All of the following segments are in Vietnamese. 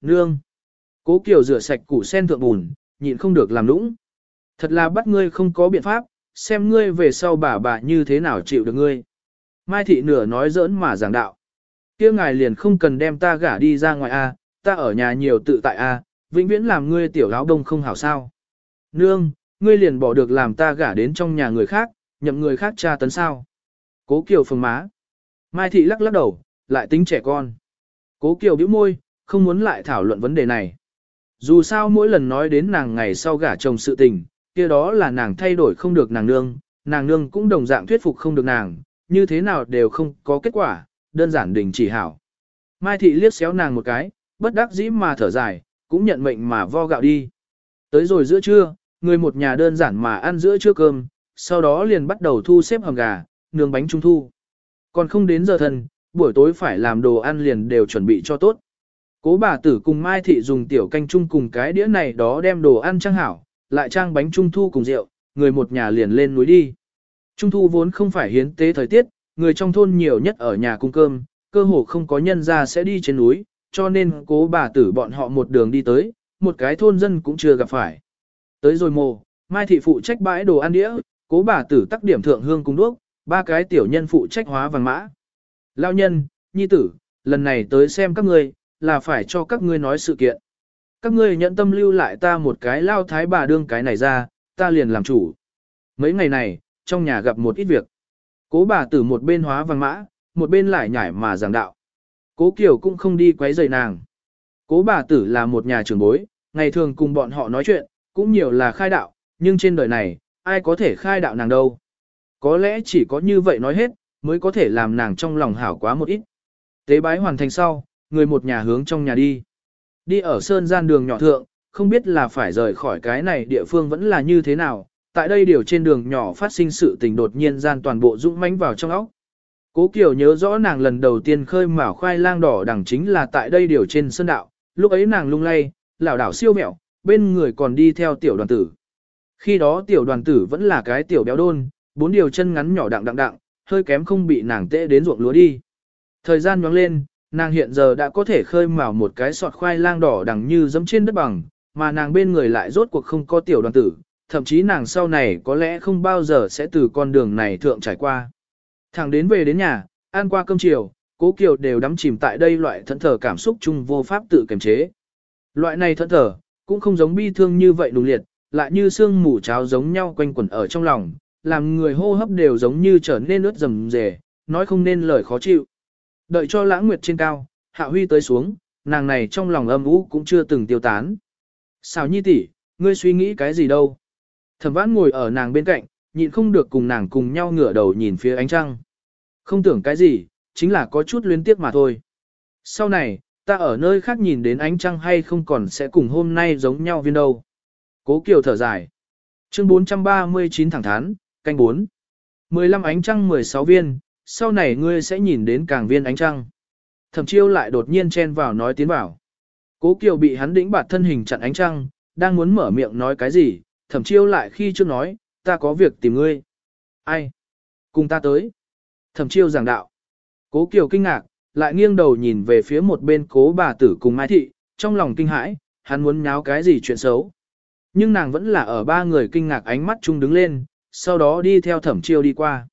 nương. Cố Kiều rửa sạch củ sen thượng bùn, nhịn không được làm lũng. Thật là bắt ngươi không có biện pháp, xem ngươi về sau bà bà như thế nào chịu được ngươi. Mai thị nửa nói giỡn mà giảng đạo. kia ngài liền không cần đem ta gả đi ra ngoài a, ta ở nhà nhiều tự tại a, vĩnh viễn làm ngươi tiểu lão đông không hảo sao. Nương, ngươi liền bỏ được làm ta gả đến trong nhà người khác, nhậm người khác tra tấn sao. Cố Kiều phừng má. Mai thị lắc lắc đầu, lại tính trẻ con. Cố Kiều bĩu môi, không muốn lại thảo luận vấn đề này. Dù sao mỗi lần nói đến nàng ngày sau gả chồng sự tình, kia đó là nàng thay đổi không được nàng nương, nàng nương cũng đồng dạng thuyết phục không được nàng, như thế nào đều không có kết quả, đơn giản đình chỉ hảo. Mai thị liếc xéo nàng một cái, bất đắc dĩ mà thở dài, cũng nhận mệnh mà vo gạo đi. Tới rồi giữa trưa, người một nhà đơn giản mà ăn giữa trưa cơm, sau đó liền bắt đầu thu xếp hầm gà, nướng bánh trung thu. Còn không đến giờ thần, buổi tối phải làm đồ ăn liền đều chuẩn bị cho tốt. Cố bà tử cùng Mai Thị dùng tiểu canh chung cùng cái đĩa này đó đem đồ ăn trang hảo, lại trang bánh trung thu cùng rượu, người một nhà liền lên núi đi. Trung thu vốn không phải hiến tế thời tiết, người trong thôn nhiều nhất ở nhà cung cơm, cơ hồ không có nhân ra sẽ đi trên núi, cho nên cố bà tử bọn họ một đường đi tới, một cái thôn dân cũng chưa gặp phải. Tới rồi mồ, Mai Thị phụ trách bãi đồ ăn đĩa, cố bà tử tắc điểm thượng hương cung đuốc, ba cái tiểu nhân phụ trách hóa vàng mã. Lao nhân, nhi tử, lần này tới xem các ngươi, là phải cho các ngươi nói sự kiện. Các ngươi nhận tâm lưu lại ta một cái lao thái bà đương cái này ra, ta liền làm chủ. Mấy ngày này, trong nhà gặp một ít việc. Cố bà tử một bên hóa vàng mã, một bên lại nhảy mà giảng đạo. Cố Kiều cũng không đi quấy rầy nàng. Cố bà tử là một nhà trưởng bối, ngày thường cùng bọn họ nói chuyện, cũng nhiều là khai đạo, nhưng trên đời này, ai có thể khai đạo nàng đâu. Có lẽ chỉ có như vậy nói hết, mới có thể làm nàng trong lòng hảo quá một ít. Tế bái hoàn thành sau, người một nhà hướng trong nhà đi. Đi ở sơn gian đường nhỏ thượng, không biết là phải rời khỏi cái này địa phương vẫn là như thế nào, tại đây điều trên đường nhỏ phát sinh sự tình đột nhiên gian toàn bộ dũng mãnh vào trong óc. Cố Kiều nhớ rõ nàng lần đầu tiên khơi mào khoai lang đỏ đằng chính là tại đây điều trên sơn đạo, lúc ấy nàng lung lay, lảo đảo siêu mẹo, bên người còn đi theo tiểu đoàn tử. Khi đó tiểu đoàn tử vẫn là cái tiểu béo đôn, bốn điều chân ngắn nhỏ đặng đặng đặng, hơi kém không bị nàng tệ đến ruộng lúa đi. Thời gian nhoáng lên, nàng hiện giờ đã có thể khơi mào một cái sọt khoai lang đỏ đằng như dẫm trên đất bằng, mà nàng bên người lại rốt cuộc không có tiểu đoàn tử, thậm chí nàng sau này có lẽ không bao giờ sẽ từ con đường này thượng trải qua. Thẳng đến về đến nhà, ăn qua cơm chiều, cố kiều đều đắm chìm tại đây loại thẫn thờ cảm xúc chung vô pháp tự kiềm chế. Loại này thẫn thờ, cũng không giống bi thương như vậy đủ liệt, lại như xương mù cháo giống nhau quanh quẩn ở trong lòng, làm người hô hấp đều giống như trở nên ướt rầm rề, nói không nên lời khó chịu. Đợi cho lãng nguyệt trên cao, hạ huy tới xuống, nàng này trong lòng âm ú cũng chưa từng tiêu tán. xào nhi tỷ, ngươi suy nghĩ cái gì đâu? Thẩm vãn ngồi ở nàng bên cạnh, nhịn không được cùng nàng cùng nhau ngửa đầu nhìn phía ánh trăng. Không tưởng cái gì, chính là có chút luyến tiếc mà thôi. Sau này, ta ở nơi khác nhìn đến ánh trăng hay không còn sẽ cùng hôm nay giống nhau viên đâu. Cố Kiều thở dài. Chương 439 thẳng thắn, canh 4. 15 ánh trăng 16 viên, sau này ngươi sẽ nhìn đến càng viên ánh trăng. Thẩm chiêu lại đột nhiên chen vào nói tiến vào. Cố Kiều bị hắn đĩnh bạt thân hình chặn ánh trăng, đang muốn mở miệng nói cái gì, thẩm chiêu lại khi chưa nói, ta có việc tìm ngươi. Ai? Cùng ta tới. Thẩm chiêu giảng đạo. Cố Kiều kinh ngạc, lại nghiêng đầu nhìn về phía một bên cố bà tử cùng Mai Thị, trong lòng kinh hãi, hắn muốn nháo cái gì chuyện xấu. Nhưng nàng vẫn là ở ba người kinh ngạc ánh mắt chung đứng lên, sau đó đi theo thẩm chiêu đi qua.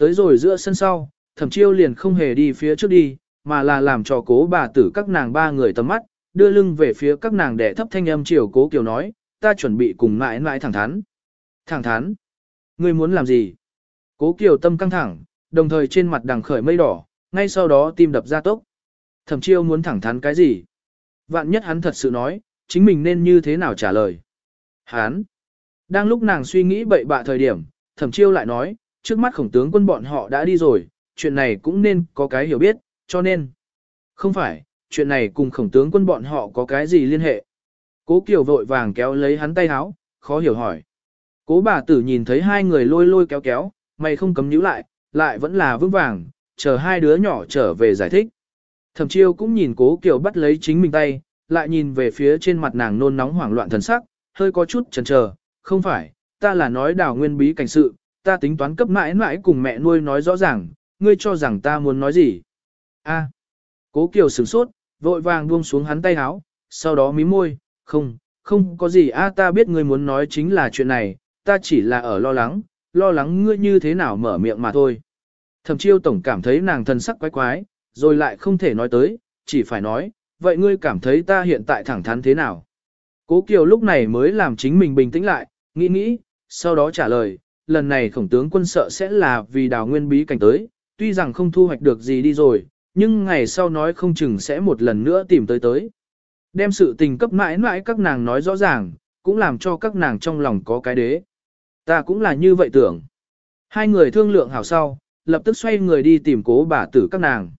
Tới rồi giữa sân sau, thẩm chiêu liền không hề đi phía trước đi, mà là làm cho cố bà tử các nàng ba người tầm mắt, đưa lưng về phía các nàng để thấp thanh âm chiều cố kiều nói, ta chuẩn bị cùng mãi mãi thẳng thắn. Thẳng thắn? Ngươi muốn làm gì? Cố kiều tâm căng thẳng, đồng thời trên mặt đằng khởi mây đỏ, ngay sau đó tim đập ra tốc. Thẩm chiêu muốn thẳng thắn cái gì? Vạn nhất hắn thật sự nói, chính mình nên như thế nào trả lời? Hắn! Đang lúc nàng suy nghĩ bậy bạ thời điểm, thẩm chiêu lại nói, trước mắt khổng tướng quân bọn họ đã đi rồi, chuyện này cũng nên có cái hiểu biết, cho nên. Không phải, chuyện này cùng khổng tướng quân bọn họ có cái gì liên hệ. Cố Kiều vội vàng kéo lấy hắn tay háo, khó hiểu hỏi. Cố bà tử nhìn thấy hai người lôi lôi kéo kéo, mày không cấm nhíu lại, lại vẫn là vững vàng, chờ hai đứa nhỏ trở về giải thích. Thẩm chiêu cũng nhìn cố Kiều bắt lấy chính mình tay, lại nhìn về phía trên mặt nàng nôn nóng hoảng loạn thần sắc, hơi có chút chần chờ, không phải, ta là nói đảo nguyên bí cảnh sự, ta tính toán cấp mãi mãi cùng mẹ nuôi nói rõ ràng, ngươi cho rằng ta muốn nói gì. A. Cố Kiều sửng sốt, vội vàng buông xuống hắn tay háo, sau đó mím môi, không, không có gì a ta biết ngươi muốn nói chính là chuyện này, ta chỉ là ở lo lắng, lo lắng ngươi như thế nào mở miệng mà thôi. Thẩm chiêu tổng cảm thấy nàng thân sắc quái quái, rồi lại không thể nói tới, chỉ phải nói, vậy ngươi cảm thấy ta hiện tại thẳng thắn thế nào? Cố Kiều lúc này mới làm chính mình bình tĩnh lại, nghĩ nghĩ, sau đó trả lời, lần này khổng tướng quân sợ sẽ là vì đào nguyên bí cảnh tới, tuy rằng không thu hoạch được gì đi rồi, nhưng ngày sau nói không chừng sẽ một lần nữa tìm tới tới. Đem sự tình cấp mãi mãi các nàng nói rõ ràng, cũng làm cho các nàng trong lòng có cái đế. Ta cũng là như vậy tưởng. Hai người thương lượng hảo sau, lập tức xoay người đi tìm cố bà tử các nàng.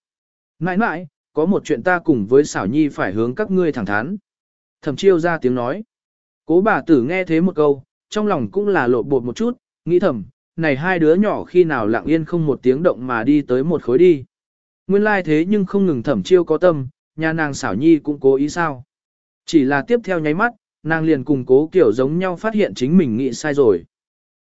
Mãi mãi, có một chuyện ta cùng với xảo nhi phải hướng các ngươi thẳng thắn. Thẩm chiêu ra tiếng nói. Cố bà tử nghe thế một câu, trong lòng cũng là lộ bột một chút, nghĩ thầm, này hai đứa nhỏ khi nào lặng yên không một tiếng động mà đi tới một khối đi. Nguyên lai like thế nhưng không ngừng thẩm chiêu có tâm, nhà nàng xảo nhi cũng cố ý sao. Chỉ là tiếp theo nháy mắt, nàng liền cùng cố kiểu giống nhau phát hiện chính mình nghĩ sai rồi.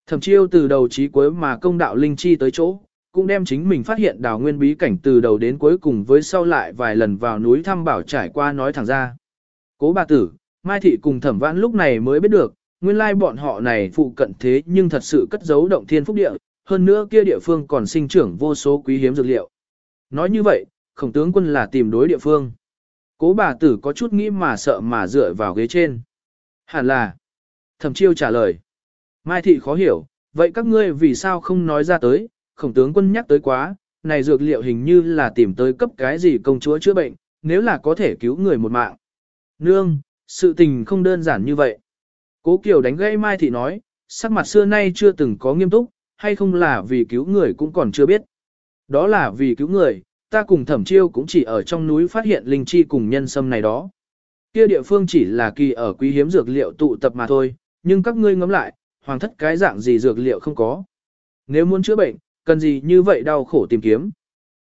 Thẩm chiêu từ đầu chí cuối mà công đạo linh chi tới chỗ, cũng đem chính mình phát hiện đào nguyên bí cảnh từ đầu đến cuối cùng với sau lại vài lần vào núi thăm bảo trải qua nói thẳng ra. Cố bà tử, Mai Thị cùng thẩm vãn lúc này mới biết được, nguyên lai bọn họ này phụ cận thế nhưng thật sự cất giấu động thiên phúc địa, hơn nữa kia địa phương còn sinh trưởng vô số quý hiếm dược liệu. Nói như vậy, khổng tướng quân là tìm đối địa phương. Cố bà tử có chút nghĩ mà sợ mà dựa vào ghế trên. Hẳn là. Thẩm chiêu trả lời. Mai thị khó hiểu, vậy các ngươi vì sao không nói ra tới, khổng tướng quân nhắc tới quá, này dược liệu hình như là tìm tới cấp cái gì công chúa chữa bệnh, nếu là có thể cứu người một mạng. Nương, sự tình không đơn giản như vậy. Cố Kiều đánh gãy Mai Thị nói, sắc mặt xưa nay chưa từng có nghiêm túc, hay không là vì cứu người cũng còn chưa biết. Đó là vì cứu người, ta cùng thẩm chiêu cũng chỉ ở trong núi phát hiện linh chi cùng nhân sâm này đó. Kia địa phương chỉ là kỳ ở quý hiếm dược liệu tụ tập mà thôi, nhưng các ngươi ngẫm lại, hoàng thất cái dạng gì dược liệu không có. Nếu muốn chữa bệnh, cần gì như vậy đau khổ tìm kiếm.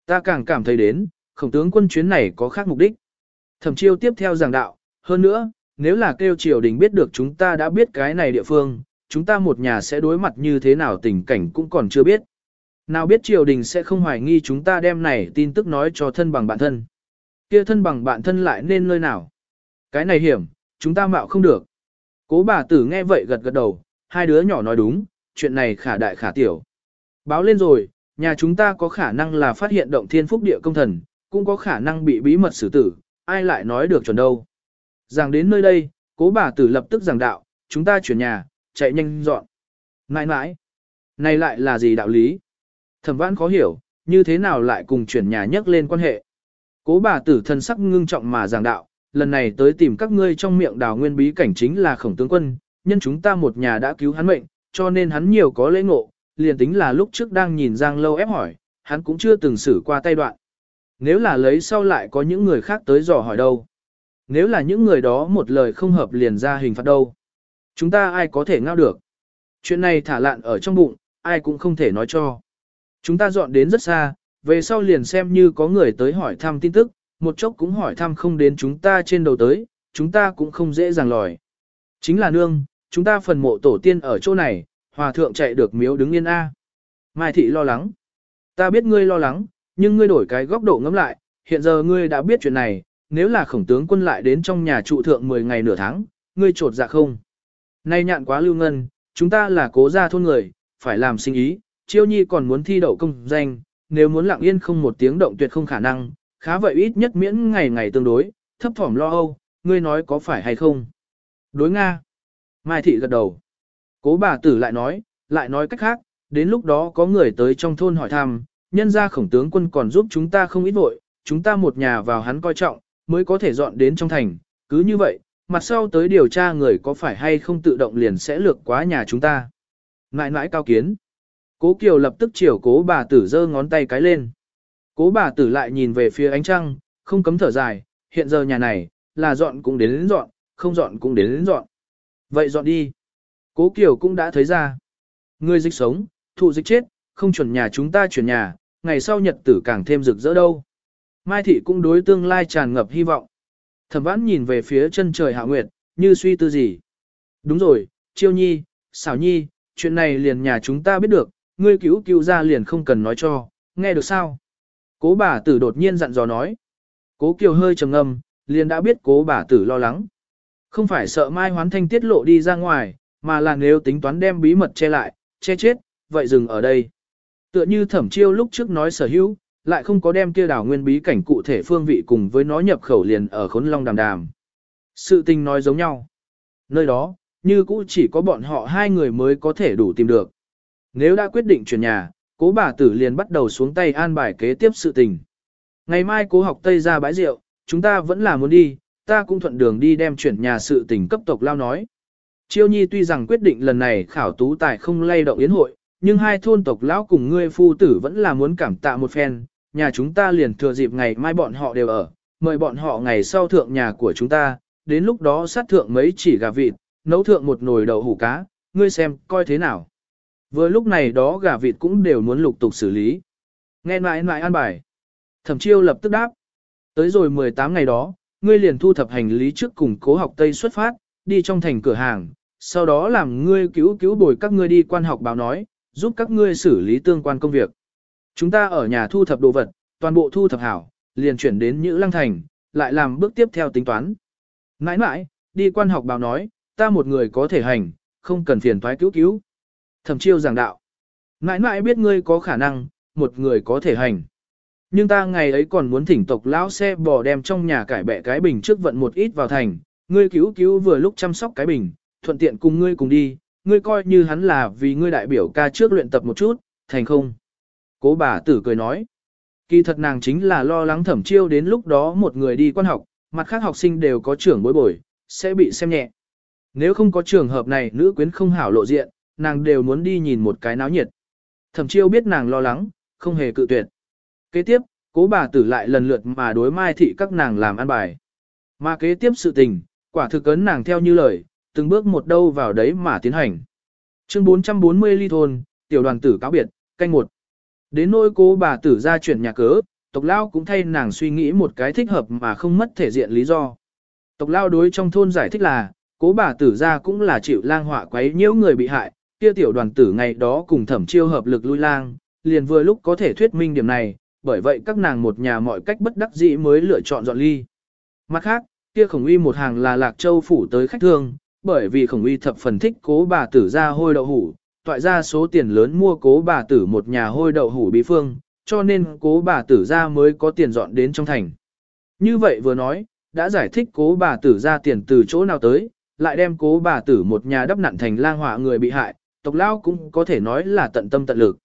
Ta càng cảm thấy đến, khổng tướng quân chuyến này có khác mục đích. Thẩm chiêu tiếp theo giảng đạo, hơn nữa, nếu là kêu triều đình biết được chúng ta đã biết cái này địa phương, chúng ta một nhà sẽ đối mặt như thế nào tình cảnh cũng còn chưa biết. Nào biết triều đình sẽ không hoài nghi chúng ta đem này tin tức nói cho thân bằng bạn thân. Kia thân bằng bạn thân lại nên nơi nào? Cái này hiểm, chúng ta mạo không được. Cố bà tử nghe vậy gật gật đầu, hai đứa nhỏ nói đúng, chuyện này khả đại khả tiểu. Báo lên rồi, nhà chúng ta có khả năng là phát hiện động thiên phúc địa công thần, cũng có khả năng bị bí mật xử tử, ai lại nói được chuẩn đâu. Giảng đến nơi đây, cố bà tử lập tức giảng đạo, chúng ta chuyển nhà, chạy nhanh dọn. Nãi nãi, này lại là gì đạo lý? Thẩm vãn khó hiểu, như thế nào lại cùng chuyển nhà nhắc lên quan hệ. Cố bà tử thân sắc ngưng trọng mà giảng đạo, lần này tới tìm các ngươi trong miệng đào nguyên bí cảnh chính là khổng tướng quân, nhân chúng ta một nhà đã cứu hắn mệnh, cho nên hắn nhiều có lễ ngộ, liền tính là lúc trước đang nhìn Giang Lâu ép hỏi, hắn cũng chưa từng xử qua tay đoạn. Nếu là lấy sau lại có những người khác tới dò hỏi đâu. Nếu là những người đó một lời không hợp liền ra hình phạt đâu. Chúng ta ai có thể ngao được. Chuyện này thả lạn ở trong bụng, ai cũng không thể nói cho. Chúng ta dọn đến rất xa, về sau liền xem như có người tới hỏi thăm tin tức, một chốc cũng hỏi thăm không đến chúng ta trên đầu tới, chúng ta cũng không dễ dàng lòi. Chính là nương, chúng ta phần mộ tổ tiên ở chỗ này, hòa thượng chạy được miếu đứng yên A. Mai thị lo lắng. Ta biết ngươi lo lắng, nhưng ngươi đổi cái góc độ ngẫm lại, hiện giờ ngươi đã biết chuyện này, nếu là khổng tướng quân lại đến trong nhà trụ thượng 10 ngày nửa tháng, ngươi trột dạ không. Nay nhạn quá lưu ngân, chúng ta là cố gia thôn người, phải làm sinh ý, chiêu nhi còn muốn thi đậu công danh, nếu muốn lặng yên không một tiếng động tuyệt không khả năng, khá vậy ít nhất miễn ngày ngày tương đối, thấp thỏm lo âu, ngươi nói có phải hay không. Đối Nga. Mai thị gật đầu. Cố bà tử lại nói, lại nói cách khác, đến lúc đó có người tới trong thôn hỏi thăm, nhân ra khổng tướng quân còn giúp chúng ta không ít vội, chúng ta một nhà vào hắn coi trọng, mới có thể dọn đến trong thành, cứ như vậy, mặt sau tới điều tra người có phải hay không tự động liền sẽ lược quá nhà chúng ta. Ngại nãi cao kiến. Cố Kiều lập tức chiều cố bà tử giơ ngón tay cái lên. Cố bà tử lại nhìn về phía ánh trăng, không cấm thở dài, hiện giờ nhà này, là dọn cũng đến, đến dọn, không dọn cũng đến, đến dọn. Vậy dọn đi. Cố Kiều cũng đã thấy ra. Người dịch sống, thụ dịch chết, không chuẩn nhà chúng ta chuyển nhà, ngày sau nhật tử càng thêm rực rỡ đâu. Mai thị cũng đối tương lai tràn ngập hy vọng. Thẩm vãn nhìn về phía chân trời hạ nguyệt, như suy tư gì. Đúng rồi, chiêu nhi, xảo nhi, chuyện này liền nhà chúng ta biết được, ngươi cứu cứu ra liền không cần nói cho, nghe được sao? Cố bà tử đột nhiên dặn dò nói. Cố kiều hơi trầm ngâm, liền đã biết cố bà tử lo lắng. Không phải sợ Mai Hoán Thanh tiết lộ đi ra ngoài, mà là nếu tính toán đem bí mật che lại, che chết, vậy dừng ở đây. Tựa như thẩm chiêu lúc trước nói sở hữu, lại không có đem kia đảo nguyên bí cảnh cụ thể phương vị cùng với nó nhập khẩu liền ở khốn long đàm đàm. Sự tình nói giống nhau. Nơi đó, như cũ chỉ có bọn họ hai người mới có thể đủ tìm được. Nếu đã quyết định chuyển nhà, cố bà tử liền bắt đầu xuống tay an bài kế tiếp sự tình. Ngày mai cố học Tây ra bãi rượu, chúng ta vẫn là muốn đi, ta cũng thuận đường đi đem chuyển nhà sự tình cấp tộc lao nói. Chiêu nhi tuy rằng quyết định lần này khảo tú tài không lay động yến hội, nhưng hai thôn tộc lão cùng ngươi phu tử vẫn là muốn cảm tạ một phen, nhà chúng ta liền thừa dịp ngày mai bọn họ đều ở, mời bọn họ ngày sau thượng nhà của chúng ta, đến lúc đó sát thượng mấy chỉ gà vịt, nấu thượng một nồi đậu hủ cá, ngươi xem coi thế nào. Vừa lúc này đó gà vịt cũng đều muốn lục tục xử lý. Nghe mãi mãi an bài. Thẩm chiêu lập tức đáp. Tới rồi 18 ngày đó, ngươi liền thu thập hành lý trước cùng cố học Tây xuất phát, đi trong thành cửa hàng, sau đó làm ngươi cứu cứu bồi các ngươi đi quan học báo nói, giúp các ngươi xử lý tương quan công việc. Chúng ta ở nhà thu thập đồ vật, toàn bộ thu thập hảo, liền chuyển đến Nhữ Lăng Thành, lại làm bước tiếp theo tính toán. Nãi nãi, đi quan học báo nói, ta một người có thể hành, không cần phiền thoái cứu cứu. Thẩm chiêu giảng đạo. Nãi nãi biết ngươi có khả năng, một người có thể hành. Nhưng ta ngày ấy còn muốn thỉnh tộc lão xe bò đem trong nhà cải bẹ cái bình trước vận một ít vào thành, ngươi cứu cứu vừa lúc chăm sóc cái bình, thuận tiện cùng ngươi cùng đi, ngươi coi như hắn là vì ngươi đại biểu ca trước luyện tập một chút, thành không. Cố bà tử cười nói, kỳ thật nàng chính là lo lắng thẩm chiêu đến lúc đó một người đi quan học, mặt khác học sinh đều có trưởng bối bồi, sẽ bị xem nhẹ. Nếu không có trường hợp này nữ quyến không hảo lộ diện, nàng đều muốn đi nhìn một cái náo nhiệt. Thẩm chiêu biết nàng lo lắng, không hề cự tuyệt. Kế tiếp, cố bà tử lại lần lượt mà đối mai thị các nàng làm ăn bài. Mà kế tiếp sự tình, quả thực ấn nàng theo như lời, từng bước một đâu vào đấy mà tiến hành. Chương 440 ly thôn, tiểu đoàn tử cáo biệt, canh một. Đến nỗi cố bà tử ra chuyển nhà cớ, tộc lao cũng thay nàng suy nghĩ một cái thích hợp mà không mất thể diện lý do. Tộc lao đối trong thôn giải thích là, cố bà tử ra cũng là chịu lang họa quấy nhiễu người bị hại, kia tiểu đoàn tử ngày đó cùng thẩm chiêu hợp lực lui lang, liền vừa lúc có thể thuyết minh điểm này, bởi vậy các nàng một nhà mọi cách bất đắc dĩ mới lựa chọn dọn ly. Mặt khác, kia khổng uy một hàng là lạc châu phủ tới khách thương, bởi vì khổng uy thập phần thích cố bà tử ra hôi đậu hủ, toại ra số tiền lớn mua cố bà tử một nhà hôi đậu hủ bí phương, cho nên cố bà tử ra mới có tiền dọn đến trong thành. Như vậy vừa nói, đã giải thích cố bà tử ra tiền từ chỗ nào tới, lại đem cố bà tử một nhà đắp nặn thành lang họa người bị hại, tộc lao cũng có thể nói là tận tâm tận lực.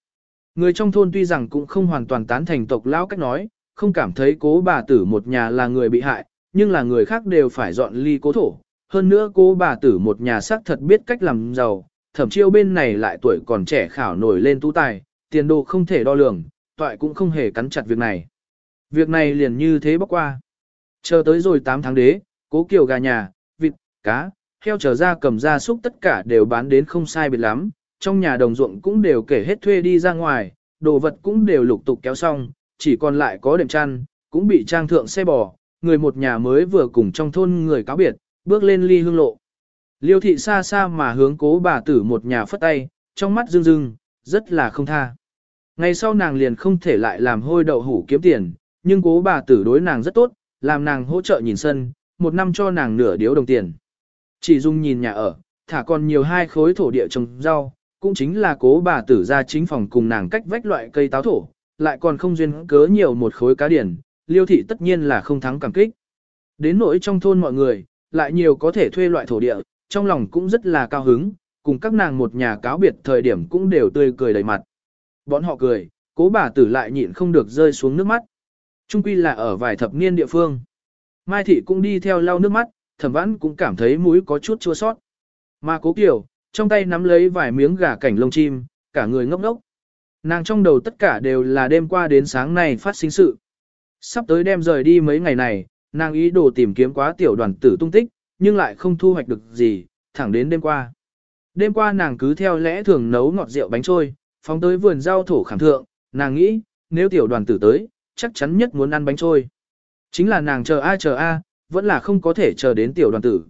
Người trong thôn tuy rằng cũng không hoàn toàn tán thành tộc lao cách nói, không cảm thấy cố bà tử một nhà là người bị hại, nhưng là người khác đều phải dọn ly cố thổ. Hơn nữa cố bà tử một nhà xác thật biết cách làm giàu, thẩm chiêu bên này lại tuổi còn trẻ khảo nổi lên tu tài, tiền đồ không thể đo lường, toại cũng không hề cắn chặt việc này. Việc này liền như thế bóc qua. Chờ tới rồi 8 tháng đế, cố kiều gà nhà, vịt, cá, heo trở ra cầm ra súc tất cả đều bán đến không sai biệt lắm, trong nhà đồng ruộng cũng đều kể hết thuê đi ra ngoài, đồ vật cũng đều lục tục kéo xong, chỉ còn lại có đệm chăn, cũng bị trang thượng xe bò, người một nhà mới vừa cùng trong thôn người cáo biệt, bước lên ly hương lộ. Liêu thị xa xa mà hướng cố bà tử một nhà phất tay, trong mắt rưng rưng, rất là không tha. Ngày sau nàng liền không thể lại làm hôi đậu hủ kiếm tiền, nhưng cố bà tử đối nàng rất tốt, làm nàng hỗ trợ nhìn sân, một năm cho nàng nửa điếu đồng tiền. Chỉ dung nhìn nhà ở, thả còn nhiều hai khối thổ địa trồng rau, cũng chính là cố bà tử ra chính phòng cùng nàng cách vách loại cây táo thổ, lại còn không duyên cớ nhiều một khối cá điển, liêu thị tất nhiên là không thắng cảm kích. Đến nỗi trong thôn mọi người, lại nhiều có thể thuê loại thổ địa, trong lòng cũng rất là cao hứng, cùng các nàng một nhà cáo biệt thời điểm cũng đều tươi cười đầy mặt. Bọn họ cười, cố bà tử lại nhịn không được rơi xuống nước mắt. Trung quy là ở vài thập niên địa phương. Mai thị cũng đi theo lau nước mắt, thẩm vãn cũng cảm thấy mũi có chút chua sót. Mà cố kiểu, trong tay nắm lấy vài miếng gà cảnh lông chim, cả người ngốc ngốc. Nàng trong đầu tất cả đều là đêm qua đến sáng nay phát sinh sự. Sắp tới đem rời đi mấy ngày này, nàng ý đồ tìm kiếm quá tiểu đoàn tử tung tích, nhưng lại không thu hoạch được gì, thẳng đến đêm qua. Đêm qua nàng cứ theo lẽ thường nấu ngọt rượu bánh trôi, phóng tới vườn rau thổ khảm thượng, nàng nghĩ, nếu tiểu đoàn tử tới, chắc chắn nhất muốn ăn bánh trôi. Chính là nàng chờ a chờ a, vẫn là không có thể chờ đến tiểu đoàn tử.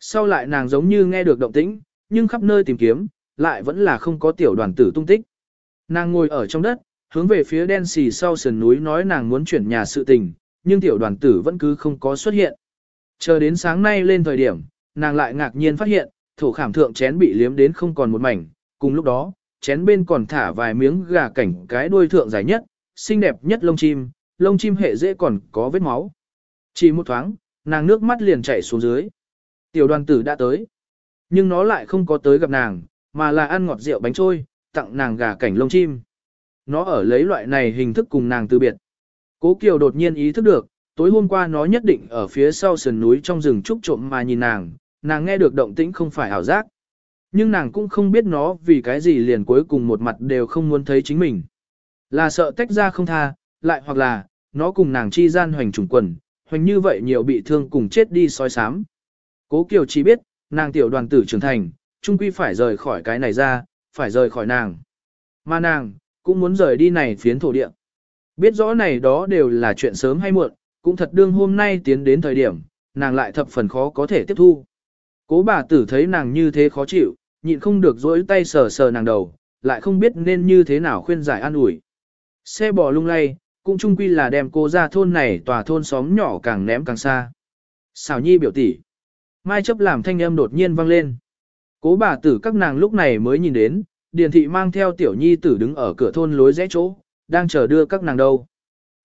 Sau lại nàng giống như nghe được động tĩnh, nhưng khắp nơi tìm kiếm, lại vẫn là không có tiểu đoàn tử tung tích. Nàng ngồi ở trong đất, hướng về phía đen xì sau sườn núi nói nàng muốn chuyển nhà sự tình, nhưng tiểu đoàn tử vẫn cứ không có xuất hiện. Chờ đến sáng nay lên thời điểm, nàng lại ngạc nhiên phát hiện, thổ khảm thượng chén bị liếm đến không còn một mảnh, cùng lúc đó, chén bên còn thả vài miếng gà cảnh cái đuôi thượng dài nhất, xinh đẹp nhất lông chim, lông chim hệ dễ còn có vết máu. Chỉ một thoáng, nàng nước mắt liền chảy xuống dưới. Tiểu đoàn tử đã tới. Nhưng nó lại không có tới gặp nàng, mà là ăn ngọt rượu bánh trôi, tặng nàng gà cảnh lông chim. Nó ở lấy loại này hình thức cùng nàng từ biệt. Cố Kiều đột nhiên ý thức được, tối hôm qua nó nhất định ở phía sau sườn núi trong rừng trúc trộm mà nhìn nàng, nàng nghe được động tĩnh không phải ảo giác. Nhưng nàng cũng không biết nó vì cái gì liền cuối cùng một mặt đều không muốn thấy chính mình. Là sợ tách ra không tha, lại hoặc là, nó cùng nàng chi gian hoành trùng quần, hoành như vậy nhiều bị thương cùng chết đi soi sám. Cố Kiều chỉ biết, nàng tiểu đoàn tử trưởng thành, chung quy phải rời khỏi cái này ra, phải rời khỏi nàng. Mà nàng, cũng muốn rời đi này phiến thổ địa. Biết rõ này đó đều là chuyện sớm hay muộn, cũng thật đương hôm nay tiến đến thời điểm, nàng lại thập phần khó có thể tiếp thu. Cố bà tử thấy nàng như thế khó chịu, nhịn không được dỗi tay sờ sờ nàng đầu, lại không biết nên như thế nào khuyên giải an ủi. Xe bò lung lay, cũng chung quy là đem cô ra thôn này tòa thôn xóm nhỏ càng ném càng xa. Xảo nhi biểu tỷ Mai chấp làm thanh âm đột nhiên vang lên. Cố bà tử các nàng lúc này mới nhìn đến, Điền thị mang theo tiểu nhi tử đứng ở cửa thôn lối rẽ chỗ, đang chờ đưa các nàng đâu.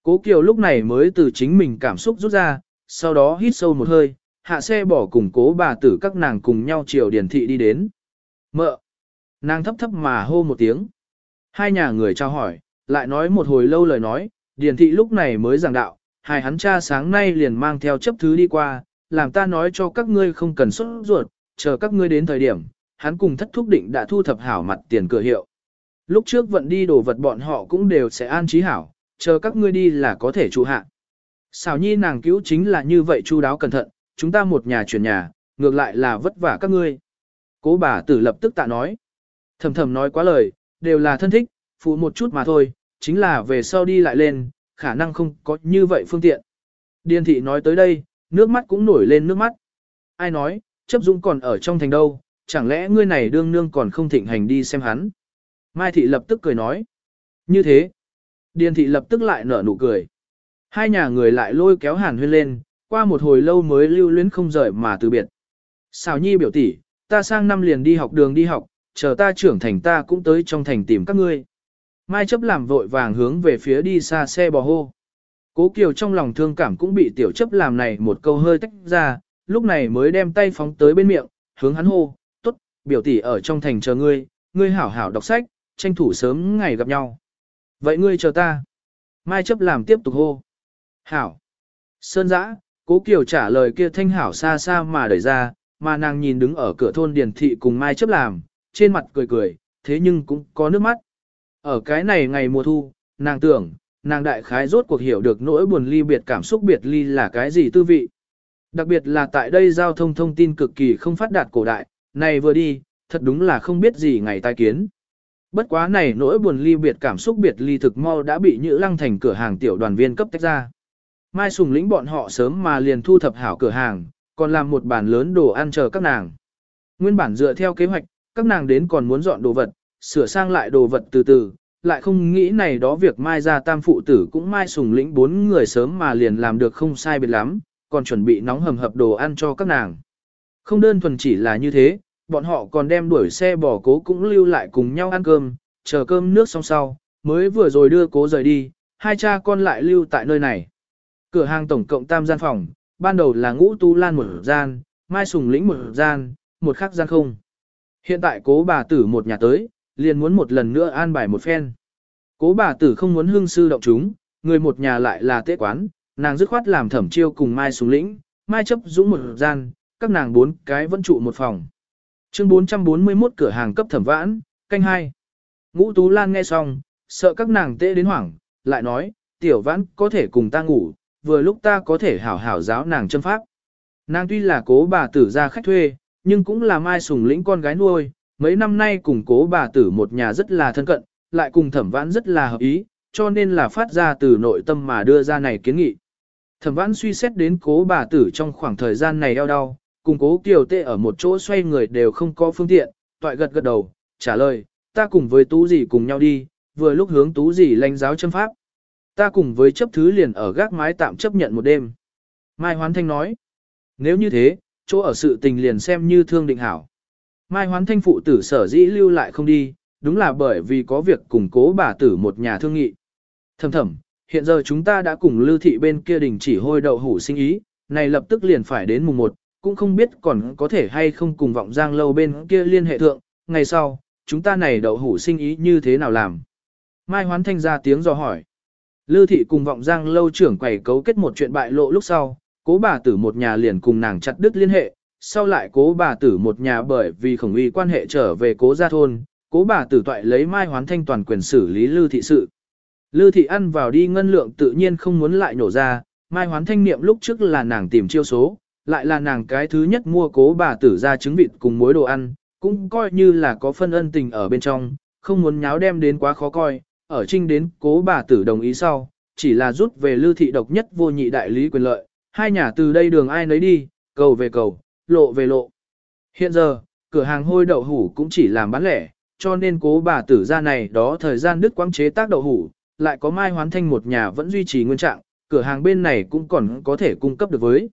Cố Kiều lúc này mới từ chính mình cảm xúc rút ra, sau đó hít sâu một hơi, hạ xe bỏ cùng cố bà tử các nàng cùng nhau chiều Điền thị đi đến. Mợ! Nàng thấp thấp mà hô một tiếng. Hai nhà người trao hỏi, lại nói một hồi lâu lời nói, Điền thị lúc này mới giảng đạo, hai hắn cha sáng nay liền mang theo chấp thứ đi qua, làm ta nói cho các ngươi không cần xuất ruột, chờ các ngươi đến thời điểm, hắn cùng thất thúc định đã thu thập hảo mặt tiền cửa hiệu. Lúc trước vận đi đồ vật bọn họ cũng đều sẽ an trí hảo, chờ các ngươi đi là có thể trụ hạ. Xảo nhi nàng cứu chính là như vậy chu đáo cẩn thận, chúng ta một nhà chuyển nhà, ngược lại là vất vả các ngươi. Cố bà tử lập tức tạ nói. Thầm thầm nói quá lời, đều là thân thích, phụ một chút mà thôi, chính là về sau đi lại lên, khả năng không có như vậy phương tiện. Điền thị nói tới đây, nước mắt cũng nổi lên nước mắt. Ai nói, chấp dũng còn ở trong thành đâu, chẳng lẽ ngươi này đương nương còn không thịnh hành đi xem hắn. Mai thị lập tức cười nói. Như thế. Điền thị lập tức lại nở nụ cười. Hai nhà người lại lôi kéo hàn huyên lên, qua một hồi lâu mới lưu luyến không rời mà từ biệt. Xào nhi biểu tỷ, ta sang năm liền đi học đường đi học, chờ ta trưởng thành ta cũng tới trong thành tìm các ngươi. Mai chấp làm vội vàng hướng về phía đi xa xe bò hô. Cố Kiều trong lòng thương cảm cũng bị tiểu chấp làm này một câu hơi tách ra, lúc này mới đem tay phóng tới bên miệng, hướng hắn hô, tốt, biểu tỷ ở trong thành chờ ngươi, ngươi hảo hảo đọc sách, tranh thủ sớm ngày gặp nhau. Vậy ngươi chờ ta. Mai chấp làm tiếp tục hô. Hảo. Sơn dã, cố Kiều trả lời kia thanh hảo xa xa mà đẩy ra, mà nàng nhìn đứng ở cửa thôn điền thị cùng Mai chấp làm, trên mặt cười cười, thế nhưng cũng có nước mắt. Ở cái này ngày mùa thu, nàng tưởng, nàng đại khái rốt cuộc hiểu được nỗi buồn ly biệt cảm xúc biệt ly là cái gì tư vị. Đặc biệt là tại đây giao thông thông tin cực kỳ không phát đạt cổ đại, này vừa đi, thật đúng là không biết gì ngày tai kiến. Bất quá này nỗi buồn ly biệt cảm xúc biệt ly thực mau đã bị Nhữ Lăng thành cửa hàng tiểu đoàn viên cấp tách ra. Mai Sùng lĩnh bọn họ sớm mà liền thu thập hảo cửa hàng, còn làm một bàn lớn đồ ăn chờ các nàng. Nguyên bản dựa theo kế hoạch, các nàng đến còn muốn dọn đồ vật, sửa sang lại đồ vật từ từ, lại không nghĩ này đó việc Mai ra tam phụ tử cũng Mai Sùng lĩnh bốn người sớm mà liền làm được không sai biệt lắm, còn chuẩn bị nóng hầm hập đồ ăn cho các nàng. Không đơn thuần chỉ là như thế, bọn họ còn đem đuổi xe bỏ cố cũng lưu lại cùng nhau ăn cơm, chờ cơm nước xong sau, mới vừa rồi đưa cố rời đi, hai cha con lại lưu tại nơi này. Cửa hàng tổng cộng tam gian phòng, ban đầu là ngũ tu lan một gian, mai sùng lĩnh một gian, một khắc gian không. Hiện tại cố bà tử một nhà tới, liền muốn một lần nữa an bài một phen. Cố bà tử không muốn hương sư động chúng, người một nhà lại là tế quán, nàng dứt khoát làm thẩm chiêu cùng mai sùng lĩnh, mai chấp dũng một gian, các nàng bốn cái vẫn trụ một phòng. Chương 441 cửa hàng cấp thẩm vãn, canh hai. Ngũ Tú Lan nghe xong, sợ các nàng tê đến hoảng, lại nói, tiểu vãn có thể cùng ta ngủ, vừa lúc ta có thể hảo hảo giáo nàng châm pháp. Nàng tuy là cố bà tử ra khách thuê, nhưng cũng là mai sùng lĩnh con gái nuôi, mấy năm nay cùng cố bà tử một nhà rất là thân cận, lại cùng thẩm vãn rất là hợp ý, cho nên là phát ra từ nội tâm mà đưa ra này kiến nghị. Thẩm vãn suy xét đến cố bà tử trong khoảng thời gian này eo đau, cùng cố kiều tệ ở một chỗ xoay người đều không có phương tiện, toại gật gật đầu, trả lời, ta cùng với tú gì cùng nhau đi, vừa lúc hướng tú gì lãnh giáo châm pháp. Ta cùng với chấp thứ liền ở gác mái tạm chấp nhận một đêm. Mai Hoán Thanh nói, Nếu như thế, chỗ ở sự tình liền xem như thương định hảo. Mai hoán thanh phụ tử sở dĩ lưu lại không đi, đúng là bởi vì có việc củng cố bà tử một nhà thương nghị. Thầm thầm, hiện giờ chúng ta đã cùng lưu thị bên kia đình chỉ hôi đậu hủ sinh ý, này lập tức liền phải đến mùng 1, cũng không biết còn có thể hay không cùng vọng giang lâu bên kia liên hệ thượng, ngày sau, chúng ta này đậu hủ sinh ý như thế nào làm. Mai hoán thanh ra tiếng dò hỏi. Lưu thị cùng vọng giang lâu trưởng quầy cấu kết một chuyện bại lộ lúc sau, cố bà tử một nhà liền cùng nàng chặt đứt liên hệ, sau lại cố bà tử một nhà bởi vì khổng uy quan hệ trở về cố gia thôn, cố bà tử toại lấy mai hoán thanh toàn quyền xử lý Lưu thị sự. Lưu thị ăn vào đi ngân lượng tự nhiên không muốn lại nổ ra, mai hoán thanh niệm lúc trước là nàng tìm chiêu số, lại là nàng cái thứ nhất mua cố bà tử ra trứng vịt cùng muối đồ ăn, cũng coi như là có phân ân tình ở bên trong, không muốn nháo đem đến quá khó coi, ở trinh đến cố bà tử đồng ý sau, chỉ là rút về lưu thị độc nhất vô nhị đại lý quyền lợi, hai nhà từ đây đường ai nấy đi, cầu về cầu, lộ về lộ. Hiện giờ, cửa hàng hôi đậu hủ cũng chỉ làm bán lẻ, cho nên cố bà tử ra này đó thời gian đứt quang chế tác đậu hủ, lại có mai hoán thanh một nhà vẫn duy trì nguyên trạng, cửa hàng bên này cũng còn có thể cung cấp được với.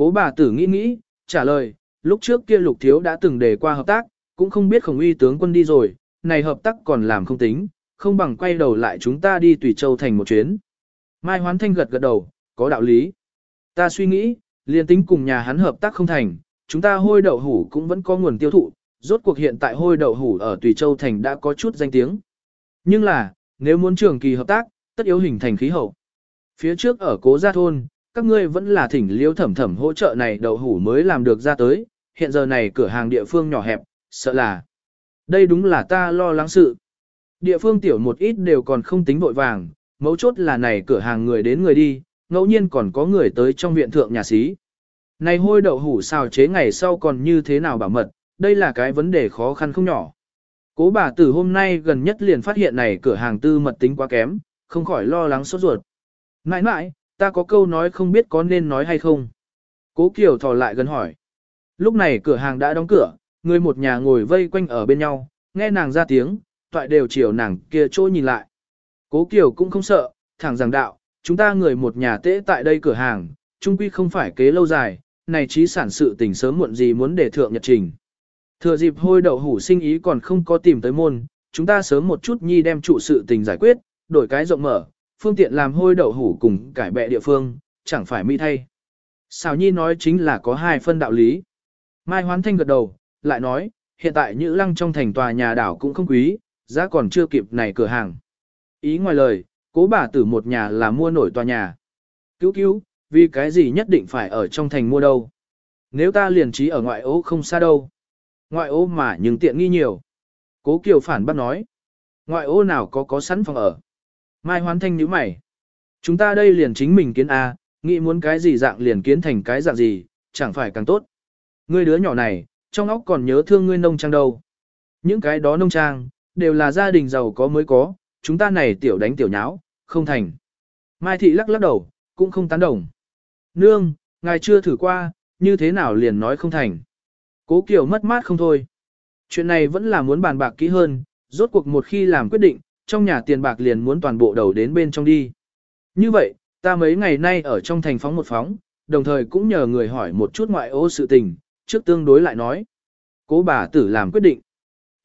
Cố bà tử nghĩ nghĩ, trả lời, lúc trước kia lục thiếu đã từng đề qua hợp tác, cũng không biết khổng uy tướng quân đi rồi, này hợp tác còn làm không tính, không bằng quay đầu lại chúng ta đi Tùy Châu thành một chuyến. Mai Hoán Thanh gật gật đầu, có đạo lý. Ta suy nghĩ, liền tính cùng nhà hắn hợp tác không thành, chúng ta hôi đậu hủ cũng vẫn có nguồn tiêu thụ, rốt cuộc hiện tại hôi đậu hủ ở Tùy Châu thành đã có chút danh tiếng. Nhưng là, nếu muốn trường kỳ hợp tác, tất yếu hình thành khí hậu. Phía trước ở cố gia thôn, các ngươi vẫn là thỉnh liêu thẩm thẩm hỗ trợ này đậu hủ mới làm được ra tới, hiện giờ này cửa hàng địa phương nhỏ hẹp, sợ là. Đây đúng là ta lo lắng sự. Địa phương tiểu một ít đều còn không tính vội vàng, mấu chốt là này cửa hàng người đến người đi, ngẫu nhiên còn có người tới trong viện thượng nhà xí. Này hôi đậu hủ xào chế ngày sau còn như thế nào bảo mật, đây là cái vấn đề khó khăn không nhỏ. Cố bà tử hôm nay gần nhất liền phát hiện này cửa hàng tư mật tính quá kém, không khỏi lo lắng sốt ruột. Nãi nãi, ta có câu nói không biết có nên nói hay không. Cố Kiều thò lại gần hỏi. Lúc này cửa hàng đã đóng cửa, người một nhà ngồi vây quanh ở bên nhau, nghe nàng ra tiếng, toại đều chiều nàng kia chỗ nhìn lại. Cố Kiều cũng không sợ, thẳng rằng đạo, chúng ta người một nhà tễ tại đây cửa hàng, chung quy không phải kế lâu dài, này trí sản sự tình sớm muộn gì muốn để thượng nhật trình. Thừa dịp hôi đậu hủ sinh ý còn không có tìm tới môn, chúng ta sớm một chút nhi đem trụ sự tình giải quyết, đổi cái rộng mở, phương tiện làm hôi đậu hủ cùng cải bẹ địa phương, chẳng phải mỹ thay. Xào nhi nói chính là có hai phân đạo lý. Mai Hoán Thanh gật đầu, lại nói, hiện tại Nhữ Lăng trong thành tòa nhà đảo cũng không quý, giá còn chưa kịp này cửa hàng. Ý ngoài lời, cố bà tử một nhà là mua nổi tòa nhà. Cứu cứu, vì cái gì nhất định phải ở trong thành mua đâu. Nếu ta liền trí ở ngoại ô không xa đâu. Ngoại ô mà nhưng tiện nghi nhiều. Cố Kiều phản bác nói. Ngoại ô nào có có sẵn phòng ở. Mai hoán thanh nhíu mày. Chúng ta đây liền chính mình kiến A, nghĩ muốn cái gì dạng liền kiến thành cái dạng gì, chẳng phải càng tốt. Ngươi đứa nhỏ này, trong óc còn nhớ thương ngươi nông trang đâu. Những cái đó nông trang, đều là gia đình giàu có mới có, chúng ta này tiểu đánh tiểu nháo, không thành. Mai thị lắc lắc đầu, cũng không tán đồng. Nương, ngài chưa thử qua, như thế nào liền nói không thành. Cố Kiều mất mát không thôi. Chuyện này vẫn là muốn bàn bạc kỹ hơn, rốt cuộc một khi làm quyết định, trong nhà tiền bạc liền muốn toàn bộ đầu đến bên trong đi. Như vậy, ta mấy ngày nay ở trong thành phóng một phóng, đồng thời cũng nhờ người hỏi một chút ngoại ô sự tình, trước tương đối lại nói. Cố bà tử làm quyết định.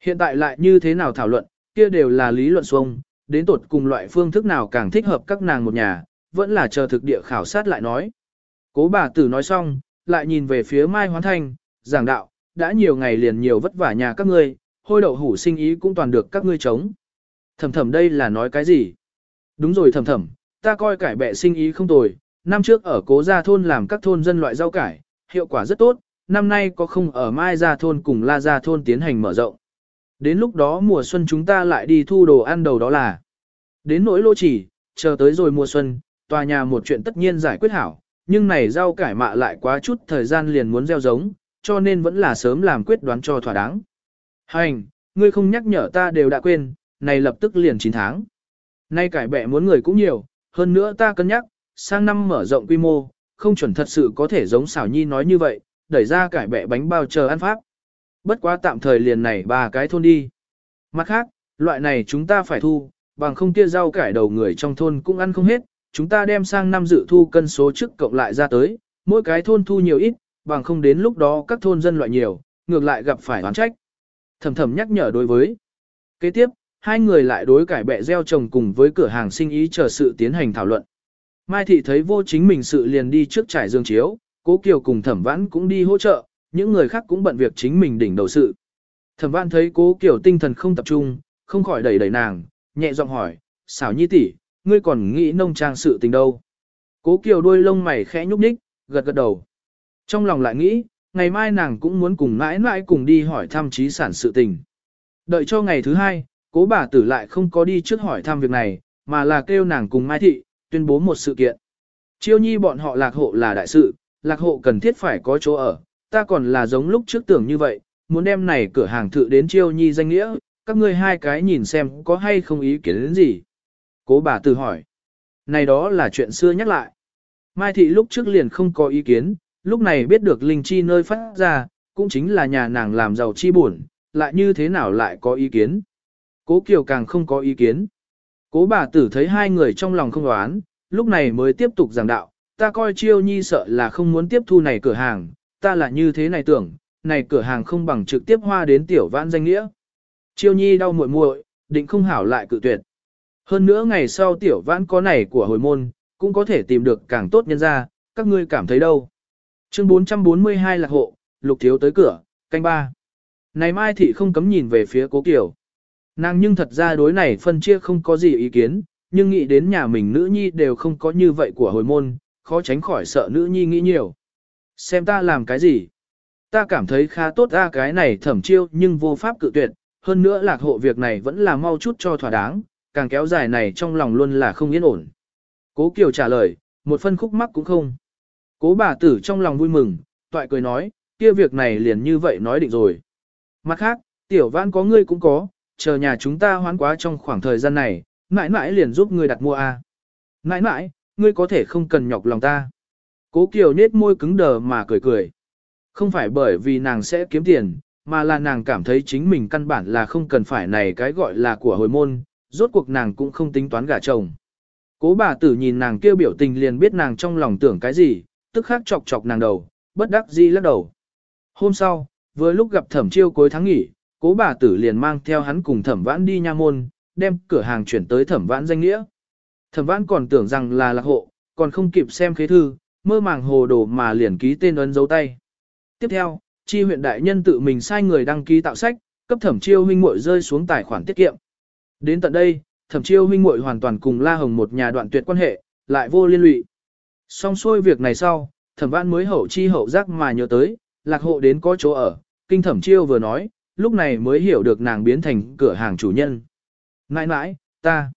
Hiện tại lại như thế nào thảo luận, kia đều là lý luận xuông, đến tột cùng loại phương thức nào càng thích hợp các nàng một nhà, vẫn là chờ thực địa khảo sát lại nói. Cố bà tử nói xong, lại nhìn về phía Mai Hoán Thanh, giảng đạo, đã nhiều ngày liền nhiều vất vả nhà các ngươi, hôi đậu hủ sinh ý cũng toàn được các ngươi chống. Thẩm thẩm đây là nói cái gì? Đúng rồi thẩm thẩm, ta coi cải bẹ sinh ý không tồi, năm trước ở cố gia thôn làm các thôn dân loại rau cải, hiệu quả rất tốt, năm nay có không ở mai gia thôn cùng la gia thôn tiến hành mở rộng. Đến lúc đó mùa xuân chúng ta lại đi thu đồ ăn đầu đó là. Đến nỗi lô chỉ, chờ tới rồi mùa xuân, tòa nhà một chuyện tất nhiên giải quyết hảo, nhưng này rau cải mạ lại quá chút thời gian liền muốn gieo giống, cho nên vẫn là sớm làm quyết đoán cho thỏa đáng. Hành, ngươi không nhắc nhở ta đều đã quên, này lập tức liền 9 tháng. Nay cải bẹ muốn người cũng nhiều, hơn nữa ta cân nhắc, sang năm mở rộng quy mô, không chuẩn thật sự có thể giống xảo nhi nói như vậy, đẩy ra cải bẹ bánh bao chờ ăn pháp. Bất quá tạm thời liền này ba cái thôn đi. Mặt khác, loại này chúng ta phải thu, bằng không kia rau cải đầu người trong thôn cũng ăn không hết, chúng ta đem sang năm dự thu cân số trước cộng lại ra tới, mỗi cái thôn thu nhiều ít, bằng không đến lúc đó các thôn dân loại nhiều, ngược lại gặp phải oán trách. Thầm thầm nhắc nhở đối với. Kế tiếp, hai người lại đối cải bẹ gieo trồng cùng với cửa hàng sinh ý chờ sự tiến hành thảo luận. Mai Thị thấy vô chính mình sự liền đi trước trải dương chiếu, Cố Kiều cùng Thẩm Vãn cũng đi hỗ trợ, những người khác cũng bận việc chính mình đỉnh đầu sự. Thẩm Vãn thấy Cố Kiều tinh thần không tập trung, không khỏi đẩy đẩy nàng, nhẹ giọng hỏi, xảo nhi tỷ, ngươi còn nghĩ nông trang sự tình đâu? Cố Kiều đôi lông mày khẽ nhúc nhích, gật gật đầu. Trong lòng lại nghĩ, ngày mai nàng cũng muốn cùng mãi mãi cùng đi hỏi thăm trí sản sự tình. Đợi cho ngày thứ hai, cố bà tử lại không có đi trước hỏi thăm việc này, mà là kêu nàng cùng Mai Thị, tuyên bố một sự kiện. Chiêu nhi bọn họ lạc hộ là đại sự, lạc hộ cần thiết phải có chỗ ở, ta còn là giống lúc trước tưởng như vậy, muốn đem này cửa hàng thự đến chiêu nhi danh nghĩa, các ngươi hai cái nhìn xem có hay không ý kiến đến gì. Cố bà tử hỏi. Này đó là chuyện xưa nhắc lại. Mai thị lúc trước liền không có ý kiến, lúc này biết được linh chi nơi phát ra, cũng chính là nhà nàng làm giàu chi buồn, lại như thế nào lại có ý kiến. Cố Kiều càng không có ý kiến. Cố bà tử thấy hai người trong lòng không đoán, lúc này mới tiếp tục giảng đạo, ta coi chiêu nhi sợ là không muốn tiếp thu này cửa hàng, ta là như thế này tưởng, này cửa hàng không bằng trực tiếp hoa đến tiểu vãn danh nghĩa. Chiêu nhi đau muội muội, định không hảo lại cự tuyệt. Hơn nữa ngày sau tiểu vãn có này của hồi môn, cũng có thể tìm được càng tốt nhân ra, các ngươi cảm thấy đâu. Chương 442 lạc hộ, lục thiếu tới cửa, canh ba. Này Mai Thị không cấm nhìn về phía cố Kiều. Nàng nhưng thật ra đối này phân chia không có gì ý kiến, nhưng nghĩ đến nhà mình nữ nhi đều không có như vậy của hồi môn, khó tránh khỏi sợ nữ nhi nghĩ nhiều. Xem ta làm cái gì? Ta cảm thấy khá tốt ra cái này thẩm chiêu nhưng vô pháp cự tuyệt, hơn nữa lạc hộ việc này vẫn là mau chút cho thỏa đáng, càng kéo dài này trong lòng luôn là không yên ổn. Cố Kiều trả lời, một phân khúc mắc cũng không. Cố bà tử trong lòng vui mừng, toại cười nói, kia việc này liền như vậy nói định rồi. Mặt khác, tiểu văn có ngươi cũng có, chờ nhà chúng ta hoán quá trong khoảng thời gian này, mãi mãi liền giúp ngươi đặt mua a. À. Mãi mãi, ngươi có thể không cần nhọc lòng ta. Cố Kiều nết môi cứng đờ mà cười cười. Không phải bởi vì nàng sẽ kiếm tiền, mà là nàng cảm thấy chính mình căn bản là không cần phải này cái gọi là của hồi môn, rốt cuộc nàng cũng không tính toán gả chồng. Cố bà tử nhìn nàng kêu biểu tình liền biết nàng trong lòng tưởng cái gì, tức khắc chọc chọc nàng đầu, bất đắc dĩ lắc đầu. Hôm sau, vừa lúc gặp thẩm chiêu cuối tháng nghỉ, cố bà tử liền mang theo hắn cùng thẩm vãn đi nha môn, đem cửa hàng chuyển tới thẩm vãn danh nghĩa. Thẩm vãn còn tưởng rằng là lạc hộ, còn không kịp xem khế thư, mơ màng hồ đồ mà liền ký tên ấn dấu tay. Tiếp theo, chi huyện đại nhân tự mình sai người đăng ký tạo sách, cấp thẩm chiêu huynh muội rơi xuống tài khoản tiết kiệm. Đến tận đây, thẩm chiêu huynh muội hoàn toàn cùng La Hồng một nhà đoạn tuyệt quan hệ, lại vô liên lụy. Xong xuôi việc này sau, thẩm vãn mới hậu chi hậu giác mà nhớ tới, lạc hộ đến có chỗ ở, kinh thẩm chiêu vừa nói, lúc này mới hiểu được nàng biến thành cửa hàng chủ nhân. Nãi nãi, ta,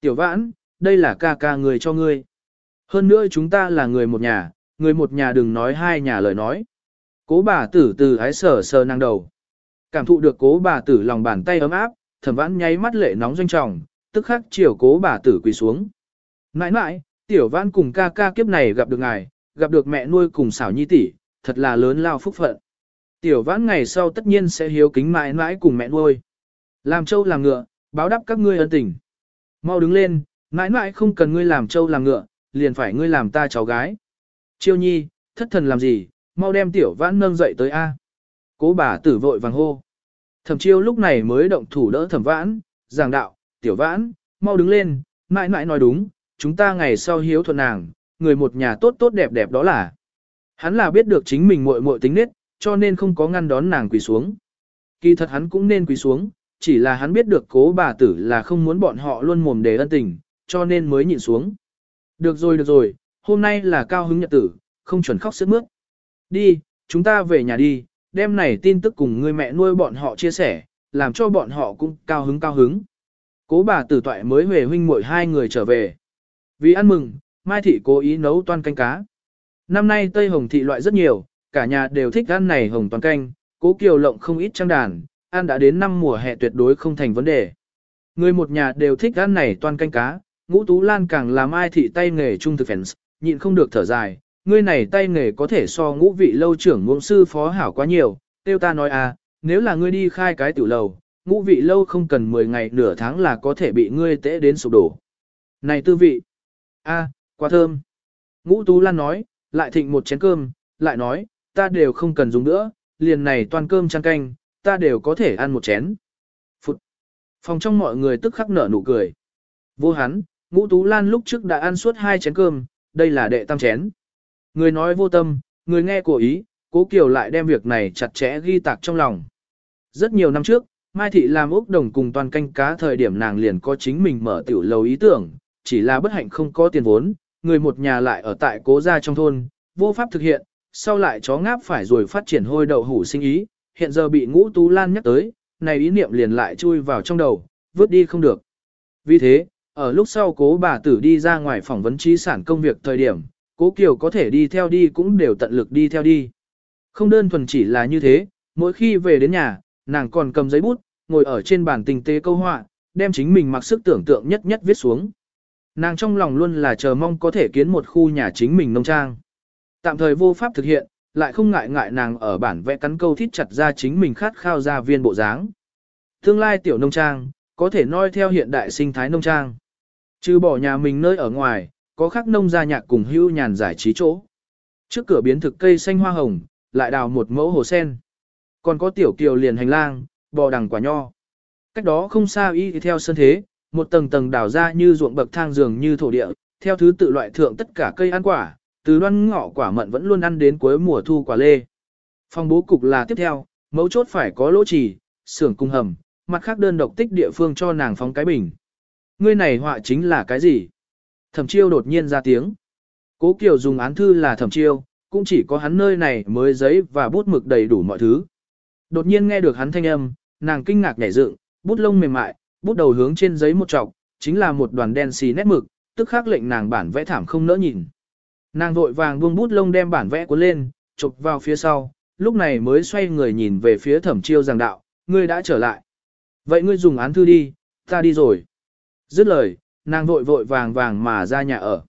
tiểu vãn, đây là ca ca người cho ngươi. Hơn nữa chúng ta là người một nhà, người một nhà đừng nói hai nhà lời nói. Cố bà tử từ ái sở sờ năng đầu. Cảm thụ được cố bà tử lòng bàn tay ấm áp, thẩm vãn nháy mắt lệ nóng doanh trọng, tức khắc chiều cố bà tử quỳ xuống. Nãi nãi, tiểu vãn cùng ca ca kiếp này gặp được ngài, gặp được mẹ nuôi cùng xảo nhi tỷ, thật là lớn lao phúc phận. Tiểu vãn ngày sau tất nhiên sẽ hiếu kính mãi mãi cùng mẹ nuôi. Làm trâu làm ngựa, báo đáp các ngươi ân tình. Mau đứng lên, mãi mãi không cần ngươi làm trâu làm ngựa, liền phải ngươi làm ta cháu gái. Chiêu nhi, thất thần làm gì, mau đem tiểu vãn nâng dậy tới A. Cố bà tử vội vàng hô. Thẩm chiêu lúc này mới động thủ đỡ thẩm vãn, giảng đạo, tiểu vãn, mau đứng lên, mãi mãi nói đúng, chúng ta ngày sau hiếu thuận nàng, người một nhà tốt tốt đẹp đẹp đó là. Hắn là biết được chính mình muội muội tính nết, cho nên không có ngăn đón nàng quỳ xuống. Kỳ thật hắn cũng nên quỳ xuống, chỉ là hắn biết được cố bà tử là không muốn bọn họ luôn mồm để ân tình, cho nên mới nhịn xuống. Được rồi được rồi, hôm nay là cao hứng nhật tử, không chuẩn khóc sướt mướt. Đi, chúng ta về nhà đi, đêm này tin tức cùng người mẹ nuôi bọn họ chia sẻ, làm cho bọn họ cũng cao hứng cao hứng. Cố bà tử toại mới về huynh muội hai người trở về. Vì ăn mừng, Mai Thị cố ý nấu toan canh cá. Năm nay Tây Hồng Thị loại rất nhiều, cả nhà đều thích ăn này hồng toàn canh, cố kiều lộng không ít trang đàn, ăn đã đến năm mùa hè tuyệt đối không thành vấn đề. Người một nhà đều thích ăn này toàn canh cá, ngũ tú lan càng làm ai Thị tay nghề trung thực fans, nhịn không được thở dài, người này tay nghề có thể so ngũ vị lâu trưởng ngũ sư phó hảo quá nhiều, tiêu ta nói à, nếu là ngươi đi khai cái tiểu lầu, ngũ vị lâu không cần 10 ngày nửa tháng là có thể bị ngươi tễ đến sụp đổ. Này tư vị, a, quá thơm. Ngũ Tú Lan nói, lại thịnh một chén cơm, lại nói, ta đều không cần dùng nữa, liền này toàn cơm chăn canh, ta đều có thể ăn một chén. Phụt! Phòng trong mọi người tức khắc nở nụ cười. Vô hắn, ngũ tú lan lúc trước đã ăn suốt hai chén cơm, đây là đệ tam chén. Người nói vô tâm, người nghe cổ ý, cố kiều lại đem việc này chặt chẽ ghi tạc trong lòng. Rất nhiều năm trước, Mai Thị làm ốc đồng cùng toàn canh cá thời điểm nàng liền có chính mình mở tiểu lầu ý tưởng, chỉ là bất hạnh không có tiền vốn, người một nhà lại ở tại cố gia trong thôn, vô pháp thực hiện, sau lại chó ngáp phải rồi phát triển hôi đậu hủ sinh ý, hiện giờ bị ngũ tú lan nhắc tới, này ý niệm liền lại chui vào trong đầu, vứt đi không được. Vì thế, ở lúc sau cố bà tử đi ra ngoài phỏng vấn trí sản công việc thời điểm, cố Kiều có thể đi theo đi cũng đều tận lực đi theo đi. Không đơn thuần chỉ là như thế, mỗi khi về đến nhà, nàng còn cầm giấy bút, ngồi ở trên bàn tình tế câu họa, đem chính mình mặc sức tưởng tượng nhất nhất viết xuống. Nàng trong lòng luôn là chờ mong có thể kiến một khu nhà chính mình nông trang. Tạm thời vô pháp thực hiện, lại không ngại ngại nàng ở bản vẽ cắn câu thít chặt ra chính mình khát khao ra viên bộ dáng. Tương lai tiểu nông trang, có thể noi theo hiện đại sinh thái nông trang. Trừ bỏ nhà mình nơi ở ngoài, có khắc nông gia nhạc cùng hưu nhàn giải trí chỗ. Trước cửa biến thực cây xanh hoa hồng, lại đào một mẫu hồ sen. Còn có tiểu kiều liền hành lang, bò đằng quả nho. Cách đó không xa y theo sân thế, một tầng tầng đào ra như ruộng bậc thang giường như thổ địa, theo thứ tự loại thượng tất cả cây ăn quả, từ đoan ngọ quả mận vẫn luôn ăn đến cuối mùa thu quả lê. Phòng bố cục là tiếp theo, mấu chốt phải có lỗ trì, xưởng cung hầm, mặt khác đơn độc tích địa phương cho nàng phóng cái bình. Ngươi này họa chính là cái gì? Thẩm chiêu đột nhiên ra tiếng. Cố Kiều dùng án thư là thẩm chiêu, cũng chỉ có hắn nơi này mới giấy và bút mực đầy đủ mọi thứ. Đột nhiên nghe được hắn thanh âm, nàng kinh ngạc nhảy dựng, bút lông mềm mại, bút đầu hướng trên giấy một trọc, chính là một đoàn đen xì nét mực, tức khắc lệnh nàng bản vẽ thảm không nỡ nhìn. Nàng vội vàng buông bút lông đem bản vẽ cuốn lên, chụp vào phía sau, lúc này mới xoay người nhìn về phía thẩm chiêu giảng đạo, ngươi đã trở lại. Vậy ngươi dùng án thư đi, ta đi rồi. Dứt lời, nàng vội vội vàng vàng mà ra nhà ở.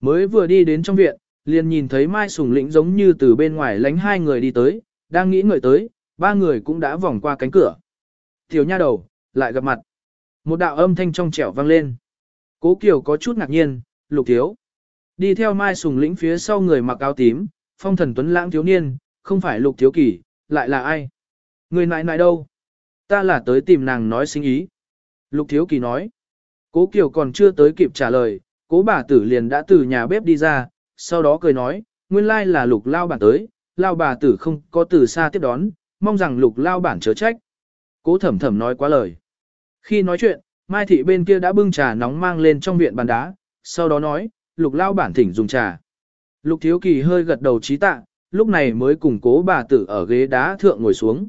Mới vừa đi đến trong viện, liền nhìn thấy Mai Sùng Lĩnh giống như từ bên ngoài lánh hai người đi tới, đang nghĩ người tới, ba người cũng đã vòng qua cánh cửa. Tiểu nha đầu, lại gặp mặt. Một đạo âm thanh trong trẻo vang lên. Cố Kiều có chút ngạc nhiên, lục thiếu. Đi theo Mai Sùng Lĩnh phía sau người mặc áo tím, phong thần tuấn lãng thiếu niên, không phải lục thiếu kỳ, lại là ai? Người nại nại đâu? Ta là tới tìm nàng nói sinh ý. Lục thiếu kỳ nói. Cố Kiều còn chưa tới kịp trả lời, cố bà tử liền đã từ nhà bếp đi ra, sau đó cười nói, nguyên lai là lục lao bản tới, lao bà tử không có từ xa tiếp đón, mong rằng lục lao bản chớ trách. Cố thẩm thẩm nói quá lời. Khi nói chuyện, Mai Thị bên kia đã bưng trà nóng mang lên trong viện bàn đá, sau đó nói, lục lao bản thỉnh dùng trà. Lục thiếu kỳ hơi gật đầu trí tạ, lúc này mới cùng cố bà tử ở ghế đá thượng ngồi xuống.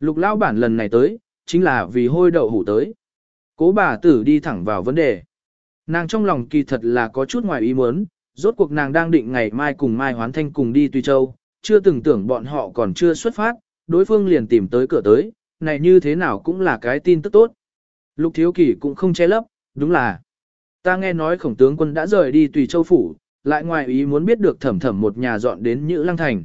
Lục lao bản lần này tới, chính là vì hôi đậu hủ tới. Cố bà tử đi thẳng vào vấn đề. Nàng trong lòng kỳ thật là có chút ngoài ý muốn, rốt cuộc nàng đang định ngày mai cùng Mai Hoán Thanh cùng đi Tùy Châu, chưa từng tưởng bọn họ còn chưa xuất phát, đối phương liền tìm tới cửa tới, này như thế nào cũng là cái tin tức tốt. Lục Thiếu Kỳ cũng không che lấp, đúng là. Ta nghe nói khổng tướng quân đã rời đi Tùy Châu Phủ, lại ngoài ý muốn biết được thẩm thẩm một nhà dọn đến Nhữ Lăng Thành.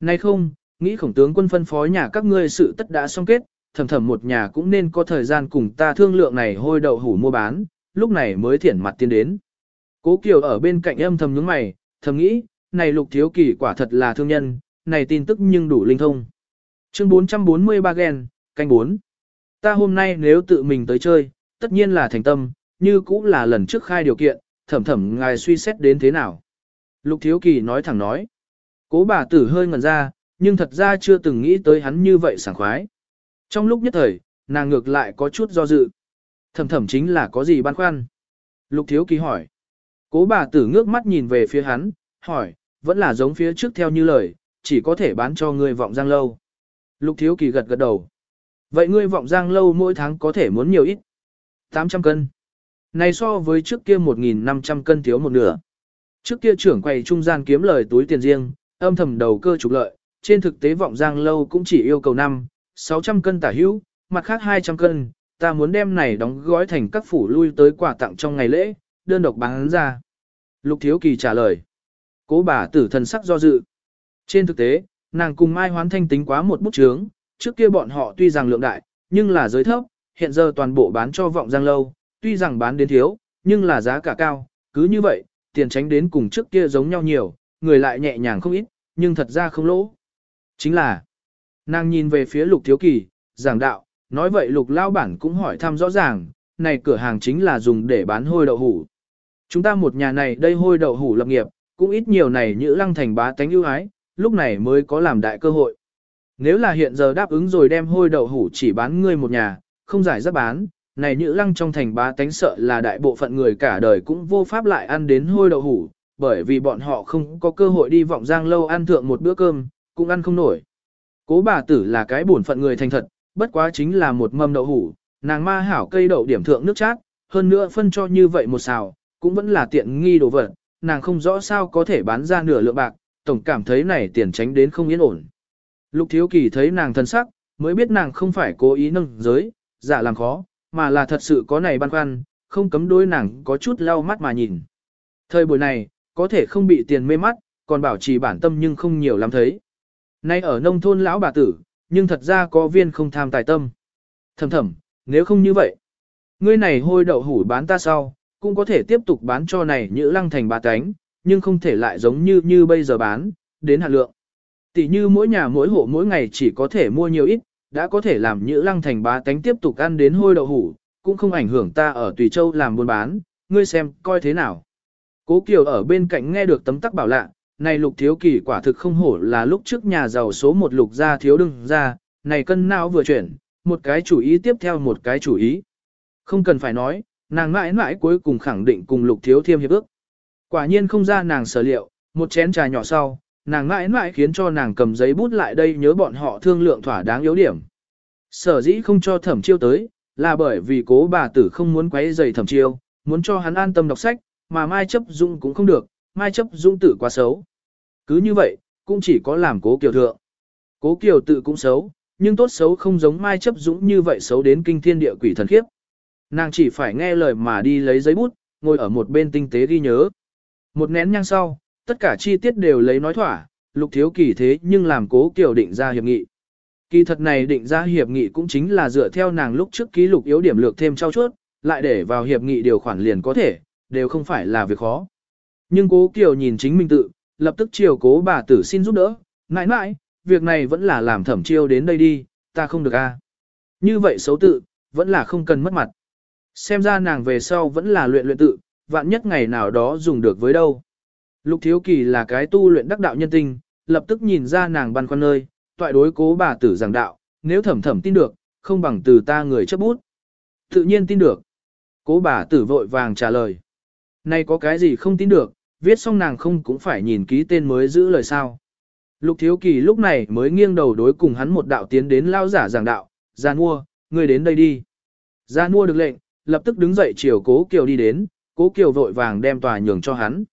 Nay không, nghĩ khổng tướng quân phân phó nhà các ngươi sự tất đã xong kết, thầm thầm một nhà cũng nên có thời gian cùng ta thương lượng này hôi đậu hủ mua bán, lúc này mới thiển mặt tiến đến. Cố Kiều ở bên cạnh âm thầm nhướng mày, thầm nghĩ, này lục thiếu kỳ quả thật là thương nhân, này tin tức nhưng đủ linh thông. Chương 443 gen, canh 4. Ta hôm nay nếu tự mình tới chơi, tất nhiên là thành tâm, như cũng là lần trước khai điều kiện, thầm thầm ngài suy xét đến thế nào. Lục thiếu kỳ nói thẳng nói. Cố bà tử hơi ngẩn ra, nhưng thật ra chưa từng nghĩ tới hắn như vậy sảng khoái. Trong lúc nhất thời, nàng ngược lại có chút do dự. Thầm thầm chính là có gì băn khoăn? Lục thiếu kỳ hỏi. Cố bà tử ngước mắt nhìn về phía hắn, hỏi, vẫn là giống phía trước theo như lời, chỉ có thể bán cho ngươi vọng giang lâu. Lục thiếu kỳ gật gật đầu. Vậy ngươi vọng giang lâu mỗi tháng có thể muốn nhiều ít? 800 cân. Này so với trước kia 1.500 cân thiếu một nửa. Trước kia trưởng quầy trung gian kiếm lời túi tiền riêng, âm thầm đầu cơ trục lợi, trên thực tế vọng giang lâu cũng chỉ yêu cầu 5, 600 cân tả hữu, mặt khác 200 cân, ta muốn đem này đóng gói thành các phủ lui tới quà tặng trong ngày lễ, đơn độc bán ra. Lục Thiếu Kỳ trả lời. Cố bà tử thần sắc do dự. Trên thực tế, nàng cùng Mai Hoán Thanh tính quá một bút chướng, trước kia bọn họ tuy rằng lượng đại, nhưng là giới thấp, hiện giờ toàn bộ bán cho vọng giang lâu, tuy rằng bán đến thiếu, nhưng là giá cả cao, cứ như vậy, tiền tránh đến cùng trước kia giống nhau nhiều, người lại nhẹ nhàng không ít, nhưng thật ra không lỗ. Chính là, nàng nhìn về phía lục thiếu kỳ, giảng đạo, nói vậy lục lao bản cũng hỏi thăm rõ ràng, này cửa hàng chính là dùng để bán hôi đậu hủ. Chúng ta một nhà này đây hôi đậu hủ lập nghiệp, cũng ít nhiều này như lăng thành bá tánh ưu ái, lúc này mới có làm đại cơ hội. Nếu là hiện giờ đáp ứng rồi đem hôi đậu hủ chỉ bán ngươi một nhà, không giải rất bán, này nhữ lăng trong thành bá tánh sợ là đại bộ phận người cả đời cũng vô pháp lại ăn đến hôi đậu hủ, bởi vì bọn họ không có cơ hội đi vọng giang lâu ăn thượng một bữa cơm, cũng ăn không nổi. Cố bà tử là cái bổn phận người thành thật, bất quá chính là một mâm đậu hủ, nàng ma hảo cây đậu điểm thượng nước chát, hơn nữa phân cho như vậy một xào, cũng vẫn là tiện nghi đồ vật, nàng không rõ sao có thể bán ra nửa lượng bạc, tổng cảm thấy này tiền tránh đến không yên ổn. Lục thiếu kỳ thấy nàng thân sắc, mới biết nàng không phải cố ý nâng giới, giả làm khó, mà là thật sự có này băn khoăn, không cấm đôi nàng có chút lau mắt mà nhìn. Thời buổi này, có thể không bị tiền mê mắt, còn bảo trì bản tâm nhưng không nhiều lắm thấy. Nay ở nông thôn lão bà tử, nhưng thật ra có viên không tham tài tâm. Thầm thầm, nếu không như vậy, ngươi này hôi đậu hủ bán ta sau, cũng có thể tiếp tục bán cho này như lăng thành bà cánh, nhưng không thể lại giống như như bây giờ bán, đến hạn lượng. Tỷ như mỗi nhà mỗi hộ mỗi ngày chỉ có thể mua nhiều ít, đã có thể làm Nhữ lăng thành bá tánh tiếp tục ăn đến hôi đậu hủ, cũng không ảnh hưởng ta ở Tùy Châu làm buôn bán, ngươi xem, coi thế nào. Cố Kiều ở bên cạnh nghe được tấm tắc bảo lạ, này lục thiếu kỳ quả thực không hổ là lúc trước nhà giàu số một lục gia thiếu đừng ra, này cân não vừa chuyển, một cái chủ ý tiếp theo một cái chủ ý. Không cần phải nói, nàng mãi mãi cuối cùng khẳng định cùng lục thiếu thiêm hiệp ước. Quả nhiên không ra nàng sở liệu, một chén trà nhỏ sau, nàng mãi mãi khiến cho nàng cầm giấy bút lại đây nhớ bọn họ thương lượng thỏa đáng yếu điểm. Sở dĩ không cho thẩm chiêu tới, là bởi vì cố bà tử không muốn quấy giày thẩm chiêu, muốn cho hắn an tâm đọc sách, mà Mai chấp dung cũng không được, Mai chấp dung tử quá xấu. Cứ như vậy, cũng chỉ có làm cố kiều thượng. Cố kiều tự cũng xấu, nhưng tốt xấu không giống Mai chấp dũng như vậy xấu đến kinh thiên địa quỷ thần khiếp. Nàng chỉ phải nghe lời mà đi lấy giấy bút, ngồi ở một bên tinh tế ghi nhớ. Một nén nhang sau, tất cả chi tiết đều lấy nói thỏa, lục thiếu kỳ thế nhưng làm cố kiểu định ra hiệp nghị. Kỳ thật này định ra hiệp nghị cũng chính là dựa theo nàng lúc trước ký lục yếu điểm lược thêm trao chuốt, lại để vào hiệp nghị điều khoản liền có thể, đều không phải là việc khó. Nhưng cố kiều nhìn chính mình tự, lập tức chiều cố bà tử xin giúp đỡ, ngại ngại, việc này vẫn là làm thẩm chiêu đến đây đi, ta không được a. Như vậy xấu tự, vẫn là không cần mất mặt. Xem ra nàng về sau vẫn là luyện luyện tự, vạn nhất ngày nào đó dùng được với đâu. Lục thiếu kỳ là cái tu luyện đắc đạo nhân tinh, lập tức nhìn ra nàng băn khoăn nơi, toại đối cố bà tử giảng đạo, nếu thẩm thẩm tin được, không bằng từ ta người chấp bút. Tự nhiên tin được. Cố bà tử vội vàng trả lời. nay có cái gì không tin được, viết xong nàng không cũng phải nhìn ký tên mới giữ lời sao. Lục thiếu kỳ lúc này mới nghiêng đầu đối cùng hắn một đạo tiến đến lao giả giảng đạo, ra mua, người đến đây đi. Ra mua được lệnh, lập tức đứng dậy chiều cố kiều đi đến, cố kiều vội vàng đem tòa nhường cho hắn.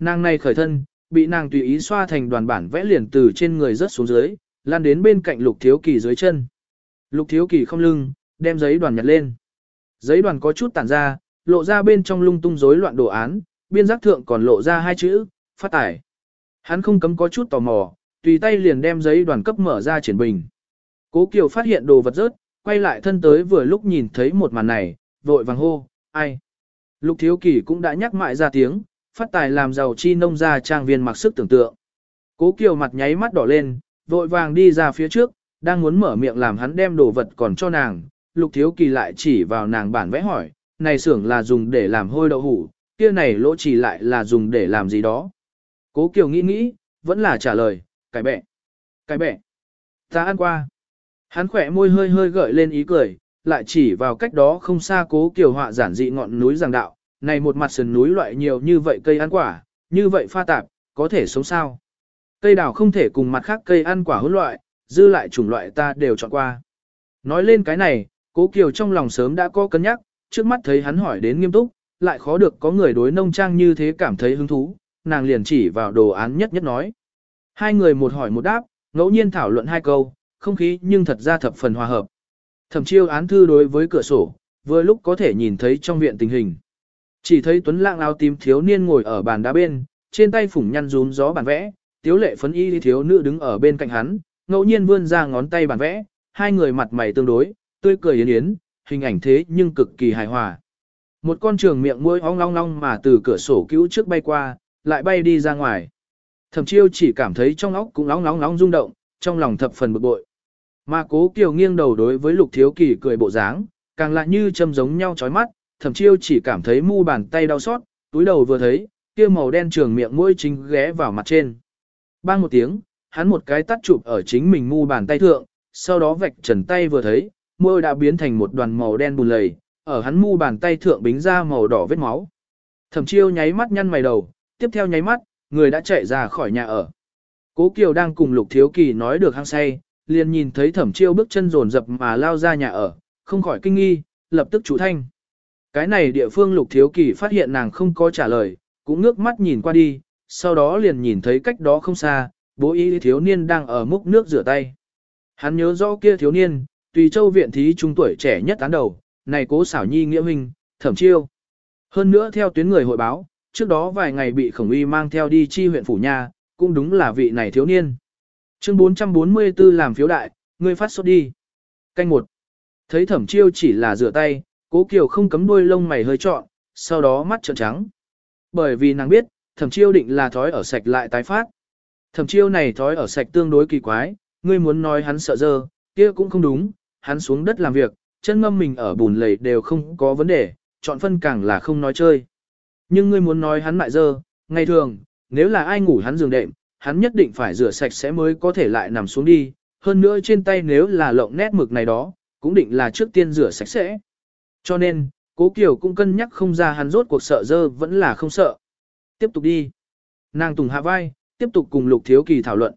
Nàng này khởi thân, bị nàng tùy ý xoa thành đoàn bản vẽ liền từ trên người rớt xuống dưới, lan đến bên cạnh lục thiếu kỳ dưới chân. Lục thiếu kỳ không lưng, đem giấy đoàn nhặt lên. Giấy đoàn có chút tản ra, lộ ra bên trong lung tung rối loạn đồ án, biên giác thượng còn lộ ra hai chữ, phát tải. Hắn không cấm có chút tò mò, tùy tay liền đem giấy đoàn cấp mở ra triển bình. Cố Kiều phát hiện đồ vật rớt, quay lại thân tới vừa lúc nhìn thấy một màn này, vội vàng hô, ai. Lục Thiếu Kỳ cũng đã nhắc mại ra tiếng, phát tài làm giàu chi nông gia trang viên mặc sức tưởng tượng. Cố Kiều mặt nháy mắt đỏ lên, vội vàng đi ra phía trước, đang muốn mở miệng làm hắn đem đồ vật còn cho nàng. Lục Thiếu Kỳ lại chỉ vào nàng bản vẽ hỏi, này xưởng là dùng để làm hôi đậu hủ, kia này lỗ chỉ lại là dùng để làm gì đó. Cố Kiều nghĩ nghĩ, vẫn là trả lời, cái bẹ. Cái bẹ. Ta ăn qua. Hắn khỏe môi hơi hơi gợi lên ý cười, lại chỉ vào cách đó không xa cố Kiều họa giản dị ngọn núi giảng đạo, này một mặt sườn núi loại nhiều như vậy cây ăn quả, như vậy pha tạp, có thể sống sao. Cây đào không thể cùng mặt khác cây ăn quả hỗn loại, dư lại chủng loại ta đều chọn qua. Nói lên cái này, cố Kiều trong lòng sớm đã có cân nhắc, trước mắt thấy hắn hỏi đến nghiêm túc, lại khó được có người đối nông trang như thế cảm thấy hứng thú, nàng liền chỉ vào đồ án nhất nhất nói. Hai người một hỏi một đáp, ngẫu nhiên thảo luận hai câu, không khí nhưng thật ra thập phần hòa hợp. Thẩm chiêu án thư đối với cửa sổ, vừa lúc có thể nhìn thấy trong viện tình hình. Chỉ thấy tuấn lạng áo tím thiếu niên ngồi ở bàn đá bên, trên tay phủng nhăn rún gió bản vẽ, tiếu lệ phấn y thiếu nữ đứng ở bên cạnh hắn, ngẫu nhiên vươn ra ngón tay bản vẽ, hai người mặt mày tương đối, tươi cười yến yến, hình ảnh thế nhưng cực kỳ hài hòa. Một con trường miệng mũi ong long long mà từ cửa sổ cứu trước bay qua, lại bay đi ra ngoài. Thẩm chiêu chỉ cảm thấy trong óc cũng nóng nóng nóng rung động, trong lòng thập phần bực bội. Mà cố kiều nghiêng đầu đối với lục thiếu kỳ cười bộ dáng, càng lại như châm giống nhau chói mắt, thẩm chiêu chỉ cảm thấy mu bàn tay đau xót, túi đầu vừa thấy, kia màu đen trường miệng mũi chính ghé vào mặt trên. Bang một tiếng, hắn một cái tắt chụp ở chính mình mu bàn tay thượng, sau đó vạch trần tay vừa thấy, môi đã biến thành một đoàn màu đen bùn lầy, ở hắn mu bàn tay thượng bính ra màu đỏ vết máu. Thẩm chiêu nháy mắt nhăn mày đầu, tiếp theo nháy mắt, người đã chạy ra khỏi nhà ở. Cố Kiều đang cùng Lục Thiếu Kỳ nói được hăng say, liền nhìn thấy thẩm chiêu bước chân rồn rập mà lao ra nhà ở, không khỏi kinh nghi, lập tức chủ thanh. Cái này địa phương Lục Thiếu Kỳ phát hiện nàng không có trả lời, cũng ngước mắt nhìn qua đi, sau đó liền nhìn thấy cách đó không xa, bố y thiếu niên đang ở múc nước rửa tay. Hắn nhớ rõ kia thiếu niên, tùy châu viện thí trung tuổi trẻ nhất tán đầu, này cố xảo nhi nghĩa huynh, thẩm chiêu. Hơn nữa theo tuyến người hội báo, trước đó vài ngày bị khổng uy mang theo đi chi huyện phủ nha, cũng đúng là vị này thiếu niên. Chương 444 làm phiếu đại, ngươi phát sốt đi. Canh một. Thấy thẩm chiêu chỉ là rửa tay, cố kiều không cấm đuôi lông mày hơi trọn, sau đó mắt trợn trắng. Bởi vì nàng biết, thẩm chiêu định là thói ở sạch lại tái phát. Thẩm chiêu này thói ở sạch tương đối kỳ quái, ngươi muốn nói hắn sợ dơ, kia cũng không đúng, hắn xuống đất làm việc, chân ngâm mình ở bùn lầy đều không có vấn đề, chọn phân càng là không nói chơi. Nhưng ngươi muốn nói hắn lại dơ, ngày thường, nếu là ai ngủ hắn giường đệm, hắn nhất định phải rửa sạch sẽ mới có thể lại nằm xuống đi, hơn nữa trên tay nếu là lộng nét mực này đó, cũng định là trước tiên rửa sạch sẽ. Cho nên, cố Kiều cũng cân nhắc không ra hắn rốt cuộc sợ dơ vẫn là không sợ. Tiếp tục đi. Nàng tùng hạ vai, tiếp tục cùng Lục Thiếu Kỳ thảo luận.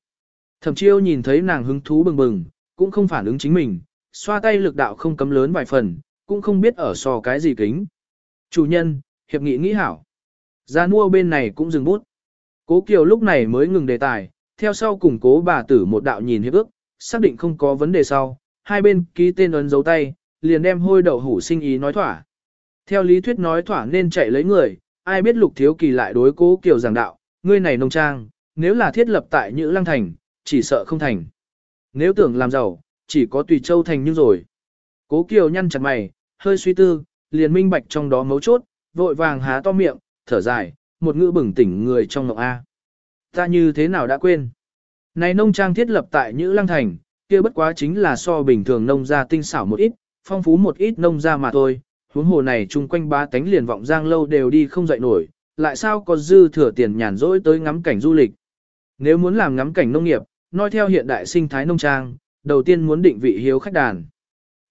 Thẩm chiêu nhìn thấy nàng hứng thú bừng bừng, cũng không phản ứng chính mình, xoa tay lực đạo không cấm lớn vài phần, cũng không biết ở so cái gì kính. Chủ nhân, hiệp nghị nghĩ hảo. Gia mua bên này cũng dừng bút. Cố Kiều lúc này mới ngừng đề tài, theo sau cùng cố bà tử một đạo nhìn hiệp ước, xác định không có vấn đề sau, hai bên ký tên ấn dấu tay, liền đem hôi đậu hủ sinh ý nói thỏa. Theo lý thuyết nói thỏa nên chạy lấy người, ai biết lục thiếu kỳ lại đối cố Kiều giảng đạo, ngươi này nông trang, nếu là thiết lập tại Nhữ Lăng Thành, chỉ sợ không thành. Nếu tưởng làm giàu, chỉ có tùy châu thành như rồi. Cố Kiều nhăn chặt mày, hơi suy tư, liền minh bạch trong đó mấu chốt, vội vàng há to miệng, thở dài, một ngữ bừng tỉnh người trong ngọc A. Ta như thế nào đã quên? Này nông trang thiết lập tại Nhữ Lăng Thành, kia bất quá chính là so bình thường nông gia tinh xảo một ít, phong phú một ít nông gia mà thôi. Huống hồ này chung quanh ba tánh liền vọng giang lâu đều đi không dậy nổi, lại sao có dư thừa tiền nhàn rỗi tới ngắm cảnh du lịch. Nếu muốn làm ngắm cảnh nông nghiệp, nói theo hiện đại sinh thái nông trang, đầu tiên muốn định vị hiếu khách đàn.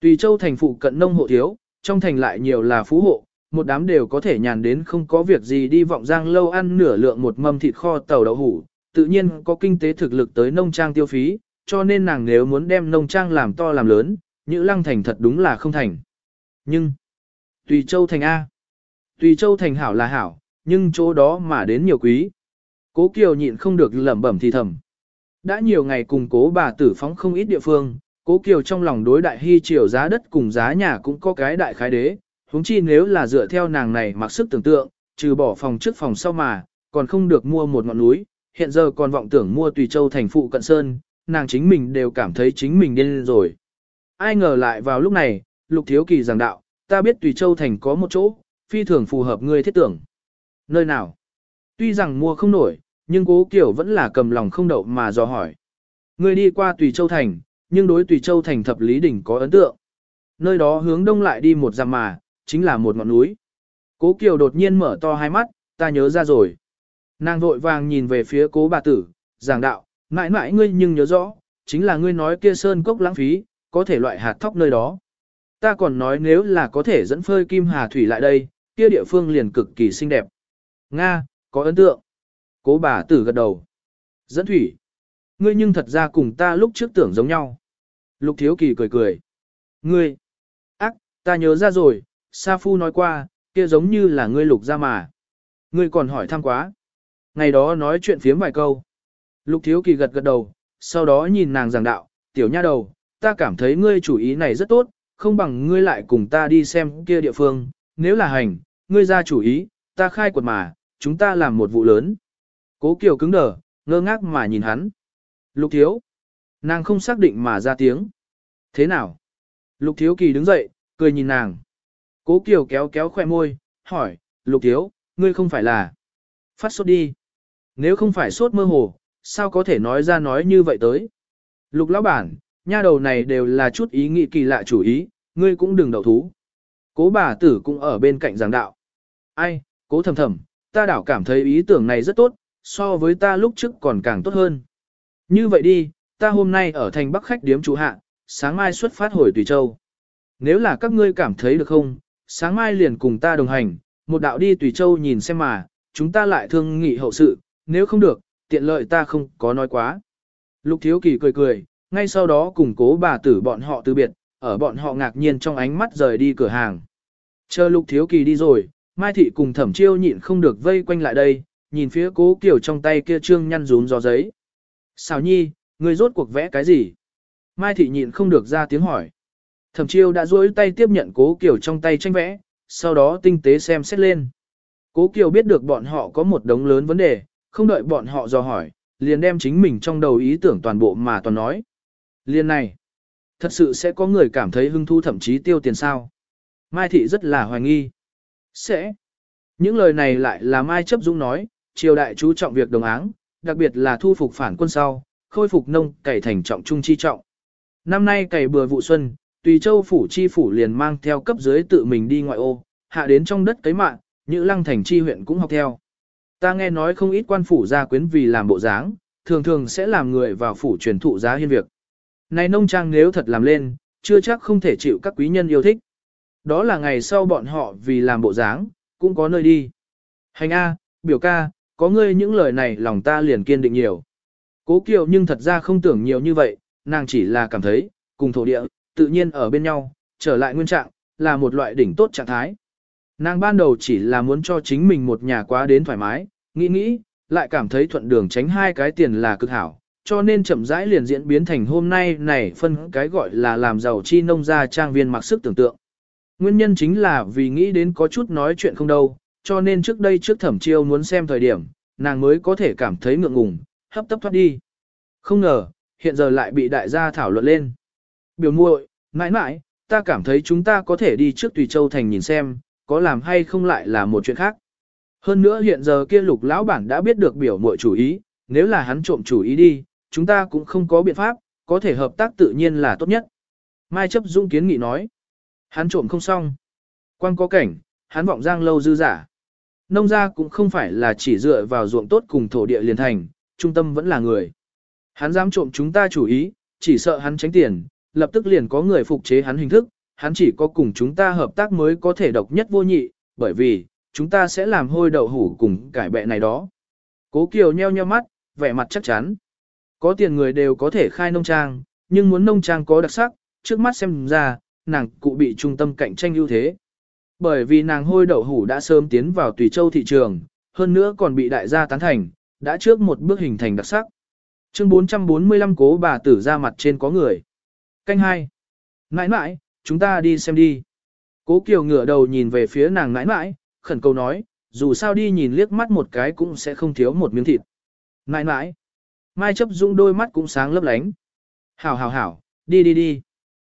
Tùy châu thành phụ cận nông hộ thiếu, trong thành lại nhiều là phú hộ, một đám đều có thể nhàn đến không có việc gì đi vọng giang lâu ăn nửa lượng một mâm thịt kho tàu đậu hủ, tự nhiên có kinh tế thực lực tới nông trang tiêu phí, cho nên nàng nếu muốn đem nông trang làm to làm lớn, Nhữ Lăng Thành thật đúng là không thành. Nhưng, Tùy Châu Thành A. Tùy Châu Thành hảo là hảo, nhưng chỗ đó mà đến nhiều quý. Cố Kiều nhịn không được lẩm bẩm thì thầm. Đã nhiều ngày cùng cố bà tử phóng không ít địa phương, cố Kiều trong lòng đối đại hy triều giá đất cùng giá nhà cũng có cái đại khái đế, huống chi nếu là dựa theo nàng này mặc sức tưởng tượng, trừ bỏ phòng trước phòng sau mà, còn không được mua một ngọn núi, hiện giờ còn vọng tưởng mua Tùy Châu thành phụ cận sơn, nàng chính mình đều cảm thấy chính mình điên rồi. Ai ngờ lại vào lúc này, Lục Thiếu Kỳ giảng đạo, ta biết Tùy Châu thành có một chỗ, phi thường phù hợp ngươi thiết tưởng. Nơi nào? Tuy rằng mua không nổi, nhưng cố kiểu vẫn là cầm lòng không đậu mà dò hỏi. Ngươi đi qua Tùy Châu thành, nhưng đối Tùy Châu thành thập lý đỉnh có ấn tượng. Nơi đó hướng đông lại đi một dặm mà, chính là một ngọn núi. Cố Kiều đột nhiên mở to hai mắt, ta nhớ ra rồi. Nàng vội vàng nhìn về phía cố bà tử, giảng đạo, mãi mãi ngươi nhưng nhớ rõ, chính là ngươi nói kia sơn cốc lãng phí, có thể loại hạt thóc nơi đó. Ta còn nói nếu là có thể dẫn phơi kim hà thủy lại đây, kia địa phương liền cực kỳ xinh đẹp. Nga, có ấn tượng. Cố bà tử gật đầu. Dẫn thủy. Ngươi nhưng thật ra cùng ta lúc trước tưởng giống nhau. Lục thiếu kỳ cười cười. Ngươi. Ác, ta nhớ ra rồi, Sa Phu nói qua, kia giống như là ngươi lục ra mà. Ngươi còn hỏi thăm quá. Ngày đó nói chuyện phiếm vài câu. Lục thiếu kỳ gật gật đầu, sau đó nhìn nàng giảng đạo, tiểu nha đầu, ta cảm thấy ngươi chủ ý này rất tốt, không bằng ngươi lại cùng ta đi xem kia địa phương, nếu là hành, ngươi ra chủ ý, ta khai quật mà, chúng ta làm một vụ lớn. Cố Kiều cứng đờ, ngơ ngác mà nhìn hắn. Lục thiếu. Nàng không xác định mà ra tiếng. Thế nào? Lục thiếu kỳ đứng dậy, cười nhìn nàng. Cố Kiều kéo kéo khoe môi, hỏi, Lục thiếu, ngươi không phải là... Phát sốt đi. Nếu không phải sốt mơ hồ, sao có thể nói ra nói như vậy tới. Lục lão bản, nha đầu này đều là chút ý nghĩ kỳ lạ chủ ý, ngươi cũng đừng đậu thú. Cố bà tử cũng ở bên cạnh giảng đạo. Ai, cố thầm thầm, ta đảo cảm thấy ý tưởng này rất tốt, so với ta lúc trước còn càng tốt hơn. Như vậy đi, ta hôm nay ở thành Bắc khách điếm chủ hạ, sáng mai xuất phát hồi Tùy Châu. Nếu là các ngươi cảm thấy được không, sáng mai liền cùng ta đồng hành, một đạo đi Tùy Châu nhìn xem mà, chúng ta lại thương nghị hậu sự, nếu không được, tiện lợi ta không có nói quá. Lục Thiếu Kỳ cười cười, ngay sau đó cùng cố bà tử bọn họ từ biệt, ở bọn họ ngạc nhiên trong ánh mắt rời đi cửa hàng. Chờ Lục Thiếu Kỳ đi rồi, Mai Thị cùng Thẩm Chiêu nhịn không được vây quanh lại đây, nhìn phía cố kiểu trong tay kia trương nhăn rún gió giấy. Xào nhi, người rốt cuộc vẽ cái gì? Mai Thị nhịn không được ra tiếng hỏi. Thẩm Chiêu đã duỗi tay tiếp nhận cố kiểu trong tay tranh vẽ, sau đó tinh tế xem xét lên. Cố Kiều biết được bọn họ có một đống lớn vấn đề, không đợi bọn họ dò hỏi, liền đem chính mình trong đầu ý tưởng toàn bộ mà toàn nói. Liên này, thật sự sẽ có người cảm thấy hưng thu thậm chí tiêu tiền sao. Mai Thị rất là hoài nghi. Sẽ. Những lời này lại là Mai Chấp Dũng nói, triều đại chú trọng việc đồng áng, đặc biệt là thu phục phản quân sau, khôi phục nông cày thành trọng trung chi trọng. Năm nay cày bừa vụ xuân, tùy châu phủ chi phủ liền mang theo cấp dưới tự mình đi ngoại ô, hạ đến trong đất cấy mạng, như lăng thành chi huyện cũng học theo. Ta nghe nói không ít quan phủ gia quyến vì làm bộ dáng, thường thường sẽ làm người vào phủ truyền thụ giá hiên việc. Này nông trang nếu thật làm lên, chưa chắc không thể chịu các quý nhân yêu thích. Đó là ngày sau bọn họ vì làm bộ dáng, cũng có nơi đi. Hành A, biểu ca, có ngươi những lời này lòng ta liền kiên định nhiều. Cố Kiều nhưng thật ra không tưởng nhiều như vậy, nàng chỉ là cảm thấy, cùng thổ địa, tự nhiên ở bên nhau, trở lại nguyên trạng, là một loại đỉnh tốt trạng thái. Nàng ban đầu chỉ là muốn cho chính mình một nhà quá đến thoải mái, nghĩ nghĩ, lại cảm thấy thuận đường tránh hai cái tiền là cực hảo, cho nên chậm rãi liền diễn biến thành hôm nay này phân cái gọi là làm giàu chi nông gia trang viên mặc sức tưởng tượng. Nguyên nhân chính là vì nghĩ đến có chút nói chuyện không đâu, cho nên trước đây trước thẩm chiêu muốn xem thời điểm, nàng mới có thể cảm thấy ngượng ngùng, hấp tấp thoát đi. Không ngờ, hiện giờ lại bị đại gia thảo luận lên. Biểu muội, mãi mãi, ta cảm thấy chúng ta có thể đi trước Tùy Châu Thành nhìn xem, có làm hay không lại là một chuyện khác. Hơn nữa hiện giờ kia lục lão bản đã biết được biểu muội chủ ý, nếu là hắn trộm chủ ý đi, chúng ta cũng không có biện pháp, có thể hợp tác tự nhiên là tốt nhất. Mai chấp dung kiến nghị nói, hắn trộm không xong. Quan có cảnh, hắn vọng giang lâu dư giả. Nông gia cũng không phải là chỉ dựa vào ruộng tốt cùng thổ địa liền thành, trung tâm vẫn là người. Hắn dám trộm chúng ta chủ ý, chỉ sợ hắn tránh tiền, lập tức liền có người phục chế hắn hình thức, hắn chỉ có cùng chúng ta hợp tác mới có thể độc nhất vô nhị, bởi vì, chúng ta sẽ làm hôi đậu hủ cùng cải bẹ này đó. Cố Kiều nheo nheo mắt, vẻ mặt chắc chắn. Có tiền người đều có thể khai nông trang, nhưng muốn nông trang có đặc sắc, trước mắt xem ra, nàng cụ bị trung tâm cạnh tranh ưu thế. Bởi vì nàng hôi đậu hủ đã sớm tiến vào tùy châu thị trường, hơn nữa còn bị đại gia tán thành, đã trước một bước hình thành đặc sắc. Chương 445 cố bà tử ra mặt trên có người. Canh hai. Nãi nãi, chúng ta đi xem đi. Cố Kiều ngửa đầu nhìn về phía nàng nãi nãi, khẩn cầu nói, dù sao đi nhìn liếc mắt một cái cũng sẽ không thiếu một miếng thịt. Nãi nãi. Mai chấp dũng đôi mắt cũng sáng lấp lánh. Hảo hảo hảo, đi đi đi.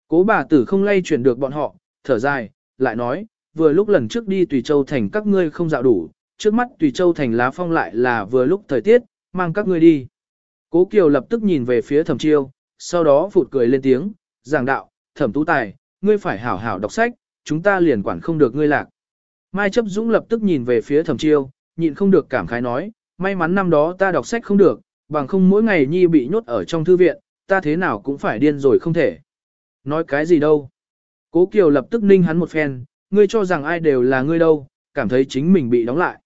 Cố bà tử không lay chuyển được bọn họ, thở dài, lại nói, vừa lúc lần trước đi Tùy Châu Thành các ngươi không dạo đủ, trước mắt Tùy Châu Thành lá phong lại là vừa lúc thời tiết, mang các ngươi đi. Cố Kiều lập tức nhìn về phía thẩm chiêu, sau đó phụt cười lên tiếng, giảng đạo, thẩm tú tài, ngươi phải hảo hảo đọc sách, chúng ta liền quản không được ngươi lạc. Mai chấp dũng lập tức nhìn về phía thẩm chiêu, nhịn không được cảm khái nói, may mắn năm đó ta đọc sách không được, bằng không mỗi ngày nhi bị nhốt ở trong thư viện, ta thế nào cũng phải điên rồi không thể. Nói cái gì đâu. Cố Kiều lập tức ninh hắn một phen, ngươi cho rằng ai đều là ngươi đâu, cảm thấy chính mình bị đóng lại.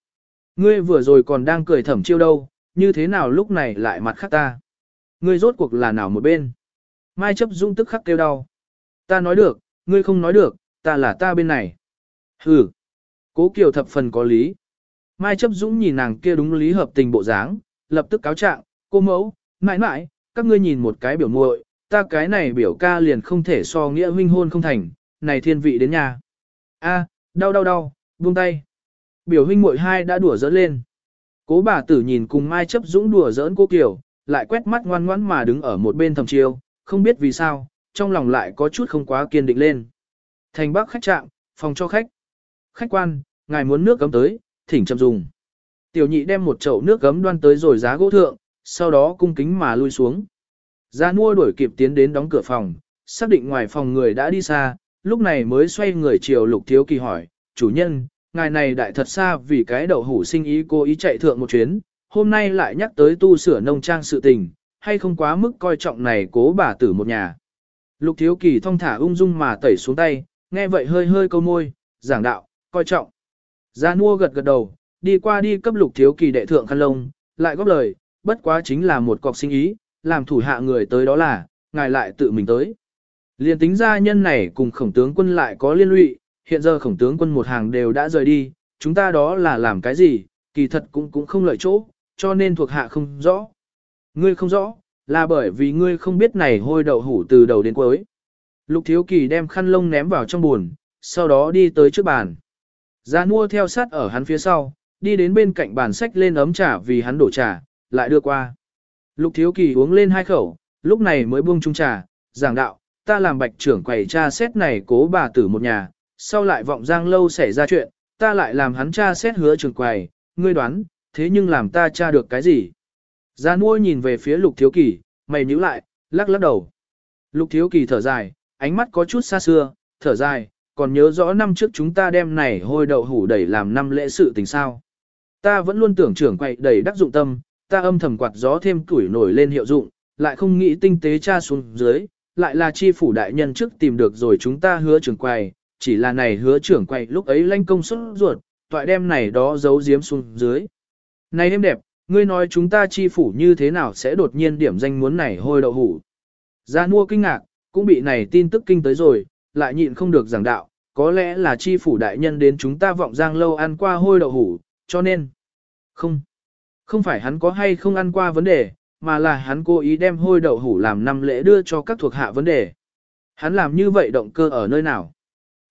Ngươi vừa rồi còn đang cười thẩm chiêu đâu, như thế nào lúc này lại mặt khác ta. Ngươi rốt cuộc là nào một bên. Mai chấp Dung tức khắc kêu đau. Ta nói được, ngươi không nói được, ta là ta bên này. Hừ. Cố Kiều thập phần có lý. Mai chấp dũng nhìn nàng kia đúng lý hợp tình bộ dáng, lập tức cáo trạng, cô mẫu, mãi mãi, các ngươi nhìn một cái biểu muội, ta cái này biểu ca liền không thể so nghĩa huynh hôn không thành, này thiên vị đến nhà. A, đau đau đau, buông tay. Biểu huynh muội hai đã đùa giỡn lên. Cố bà tử nhìn cùng Mai chấp dũng đùa giỡn cô Kiều, lại quét mắt ngoan ngoãn mà đứng ở một bên thầm chiêu, không biết vì sao, trong lòng lại có chút không quá kiên định lên. Thành bắc khách trạm, phòng cho khách. Khách quan, ngài muốn nước cấm tới, thỉnh chậm dùng. Tiểu nhị đem một chậu nước gấm đoan tới rồi giá gỗ thượng, sau đó cung kính mà lui xuống. Gia mua đuổi kịp tiến đến đóng cửa phòng, xác định ngoài phòng người đã đi xa, lúc này mới xoay người chiều lục thiếu kỳ hỏi, chủ nhân, ngài này đại thật xa vì cái đậu hủ sinh ý cố ý chạy thượng một chuyến, hôm nay lại nhắc tới tu sửa nông trang sự tình, hay không quá mức coi trọng này cố bà tử một nhà. Lục thiếu kỳ thong thả ung dung mà tẩy xuống tay, nghe vậy hơi hơi câu môi, giảng đạo, coi trọng. Gia mua gật gật đầu, đi qua đi cấp lục thiếu kỳ đệ thượng khăn lông, lại góp lời, bất quá chính là một cọc sinh ý, làm thủ hạ người tới đó là, ngài lại tự mình tới. Liên tính gia nhân này cùng khổng tướng quân lại có liên lụy, hiện giờ khổng tướng quân một hàng đều đã rời đi, chúng ta đó là làm cái gì, kỳ thật cũng cũng không lợi chỗ, cho nên thuộc hạ không rõ. Ngươi không rõ, là bởi vì ngươi không biết này hôi đậu hủ từ đầu đến cuối. Lục thiếu kỳ đem khăn lông ném vào trong buồn, sau đó đi tới trước bàn. Gia mua theo sát ở hắn phía sau, đi đến bên cạnh bàn sách lên ấm trà vì hắn đổ trà, lại đưa qua. Lục thiếu kỳ uống lên hai khẩu, lúc này mới buông chung trà, giảng đạo, ta làm bạch trưởng quầy cha xét này cố bà tử một nhà, sau lại vọng giang lâu xảy ra chuyện, ta lại làm hắn cha xét hứa trưởng quầy, ngươi đoán, thế nhưng làm ta cha được cái gì? Gia nuôi nhìn về phía lục thiếu kỳ, mày nhíu lại, lắc lắc đầu. Lục thiếu kỳ thở dài, ánh mắt có chút xa xưa, thở dài, còn nhớ rõ năm trước chúng ta đem này hôi đậu hủ đẩy làm năm lễ sự tình sao. Ta vẫn luôn tưởng trưởng quậy đầy đắc dụng tâm, ta âm thầm quạt gió thêm tuổi nổi lên hiệu dụng, lại không nghĩ tinh tế tra xuống dưới, lại là chi phủ đại nhân trước tìm được rồi chúng ta hứa trưởng quầy, chỉ là này hứa trưởng quầy lúc ấy lanh công suất ruột, toại đem này đó giấu giếm xuống dưới. Này em đẹp, ngươi nói chúng ta chi phủ như thế nào sẽ đột nhiên điểm danh muốn này hôi đậu hủ. Gia mua kinh ngạc, cũng bị này tin tức kinh tới rồi, lại nhịn không được giảng đạo, có lẽ là chi phủ đại nhân đến chúng ta vọng giang lâu ăn qua hôi đậu hủ, cho nên. Không, không phải hắn có hay không ăn qua vấn đề, mà là hắn cố ý đem hôi đậu hủ làm năm lễ đưa cho các thuộc hạ vấn đề. Hắn làm như vậy động cơ ở nơi nào?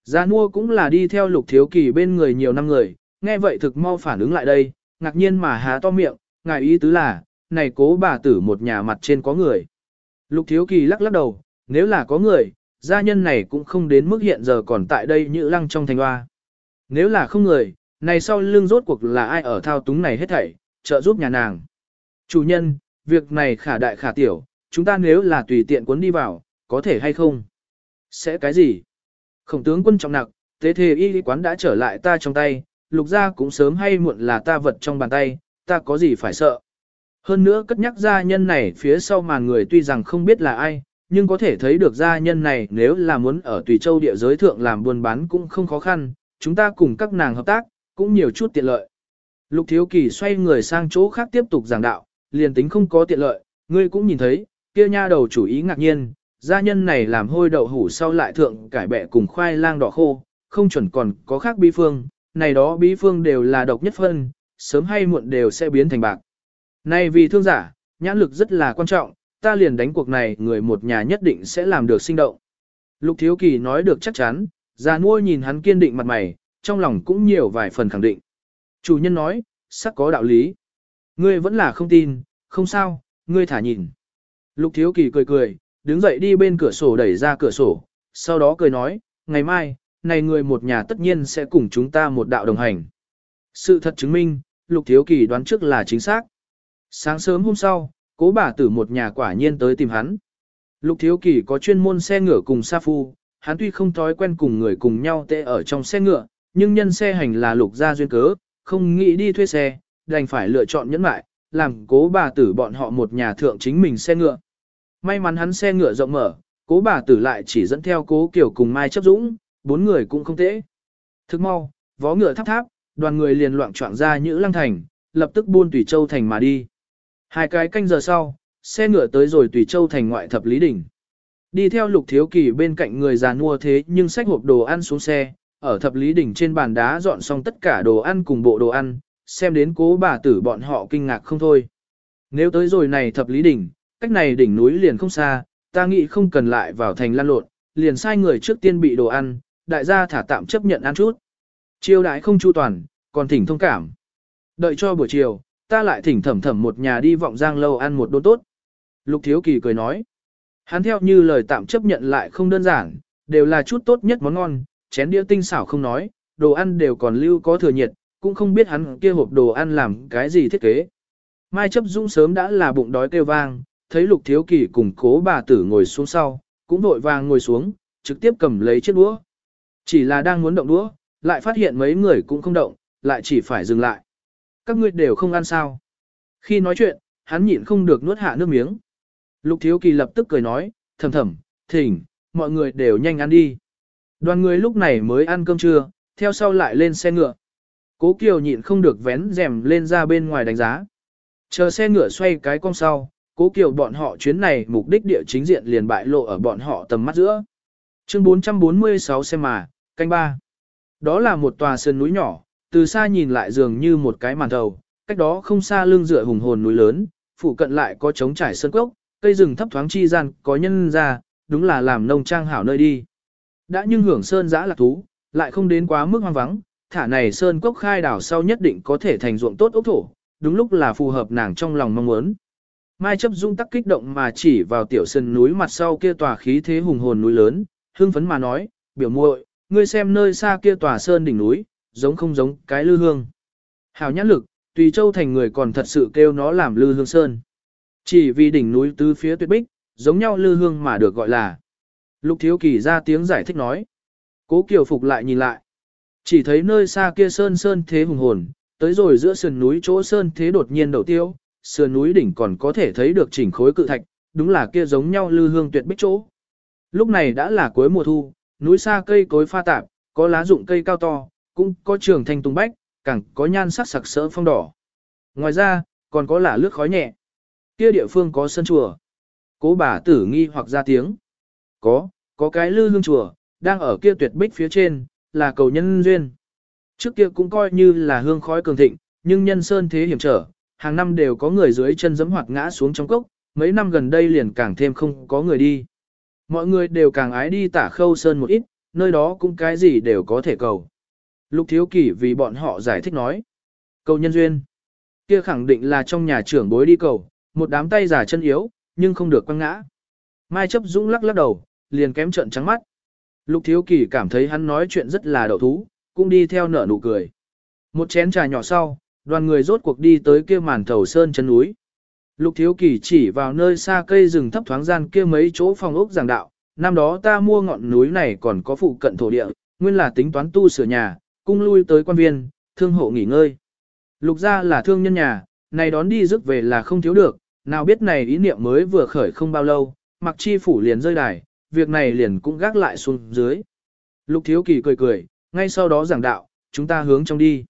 Gia mua cũng là đi theo lục thiếu kỳ bên người nhiều năm người, nghe vậy thực mau phản ứng lại đây, ngạc nhiên mà há to miệng, ngài ý tứ là, này cố bà tử một nhà mặt trên có người. Lục thiếu kỳ lắc lắc đầu, nếu là có người, gia nhân này cũng không đến mức hiện giờ còn tại đây như lăng trong thành hoa. Nếu là không người, này sau lưng rốt cuộc là ai ở thao túng này hết thảy, trợ giúp nhà nàng. Chủ nhân, việc này khả đại khả tiểu, chúng ta nếu là tùy tiện cuốn đi vào, có thể hay không? Sẽ cái gì? Khổng tướng quân trọng nặng, thế thề y quán đã trở lại ta trong tay, lục gia cũng sớm hay muộn là ta vật trong bàn tay, ta có gì phải sợ. Hơn nữa cất nhắc gia nhân này phía sau màn người tuy rằng không biết là ai, nhưng có thể thấy được gia nhân này nếu là muốn ở Tùy Châu địa giới thượng làm buôn bán cũng không khó khăn, chúng ta cùng các nàng hợp tác, cũng nhiều chút tiện lợi. Lục Thiếu Kỳ xoay người sang chỗ khác tiếp tục giảng đạo, liền tính không có tiện lợi, ngươi cũng nhìn thấy, kia nha đầu chủ ý ngạc nhiên, gia nhân này làm hôi đậu hủ sau lại thượng cải bẹ cùng khoai lang đỏ khô, không chuẩn còn có khác bí phương, này đó bí phương đều là độc nhất phân, sớm hay muộn đều sẽ biến thành bạc. Này vì thương giả, nhãn lực rất là quan trọng, ta liền đánh cuộc này người một nhà nhất định sẽ làm được sinh động. Lục Thiếu Kỳ nói được chắc chắn, già nuôi nhìn hắn kiên định mặt mày, trong lòng cũng nhiều vài phần khẳng định. Chủ nhân nói, sắc có đạo lý. Ngươi vẫn là không tin, không sao, ngươi thả nhìn. Lục Thiếu Kỳ cười cười, đứng dậy đi bên cửa sổ đẩy ra cửa sổ, sau đó cười nói, ngày mai, này người một nhà tất nhiên sẽ cùng chúng ta một đạo đồng hành. Sự thật chứng minh, Lục Thiếu Kỳ đoán trước là chính xác. Sáng sớm hôm sau, cố bà tử một nhà quả nhiên tới tìm hắn. Lục Thiếu Kỳ có chuyên môn xe ngựa cùng sa phu, hắn tuy không thói quen cùng người cùng nhau tệ ở trong xe ngựa, nhưng nhân xe hành là lục gia duyên cớ, không nghĩ đi thuê xe, đành phải lựa chọn nhẫn mại, làm cố bà tử bọn họ một nhà thượng chính mình xe ngựa. May mắn hắn xe ngựa rộng mở, cố bà tử lại chỉ dẫn theo cố kiểu cùng Mai chấp dũng, bốn người cũng không tệ. Thức mau, vó ngựa tháp tháp, đoàn người liền loạn choạng ra Nhữ Lăng Thành, lập tức buôn Tùy Châu Thành mà đi. Hai cái canh giờ sau, xe ngựa tới rồi Tùy Châu Thành ngoại thập Lý Đỉnh. Đi theo lục thiếu kỳ bên cạnh người già nua thế nhưng xách hộp đồ ăn xuống xe, ở thập Lý Đỉnh trên bàn đá dọn xong tất cả đồ ăn cùng bộ đồ ăn, xem đến cố bà tử bọn họ kinh ngạc không thôi. Nếu tới rồi này thập Lý Đỉnh, cách này đỉnh núi liền không xa, ta nghĩ không cần lại vào thành lan lộn, liền sai người trước tiên bị đồ ăn, đại gia thả tạm chấp nhận ăn chút. Chiêu đãi không chu toàn, còn thỉnh thông cảm. Đợi cho buổi chiều, ta lại thỉnh thẩm thẩm một nhà đi vọng giang lâu ăn một đốn tốt. Lục Thiếu Kỳ cười nói. Hắn theo như lời tạm chấp nhận lại không đơn giản, đều là chút tốt nhất món ngon, chén đĩa tinh xảo không nói, đồ ăn đều còn lưu có thừa nhiệt, cũng không biết hắn kia hộp đồ ăn làm cái gì thiết kế. Mai chấp dũng sớm đã là bụng đói kêu vang, thấy lục thiếu kỳ cùng cố bà tử ngồi xuống sau, cũng vội vàng ngồi xuống, trực tiếp cầm lấy chiếc đũa. Chỉ là đang muốn động đũa, lại phát hiện mấy người cũng không động, lại chỉ phải dừng lại. Các ngươi đều không ăn sao. Khi nói chuyện, hắn nhịn không được nuốt hạ nước miếng. Lục thiếu kỳ lập tức cười nói, thầm thầm, thỉnh, mọi người đều nhanh ăn đi. Đoàn người lúc này mới ăn cơm trưa, theo sau lại lên xe ngựa. Cố Kiều nhịn không được vén rèm lên ra bên ngoài đánh giá. Chờ xe ngựa xoay cái cong sau, Cố Kiều bọn họ chuyến này mục đích địa chính diện liền bại lộ ở bọn họ tầm mắt giữa. Chương 446 xem mà, canh ba. Đó là một tòa sơn núi nhỏ, từ xa nhìn lại dường như một cái màn thầu, cách đó không xa lưng dựa hùng hồn núi lớn, phụ cận lại có trống trải sơn cốc, cây rừng thấp thoáng chi gian, có nhân ra, đúng là làm nông trang hảo nơi đi. Đã nhưng hưởng sơn giã lạc thú, lại không đến quá mức hoang vắng, thả này sơn cốc khai đảo sau nhất định có thể thành ruộng tốt ốc thổ, đúng lúc là phù hợp nàng trong lòng mong muốn. Mai chấp dung tắc kích động mà chỉ vào tiểu sơn núi mặt sau kia tòa khí thế hùng hồn núi lớn, hương phấn mà nói, biểu muội, ngươi xem nơi xa kia tòa sơn đỉnh núi, giống không giống cái lư hương. Hào nhãn lực, tùy châu thành người còn thật sự kêu nó làm lư hương sơn. Chỉ vì đỉnh núi tứ phía tuyệt bích, giống nhau lư hương mà được gọi là. Lục thiếu kỳ ra tiếng giải thích nói. Cố kiều phục lại nhìn lại. Chỉ thấy nơi xa kia sơn sơn thế hùng hồn, tới rồi giữa sườn núi chỗ sơn thế đột nhiên đầu tiêu, sườn núi đỉnh còn có thể thấy được chỉnh khối cự thạch, đúng là kia giống nhau lư hương tuyệt bích chỗ. Lúc này đã là cuối mùa thu, núi xa cây cối pha tạp, có lá rụng cây cao to, cũng có trường thanh tung bách, càng có nhan sắc sặc sỡ phong đỏ. Ngoài ra, còn có là lướt khói nhẹ. Kia địa phương có sân chùa. Cố bà tử nghi hoặc ra tiếng. Có, có cái lư hương chùa, đang ở kia tuyệt bích phía trên, là cầu nhân duyên. Trước kia cũng coi như là hương khói cường thịnh, nhưng nhân sơn thế hiểm trở, hàng năm đều có người dưới chân giẫm hoạt ngã xuống trong cốc, mấy năm gần đây liền càng thêm không có người đi. Mọi người đều càng ái đi tả khâu sơn một ít, nơi đó cũng cái gì đều có thể cầu. Lục thiếu kỷ vì bọn họ giải thích nói. Cầu nhân duyên. Kia khẳng định là trong nhà trưởng bối đi cầu, một đám tay giả chân yếu, nhưng không được quăng ngã. Mai chấp dũng lắc lắc đầu, liền kém trận trắng mắt. Lục thiếu kỳ cảm thấy hắn nói chuyện rất là đậu thú, cũng đi theo nở nụ cười. Một chén trà nhỏ sau, đoàn người rốt cuộc đi tới kia màn thầu sơn chân núi. Lục thiếu kỳ chỉ vào nơi xa cây rừng thấp thoáng gian kia mấy chỗ phòng ốc giảng đạo, năm đó ta mua ngọn núi này còn có phụ cận thổ địa, nguyên là tính toán tu sửa nhà, cung lui tới quan viên, thương hộ nghỉ ngơi. Lục gia là thương nhân nhà, này đón đi rước về là không thiếu được, nào biết này ý niệm mới vừa khởi không bao lâu, mặc chi phủ liền rơi đài, việc này liền cũng gác lại xuống dưới. Lục thiếu kỳ cười cười, ngay sau đó giảng đạo, chúng ta hướng trong đi.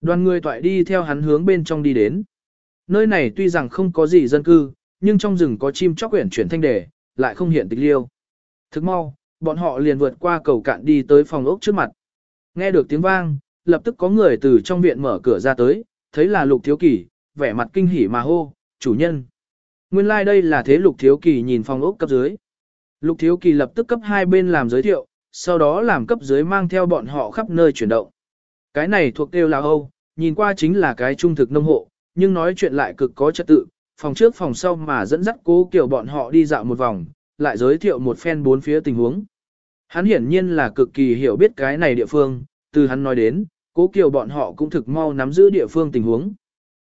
Đoàn người toại đi theo hắn hướng bên trong đi đến. Nơi này tuy rằng không có gì dân cư, nhưng trong rừng có chim chóc quyển chuyển thanh đề, lại không hiện tịch liêu. Thức mau, bọn họ liền vượt qua cầu cạn đi tới phòng ốc trước mặt. Nghe được tiếng vang, lập tức có người từ trong viện mở cửa ra tới, thấy là lục thiếu kỳ, vẻ mặt kinh hỉ mà hô, chủ nhân. Nguyên lai like đây là thế lục thiếu kỳ nhìn phòng ốc cấp dưới. Lục thiếu kỳ lập tức cấp hai bên làm giới thiệu, sau đó làm cấp dưới mang theo bọn họ khắp nơi chuyển động. Cái này thuộc đều là Âu, nhìn qua chính là cái trung thực nông hộ, nhưng nói chuyện lại cực có trật tự, phòng trước phòng sau mà dẫn dắt cố kiểu bọn họ đi dạo một vòng, lại giới thiệu một phen bốn phía tình huống. Hắn hiển nhiên là cực kỳ hiểu biết cái này địa phương, từ hắn nói đến, cố kiều bọn họ cũng thực mau nắm giữ địa phương tình huống.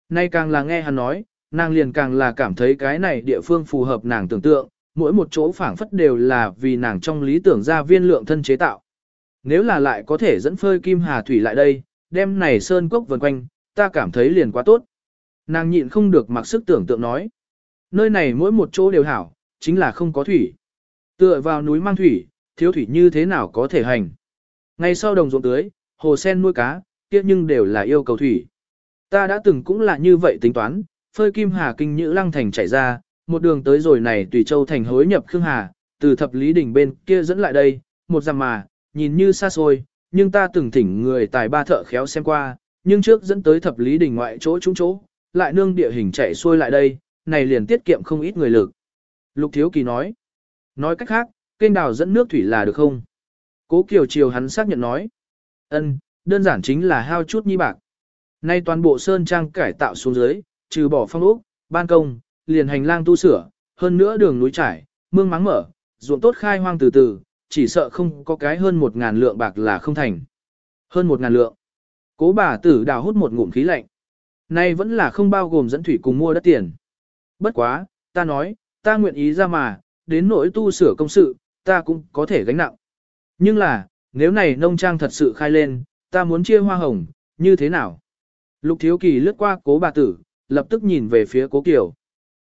Nay càng là nghe hắn nói, nàng liền càng là cảm thấy cái này địa phương phù hợp nàng tưởng tượng, mỗi một chỗ phảng phất đều là vì nàng trong lý tưởng ra viên lượng thân chế tạo. Nếu là lại có thể dẫn phơi kim hà thủy lại đây, đem này sơn cốc vần quanh, ta cảm thấy liền quá tốt. Nàng nhịn không được mặc sức tưởng tượng nói. Nơi này mỗi một chỗ đều hảo, chính là không có thủy. Tựa vào núi mang thủy, thiếu thủy như thế nào có thể hành. Ngay sau đồng ruộng tưới, hồ sen nuôi cá, kia nhưng đều là yêu cầu thủy. Ta đã từng cũng là như vậy tính toán, phơi kim hà kinh nhữ lăng thành chảy ra, một đường tới rồi này tùy châu thành hối nhập khương hà, từ thập lý đỉnh bên kia dẫn lại đây, một dặm mà, nhìn như xa xôi, nhưng ta từng thỉnh người tài ba thợ khéo xem qua, nhưng trước dẫn tới thập lý đỉnh ngoại chỗ trúng chỗ, lại nương địa hình chạy xuôi lại đây, này liền tiết kiệm không ít người lực. Lục Thiếu Kỳ nói, nói cách khác, kênh đào dẫn nước thủy là được không? Cố Kiều Triều hắn xác nhận nói, ân, đơn giản chính là hao chút nhi bạc. Nay toàn bộ sơn trang cải tạo xuống dưới, trừ bỏ phong ốc, ban công, liền hành lang tu sửa, hơn nữa đường núi trải, mương máng mở, ruộng tốt khai hoang từ từ, chỉ sợ không có cái hơn một ngàn lượng bạc là không thành. Hơn một ngàn lượng. Cố bà tử đào hút một ngụm khí lạnh. Nay vẫn là không bao gồm dẫn thủy cùng mua đất tiền. Bất quá, ta nói, ta nguyện ý ra mà, đến nỗi tu sửa công sự, ta cũng có thể gánh nặng. Nhưng là, nếu này nông trang thật sự khai lên, ta muốn chia hoa hồng, như thế nào? Lục Thiếu Kỳ lướt qua cố bà tử, lập tức nhìn về phía cố Kiều.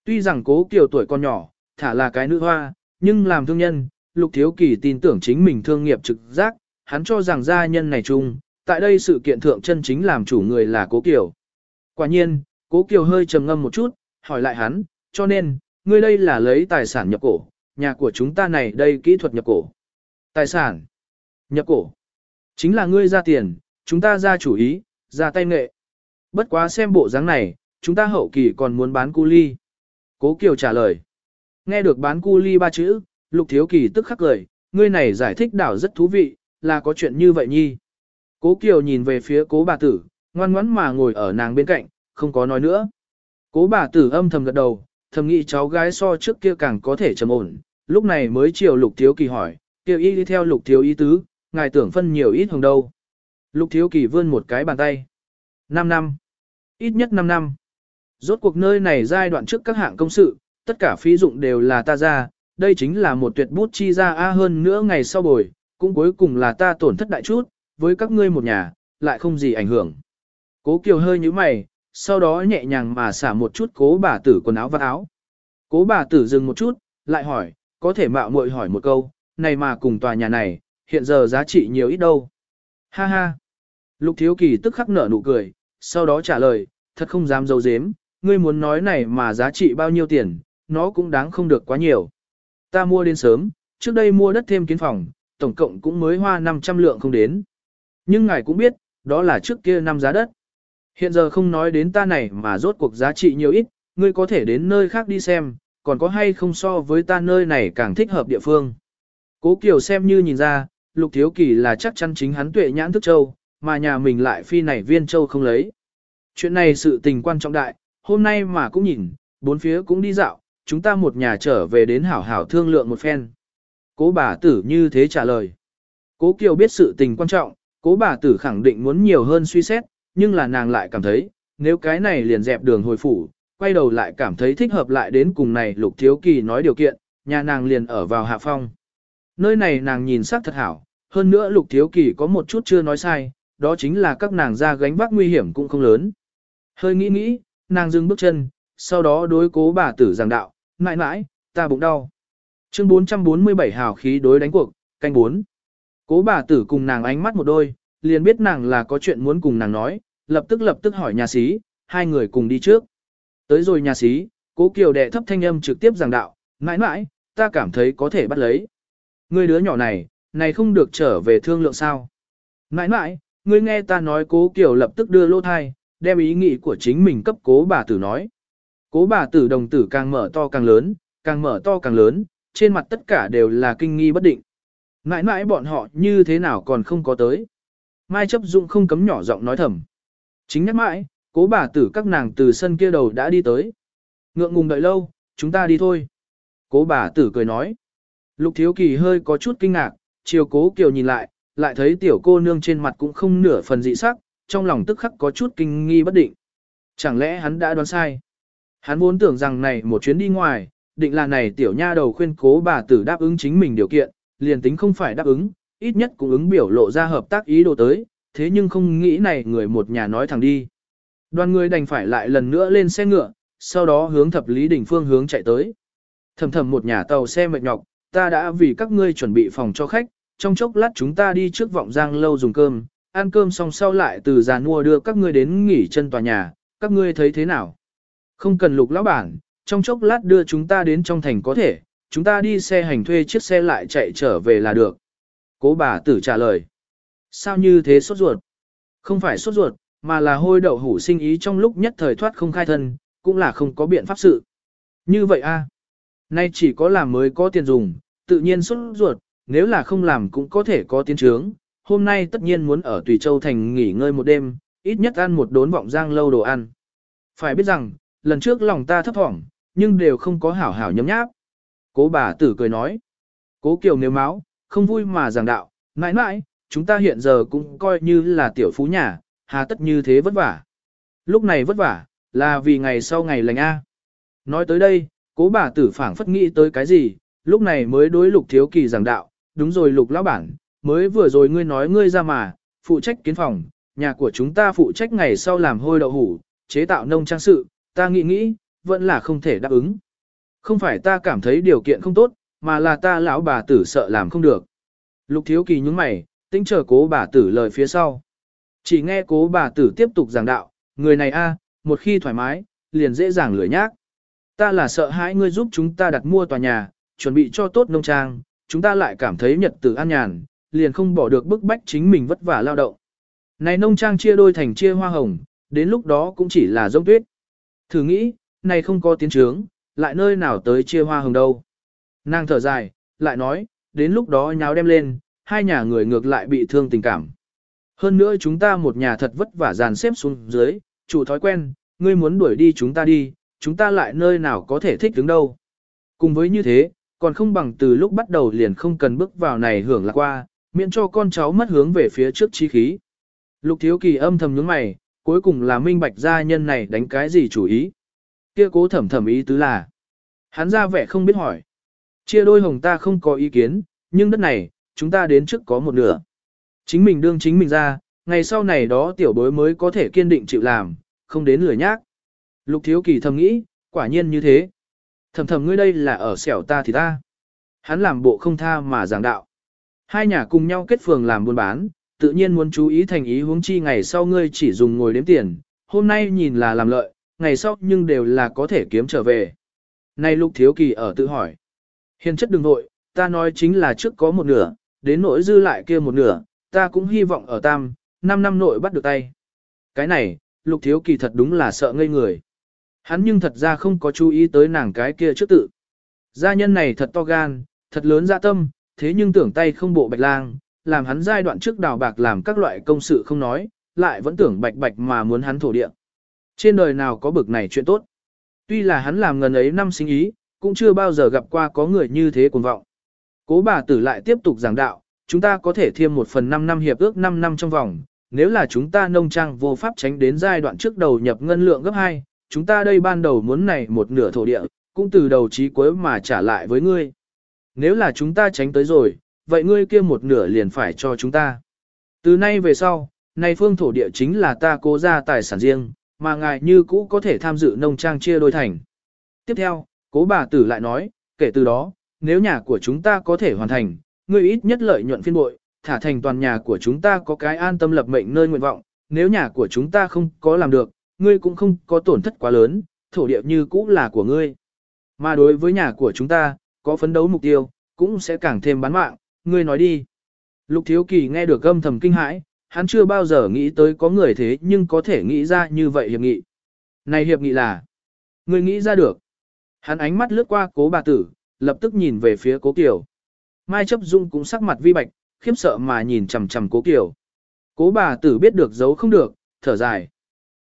Tuy rằng cố Kiều tuổi còn nhỏ, thả là cái nữ hoa, nhưng làm thương nhân, Lục Thiếu Kỳ tin tưởng chính mình thương nghiệp trực giác, hắn cho rằng gia nhân này chung, tại đây sự kiện thượng chân chính làm chủ người là cố Kiều. Quả nhiên, cố Kiều hơi trầm ngâm một chút, hỏi lại hắn, cho nên, ngươi đây là lấy tài sản nhập cổ, nhà của chúng ta này đây kỹ thuật nhập cổ. Tài sản, nhập cổ, chính là ngươi ra tiền, chúng ta ra chủ ý, ra tay nghệ. Bất quá xem bộ dáng này, chúng ta hậu kỳ còn muốn bán cu ly. Cố Kiều trả lời. Nghe được bán cu ly ba chữ, Lục Thiếu Kỳ tức khắc cười, ngươi này giải thích đảo rất thú vị, là có chuyện như vậy nhi. Cố Kiều nhìn về phía cố bà tử, ngoan ngoãn mà ngồi ở nàng bên cạnh, không có nói nữa. Cố bà tử âm thầm gật đầu, thầm nghĩ cháu gái so trước kia càng có thể trầm ổn, lúc này mới chiều Lục Thiếu Kỳ hỏi, Kiều y đi theo Lục Thiếu ý tứ, ngài tưởng phân nhiều ít hồng đâu. Lục Thiếu Kỳ vươn một cái bàn tay. 5 năm. Ít nhất 5 năm. Rốt cuộc nơi này giai đoạn trước các hạng công sự, tất cả phí dụng đều là ta ra, đây chính là một tuyệt bút chi ra a hơn nữa ngày sau bồi, cũng cuối cùng là ta tổn thất đại chút, với các ngươi một nhà, lại không gì ảnh hưởng. Cố Kiều hơi như mày, sau đó nhẹ nhàng mà xả một chút cố bà tử quần áo và áo. Cố bà tử dừng một chút, lại hỏi, có thể mạo muội hỏi một câu, này mà cùng tòa nhà này, hiện giờ giá trị nhiều ít đâu. Ha ha. Lục Thiếu Kỳ tức khắc nở nụ cười, sau đó trả lời, thật không dám dấu dếm, ngươi muốn nói này mà giá trị bao nhiêu tiền, nó cũng đáng không được quá nhiều. Ta mua đến sớm, trước đây mua đất thêm kiến phòng, tổng cộng cũng mới hoa 500 lượng không đến. Nhưng ngài cũng biết, đó là trước kia năm giá đất. Hiện giờ không nói đến ta này mà rốt cuộc giá trị nhiều ít, ngươi có thể đến nơi khác đi xem, còn có hay không so với ta nơi này càng thích hợp địa phương. Cố Kiều xem như nhìn ra, Lục Thiếu Kỳ là chắc chắn chính hắn tuệ nhãn thức châu, mà nhà mình lại phi này viên châu không lấy. Chuyện này sự tình quan trọng đại, hôm nay mà cũng nhìn, bốn phía cũng đi dạo, chúng ta một nhà trở về đến hảo hảo thương lượng một phen. Cố bà tử như thế trả lời. Cố Kiều biết sự tình quan trọng, cố bà tử khẳng định muốn nhiều hơn suy xét, nhưng là nàng lại cảm thấy, nếu cái này liền dẹp đường hồi phủ, quay đầu lại cảm thấy thích hợp lại đến cùng này lục thiếu kỳ nói điều kiện, nhà nàng liền ở vào hạ phong. Nơi này nàng nhìn sắc thật hảo, hơn nữa lục thiếu kỳ có một chút chưa nói sai, đó chính là các nàng ra gánh vác nguy hiểm cũng không lớn. Hơi nghĩ nghĩ, nàng dừng bước chân, sau đó đối cố bà tử giảng đạo, mãi mãi, ta bụng đau. Chương 447 hào khí đối đánh cuộc, canh 4. Cố bà tử cùng nàng ánh mắt một đôi, liền biết nàng là có chuyện muốn cùng nàng nói, lập tức lập tức hỏi nhà sĩ, hai người cùng đi trước. Tới rồi nhà sĩ, cố kiều đệ thấp thanh âm trực tiếp giảng đạo, mãi mãi, ta cảm thấy có thể bắt lấy. Người đứa nhỏ này, này không được trở về thương lượng sao. Mãi mãi, ngươi nghe ta nói cố kiều lập tức đưa lô thai, đem ý nghĩ của chính mình cấp cố bà tử nói. Cố bà tử đồng tử càng mở to càng lớn, càng mở to càng lớn, trên mặt tất cả đều là kinh nghi bất định. Mãi mãi bọn họ như thế nào còn không có tới. Mai chấp dụng không cấm nhỏ giọng nói thầm. Chính nhắc mãi, cố bà tử các nàng từ sân kia đầu đã đi tới. Ngượng ngùng đợi lâu, chúng ta đi thôi. Cố bà tử cười nói. Lục thiếu kỳ hơi có chút kinh ngạc, chiều cố kiều nhìn lại, lại thấy tiểu cô nương trên mặt cũng không nửa phần dị sắc, trong lòng tức khắc có chút kinh nghi bất định. Chẳng lẽ hắn đã đoán sai? Hắn vốn tưởng rằng này một chuyến đi ngoài, định là này tiểu nha đầu khuyên cố bà tử đáp ứng chính mình điều kiện, liền tính không phải đáp ứng, ít nhất cũng ứng biểu lộ ra hợp tác ý đồ tới, thế nhưng không nghĩ này người một nhà nói thẳng đi. Đoàn người đành phải lại lần nữa lên xe ngựa, sau đó hướng thập lý đỉnh phương hướng chạy tới. Thầm thầm một nhà tàu xe mệt nhọc, ta đã vì các ngươi chuẩn bị phòng cho khách, trong chốc lát chúng ta đi trước vọng giang lâu dùng cơm, ăn cơm xong sau lại từ già mua đưa các ngươi đến nghỉ chân tòa nhà, các ngươi thấy thế nào? Không cần lục lão bản, trong chốc lát đưa chúng ta đến trong thành có thể, chúng ta đi xe hành thuê chiếc xe lại chạy trở về là được. Cố bà tử trả lời. Sao như thế sốt ruột? Không phải sốt ruột, mà là hôi đậu hủ sinh ý trong lúc nhất thời thoát không khai thân, cũng là không có biện pháp sự. Như vậy a Nay chỉ có làm mới có tiền dùng, tự nhiên sốt ruột, nếu là không làm cũng có thể có tiến trướng. Hôm nay tất nhiên muốn ở Tùy Châu Thành nghỉ ngơi một đêm, ít nhất ăn một đốn vọng giang lâu đồ ăn. Phải biết rằng, lần trước lòng ta thấp thỏm, nhưng đều không có hảo hảo nhấm nháp. Cố bà tử cười nói. Cố kiều nếu máu, không vui mà giảng đạo, mãi mãi, chúng ta hiện giờ cũng coi như là tiểu phú nhà, hà tất như thế vất vả. Lúc này vất vả, là vì ngày sau ngày lành A. Nói tới đây, cố bà tử phảng phất nghĩ tới cái gì, lúc này mới đối lục thiếu kỳ giảng đạo, đúng rồi lục lão bản, mới vừa rồi ngươi nói ngươi ra mà, phụ trách kiến phòng, nhà của chúng ta phụ trách ngày sau làm hôi đậu hủ, chế tạo nông trang sự, ta nghĩ nghĩ, vẫn là không thể đáp ứng. Không phải ta cảm thấy điều kiện không tốt, mà là ta lão bà tử sợ làm không được. Lục thiếu kỳ nhúng mày, tính chờ cố bà tử lời phía sau. Chỉ nghe cố bà tử tiếp tục giảng đạo, người này a, một khi thoải mái, liền dễ dàng lười nhác. Ta là sợ hãi ngươi giúp chúng ta đặt mua tòa nhà, chuẩn bị cho tốt nông trang, chúng ta lại cảm thấy nhật tử an nhàn, liền không bỏ được bức bách chính mình vất vả lao động. Này nông trang chia đôi thành chia hoa hồng, đến lúc đó cũng chỉ là rông tuyết. Thử nghĩ, này không có tiến trướng, lại nơi nào tới chia hoa hồng đâu. Nàng thở dài, lại nói, đến lúc đó nháo đem lên, hai nhà người ngược lại bị thương tình cảm. Hơn nữa chúng ta một nhà thật vất vả dàn xếp xuống dưới, chủ thói quen, ngươi muốn đuổi đi chúng ta đi, chúng ta lại nơi nào có thể thích đứng đâu. Cùng với như thế, còn không bằng từ lúc bắt đầu liền không cần bước vào này hưởng lạc qua, miễn cho con cháu mất hướng về phía trước chi khí. Lục thiếu kỳ âm thầm nhướng mày, cuối cùng là minh bạch gia nhân này đánh cái gì chủ ý. Kia cố thẩm thẩm ý tứ là. Hắn ra vẻ không biết hỏi. Chia đôi hồng ta không có ý kiến, nhưng đất này, chúng ta đến trước có một nửa. Chính mình đương chính mình ra, ngày sau này đó tiểu bối mới có thể kiên định chịu làm, không đến lười nhác. Lục thiếu kỳ thầm nghĩ, quả nhiên như thế. Thầm thầm ngươi đây là ở xẻo ta thì ta. Hắn làm bộ không tha mà giảng đạo. Hai nhà cùng nhau kết phường làm buôn bán, tự nhiên muốn chú ý thành ý huống chi ngày sau ngươi chỉ dùng ngồi đếm tiền, hôm nay nhìn là làm lợi, ngày sau nhưng đều là có thể kiếm trở về. nay lục thiếu kỳ ở tự hỏi. Hiền chất đừng nội, ta nói chính là trước có một nửa, đến nỗi dư lại kia một nửa, ta cũng hy vọng ở tam, 5 năm nội bắt được tay. Cái này, lục thiếu kỳ thật đúng là sợ ngây người. Hắn nhưng thật ra không có chú ý tới nàng cái kia trước tự. Gia nhân này thật to gan, thật lớn dạ tâm, thế nhưng tưởng tay không bộ bạch lang, làm hắn giai đoạn trước đào bạc làm các loại công sự không nói, lại vẫn tưởng bạch bạch mà muốn hắn thổ địa. Trên đời nào có bực này chuyện tốt. Tuy là hắn làm ngần ấy năm sinh ý, cũng chưa bao giờ gặp qua có người như thế cuồng vọng. Cố bà tử lại tiếp tục giảng đạo, chúng ta có thể thêm một phần 5 năm hiệp ước 5 năm trong vòng, nếu là chúng ta nông trang vô pháp tránh đến giai đoạn trước đầu nhập ngân lượng gấp 2, chúng ta đây ban đầu muốn này một nửa thổ địa, cũng từ đầu chí cuối mà trả lại với ngươi. Nếu là chúng ta tránh tới rồi, vậy ngươi kia một nửa liền phải cho chúng ta. Từ nay về sau, này phương thổ địa chính là ta cố ra tài sản riêng, mà ngài như cũ có thể tham dự nông trang chia đôi thành. Tiếp theo, cố bà tử lại nói, kể từ đó, nếu nhà của chúng ta có thể hoàn thành, ngươi ít nhất lợi nhuận phiên bội, thả thành toàn nhà của chúng ta có cái an tâm lập mệnh nơi nguyện vọng, nếu nhà của chúng ta không có làm được, ngươi cũng không có tổn thất quá lớn, thổ địa như cũ là của ngươi. Mà đối với nhà của chúng ta, có phấn đấu mục tiêu, cũng sẽ càng thêm bán mạng, ngươi nói đi. Lục Thiếu Kỳ nghe được âm thầm kinh hãi, hắn chưa bao giờ nghĩ tới có người thế nhưng có thể nghĩ ra như vậy hiệp nghị. Này hiệp nghị là, ngươi nghĩ ra được. Hắn ánh mắt lướt qua cố bà tử, lập tức nhìn về phía cố Kiều. Mai chấp dung cũng sắc mặt vi bạch, khiếp sợ mà nhìn chằm chằm cố Kiều. Cố bà tử biết được giấu không được, thở dài.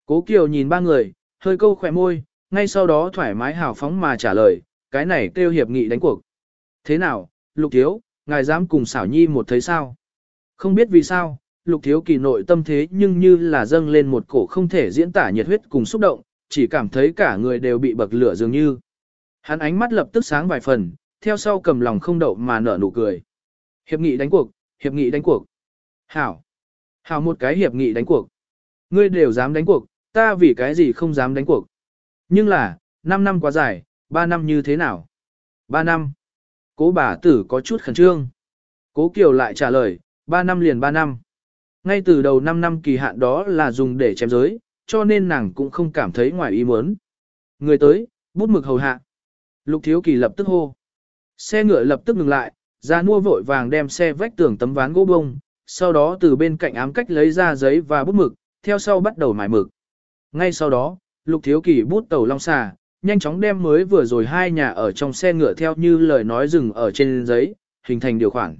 Cố Kiều nhìn ba người, hơi câu khỏe môi, ngay sau đó thoải mái hào phóng mà trả lời, cái này kêu hiệp nghị đánh cuộc. Thế nào, Lục Thiếu, ngài dám cùng xảo nhi một thấy sao? Không biết vì sao, Lục Thiếu kỳ nội tâm thế nhưng như là dâng lên một cổ không thể diễn tả nhiệt huyết cùng xúc động, chỉ cảm thấy cả người đều bị bậc lửa dường như. Hắn ánh mắt lập tức sáng vài phần, theo sau cầm lòng không đậu mà nở nụ cười. Hiệp nghị đánh cuộc, hiệp nghị đánh cuộc. Hảo. Hảo một cái hiệp nghị đánh cuộc. Ngươi đều dám đánh cuộc, ta vì cái gì không dám đánh cuộc. Nhưng là, 5 năm quá dài, Ba năm như thế nào? Ba năm. Cố bà tử có chút khẩn trương. Cố Kiều lại trả lời, Ba năm liền ba năm. Ngay từ đầu năm năm kỳ hạn đó là dùng để chém giới, cho nên nàng cũng không cảm thấy ngoài ý muốn. Người tới, bút mực hầu hạ. Lục Thiếu Kỳ lập tức hô. Xe ngựa lập tức ngừng lại, ra mua vội vàng đem xe vách tường tấm ván gỗ bông, sau đó từ bên cạnh ám cách lấy ra giấy và bút mực, theo sau bắt đầu mài mực. Ngay sau đó, Lục Thiếu Kỳ bút tẩu long xà, nhanh chóng đem mới vừa rồi hai nhà ở trong xe ngựa theo như lời nói dừng ở trên giấy, hình thành điều khoản.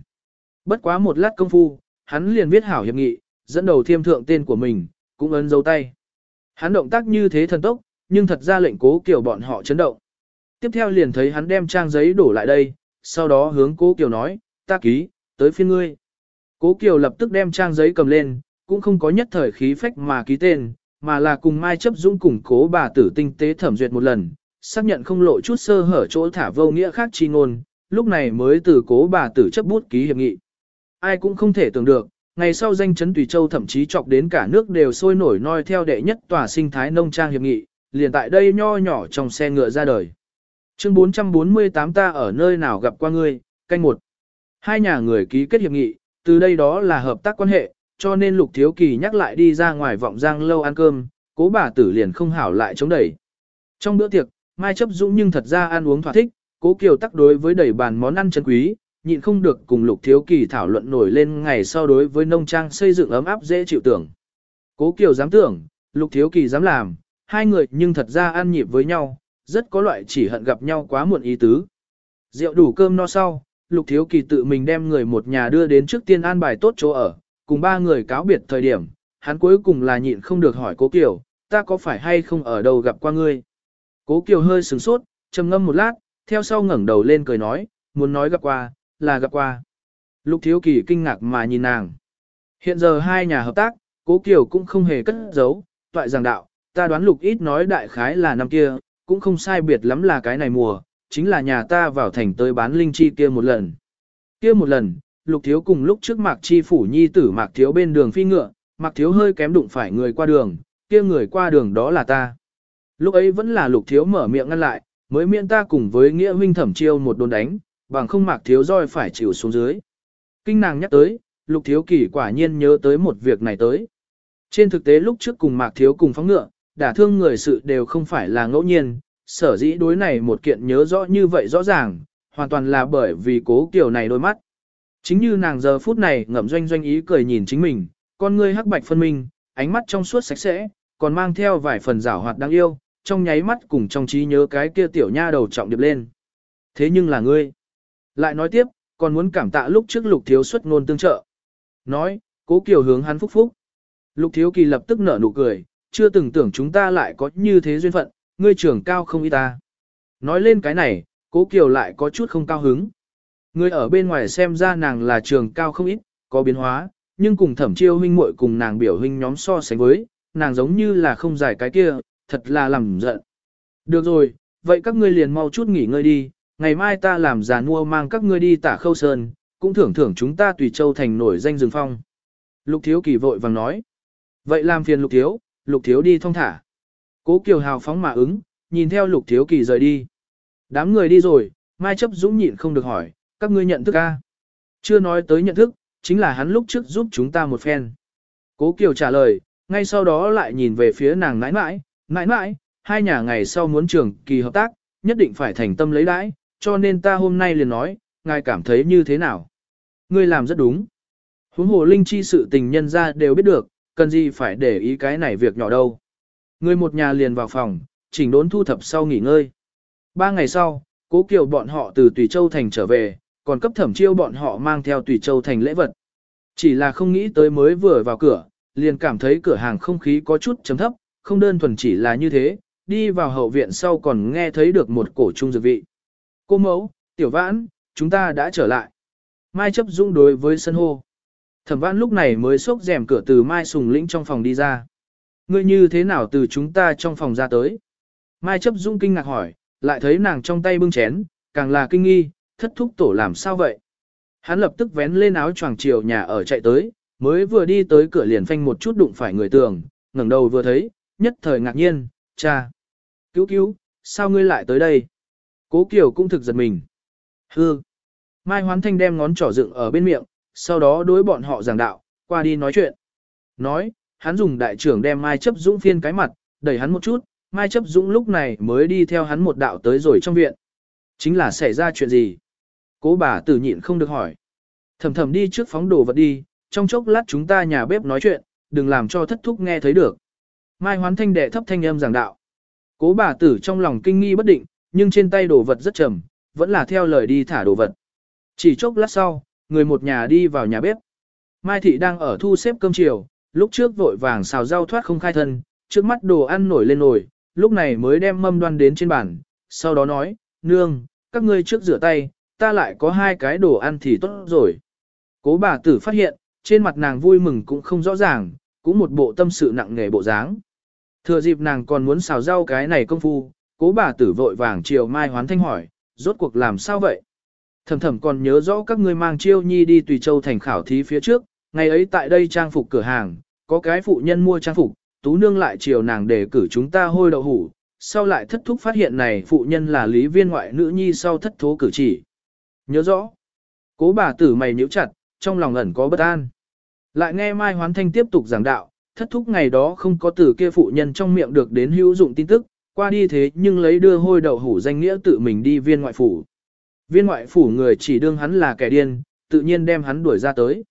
Bất quá một lát công phu, hắn liền viết hảo hiệp nghị, dẫn đầu thiêm thượng tên của mình, cũng ấn dấu tay. Hắn động tác như thế thần tốc, nhưng thật ra lệnh cố kiểu bọn họ chấn động. Tiếp theo liền thấy hắn đem trang giấy đổ lại đây, sau đó hướng cố Kiều nói, ta ký, tới phiên ngươi. Cố Kiều lập tức đem trang giấy cầm lên, cũng không có nhất thời khí phách mà ký tên, mà là cùng Mai chấp dũng củng cố bà tử tinh tế thẩm duyệt một lần, xác nhận không lộ chút sơ hở chỗ thả vô nghĩa khác chi ngôn, lúc này mới từ cố bà tử chấp bút ký hiệp nghị. Ai cũng không thể tưởng được, ngày sau danh chấn Tùy Châu thậm chí chọc đến cả nước đều sôi nổi noi theo đệ nhất tòa sinh thái nông trang hiệp nghị, liền tại đây nho nhỏ trong xe ngựa ra đời. Chương 448 ta ở nơi nào gặp qua ngươi, canh một. Hai nhà người ký kết hiệp nghị, từ đây đó là hợp tác quan hệ, cho nên Lục Thiếu Kỳ nhắc lại đi ra ngoài vọng giang lâu ăn cơm, cố bà tử liền không hảo lại chống đẩy. Trong bữa tiệc, Mai chấp dũng nhưng thật ra ăn uống thỏa thích, cố kiều tắc đối với đầy bàn món ăn chân quý, nhịn không được cùng Lục Thiếu Kỳ thảo luận nổi lên ngày sau đối với nông trang xây dựng ấm áp dễ chịu tưởng. Cố kiều dám tưởng, Lục Thiếu Kỳ dám làm, hai người nhưng thật ra ăn nhịp với nhau, rất có loại chỉ hận gặp nhau quá muộn ý tứ. Rượu đủ cơm no sau, Lục Thiếu Kỳ tự mình đem người một nhà đưa đến trước tiên an bài tốt chỗ ở, cùng ba người cáo biệt thời điểm, hắn cuối cùng là nhịn không được hỏi Cố Kiều, ta có phải hay không ở đâu gặp qua ngươi? Cố Kiều hơi sừng sốt, trầm ngâm một lát, theo sau ngẩng đầu lên cười nói, muốn nói gặp qua, là gặp qua. Lục Thiếu Kỳ kinh ngạc mà nhìn nàng. Hiện giờ hai nhà hợp tác, Cố Kiều cũng không hề cất giấu, toại giảng đạo, ta đoán Lục ít nói đại khái là năm kia, cũng không sai biệt lắm là cái này mùa, chính là nhà ta vào thành tới bán linh chi kia một lần. Kia một lần, Lục Thiếu cùng lúc trước Mạc Chi phủ nhi tử Mạc Thiếu bên đường phi ngựa, Mạc Thiếu hơi kém đụng phải người qua đường, kia người qua đường đó là ta. Lúc ấy vẫn là Lục Thiếu mở miệng ngăn lại, mới miễn ta cùng với Nghĩa huynh thẩm chiêu một đồn đánh, bằng không Mạc Thiếu roi phải chịu xuống dưới. Kinh nàng nhắc tới, Lục Thiếu kỳ quả nhiên nhớ tới một việc này tới. Trên thực tế lúc trước cùng Mạc Thiếu cùng phóng ngựa, đả thương người sự đều không phải là ngẫu nhiên, sở dĩ đối này một kiện nhớ rõ như vậy rõ ràng, hoàn toàn là bởi vì cố kiểu này đôi mắt. Chính như nàng giờ phút này ngậm doanh doanh ý cười nhìn chính mình, con ngươi hắc bạch phân minh, ánh mắt trong suốt sạch sẽ, còn mang theo vài phần rảo hoạt đáng yêu, trong nháy mắt cùng trong trí nhớ cái kia tiểu nha đầu trọng điệp lên. Thế nhưng là ngươi. Lại nói tiếp, còn muốn cảm tạ lúc trước lục thiếu xuất ngôn tương trợ. Nói, cố kiều hướng hắn phúc phúc. Lục thiếu kỳ lập tức nở nụ cười, chưa từng tưởng chúng ta lại có như thế duyên phận, ngươi trưởng cao không y ta. Nói lên cái này, cố kiều lại có chút không cao hứng. Người ở bên ngoài xem ra nàng là trường cao không ít, có biến hóa, nhưng cùng thẩm chiêu huynh muội cùng nàng biểu huynh nhóm so sánh với, nàng giống như là không giải cái kia, thật là làm giận. Được rồi, vậy các ngươi liền mau chút nghỉ ngơi đi, ngày mai ta làm già nua mang các ngươi đi tả khâu sơn, cũng thưởng thưởng chúng ta tùy châu thành nổi danh rừng phong. Lục thiếu kỳ vội vàng nói. Vậy làm phiền lục thiếu, lục thiếu đi thong thả. Cố Kiều hào phóng mà ứng, nhìn theo lục thiếu kỳ rời đi. Đám người đi rồi, Mai chấp dũng nhịn không được hỏi, các ngươi nhận thức a? Chưa nói tới nhận thức, chính là hắn lúc trước giúp chúng ta một phen. Cố Kiều trả lời, ngay sau đó lại nhìn về phía nàng nãi nãi, nãi nãi, hai nhà ngày sau muốn trường kỳ hợp tác, nhất định phải thành tâm lấy đãi, cho nên ta hôm nay liền nói, ngài cảm thấy như thế nào? Ngươi làm rất đúng. Huống hồ linh chi sự tình nhân ra đều biết được, cần gì phải để ý cái này việc nhỏ đâu. Người một nhà liền vào phòng, chỉnh đốn thu thập sau nghỉ ngơi. Ba ngày sau, cố kiều bọn họ từ Tùy Châu Thành trở về, còn cấp thẩm chiêu bọn họ mang theo Tùy Châu Thành lễ vật. Chỉ là không nghĩ tới mới vừa vào cửa, liền cảm thấy cửa hàng không khí có chút chấm thấp, không đơn thuần chỉ là như thế, đi vào hậu viện sau còn nghe thấy được một cổ trung dược vị. Cô mẫu, tiểu vãn, chúng ta đã trở lại. Mai chấp dung đối với sân hô. Thẩm vãn lúc này mới xốc rèm cửa từ Mai Sùng Lĩnh trong phòng đi ra. Ngươi như thế nào từ chúng ta trong phòng ra tới? Mai chấp dung kinh ngạc hỏi, lại thấy nàng trong tay bưng chén, càng là kinh nghi, thất thúc tổ làm sao vậy? Hắn lập tức vén lên áo choàng chiều nhà ở chạy tới, mới vừa đi tới cửa liền phanh một chút đụng phải người tường, ngẩng đầu vừa thấy, nhất thời ngạc nhiên, cha. Cứu cứu, sao ngươi lại tới đây? Cố Kiều cũng thực giật mình. Hư. Mai Hoán Thanh đem ngón trỏ dựng ở bên miệng, sau đó đối bọn họ giảng đạo, qua đi nói chuyện. Nói, hắn dùng đại trưởng đem Mai chấp dũng phiên cái mặt, đẩy hắn một chút, Mai chấp dũng lúc này mới đi theo hắn một đạo tới rồi trong viện. Chính là xảy ra chuyện gì? Cố bà tử nhịn không được hỏi. Thầm thầm đi trước phóng đồ vật đi, trong chốc lát chúng ta nhà bếp nói chuyện, đừng làm cho thất thúc nghe thấy được. Mai hoán thanh đệ thấp thanh âm giảng đạo. Cố bà tử trong lòng kinh nghi bất định, nhưng trên tay đồ vật rất trầm, vẫn là theo lời đi thả đồ vật. Chỉ chốc lát sau, người một nhà đi vào nhà bếp. Mai thị đang ở thu xếp cơm chiều, lúc trước vội vàng xào rau thoát không khai thân, trước mắt đồ ăn nổi lên nổi, lúc này mới đem mâm đoan đến trên bàn, sau đó nói, nương, các ngươi trước rửa tay, ta lại có hai cái đồ ăn thì tốt rồi. Cố bà tử phát hiện, trên mặt nàng vui mừng cũng không rõ ràng, cũng một bộ tâm sự nặng nề bộ dáng. Thừa dịp nàng còn muốn xào rau cái này công phu, cố bà tử vội vàng chiều mai hoán thanh hỏi, rốt cuộc làm sao vậy? Thầm thầm còn nhớ rõ các ngươi mang chiêu nhi đi tùy châu thành khảo thí phía trước, ngày ấy tại đây trang phục cửa hàng, có cái phụ nhân mua trang phục, tú nương lại chiều nàng để cử chúng ta hôi đậu hủ, sau lại thất thúc phát hiện này phụ nhân là lý viên ngoại nữ nhi sau thất thố cử chỉ. Nhớ rõ, cố bà tử mày nhíu chặt, trong lòng ẩn có bất an. Lại nghe Mai Hoán Thanh tiếp tục giảng đạo, thất thúc ngày đó không có từ kia phụ nhân trong miệng được đến hữu dụng tin tức, qua đi thế nhưng lấy đưa hôi đậu hủ danh nghĩa tự mình đi viên ngoại phủ. Viên ngoại phủ người chỉ đương hắn là kẻ điên, tự nhiên đem hắn đuổi ra tới.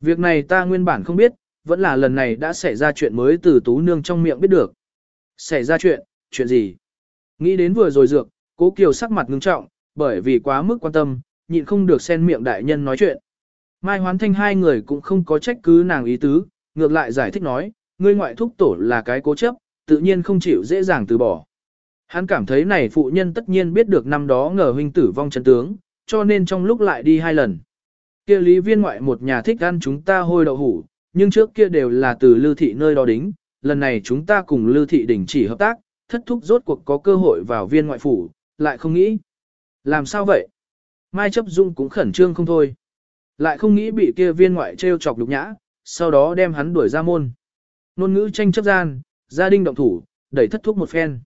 Việc này ta nguyên bản không biết, vẫn là lần này đã xảy ra chuyện mới từ tú nương trong miệng biết được. Xảy ra chuyện, chuyện gì? Nghĩ đến vừa rồi dược, cố kiều sắc mặt ngưng trọng, bởi vì quá mức quan tâm, nhịn không được xen miệng đại nhân nói chuyện. Mai hoán thanh hai người cũng không có trách cứ nàng ý tứ, ngược lại giải thích nói, ngươi ngoại thúc tổ là cái cố chấp, tự nhiên không chịu dễ dàng từ bỏ. Hắn cảm thấy này phụ nhân tất nhiên biết được năm đó ngờ huynh tử vong chân tướng, cho nên trong lúc lại đi hai lần. kia lý viên ngoại một nhà thích ăn chúng ta hôi đậu hủ, nhưng trước kia đều là từ lưu thị nơi đó đính, lần này chúng ta cùng lưu thị đình chỉ hợp tác, thất thúc rốt cuộc có cơ hội vào viên ngoại phủ, lại không nghĩ. Làm sao vậy? Mai chấp dung cũng khẩn trương không thôi. Lại không nghĩ bị kia viên ngoại trêu chọc đục nhã, sau đó đem hắn đuổi ra môn. Nôn ngữ tranh chấp gian, gia đình động thủ, đẩy thất thúc một phen.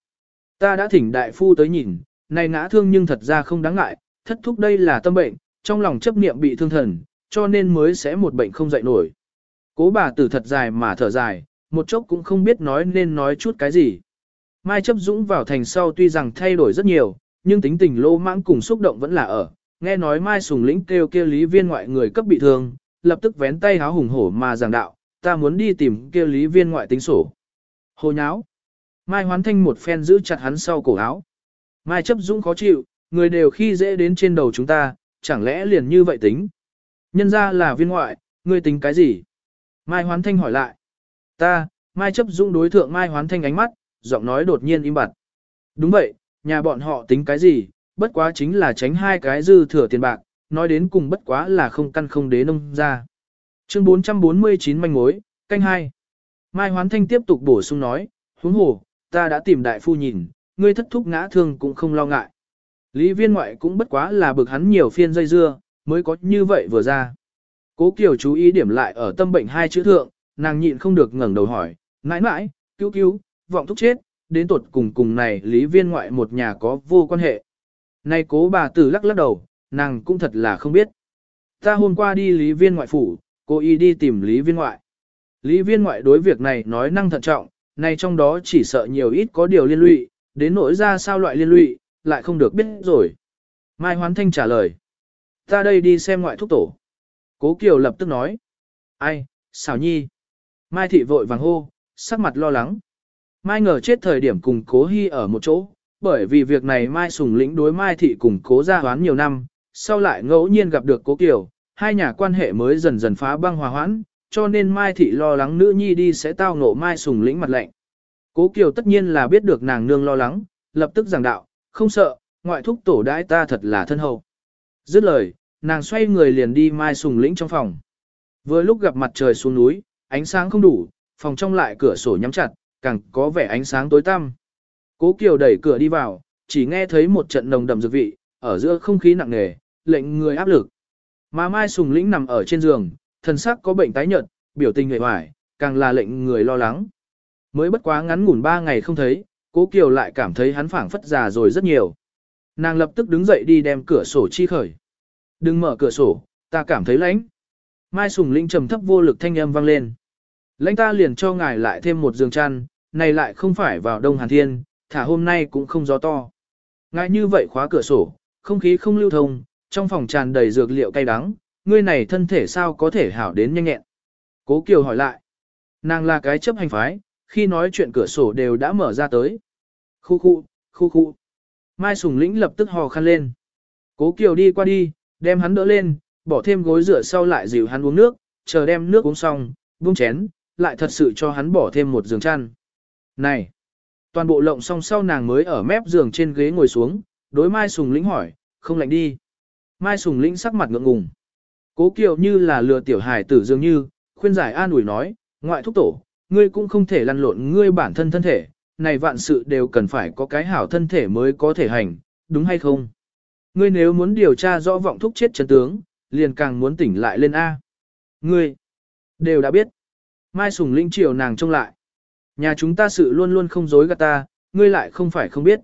Ta đã thỉnh đại phu tới nhìn, này ngã thương nhưng thật ra không đáng ngại, thất thúc đây là tâm bệnh, trong lòng chấp niệm bị thương thần, cho nên mới sẽ một bệnh không dậy nổi. Cố bà tử thật dài mà thở dài, một chốc cũng không biết nói nên nói chút cái gì. Mai chấp dũng vào thành sau tuy rằng thay đổi rất nhiều, nhưng tính tình lô mãng cùng xúc động vẫn là ở. Nghe nói Mai Sùng Lĩnh kêu kia lý viên ngoại người cấp bị thương, lập tức vén tay háo hùng hổ mà giảng đạo, ta muốn đi tìm kia lý viên ngoại tính sổ. Hồ nháo. Mai hoán thanh một phen giữ chặt hắn sau cổ áo. Mai chấp dũng khó chịu, người đều khi dễ đến trên đầu chúng ta, chẳng lẽ liền như vậy tính. Nhân ra là viên ngoại, ngươi tính cái gì? Mai hoán thanh hỏi lại. Ta, Mai chấp dũng đối thượng Mai hoán thanh ánh mắt, giọng nói đột nhiên im bặt. Đúng vậy, nhà bọn họ tính cái gì, bất quá chính là tránh hai cái dư thừa tiền bạc, nói đến cùng bất quá là không căn không đế nông ra. Chương 449 manh mối, canh hai. Mai Hoán Thanh tiếp tục bổ sung nói, huống hồ, ta đã tìm đại phu nhìn, ngươi thất thúc ngã thương cũng không lo ngại. Lý viên ngoại cũng bất quá là bực hắn nhiều phiên dây dưa, mới có như vậy vừa ra. Cố Kiều chú ý điểm lại ở tâm bệnh hai chữ thượng, nàng nhịn không được ngẩng đầu hỏi, mãi mãi, cứu cứu, vọng thúc chết, đến tột cùng cùng này lý viên ngoại một nhà có vô quan hệ nay cố bà tử lắc lắc đầu, nàng cũng thật là không biết. Ta hôm qua đi lý viên ngoại phủ, cô y đi tìm lý viên ngoại. Lý viên ngoại đối việc này nói năng thận trọng, nay trong đó chỉ sợ nhiều ít có điều liên lụy, đến nỗi ra sao loại liên lụy, lại không được biết rồi. Mai Hoán Thanh trả lời. Ta đây đi xem ngoại thúc tổ. Cố Kiều lập tức nói. Ai, xảo nhi. Mai Thị vội vàng hô, sắc mặt lo lắng. Mai ngờ chết thời điểm cùng cố hy ở một chỗ, bởi vì việc này Mai Sùng lĩnh đối Mai Thị cùng cố gia hoán nhiều năm, sau lại ngẫu nhiên gặp được cố Kiều, hai nhà quan hệ mới dần dần phá băng hòa hoãn, cho nên Mai Thị lo lắng nữ nhi đi sẽ tao ngộ Mai Sùng lĩnh mặt lạnh. Cố Kiều tất nhiên là biết được nàng nương lo lắng, lập tức giảng đạo, không sợ, ngoại thúc tổ đãi ta thật là thân hậu. Dứt lời, nàng xoay người liền đi Mai Sùng lĩnh trong phòng. Vừa lúc gặp mặt trời xuống núi, ánh sáng không đủ, phòng trong lại cửa sổ nhắm chặt, càng có vẻ ánh sáng tối tăm. Cố Kiều đẩy cửa đi vào, chỉ nghe thấy một trận nồng đậm dược vị, ở giữa không khí nặng nề, lệnh người áp lực. Mà Mai Sùng Lĩnh nằm ở trên giường, thần sắc có bệnh tái nhợt, biểu tình người hoài, càng là lệnh người lo lắng. Mới bất quá ngắn ngủn ba ngày không thấy, Cố Kiều lại cảm thấy hắn phảng phất già rồi rất nhiều. Nàng lập tức đứng dậy đi đem cửa sổ chi khởi. Đừng mở cửa sổ, ta cảm thấy lạnh. Mai Sùng Lĩnh trầm thấp vô lực thanh âm vang lên. Lãnh ta liền cho ngài lại thêm một giường chăn, này lại không phải vào đông hàn thiên, thả hôm nay cũng không gió to. ngại như vậy khóa cửa sổ, không khí không lưu thông, trong phòng tràn đầy dược liệu cay đắng, ngươi này thân thể sao có thể hảo đến nhanh nhẹn. Cố Kiều hỏi lại, nàng là cái chấp hành phái, khi nói chuyện cửa sổ đều đã mở ra tới. Khu khu, khu khu. Mai Sùng Lĩnh lập tức hò khăn lên. Cố Kiều đi qua đi, đem hắn đỡ lên, bỏ thêm gối rửa sau lại dìu hắn uống nước, chờ đem nước uống xong, buông chén, lại thật sự cho hắn bỏ thêm một giường chăn. Này! Toàn bộ lộng xong sau nàng mới ở mép giường trên ghế ngồi xuống, đối Mai Sùng Lĩnh hỏi, không lạnh đi. Mai Sùng Lĩnh sắc mặt ngượng ngùng. Cố Kiều như là lừa tiểu hài tử dường như, khuyên giải an ủi nói, ngoại thúc tổ, ngươi cũng không thể lăn lộn ngươi bản thân thân thể, này vạn sự đều cần phải có cái hảo thân thể mới có thể hành, đúng hay không? Ngươi nếu muốn điều tra rõ vọng thúc chết chân tướng, liền càng muốn tỉnh lại lên A. Ngươi, đều đã biết. Mai Sùng Linh chiều nàng trông lại. Nhà chúng ta sự luôn luôn không dối gạt ta, ngươi lại không phải không biết.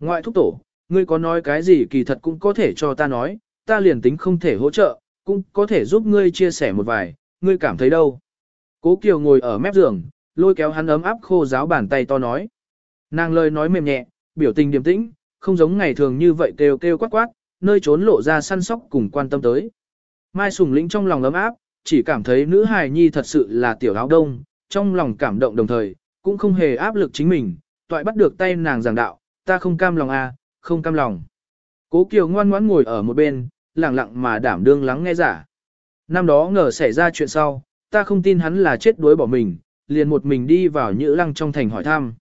Ngoại thúc tổ, ngươi có nói cái gì kỳ thật cũng có thể cho ta nói, ta liền tính không thể hỗ trợ, cũng có thể giúp ngươi chia sẻ một vài, ngươi cảm thấy đâu. Cố Kiều ngồi ở mép giường, lôi kéo hắn ấm áp khô giáo bàn tay to nói. Nàng lời nói mềm nhẹ, biểu tình điềm tĩnh, không giống ngày thường như vậy kêu kêu quát quát, nơi trốn lộ ra săn sóc cùng quan tâm tới. Mai Sùng Lĩnh trong lòng ấm áp, chỉ cảm thấy nữ hài nhi thật sự là tiểu áo đông, trong lòng cảm động đồng thời, cũng không hề áp lực chính mình, toại bắt được tay nàng giảng đạo, ta không cam lòng à, không cam lòng. Cố Kiều ngoan ngoãn ngồi ở một bên, lặng lặng mà đảm đương lắng nghe giả. Năm đó ngờ xảy ra chuyện sau, ta không tin hắn là chết đuối bỏ mình, liền một mình đi vào Nhữ Lăng trong thành hỏi thăm.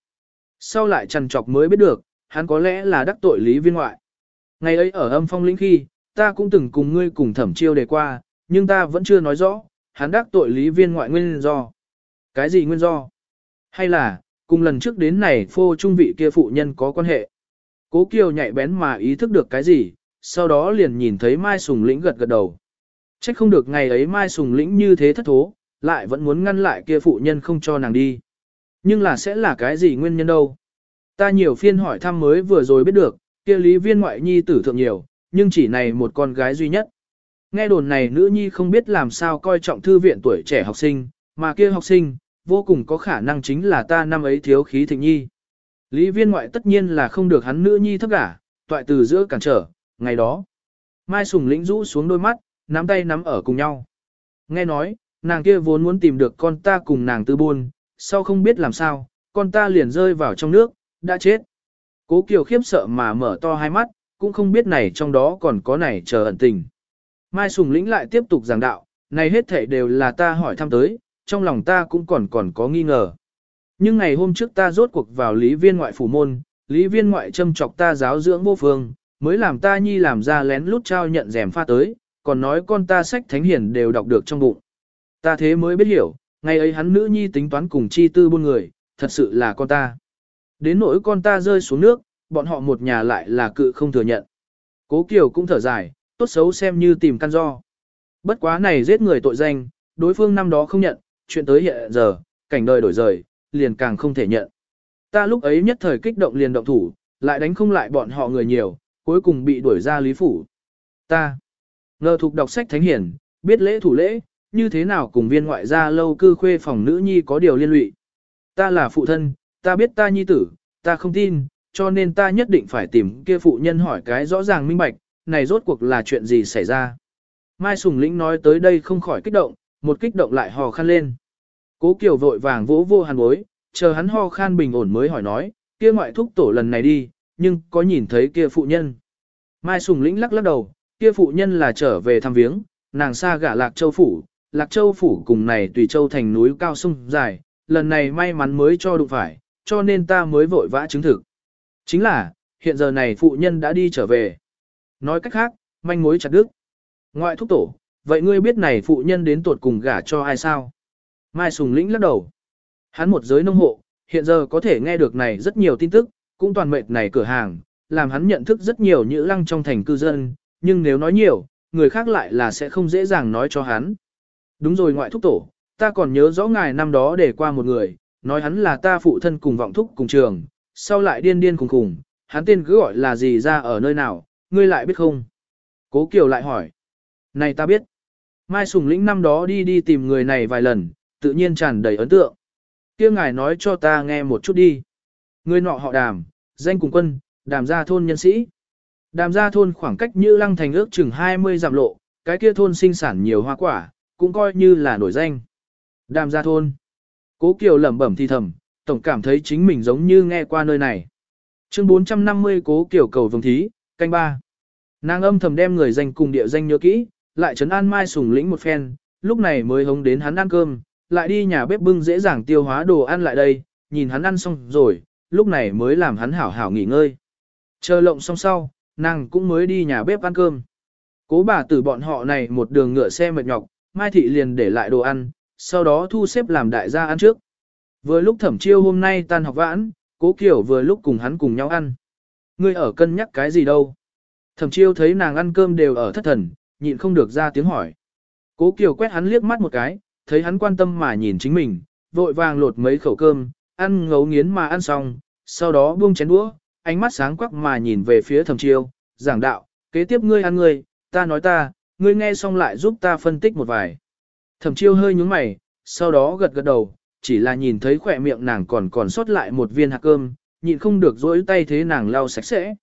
Sau lại trằn trọc mới biết được, hắn có lẽ là đắc tội lý viên ngoại. Ngày ấy ở âm phong lĩnh khi, ta cũng từng cùng ngươi cùng thẩm chiêu đề qua, nhưng ta vẫn chưa nói rõ, hắn đắc tội lý viên ngoại nguyên do. Cái gì nguyên do? Hay là, cùng lần trước đến này phô trung vị kia phụ nhân có quan hệ? Cố Kiều nhạy bén mà ý thức được cái gì, sau đó liền nhìn thấy Mai Sùng Lĩnh gật gật đầu. Trách không được ngày ấy Mai Sùng Lĩnh như thế thất thố, lại vẫn muốn ngăn lại kia phụ nhân không cho nàng đi. Nhưng là sẽ là cái gì nguyên nhân đâu? Ta nhiều phiên hỏi thăm mới vừa rồi biết được, kia lý viên ngoại nhi tử thượng nhiều, nhưng chỉ này một con gái duy nhất. Nghe đồn này nữ nhi không biết làm sao coi trọng thư viện tuổi trẻ học sinh, mà kia học sinh, vô cùng có khả năng chính là ta năm ấy thiếu khí thịnh nhi. Lý viên ngoại tất nhiên là không được hắn nữ nhi thấp cả, toại từ giữa cản trở, ngày đó. Mai Sùng lĩnh rũ xuống đôi mắt, nắm tay nắm ở cùng nhau. Nghe nói, nàng kia vốn muốn tìm được con ta cùng nàng tư buôn, sau không biết làm sao, con ta liền rơi vào trong nước, đã chết. Cố Kiều khiếp sợ mà mở to hai mắt, cũng không biết này trong đó còn có này chờ ẩn tình. Mai Sùng lĩnh lại tiếp tục giảng đạo, này hết thảy đều là ta hỏi thăm tới, trong lòng ta cũng còn còn có nghi ngờ. Nhưng ngày hôm trước ta rốt cuộc vào lý viên ngoại phủ môn, lý viên ngoại châm chọc ta giáo dưỡng vô phương, mới làm ta nhi làm ra lén lút trao nhận rèm pha tới, còn nói con ta sách thánh hiền đều đọc được trong bụng. Ta thế mới biết hiểu, ngày ấy hắn nữ nhi tính toán cùng chi tư buôn người, thật sự là con ta. Đến nỗi con ta rơi xuống nước, bọn họ một nhà lại là cự không thừa nhận. Cố Kiều cũng thở dài, tốt xấu xem như tìm căn do. Bất quá này giết người tội danh, đối phương năm đó không nhận, chuyện tới hiện giờ, cảnh đời đổi rời, liền càng không thể nhận. Ta lúc ấy nhất thời kích động liền động thủ, lại đánh không lại bọn họ người nhiều, cuối cùng bị đuổi ra lý phủ. Ta, ngờ thuộc đọc sách thánh hiển, biết lễ thủ lễ, như thế nào cùng viên ngoại gia lâu cư khuê phòng nữ nhi có điều liên lụy. Ta là phụ thân, ta biết ta nhi tử, ta không tin, cho nên ta nhất định phải tìm kia phụ nhân hỏi cái rõ ràng minh bạch, này rốt cuộc là chuyện gì xảy ra. Mai Sùng Lĩnh nói tới đây không khỏi kích động, một kích động lại hò khăn lên. Cố Kiều vội vàng vỗ vô hàn bối, chờ hắn ho khan bình ổn mới hỏi nói, kia ngoại thúc tổ lần này đi, nhưng có nhìn thấy kia phụ nhân. Mai Sùng Lĩnh lắc lắc đầu, kia phụ nhân là trở về thăm viếng, nàng xa gả Lạc Châu Phủ, Lạc Châu Phủ cùng này tùy châu thành núi cao sông dài, lần này may mắn mới cho đụng phải, cho nên ta mới vội vã chứng thực. Chính là, hiện giờ này phụ nhân đã đi trở về. Nói cách khác, manh mối chặt đứt. Ngoại thúc tổ, vậy ngươi biết này phụ nhân đến tuột cùng gả cho ai sao? Mai Sùng Lĩnh lắc đầu. Hắn một giới nông hộ, hiện giờ có thể nghe được này rất nhiều tin tức, cũng toàn mệt này cửa hàng, làm hắn nhận thức rất nhiều nhữ lăng trong thành cư dân, nhưng nếu nói nhiều, người khác lại là sẽ không dễ dàng nói cho hắn. Đúng rồi ngoại thúc tổ, ta còn nhớ rõ ngài năm đó để qua một người, nói hắn là ta phụ thân cùng vọng thúc cùng trường, sau lại điên điên cùng cùng, hắn tên cứ gọi là gì ra ở nơi nào, ngươi lại biết không? Cố Kiều lại hỏi. Này ta biết. Mai Sùng Lĩnh năm đó đi đi tìm người này vài lần, tự nhiên tràn đầy ấn tượng. kia ngài nói cho ta nghe một chút đi. Người nọ họ đàm, danh cùng quân, đàm gia thôn nhân sĩ. Đàm gia thôn khoảng cách như lăng thành ước chừng 20 dặm lộ, cái kia thôn sinh sản nhiều hoa quả, cũng coi như là nổi danh. Đàm gia thôn. Cố Kiều lẩm bẩm thì thầm, tổng cảm thấy chính mình giống như nghe qua nơi này. Chương 450 Cố Kiều cầu vương thí, canh ba. Nàng âm thầm đem người danh cùng địa danh nhớ kỹ, lại trấn an Mai Sùng lĩnh một phen, lúc này mới hống đến hắn ăn cơm, lại đi nhà bếp bưng dễ dàng tiêu hóa đồ ăn lại đây, nhìn hắn ăn xong rồi, lúc này mới làm hắn hảo hảo nghỉ ngơi. Chờ lộng xong sau, nàng cũng mới đi nhà bếp ăn cơm. Cố bà tử bọn họ này một đường ngựa xe mệt nhọc, Mai Thị liền để lại đồ ăn, sau đó thu xếp làm đại gia ăn trước. Vừa lúc thẩm chiêu hôm nay tan học vãn, cố kiểu vừa lúc cùng hắn cùng nhau ăn. Ngươi ở cân nhắc cái gì đâu? Thẩm chiêu thấy nàng ăn cơm đều ở thất thần, nhịn không được ra tiếng hỏi. Cố Kiều quét hắn liếc mắt một cái, thấy hắn quan tâm mà nhìn chính mình, vội vàng lột mấy khẩu cơm, ăn ngấu nghiến mà ăn xong, sau đó buông chén đũa, ánh mắt sáng quắc mà nhìn về phía thẩm chiêu, giảng đạo, kế tiếp ngươi ăn ngươi, ta nói ta, ngươi nghe xong lại giúp ta phân tích một vài. Thẩm chiêu hơi nhúng mày, sau đó gật gật đầu, chỉ là nhìn thấy khỏe miệng nàng còn còn sót lại một viên hạt cơm, nhịn không được dỗi tay thế nàng lau sạch sẽ.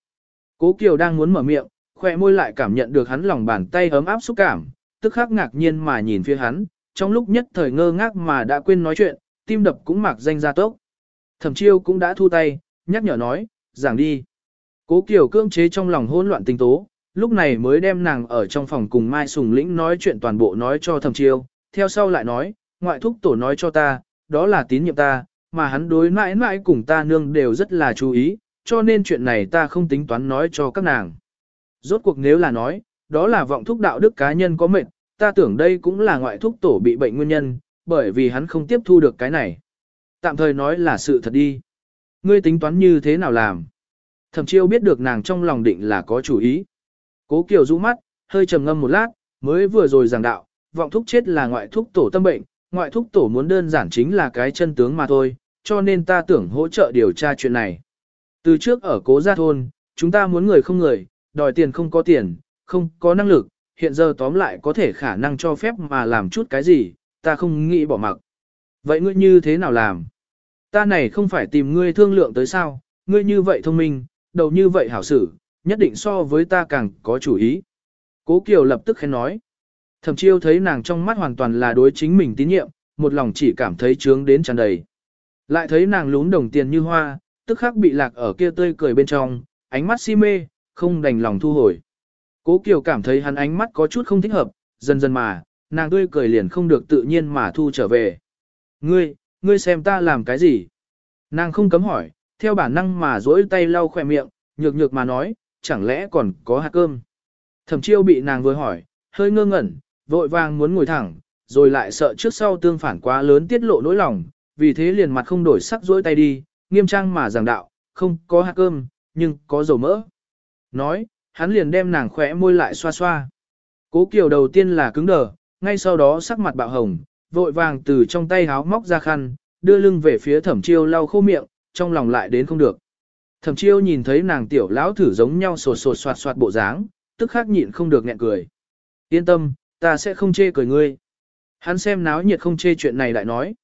Cố Kiều đang muốn mở miệng, khỏe môi lại cảm nhận được hắn lòng bàn tay ấm áp xúc cảm, tức khắc ngạc nhiên mà nhìn phía hắn, trong lúc nhất thời ngơ ngác mà đã quên nói chuyện, tim đập cũng mạc danh ra tốc. Thẩm chiêu cũng đã thu tay, nhắc nhở nói, giảng đi. Cố Kiều cưỡng chế trong lòng hỗn loạn tình tố, lúc này mới đem nàng ở trong phòng cùng Mai Sùng Lĩnh nói chuyện toàn bộ nói cho thẩm chiêu, theo sau lại nói, ngoại thúc tổ nói cho ta, đó là tín nhiệm ta, mà hắn đối mãi mãi cùng ta nương đều rất là chú ý, cho nên chuyện này ta không tính toán nói cho các nàng. Rốt cuộc nếu là nói, đó là vọng thúc đạo đức cá nhân có mệnh, ta tưởng đây cũng là ngoại thúc tổ bị bệnh nguyên nhân, bởi vì hắn không tiếp thu được cái này. Tạm thời nói là sự thật đi. Ngươi tính toán như thế nào làm? Thẩm chiêu biết được nàng trong lòng định là có chủ ý. Cố Kiều rũ mắt, hơi trầm ngâm một lát, mới vừa rồi giảng đạo, vọng thúc chết là ngoại thúc tổ tâm bệnh, ngoại thúc tổ muốn đơn giản chính là cái chân tướng mà thôi, cho nên ta tưởng hỗ trợ điều tra chuyện này. Từ trước ở cố gia thôn, chúng ta muốn người không người, đòi tiền không có tiền, không có năng lực, hiện giờ tóm lại có thể khả năng cho phép mà làm chút cái gì, ta không nghĩ bỏ mặc. Vậy ngươi như thế nào làm? Ta này không phải tìm ngươi thương lượng tới sao, ngươi như vậy thông minh, đầu như vậy hảo xử, nhất định so với ta càng có chủ ý. Cố Kiều lập tức khen nói. Thẩm chiêu thấy nàng trong mắt hoàn toàn là đối chính mình tín nhiệm, một lòng chỉ cảm thấy trướng đến tràn đầy. Lại thấy nàng lún đồng tiền như hoa, tức khắc bị lạc ở kia tươi cười bên trong, ánh mắt si mê, không đành lòng thu hồi. Cố Kiều cảm thấy hắn ánh mắt có chút không thích hợp, dần dần mà, nàng tươi cười liền không được tự nhiên mà thu trở về. Ngươi, ngươi xem ta làm cái gì? Nàng không cấm hỏi, theo bản năng mà duỗi tay lau khỏe miệng, nhược nhược mà nói, chẳng lẽ còn có hạt cơm? Thẩm chiêu bị nàng vừa hỏi, hơi ngơ ngẩn, vội vàng muốn ngồi thẳng, rồi lại sợ trước sau tương phản quá lớn tiết lộ nỗi lòng, vì thế liền mặt không đổi sắc duỗi tay đi, nghiêm trang mà giảng đạo, không có hạt cơm, nhưng có dầu mỡ. Nói, hắn liền đem nàng khỏe môi lại xoa xoa. Cố Kiều đầu tiên là cứng đờ, ngay sau đó sắc mặt bạo hồng, vội vàng từ trong tay háo móc ra khăn, đưa lưng về phía thẩm chiêu lau khô miệng, trong lòng lại đến không được. Thẩm chiêu nhìn thấy nàng tiểu lão thử giống nhau sột sột soạt soạt bộ dáng, tức khắc nhịn không được nghẹn cười. Yên tâm, ta sẽ không chê cười ngươi. Hắn xem náo nhiệt không chê chuyện này lại nói.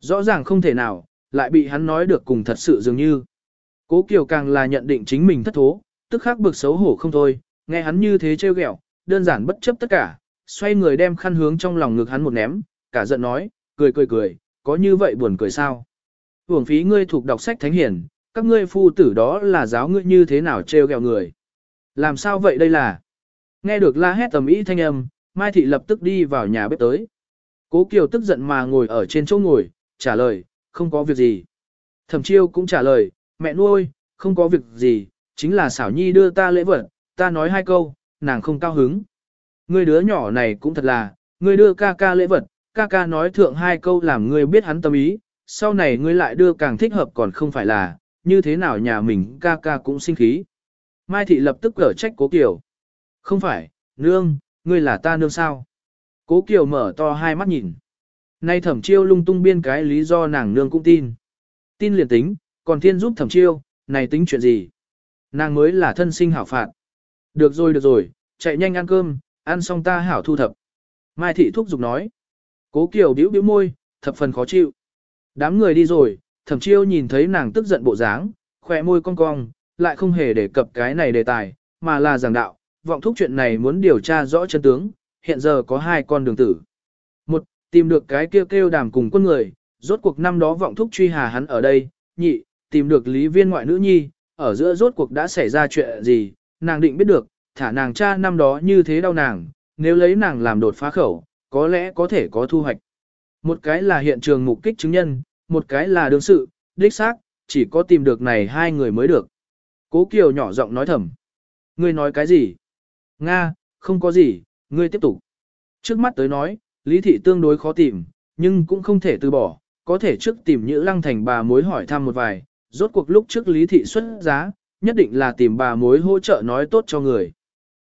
Rõ ràng không thể nào, lại bị hắn nói được cùng thật sự dường như. Cố Kiều càng là nhận định chính mình thất thố, tức khắc bực xấu hổ không thôi, nghe hắn như thế trêu ghẹo, đơn giản bất chấp tất cả, xoay người đem khăn hướng trong lòng ngực hắn một ném, cả giận nói, cười cười cười, có như vậy buồn cười sao? Uổng phí ngươi thuộc đọc sách thánh hiển, các ngươi phu tử đó là giáo ngươi như thế nào trêu ghẹo người. Làm sao vậy đây là? Nghe được la hét tầm ý thanh âm, Mai Thị lập tức đi vào nhà bếp tới. Cố Kiều tức giận mà ngồi ở trên chỗ ngồi, trả lời, không có việc gì. Thẩm chiêu cũng trả lời, mẹ nuôi, không có việc gì, chính là xảo nhi đưa ta lễ vật, ta nói hai câu, nàng không cao hứng. Ngươi đứa nhỏ này cũng thật là, ngươi đưa ca ca lễ vật, ca ca nói thượng hai câu làm ngươi biết hắn tâm ý, sau này ngươi lại đưa càng thích hợp còn không phải là, như thế nào nhà mình ca ca cũng sinh khí. Mai thị lập tức cở trách cố Kiều. Không phải, nương, ngươi là ta nương sao? Cố Kiều mở to hai mắt nhìn. Nay thẩm chiêu lung tung biên cái lý do nàng nương cũng tin. Tin liền tính, còn thiên giúp thẩm chiêu, này tính chuyện gì? Nàng mới là thân sinh hảo phạt. Được rồi được rồi, chạy nhanh ăn cơm, ăn xong ta hảo thu thập. Mai thị thúc giục nói. Cố Kiều điếu điếu môi, thập phần khó chịu. Đám người đi rồi, thẩm chiêu nhìn thấy nàng tức giận bộ dáng, khỏe môi cong cong, lại không hề đề cập cái này đề tài, mà là giảng đạo, vọng thúc chuyện này muốn điều tra rõ chân tướng, hiện giờ có hai con đường tử. Một, tìm được cái kêu kêu đàm cùng quân người, rốt cuộc năm đó vọng thúc truy hà hắn ở đây, nhị, tìm được lý viên ngoại nữ nhi, ở giữa rốt cuộc đã xảy ra chuyện gì, nàng định biết được, thả nàng cha năm đó như thế đau nàng, nếu lấy nàng làm đột phá khẩu, có lẽ có thể có thu hoạch. Một cái là hiện trường mục kích chứng nhân, một cái là đương sự, đích xác, chỉ có tìm được này hai người mới được. Cố Kiều nhỏ giọng nói thầm. Ngươi nói cái gì? Nga, không có gì, ngươi tiếp tục. Trước mắt tới nói, lý thị tương đối khó tìm, nhưng cũng không thể từ bỏ, có thể trước tìm Nhữ Lăng thành bà mối hỏi thăm một vài, rốt cuộc lúc trước lý thị xuất giá, nhất định là tìm bà mối hỗ trợ nói tốt cho người.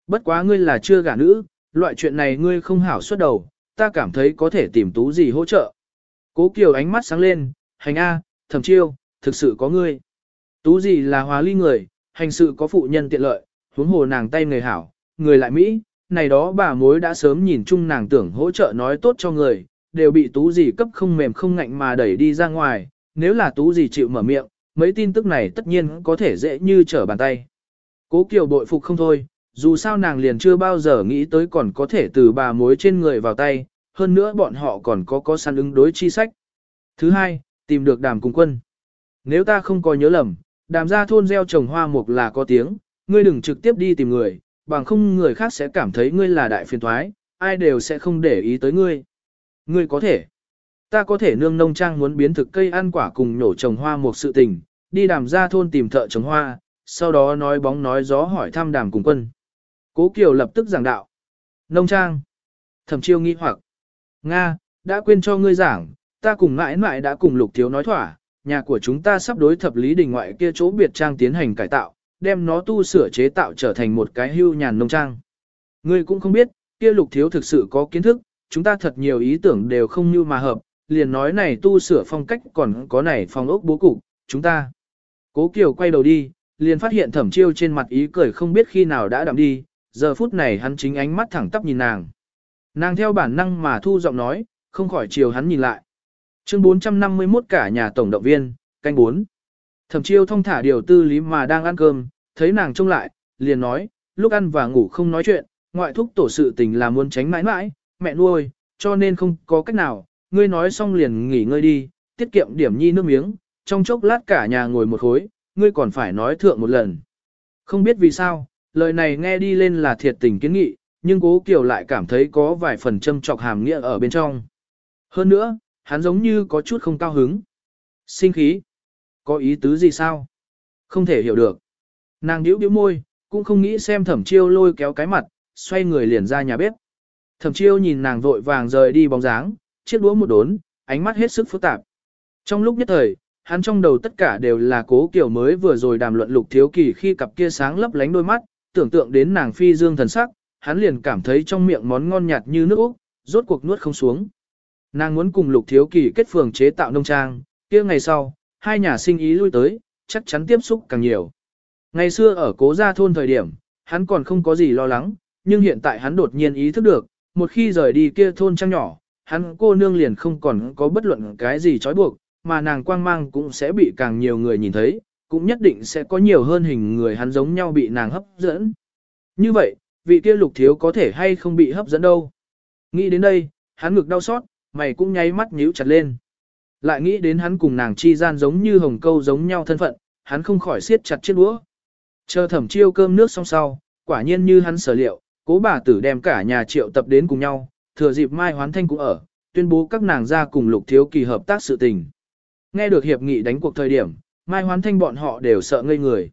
Bất quá ngươi là chưa gả nữ, loại chuyện này ngươi không hảo xuất đầu, ta cảm thấy có thể tìm tú gì hỗ trợ. Cố Kiều ánh mắt sáng lên, hành A, thẩm chiêu, thực sự có ngươi. Tú gì là hòa ly người, hành sự có phụ nhân tiện lợi, huống hồ nàng tay người hảo, người lại Mỹ, này đó bà mối đã sớm nhìn chung nàng tưởng hỗ trợ nói tốt cho người, đều bị tú gì cấp không mềm không ngạnh mà đẩy đi ra ngoài, nếu là tú gì chịu mở miệng, mấy tin tức này tất nhiên có thể dễ như trở bàn tay. Cố Kiều bội phục không thôi, dù sao nàng liền chưa bao giờ nghĩ tới còn có thể từ bà mối trên người vào tay, hơn nữa bọn họ còn có có săn ứng đối chi sách. Thứ hai, tìm được đàm cùng quân. Nếu ta không có nhớ lầm, đàm gia thôn gieo trồng hoa mục là có tiếng, ngươi đừng trực tiếp đi tìm người, bằng không người khác sẽ cảm thấy ngươi là đại phiền thoái, ai đều sẽ không để ý tới ngươi. Ngươi có thể. Ta có thể nương nông trang muốn biến thực cây ăn quả cùng nổ trồng hoa một sự tình, đi đàm ra thôn tìm thợ trồng hoa, sau đó nói bóng nói gió hỏi thăm đàm cùng quân. Cố Kiều lập tức giảng đạo. Nông trang. Thẩm chiêu nghi hoặc. Nga, đã quên cho ngươi giảng, ta cùng mãi mãi đã cùng lục thiếu nói thỏa, nhà của chúng ta sắp đối thập lý đình ngoại kia chỗ biệt trang tiến hành cải tạo, đem nó tu sửa chế tạo trở thành một cái hưu nhàn nông trang. Ngươi cũng không biết, kia lục thiếu thực sự có kiến thức, chúng ta thật nhiều ý tưởng đều không như mà hợp, liền nói này tu sửa phong cách còn có này phong ốc bố cục, chúng ta. Cố Kiều quay đầu đi, liền phát hiện thẩm chiêu trên mặt ý cười không biết khi nào đã đậm đi, giờ phút này hắn chính ánh mắt thẳng tắp nhìn nàng. Nàng theo bản năng mà thu giọng nói, không khỏi chiều hắn nhìn lại. Chương 451 cả nhà tổng động viên, canh 4. Thẩm chiêu thông thả điều tư lý mà đang ăn cơm, thấy nàng trông lại, liền nói, lúc ăn và ngủ không nói chuyện, ngoại thúc tổ sự tình là muốn tránh mãi mãi, mẹ nuôi, cho nên không có cách nào, ngươi nói xong liền nghỉ ngơi đi, tiết kiệm điểm nhi nước miếng, trong chốc lát cả nhà ngồi một khối, ngươi còn phải nói thượng một lần. Không biết vì sao, lời này nghe đi lên là thiệt tình kiến nghị, nhưng cố Kiều lại cảm thấy có vài phần châm trọc hàm nghĩa ở bên trong. Hơn nữa, hắn giống như có chút không cao hứng. Sinh khí. Có ý tứ gì sao? Không thể hiểu được. Nàng điếu điếu môi, cũng không nghĩ xem thẩm chiêu lôi kéo cái mặt, xoay người liền ra nhà bếp. Thẩm chiêu nhìn nàng vội vàng rời đi bóng dáng, chiếc đũa một đốn, ánh mắt hết sức phức tạp. Trong lúc nhất thời, hắn trong đầu tất cả đều là cố kiểu mới vừa rồi đàm luận lục thiếu kỳ khi cặp kia sáng lấp lánh đôi mắt, tưởng tượng đến nàng phi dương thần sắc, hắn liền cảm thấy trong miệng món ngon nhạt như nước Úc, rốt cuộc nuốt không xuống. Nàng muốn cùng lục thiếu kỳ kết phường chế tạo nông trang, kia ngày sau, hai nhà sinh ý lui tới, chắc chắn tiếp xúc càng nhiều. Ngày xưa ở cố gia thôn thời điểm, hắn còn không có gì lo lắng, nhưng hiện tại hắn đột nhiên ý thức được, một khi rời đi kia thôn trang nhỏ, hắn cô nương liền không còn có bất luận cái gì trói buộc, mà nàng quang mang cũng sẽ bị càng nhiều người nhìn thấy, cũng nhất định sẽ có nhiều hơn hình người hắn giống nhau bị nàng hấp dẫn. Như vậy, vị kia lục thiếu có thể hay không bị hấp dẫn đâu. Nghĩ đến đây, hắn ngực đau xót, mày cũng nháy mắt nhíu chặt lên. Lại nghĩ đến hắn cùng nàng chi gian giống như hồng câu giống nhau thân phận, hắn không khỏi siết chặt chiếc đũa. Chờ thẩm chiêu cơm nước xong sau, quả nhiên như hắn sở liệu, cố bà tử đem cả nhà triệu tập đến cùng nhau, thừa dịp Mai Hoán Thanh cũng ở, tuyên bố các nàng ra cùng lục thiếu kỳ hợp tác sự tình. Nghe được hiệp nghị đánh cuộc thời điểm, Mai Hoán Thanh bọn họ đều sợ ngây người.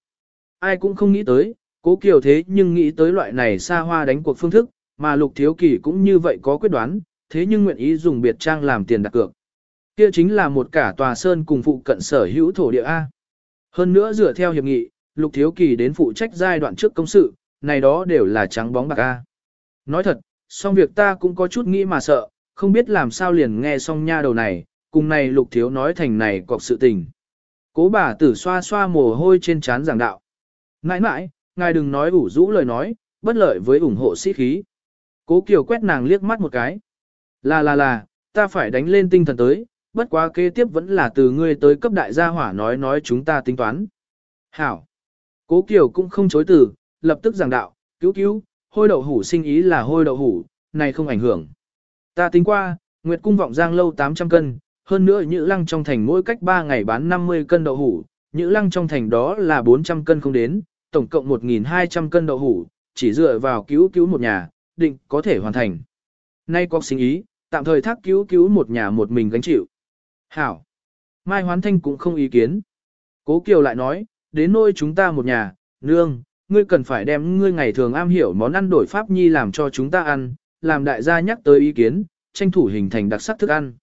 Ai cũng không nghĩ tới, cố kiều thế nhưng nghĩ tới loại này xa hoa đánh cuộc phương thức, mà lục thiếu kỳ cũng như vậy có quyết đoán, thế nhưng nguyện ý dùng biệt trang làm tiền đặt cược. Kia chính là một cả tòa sơn cùng phụ cận sở hữu thổ địa A. Hơn nữa dựa theo hiệp nghị, lục thiếu kỳ đến phụ trách giai đoạn trước công sự, này đó đều là trắng bóng bạc A. Nói thật, xong việc ta cũng có chút nghĩ mà sợ, không biết làm sao liền nghe xong nha đầu này, cùng này lục thiếu nói thành này cọc sự tình. Cố bà tử xoa xoa mồ hôi trên trán giảng đạo. Nãi nãi, ngài đừng nói ủ rũ lời nói, bất lợi với ủng hộ sĩ khí. Cố Kiều quét nàng liếc mắt một cái. Là là là, ta phải đánh lên tinh thần tới, bất quá kế tiếp vẫn là từ ngươi tới cấp đại gia hỏa nói nói chúng ta tính toán. Hảo. Cố Kiều cũng không chối từ, lập tức giảng đạo, cứu cứu, hôi đậu hủ sinh ý là hôi đậu hủ, này không ảnh hưởng. Ta tính qua, Nguyệt Cung vọng giang lâu 800 cân, hơn nữa Nhữ Lăng trong thành mỗi cách 3 ngày bán 50 cân đậu hủ, Nhữ Lăng trong thành đó là 400 cân không đến, tổng cộng 1.200 cân đậu hủ, chỉ dựa vào cứu cứu một nhà, định có thể hoàn thành. Nay có sinh ý, tạm thời thác cứu cứu một nhà một mình gánh chịu. Hảo. Mai Hoán Thanh cũng không ý kiến. Cố Kiều lại nói, đến nôi chúng ta một nhà, nương, ngươi cần phải đem ngươi ngày thường am hiểu món ăn đổi pháp nhi làm cho chúng ta ăn, làm đại gia nhắc tới ý kiến, tranh thủ hình thành đặc sắc thức ăn.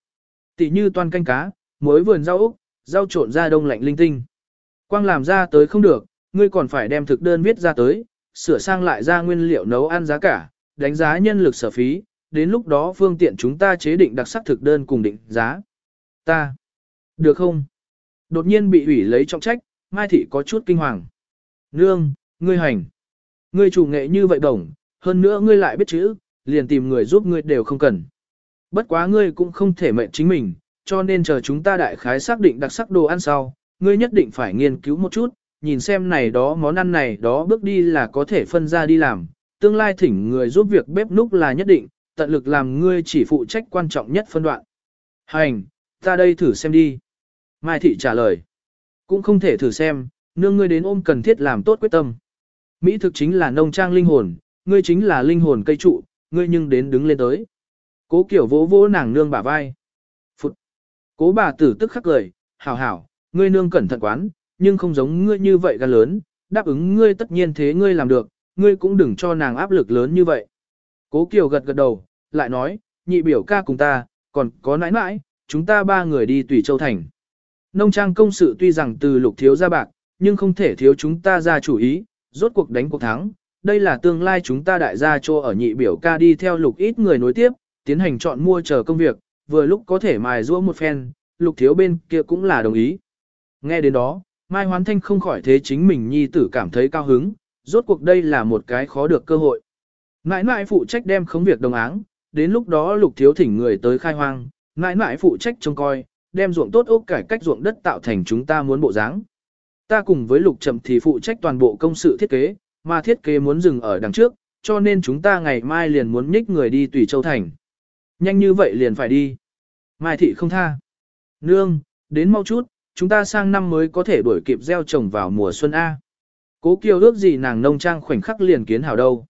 Tỷ như toan canh cá, muối vườn rau úc, rau trộn ra đông lạnh linh tinh. Quang làm ra tới không được, ngươi còn phải đem thực đơn viết ra tới, sửa sang lại ra nguyên liệu nấu ăn giá cả, đánh giá nhân lực sở phí, đến lúc đó phương tiện chúng ta chế định đặc sắc thực đơn cùng định giá. Ta. Được không? Đột nhiên bị ủy lấy trọng trách, Mai Thị có chút kinh hoàng. Nương, ngươi hành. Ngươi chủ nghệ như vậy đồng, hơn nữa ngươi lại biết chữ, liền tìm người giúp ngươi đều không cần. Bất quá ngươi cũng không thể mệnh chính mình, cho nên chờ chúng ta đại khái xác định đặc sắc đồ ăn sau, ngươi nhất định phải nghiên cứu một chút, nhìn xem này đó món ăn này đó bước đi là có thể phân ra đi làm, tương lai thỉnh người giúp việc bếp núc là nhất định, tận lực làm ngươi chỉ phụ trách quan trọng nhất phân đoạn. Hành, ta đây thử xem đi. Mai Thị trả lời. Cũng không thể thử xem, nương ngươi đến ôm cần thiết làm tốt quyết tâm. Mỹ thực chính là nông trang linh hồn, ngươi chính là linh hồn cây trụ, ngươi nhưng đến đứng lên tới. Cố kiểu vỗ vỗ nàng nương bả vai. Phụt. Cố bà tử tức khắc cười, hảo hảo, ngươi nương cẩn thận quán, nhưng không giống ngươi như vậy gan lớn, đáp ứng ngươi tất nhiên thế ngươi làm được, ngươi cũng đừng cho nàng áp lực lớn như vậy. Cố Kiều gật gật đầu, lại nói, nhị biểu ca cùng ta, còn có nãi nãi, chúng ta ba người đi tùy châu thành. Nông trang công sự tuy rằng từ lục thiếu ra bạc, nhưng không thể thiếu chúng ta ra chủ ý, rốt cuộc đánh cuộc thắng. Đây là tương lai chúng ta đại gia cho ở nhị biểu ca đi theo lục ít người nối tiếp, tiến hành chọn mua chờ công việc, vừa lúc có thể mài rũa một phen, lục thiếu bên kia cũng là đồng ý. Nghe đến đó, Mai Hoán Thanh không khỏi thế chính mình nhi tử cảm thấy cao hứng, rốt cuộc đây là một cái khó được cơ hội. Nãi nãi phụ trách đem khống việc đồng áng, đến lúc đó lục thiếu thỉnh người tới khai hoang, nãi nãi phụ trách trông coi, đem ruộng tốt ốc cải cách ruộng đất tạo thành chúng ta muốn bộ dáng. Ta cùng với lục chậm thì phụ trách toàn bộ công sự thiết kế, mà thiết kế muốn dừng ở đằng trước, cho nên chúng ta ngày mai liền muốn nhích người đi tùy châu thành. Nhanh như vậy liền phải đi. Mai thị không tha. Nương, đến mau chút, chúng ta sang năm mới có thể đuổi kịp gieo trồng vào mùa xuân A. Cố kiều ước gì nàng nông trang khoảnh khắc liền kiến hảo đâu.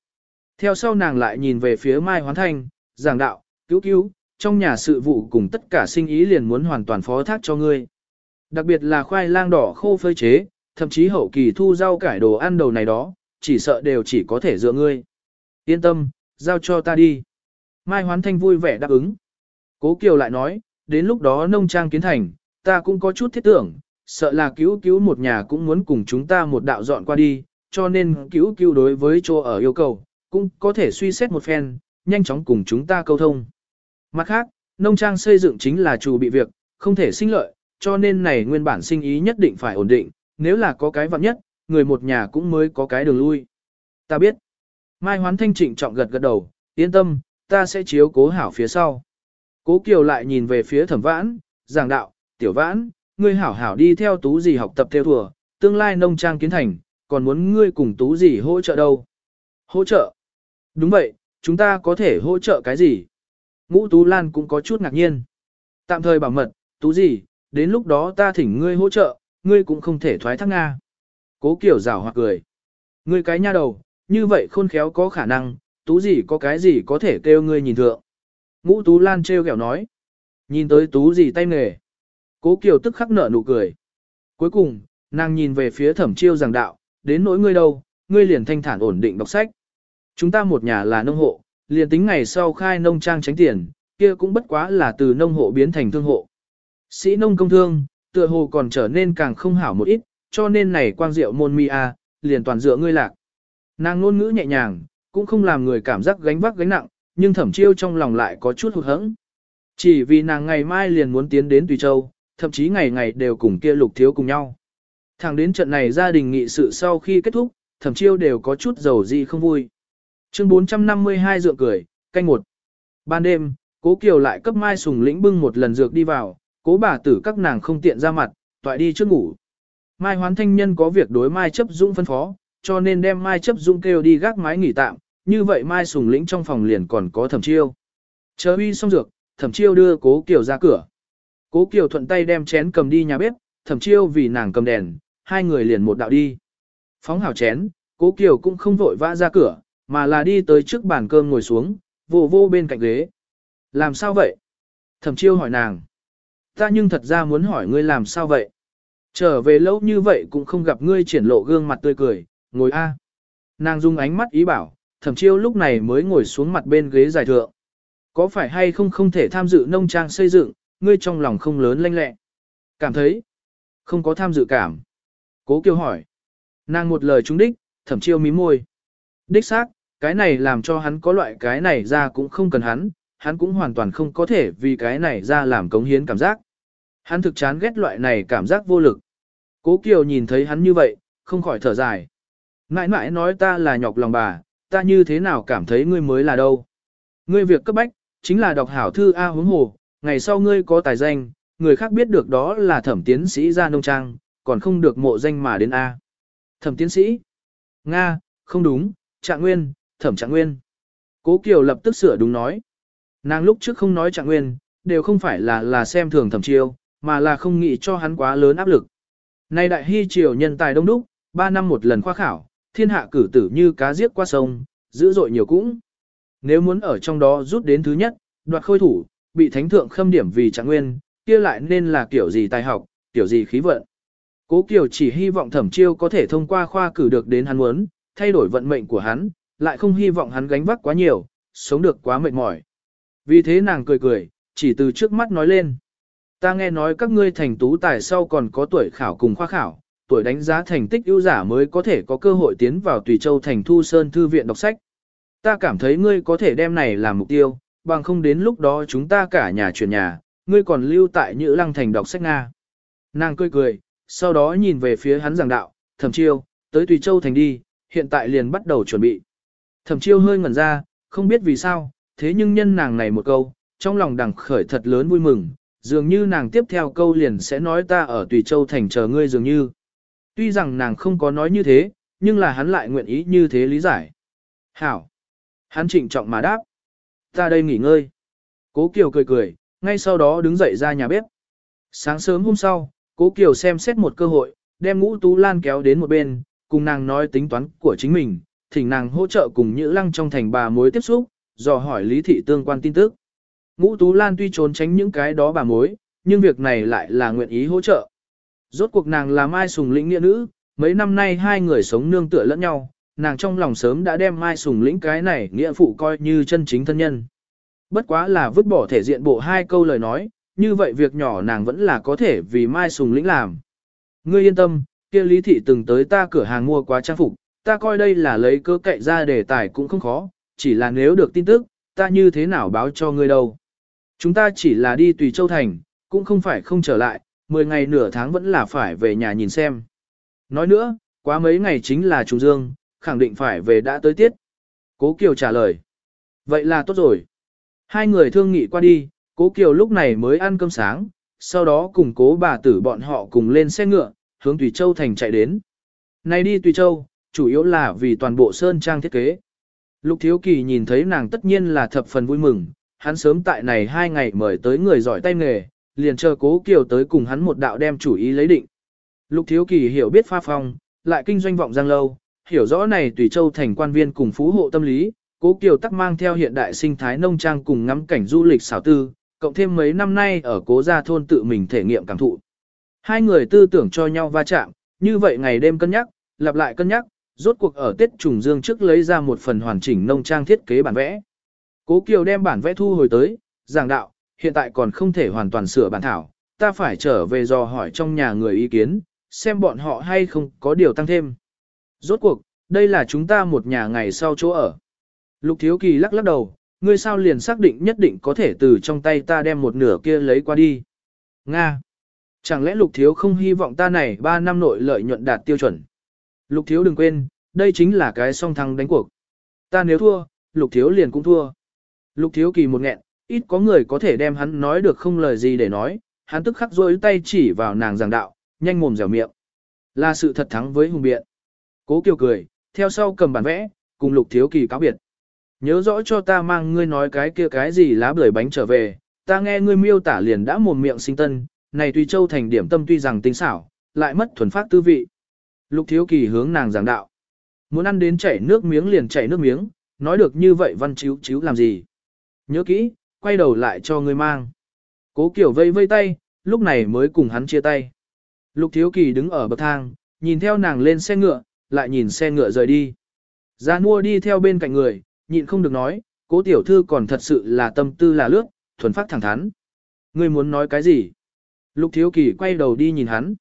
Theo sau nàng lại nhìn về phía Mai Hoán Thanh, giảng đạo, cứu cứu, trong nhà sự vụ cùng tất cả sinh ý liền muốn hoàn toàn phó thác cho ngươi. Đặc biệt là khoai lang đỏ khô phơi chế, thậm chí hậu kỳ thu rau cải đồ ăn đầu này đó, chỉ sợ đều chỉ có thể dựa ngươi. Yên tâm, giao cho ta đi. Mai Hoán Thanh vui vẻ đáp ứng. Cố Kiều lại nói, đến lúc đó nông trang kiến thành, ta cũng có chút thiết tưởng, sợ là cứu cứu một nhà cũng muốn cùng chúng ta một đạo dọn qua đi, cho nên cứu cứu đối với chỗ ở yêu cầu, cũng có thể suy xét một phen, nhanh chóng cùng chúng ta câu thông. Mặt khác, nông trang xây dựng chính là chủ bị việc, không thể sinh lợi, cho nên này nguyên bản sinh ý nhất định phải ổn định, nếu là có cái vặn nhất, người một nhà cũng mới có cái đường lui. Ta biết. Mai Hoán Thanh trịnh trọng gật gật đầu, yên tâm, ta sẽ chiếu cố hảo phía sau. Cố Kiều lại nhìn về phía thẩm vãn, giảng đạo, tiểu vãn, ngươi hảo hảo đi theo tú gì học tập theo thùa, tương lai nông trang kiến thành, còn muốn ngươi cùng tú gì hỗ trợ đâu. Hỗ trợ? Đúng vậy, chúng ta có thể hỗ trợ cái gì? Ngũ Tú Lan cũng có chút ngạc nhiên. Tạm thời bảo mật, tú gì, đến lúc đó ta thỉnh ngươi hỗ trợ, ngươi cũng không thể thoái thác Nga. Cố Kiều rào hoặc cười. Ngươi cái nha đầu, như vậy khôn khéo có khả năng, tú gì có cái gì có thể kêu ngươi nhìn thượng. Ngũ Tú Lan trêu ghẹo nói. Nhìn tới tú gì tay nghề. Cố Kiều tức khắc nở nụ cười. Cuối cùng, nàng nhìn về phía thẩm chiêu giảng đạo, đến nỗi ngươi đâu, ngươi liền thanh thản ổn định đọc sách. Chúng ta một nhà là nông hộ, liền tính ngày sau khai nông trang tránh tiền, kia cũng bất quá là từ nông hộ biến thành thương hộ. Sĩ nông công thương, tựa hồ còn trở nên càng không hảo một ít, cho nên này quang diệu môn mi a, liền toàn dựa ngươi lạc. Nàng ngôn ngữ nhẹ nhàng, cũng không làm người cảm giác gánh vác gánh nặng, nhưng thẩm chiêu trong lòng lại có chút hụt hẫng. Chỉ vì nàng ngày mai liền muốn tiến đến Tùy Châu, thậm chí ngày ngày đều cùng kia lục thiếu cùng nhau. Thẳng đến trận này gia đình nghị sự sau khi kết thúc, thẩm chiêu đều có chút dầu gì không vui. Chương 452 dựa cười, canh một. Ban đêm, cố Kiều lại cấp Mai Sùng lĩnh bưng một lần dược đi vào, cố bà tử các nàng không tiện ra mặt, toại đi trước ngủ. Mai hoán thanh nhân có việc đối Mai chấp dũng phân phó, cho nên đem Mai chấp dũng kêu đi gác mái nghỉ tạm, như vậy Mai Sùng lĩnh trong phòng liền còn có thẩm chiêu. Chờ uy xong dược, thẩm chiêu đưa cố Kiều ra cửa. Cố Kiều thuận tay đem chén cầm đi nhà bếp, thẩm chiêu vì nàng cầm đèn, hai người liền một đạo đi. Phóng hào chén, cố Kiều cũng không vội vã ra cửa, mà là đi tới trước bàn cơm ngồi xuống, vô vô bên cạnh ghế. Làm sao vậy? Thẩm chiêu hỏi nàng. Ta nhưng thật ra muốn hỏi ngươi làm sao vậy? Trở về lâu như vậy cũng không gặp ngươi triển lộ gương mặt tươi cười, ngồi a. Nàng dùng ánh mắt ý bảo, thẩm chiêu lúc này mới ngồi xuống mặt bên ghế dài thượng. Có phải hay không không thể tham dự nông trang xây dựng, ngươi trong lòng không lớn lanh lẹ. Cảm thấy, không có tham dự cảm. Cố kiều hỏi. Nàng một lời trúng đích, thẩm chiêu mí môi. Đích xác, cái này làm cho hắn có loại cái này ra cũng không cần hắn, hắn cũng hoàn toàn không có thể vì cái này ra làm cống hiến cảm giác. Hắn thực chán ghét loại này cảm giác vô lực. Cố Kiều nhìn thấy hắn như vậy, không khỏi thở dài. Mãi mãi nói ta là nhọc lòng bà, ta như thế nào cảm thấy ngươi mới là đâu. Ngươi việc cấp bách, chính là đọc hảo thư A huống hồ, ngày sau ngươi có tài danh, người khác biết được đó là thẩm tiến sĩ ra nông trang, còn không được mộ danh mà đến A. Thẩm tiến sĩ? Nga, không đúng, trạng nguyên, thẩm trạng nguyên. Cố Kiều lập tức sửa đúng nói. Nàng lúc trước không nói trạng nguyên, đều không phải là là xem thường thẩm chiêu, mà là không nghĩ cho hắn quá lớn áp lực. Nay đại hy triều nhân tài đông đúc, 3 năm một lần khoa khảo, thiên hạ cử tử như cá giết qua sông, dữ dội nhiều cũng. Nếu muốn ở trong đó rút đến thứ nhất, đoạt khôi thủ, bị thánh thượng khâm điểm vì trạng nguyên, kia lại nên là kiểu gì tài học, kiểu gì khí vận. Cố Kiều chỉ hy vọng thẩm chiêu có thể thông qua khoa cử được đến hắn muốn, thay đổi vận mệnh của hắn, lại không hy vọng hắn gánh vác quá nhiều, sống được quá mệt mỏi. Vì thế nàng cười cười, chỉ từ trước mắt nói lên. Ta nghe nói các ngươi thành tú tài sau còn có tuổi khảo cùng khoa khảo, tuổi đánh giá thành tích ưu giả mới có thể có cơ hội tiến vào Tùy Châu thành Thu Sơn Thư viện đọc sách. Ta cảm thấy ngươi có thể đem này làm mục tiêu, bằng không đến lúc đó chúng ta cả nhà chuyển nhà, ngươi còn lưu tại Nhữ Lăng thành đọc sách Nga. Nàng cười cười, sau đó nhìn về phía hắn giảng đạo, thẩm chiêu, tới Tùy Châu thành đi, hiện tại liền bắt đầu chuẩn bị. Thẩm chiêu hơi ngẩn ra, không biết vì sao, thế nhưng nhân nàng này một câu, trong lòng đằng khởi thật lớn vui mừng, dường như nàng tiếp theo câu liền sẽ nói ta ở Tùy Châu thành chờ ngươi dường như. Tuy rằng nàng không có nói như thế, nhưng là hắn lại nguyện ý như thế lý giải. Hảo! Hắn trịnh trọng mà đáp. Ta đây nghỉ ngơi. Cố Kiều cười cười, ngay sau đó đứng dậy ra nhà bếp. Sáng sớm hôm sau, Cố Kiều xem xét một cơ hội, đem ngũ tú lan kéo đến một bên, cùng nàng nói tính toán của chính mình, thỉnh nàng hỗ trợ cùng Nhữ Lăng trong thành bà mối tiếp xúc, dò hỏi lý thị tương quan tin tức. Ngũ Tú Lan tuy trốn tránh những cái đó bà mối, nhưng việc này lại là nguyện ý hỗ trợ. Rốt cuộc nàng là Mai Sùng lĩnh nghĩa nữ, mấy năm nay hai người sống nương tựa lẫn nhau, nàng trong lòng sớm đã đem Mai Sùng lĩnh cái này nghĩa phụ coi như chân chính thân nhân. Bất quá là vứt bỏ thể diện bộ hai câu lời nói, như vậy việc nhỏ nàng vẫn là có thể vì Mai Sùng lĩnh làm. Ngươi yên tâm, kia Lý Thị từng tới ta cửa hàng mua quá trang phục, ta coi đây là lấy cơ cậy ra đề tài cũng không khó, chỉ là nếu được tin tức, ta như thế nào báo cho ngươi đâu. Chúng ta chỉ là đi tùy châu thành, cũng không phải không trở lại, 10 ngày nửa tháng vẫn là phải về nhà nhìn xem. Nói nữa, quá mấy ngày chính là trùng dương, khẳng định phải về đã tới tiết. Cố Kiều trả lời. Vậy là tốt rồi. Hai người thương nghị qua đi, Cố Kiều lúc này mới ăn cơm sáng, sau đó cùng cố bà tử bọn họ cùng lên xe ngựa, hướng Tùy Châu thành chạy đến. Này đi Tùy Châu, chủ yếu là vì toàn bộ sơn trang thiết kế. Lục Thiếu Kỳ nhìn thấy nàng tất nhiên là thập phần vui mừng, hắn sớm tại này hai ngày mời tới người giỏi tay nghề, liền chờ cố kiều tới cùng hắn một đạo đem chủ ý lấy định. Lục Thiếu Kỳ hiểu biết pha phong, lại kinh doanh vọng giang lâu, hiểu rõ này tùy châu thành quan viên cùng phú hộ tâm lý, cố kiều tắc mang theo hiện đại sinh thái nông trang cùng ngắm cảnh du lịch xảo tư, cộng thêm mấy năm nay ở cố gia thôn tự mình thể nghiệm cảm thụ. Hai người tư tưởng cho nhau va chạm, như vậy ngày đêm cân nhắc, lặp lại cân nhắc, rốt cuộc ở Tết Trùng Dương trước lấy ra một phần hoàn chỉnh nông trang thiết kế bản vẽ. Cố Kiều đem bản vẽ thu hồi tới, giảng đạo, hiện tại còn không thể hoàn toàn sửa bản thảo, ta phải trở về dò hỏi trong nhà người ý kiến, xem bọn họ hay không có điều tăng thêm. Rốt cuộc, đây là chúng ta một nhà ngày sau chỗ ở. Lục Thiếu Kỳ lắc lắc đầu, ngươi sao liền xác định nhất định có thể từ trong tay ta đem một nửa kia lấy qua đi. Nga! Chẳng lẽ Lục Thiếu không hy vọng ta này 3 năm nội lợi nhuận đạt tiêu chuẩn? Lục Thiếu đừng quên, đây chính là cái song thắng đánh cuộc. Ta nếu thua, Lục Thiếu liền cũng thua. Lục Thiếu Kỳ một nghẹn, ít có người có thể đem hắn nói được không lời gì để nói, hắn tức khắc rôi tay chỉ vào nàng giảng đạo, nhanh mồm dẻo miệng. Là sự thật thắng với hùng biện. Cố Kiều cười, theo sau cầm bản vẽ, cùng Lục Thiếu Kỳ cáo biệt. Nhớ rõ cho ta mang ngươi nói cái kia cái gì lá bưởi bánh trở về, ta nghe ngươi miêu tả liền đã mồm miệng sinh tân, này tùy châu thành điểm tâm tuy rằng tinh xảo, lại mất thuần phát tư vị. Lục Thiếu Kỳ hướng nàng giảng đạo. Muốn ăn đến chảy nước miếng liền chảy nước miếng, nói được như vậy văn chiếu chiếu làm gì. Nhớ kỹ, quay đầu lại cho ngươi mang. Cố Kiều vây vây tay, lúc này mới cùng hắn chia tay. Lục Thiếu Kỳ đứng ở bậc thang, nhìn theo nàng lên xe ngựa, lại nhìn xe ngựa rời đi. Gia mua đi theo bên cạnh người, nhịn không được nói, cố tiểu thư còn thật sự là tâm tư là lướt, thuần phát thẳng thắn. Ngươi muốn nói cái gì? Lục thiếu kỳ quay đầu đi nhìn hắn.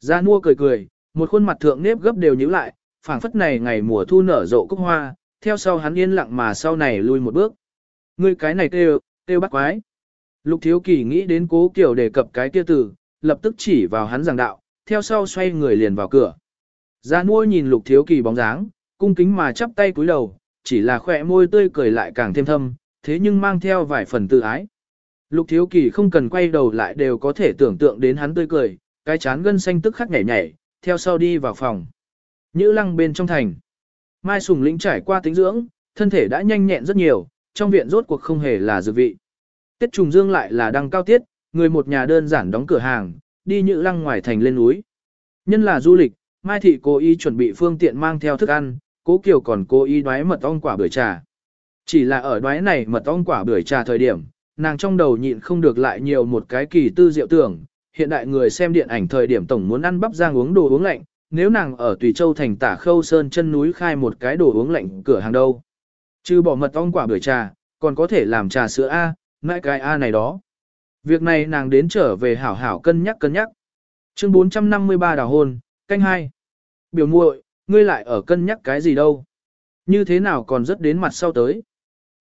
Gia mua cười cười, một khuôn mặt thượng nếp gấp đều nhíu lại, phảng phất này ngày mùa thu nở rộ cúc hoa, theo sau hắn yên lặng mà sau này lui một bước. Ngươi cái này kêu, kêu bắt quái. Lục thiếu kỳ nghĩ đến cố kiểu đề cập cái kia từ, lập tức chỉ vào hắn giảng đạo, theo sau xoay người liền vào cửa. Gia nuôi nhìn lục thiếu kỳ bóng dáng, cung kính mà chắp tay cúi đầu, chỉ là khỏe môi tươi cười lại càng thêm thâm, thế nhưng mang theo vài phần tự ái. Lục thiếu kỳ không cần quay đầu lại đều có thể tưởng tượng đến hắn tươi cười, cái chán gân xanh tức khắc nhảy nhảy, theo sau đi vào phòng. Nhữ lăng bên trong thành. Mai Sùng Lĩnh trải qua tính dưỡng, thân thể đã nhanh nhẹn rất nhiều, trong viện rốt cuộc không hề là dược vị. Tiết trùng dương lại là đăng cao tiết, người một nhà đơn giản đóng cửa hàng, đi nhữ lăng ngoài thành lên núi. Nhân là du lịch, Mai Thị cố ý chuẩn bị phương tiện mang theo thức ăn, cố Kiều còn cố ý đoái mật ong quả bưởi trà. Chỉ là ở đoái này mật ong quả bưởi trà thời điểm, nàng trong đầu nhịn không được lại nhiều một cái kỳ tư diệu tưởng. Hiện đại người xem điện ảnh thời điểm tổng muốn ăn bắp rang uống đồ uống lạnh, nếu nàng ở Tùy Châu thành tả khâu sơn chân núi khai một cái đồ uống lạnh cửa hàng đâu. Trừ bỏ mật ong quả bưởi trà, còn có thể làm trà sữa A, mãi cái A này đó. Việc này nàng đến trở về hảo hảo cân nhắc cân nhắc. Chương 453 đào hôn, canh hai. Biểu muội, ngươi lại ở cân nhắc cái gì đâu? Như thế nào còn rất đến mặt sau tới?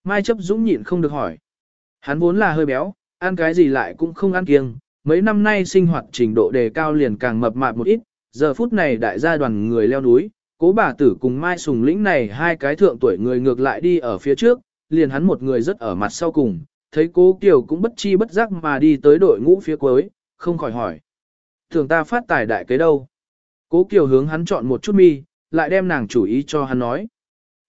Mai chấp dũng nhịn không được hỏi. Hắn vốn là hơi béo, ăn cái gì lại cũng không ăn kiêng, mấy năm nay sinh hoạt trình độ đề cao liền càng mập mạp một ít, giờ phút này đại gia đoàn người leo núi, cố bà tử cùng Mai Sùng Lĩnh này hai cái thượng tuổi người ngược lại đi ở phía trước, liền hắn một người rất ở mặt sau cùng, thấy cố Kiều cũng bất chi bất giác mà đi tới đội ngũ phía cuối, không khỏi hỏi. Thường ta phát tài đại kế đâu? Cố Kiều hướng hắn chọn một chút mi, lại đem nàng chủ ý cho hắn nói.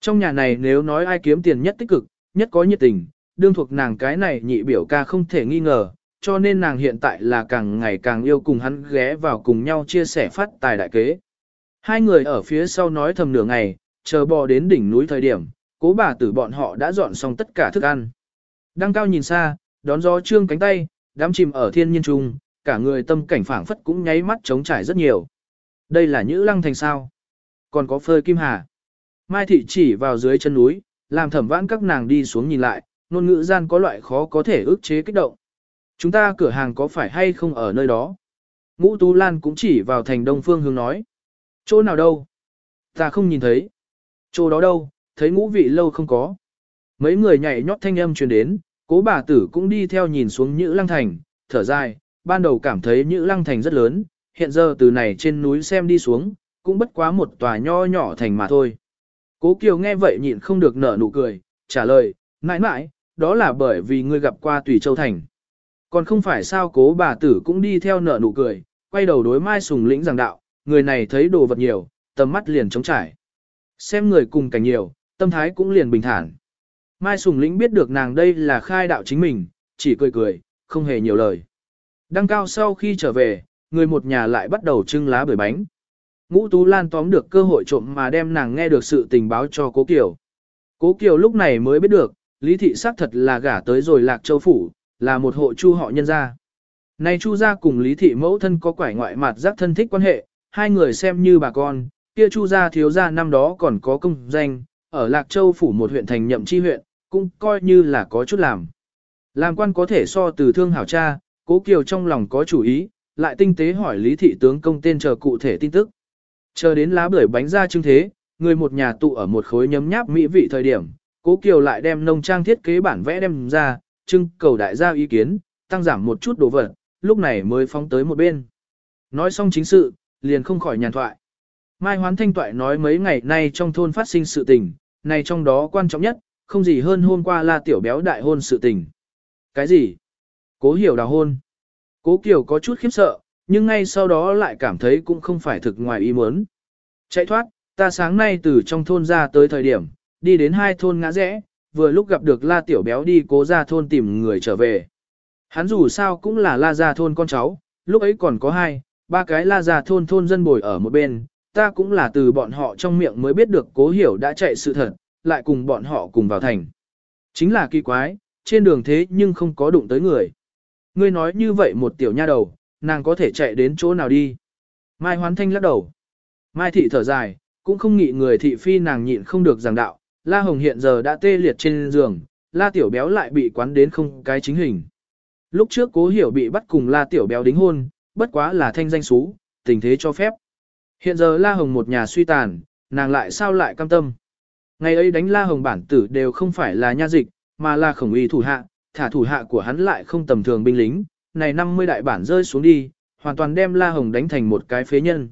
Trong nhà này nếu nói ai kiếm tiền nhất tích cực, nhất có nhiệt tình, đương thuộc nàng cái này nhị biểu ca không thể nghi ngờ, cho nên nàng hiện tại là càng ngày càng yêu cùng hắn ghé vào cùng nhau chia sẻ phát tài đại kế. Hai người ở phía sau nói thầm nửa ngày, chờ bò đến đỉnh núi thời điểm, cố bà tử bọn họ đã dọn xong tất cả thức ăn. Đăng cao nhìn xa, đón gió trương cánh tay, đám chìm ở thiên nhiên trung, cả người tâm cảnh phảng phất cũng nháy mắt trống trải rất nhiều. Đây là Nhữ Lăng Thành sao? Còn có phơi kim hà. Mai thị chỉ vào dưới chân núi, làm thẩm vãn các nàng đi xuống nhìn lại, ngôn ngữ gian có loại khó có thể ức chế kích động. Chúng ta cửa hàng có phải hay không ở nơi đó? Ngũ Tú Lan cũng chỉ vào thành đông phương hướng nói. Chỗ nào đâu? Ta không nhìn thấy. Chỗ đó đâu, thấy ngũ vị lâu không có. Mấy người nhảy nhót thanh âm truyền đến, cố bà tử cũng đi theo nhìn xuống Nhữ Lăng Thành, thở dài, ban đầu cảm thấy Nhữ Lăng Thành rất lớn, hiện giờ từ này trên núi xem đi xuống, cũng bất quá một tòa nho nhỏ thành mà thôi. Cố Kiều nghe vậy nhịn không được nở nụ cười, trả lời, mãi mãi, đó là bởi vì ngươi gặp qua Tùy Châu Thành. Còn không phải sao cố bà tử cũng đi theo nở nụ cười, quay đầu đối Mai Sùng lĩnh giảng đạo, người này thấy đồ vật nhiều, tầm mắt liền trống trải. Xem người cùng cảnh nhiều, tâm thái cũng liền bình thản. Mai Sùng lĩnh biết được nàng đây là khai đạo chính mình, chỉ cười cười, không hề nhiều lời. Đăng cao sau khi trở về, người một nhà lại bắt đầu trưng lá bưởi bánh. Ngũ Tú Lan tóm được cơ hội trộm mà đem nàng nghe được sự tình báo cho Cố Kiều. Cố Kiều lúc này mới biết được, Lý Thị xác thật là gả tới rồi Lạc Châu Phủ, là một hộ chu họ nhân gia. Nay chu gia cùng Lý Thị mẫu thân có quải ngoại mặt giác thân thích quan hệ, hai người xem như bà con, kia chu gia thiếu gia năm đó còn có công danh, ở Lạc Châu Phủ một huyện thành nhậm chi huyện, cũng coi như là có chút làm. Làm quan có thể so từ thương hảo cha, Cố Kiều trong lòng có chủ ý, lại tinh tế hỏi Lý Thị tướng công tên chờ cụ thể tin tức. Chờ đến lá bưởi bánh ra trưng thế, người một nhà tụ ở một khối nhấm nháp mỹ vị thời điểm, Cố Kiều lại đem nông trang thiết kế bản vẽ đem ra, trưng cầu đại gia ý kiến, tăng giảm một chút đồ vật, lúc này mới phóng tới một bên. Nói xong chính sự, liền không khỏi nhàn thoại. Mai Hoán Thanh Toại nói mấy ngày nay trong thôn phát sinh sự tình, này trong đó quan trọng nhất, không gì hơn hôm qua là tiểu béo đại hôn sự tình. Cái gì? Cố hiểu đào hôn. Cố Kiều có chút khiếp sợ, nhưng ngay sau đó lại cảm thấy cũng không phải thực ngoài ý muốn. Chạy thoát, ta sáng nay từ trong thôn ra tới thời điểm, đi đến hai thôn ngã rẽ, vừa lúc gặp được la tiểu béo đi cố ra thôn tìm người trở về. Hắn dù sao cũng là la ra thôn con cháu, lúc ấy còn có hai, ba cái la già thôn thôn dân bồi ở một bên, ta cũng là từ bọn họ trong miệng mới biết được cố hiểu đã chạy sự thật, lại cùng bọn họ cùng vào thành. Chính là kỳ quái, trên đường thế nhưng không có đụng tới người. Ngươi nói như vậy một tiểu nha đầu, nàng có thể chạy đến chỗ nào đi. Mai hoán thanh lắc đầu. Mai thị thở dài, cũng không nghĩ người thị phi nàng nhịn không được giảng đạo, La Hồng hiện giờ đã tê liệt trên giường, La Tiểu Béo lại bị quán đến không cái chính hình. Lúc trước cố hiểu bị bắt cùng La Tiểu Béo đính hôn, bất quá là thanh danh xú, tình thế cho phép. Hiện giờ La Hồng một nhà suy tàn, nàng lại sao lại cam tâm. Ngày ấy đánh La Hồng bản tử đều không phải là nha dịch, mà là khổng uy thủ hạ, thả thủ hạ của hắn lại không tầm thường binh lính, này 50 đại bản rơi xuống đi, hoàn toàn đem La Hồng đánh thành một cái phế nhân.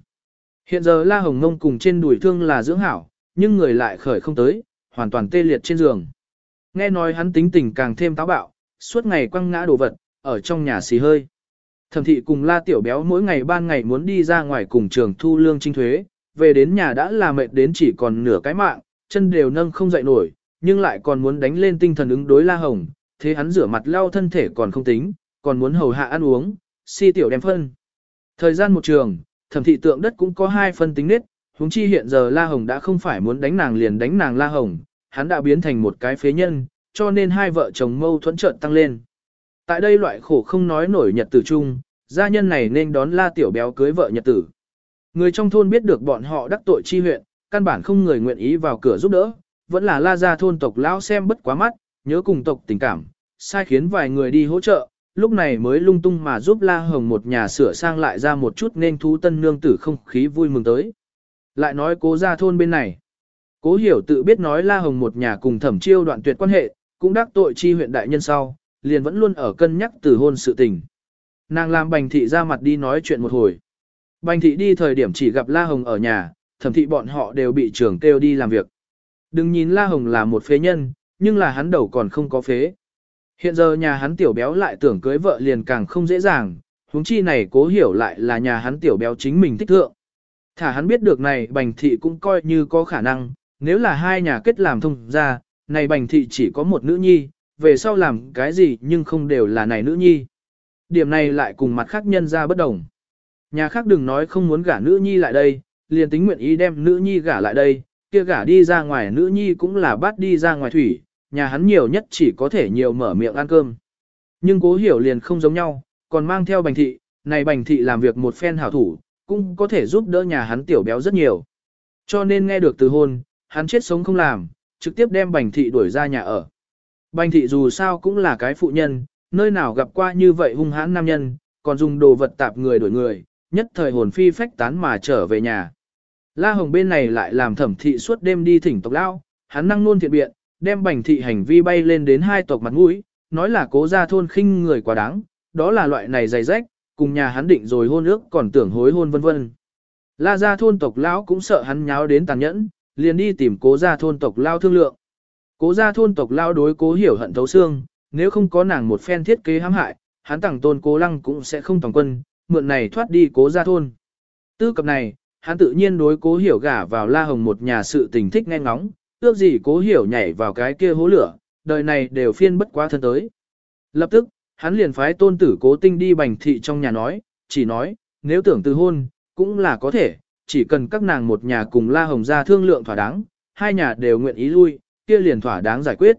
Hiện giờ La Hồng ngông cùng trên đùi thương là dưỡng hảo, nhưng người lại khởi không tới, hoàn toàn tê liệt trên giường. Nghe nói hắn tính tình càng thêm táo bạo, suốt ngày quăng ngã đồ vật, ở trong nhà xì hơi. Thẩm thị cùng La Tiểu Béo mỗi ngày ban ngày muốn đi ra ngoài cùng trường thu lương trinh thuế, về đến nhà đã là mệt đến chỉ còn nửa cái mạng, chân đều nâng không dậy nổi, nhưng lại còn muốn đánh lên tinh thần ứng đối La Hồng, thế hắn rửa mặt lau thân thể còn không tính, còn muốn hầu hạ ăn uống, si tiểu đem phân. Thời gian một trường, thẩm thị tượng đất cũng có hai phân tính nết, huống chi hiện giờ La Hồng đã không phải muốn đánh nàng liền đánh nàng La Hồng, hắn đã biến thành một cái phế nhân, cho nên hai vợ chồng mâu thuẫn trợn tăng lên. Tại đây loại khổ không nói nổi nhật tử chung, gia nhân này nên đón La Tiểu Béo cưới vợ nhật tử. Người trong thôn biết được bọn họ đắc tội chi huyện, căn bản không người nguyện ý vào cửa giúp đỡ, vẫn là La gia thôn tộc lão xem bất quá mắt, nhớ cùng tộc tình cảm, sai khiến vài người đi hỗ trợ, lúc này mới lung tung mà giúp La Hồng một nhà sửa sang lại ra một chút nên thú tân nương tử không khí vui mừng tới. Lại nói cố gia thôn bên này. Cố hiểu tự biết nói La Hồng một nhà cùng thẩm chiêu đoạn tuyệt quan hệ, cũng đắc tội chi huyện đại nhân sau, liền vẫn luôn ở cân nhắc từ hôn sự tình. Nàng làm bành thị ra mặt đi nói chuyện một hồi. Bành thị đi thời điểm chỉ gặp La Hồng ở nhà, thẩm thị bọn họ đều bị trưởng kêu đi làm việc. Đừng nhìn La Hồng là một phế nhân, nhưng là hắn đầu còn không có phế. Hiện giờ nhà hắn tiểu béo lại tưởng cưới vợ liền càng không dễ dàng, huống chi này cố hiểu lại là nhà hắn tiểu béo chính mình thích thượng. Thả hắn biết được này bành thị cũng coi như có khả năng, nếu là hai nhà kết làm thông ra, này bành thị chỉ có một nữ nhi, về sau làm cái gì nhưng không đều là này nữ nhi. Điểm này lại cùng mặt khác nhân ra bất đồng. Nhà khác đừng nói không muốn gả nữ nhi lại đây, liền tính nguyện ý đem nữ nhi gả lại đây, kia gả đi ra ngoài nữ nhi cũng là bắt đi ra ngoài thủy, nhà hắn nhiều nhất chỉ có thể nhiều mở miệng ăn cơm. Nhưng cố hiểu liền không giống nhau, còn mang theo bành thị, này bành thị làm việc một phen hảo thủ, cũng có thể giúp đỡ nhà hắn tiểu béo rất nhiều. Cho nên nghe được từ hôn, hắn chết sống không làm, trực tiếp đem bành thị đuổi ra nhà ở. Bành thị dù sao cũng là cái phụ nhân, nơi nào gặp qua như vậy hung hãn nam nhân, còn dùng đồ vật tạp người đuổi người, nhất thời hồn phi phách tán mà trở về nhà. La Hồng bên này lại làm thẩm thị suốt đêm đi thỉnh tộc lao, hắn năng nôn thiện biện, đem bành thị hành vi bay lên đến hai tộc mặt mũi, nói là cố gia thôn khinh người quá đáng, đó là loại này dày rách, cùng nhà hắn định rồi hôn ước còn tưởng hối hôn vân vân. La gia thôn tộc lão cũng sợ hắn nháo đến tàn nhẫn, liền đi tìm cố gia thôn tộc lao thương lượng. Cố gia thôn tộc lao đối cố hiểu hận thấu xương, nếu không có nàng một phen thiết kế hãm hại, hắn tặng tôn cố lăng cũng sẽ không toàn quân, mượn này thoát đi cố gia thôn. Tư cập này, hắn tự nhiên đối cố hiểu gả vào La Hồng một nhà sự tình thích nghe ngóng, ước gì cố hiểu nhảy vào cái kia hố lửa, đời này đều phiên bất quá thân tới. Lập tức, hắn liền phái tôn tử cố tinh đi bành thị trong nhà nói, chỉ nói, nếu tưởng từ hôn, cũng là có thể, chỉ cần các nàng một nhà cùng La Hồng ra thương lượng thỏa đáng, hai nhà đều nguyện ý lui, kia liền thỏa đáng giải quyết.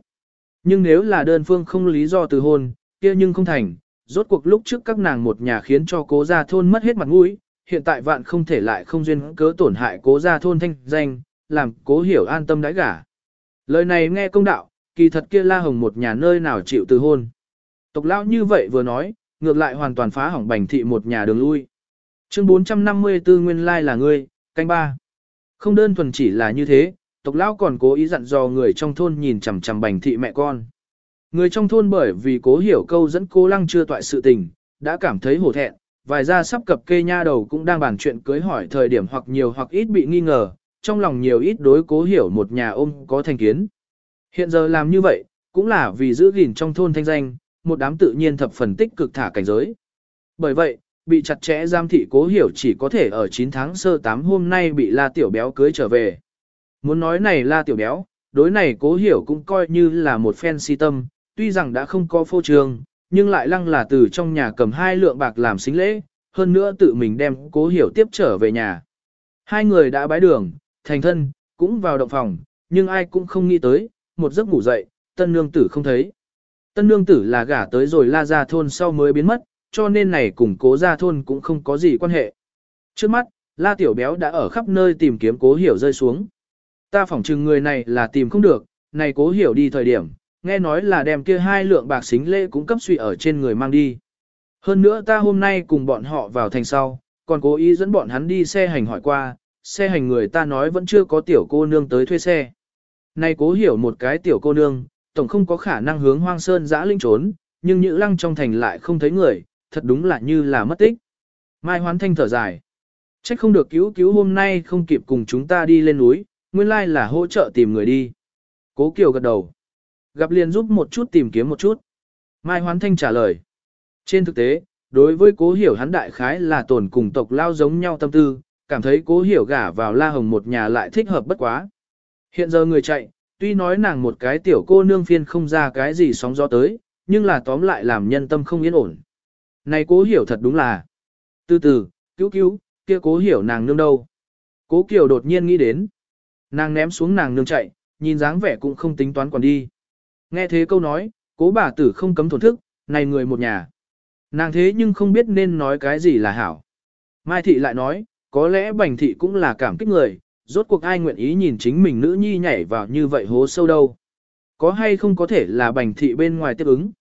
Nhưng nếu là đơn phương không lý do từ hôn, kia nhưng không thành, rốt cuộc lúc trước các nàng một nhà khiến cho cố gia thôn mất hết mặt mũi, hiện tại vạn không thể lại không duyên cớ tổn hại cố gia thôn thanh danh, làm cố hiểu an tâm đãi gả. Lời này nghe công đạo, kỳ thật kia la hồng một nhà nơi nào chịu từ hôn. Tộc lão như vậy vừa nói, ngược lại hoàn toàn phá hỏng bành thị một nhà đường lui. Chương 454 nguyên lai là ngươi, canh ba. Không đơn thuần chỉ là như thế, tộc lão còn cố ý dặn dò người trong thôn nhìn chằm chằm bành thị mẹ con. Người trong thôn bởi vì cố hiểu câu dẫn cô lăng chưa toại sự tình, đã cảm thấy hổ thẹn, vài gia sắp cập kê nha đầu cũng đang bàn chuyện cưới hỏi thời điểm hoặc nhiều hoặc ít bị nghi ngờ, trong lòng nhiều ít đối cố hiểu một nhà ôm có thành kiến. Hiện giờ làm như vậy, cũng là vì giữ gìn trong thôn thanh danh, một đám tự nhiên thập phần tích cực thả cảnh giới. Bởi vậy, bị chặt chẽ giam thị cố hiểu chỉ có thể ở 9 tháng sơ 8 hôm nay bị la tiểu béo cưới trở về. Muốn nói này la tiểu béo, đối này cố hiểu cũng coi như là một fan si tâm, tuy rằng đã không có phô trương, nhưng lại lăng là từ trong nhà cầm hai lượng bạc làm xính lễ, hơn nữa tự mình đem cố hiểu tiếp trở về nhà. Hai người đã bái đường, thành thân, cũng vào động phòng, nhưng ai cũng không nghĩ tới, một giấc ngủ dậy, tân nương tử không thấy. Tân nương tử là gả tới rồi la ra thôn sau mới biến mất, cho nên này cùng cố ra thôn cũng không có gì quan hệ. Trước mắt, La Tiểu Béo đã ở khắp nơi tìm kiếm cố hiểu rơi xuống. Ta phỏng chừng người này là tìm không được, này cố hiểu đi thời điểm, nghe nói là đem kia hai lượng bạc xính lễ cũng cấp suy ở trên người mang đi. Hơn nữa ta hôm nay cùng bọn họ vào thành sau, còn cố ý dẫn bọn hắn đi xe hành hỏi qua, xe hành người ta nói vẫn chưa có tiểu cô nương tới thuê xe. Này cố hiểu một cái tiểu cô nương, tổng không có khả năng hướng hoang sơn dã linh trốn, nhưng nhữ lăng trong thành lại không thấy người, thật đúng là như là mất tích. Mai hoán thanh thở dài. Trách không được cứu cứu hôm nay không kịp cùng chúng ta đi lên núi, nguyên lai là hỗ trợ tìm người đi. Cố Kiều gật đầu. Gặp liền giúp một chút tìm kiếm một chút. Mai hoán thanh trả lời. Trên thực tế, đối với cố hiểu hắn đại khái là tổn cùng tộc lao giống nhau tâm tư, cảm thấy cố hiểu gả vào la hồng một nhà lại thích hợp bất quá. Hiện giờ người chạy, tuy nói nàng một cái tiểu cô nương phiên không ra cái gì sóng gió tới, nhưng là tóm lại làm nhân tâm không yên ổn. Này cố hiểu thật đúng là. Từ từ, cứu cứu, kia cố hiểu nàng nương đâu. Cố Kiều đột nhiên nghĩ đến. Nàng ném xuống nàng nương chạy, nhìn dáng vẻ cũng không tính toán còn đi. Nghe thế câu nói, cố bà tử không cấm thổn thức, này người một nhà. Nàng thế nhưng không biết nên nói cái gì là hảo. Mai thị lại nói, có lẽ bành thị cũng là cảm kích người, rốt cuộc ai nguyện ý nhìn chính mình nữ nhi nhảy vào như vậy hố sâu đâu. Có hay không có thể là bành thị bên ngoài tiếp ứng.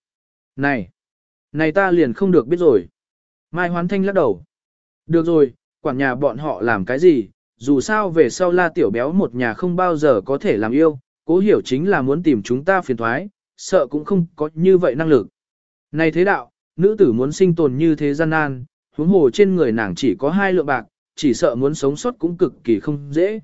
Này, này ta liền không được biết rồi. Mai hoán thanh lắc đầu. Được rồi, quản nhà bọn họ làm cái gì, dù sao về sau la tiểu béo một nhà không bao giờ có thể làm yêu, cố hiểu chính là muốn tìm chúng ta phiền thoái, sợ cũng không có như vậy năng lực. Này thế đạo, nữ tử muốn sinh tồn như thế gian nan, huống hồ trên người nàng chỉ có hai lượng bạc, chỉ sợ muốn sống sót cũng cực kỳ không dễ.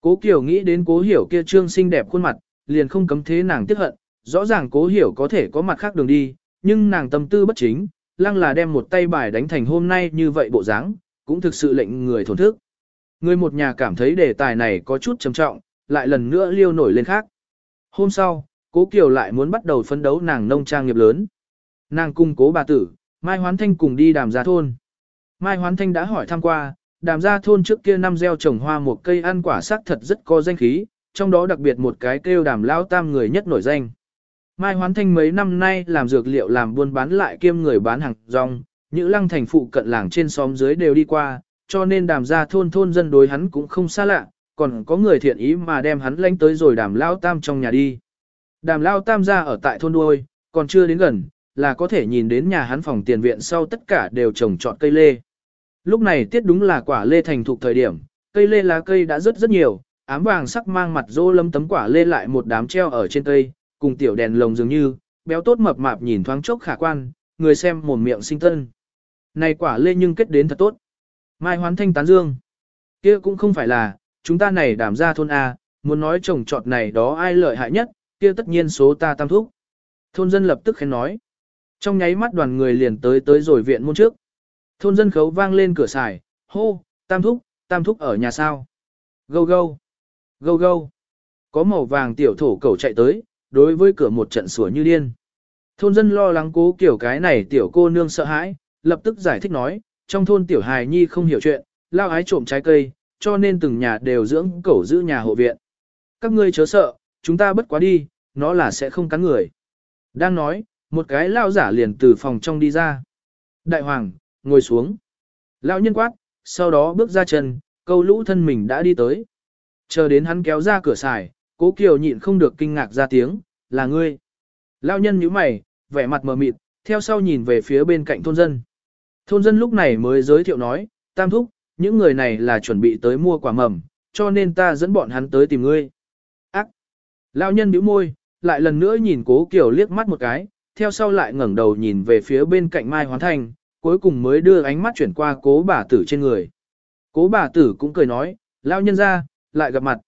Cố Kiều nghĩ đến cố hiểu kia trương xinh đẹp khuôn mặt, liền không cấm thế nàng tiếc hận, rõ ràng cố hiểu có thể có mặt khác đường đi, nhưng nàng tâm tư bất chính, lăng là đem một tay bài đánh thành hôm nay như vậy bộ dáng, cũng thực sự lệnh người thổn thức. Người một nhà cảm thấy đề tài này có chút trầm trọng, lại lần nữa liêu nổi lên khác. Hôm sau, cố Kiều lại muốn bắt đầu phấn đấu nàng nông trang nghiệp lớn. Nàng cùng cố bà tử, Mai Hoán Thanh cùng đi đàm gia thôn. Mai Hoán Thanh đã hỏi thăm qua, đàm gia thôn trước kia năm gieo trồng hoa một cây ăn quả sắc thật rất có danh khí, trong đó đặc biệt một cái kêu đàm lao tam người nhất nổi danh. Mai Hoán Thanh mấy năm nay làm dược liệu làm buôn bán lại kiêm người bán hàng rong, những lăng thành phụ cận làng trên xóm dưới đều đi qua, cho nên đàm gia thôn thôn dân đối hắn cũng không xa lạ, còn có người thiện ý mà đem hắn lánh tới rồi đàm lao tam trong nhà đi. Đàm lao tam ra ở tại thôn đuôi, còn chưa đến gần, là có thể nhìn đến nhà hắn phòng tiền viện sau tất cả đều trồng trọt cây lê. Lúc này tiết đúng là quả lê thành thục thời điểm, cây lê lá cây đã rất rất nhiều, ám vàng sắc mang mặt rô lâm tấm quả lê lại một đám treo ở trên cây, cùng tiểu đèn lồng dường như, béo tốt mập mạp nhìn thoáng chốc khả quan, người xem mồm miệng sinh tân. Này quả lê nhưng kết đến thật tốt. Mai hoán thanh tán dương. kia cũng không phải là, chúng ta này đảm ra thôn A, muốn nói trồng trọt này đó ai lợi hại nhất, kia tất nhiên số ta tam thúc. Thôn dân lập tức khen nói. Trong nháy mắt đoàn người liền tới tới rồi viện môn trước. Thôn dân khấu vang lên cửa xài, hô, tam thúc, tam thúc ở nhà sao. Gâu gâu, gâu gâu. Có màu vàng tiểu thổ cầu chạy tới, đối với cửa một trận sủa như điên. Thôn dân lo lắng cố kiểu cái này tiểu cô nương sợ hãi, lập tức giải thích nói, trong thôn tiểu hài nhi không hiểu chuyện, lao ái trộm trái cây, cho nên từng nhà đều dưỡng cẩu giữ nhà hộ viện. Các ngươi chớ sợ, chúng ta bất quá đi, nó là sẽ không cắn người. Đang nói, một cái lao giả liền từ phòng trong đi ra. Đại hoàng, ngồi xuống. Lão nhân quát, sau đó bước ra chân, câu lũ thân mình đã đi tới. Chờ đến hắn kéo ra cửa xài, cố kiều nhịn không được kinh ngạc ra tiếng, là ngươi. Lão nhân nhíu mày, vẻ mặt mờ mịt, theo sau nhìn về phía bên cạnh thôn dân. Thôn dân lúc này mới giới thiệu nói, tam thúc, những người này là chuẩn bị tới mua quả mầm, cho nên ta dẫn bọn hắn tới tìm ngươi. Ác! Lão nhân bĩu môi, lại lần nữa nhìn cố kiểu liếc mắt một cái, theo sau lại ngẩng đầu nhìn về phía bên cạnh Mai Hoán thành cuối cùng mới đưa ánh mắt chuyển qua cố bà tử trên người. Cố bà tử cũng cười nói, lao nhân ra, lại gặp mặt.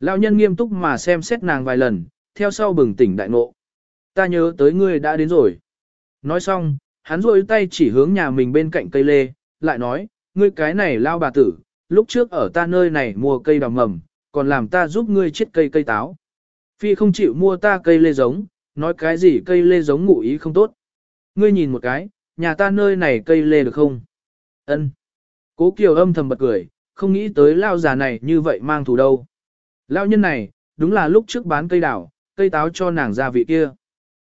Lao nhân nghiêm túc mà xem xét nàng vài lần, theo sau bừng tỉnh đại ngộ. Ta nhớ tới ngươi đã đến rồi. Nói xong, hắn rôi tay chỉ hướng nhà mình bên cạnh cây lê, lại nói, ngươi cái này lao bà tử, lúc trước ở ta nơi này mua cây đào mầm, còn làm ta giúp ngươi chết cây cây táo. Phi không chịu mua ta cây lê giống, nói cái gì cây lê giống ngụ ý không tốt. Ngươi nhìn một cái, nhà ta nơi này cây lê được không? Ân. Cố Kiều âm thầm bật cười, không nghĩ tới lao già này như vậy mang thù đâu. Lao nhân này, đúng là lúc trước bán cây đào, cây táo cho nàng gia vị kia.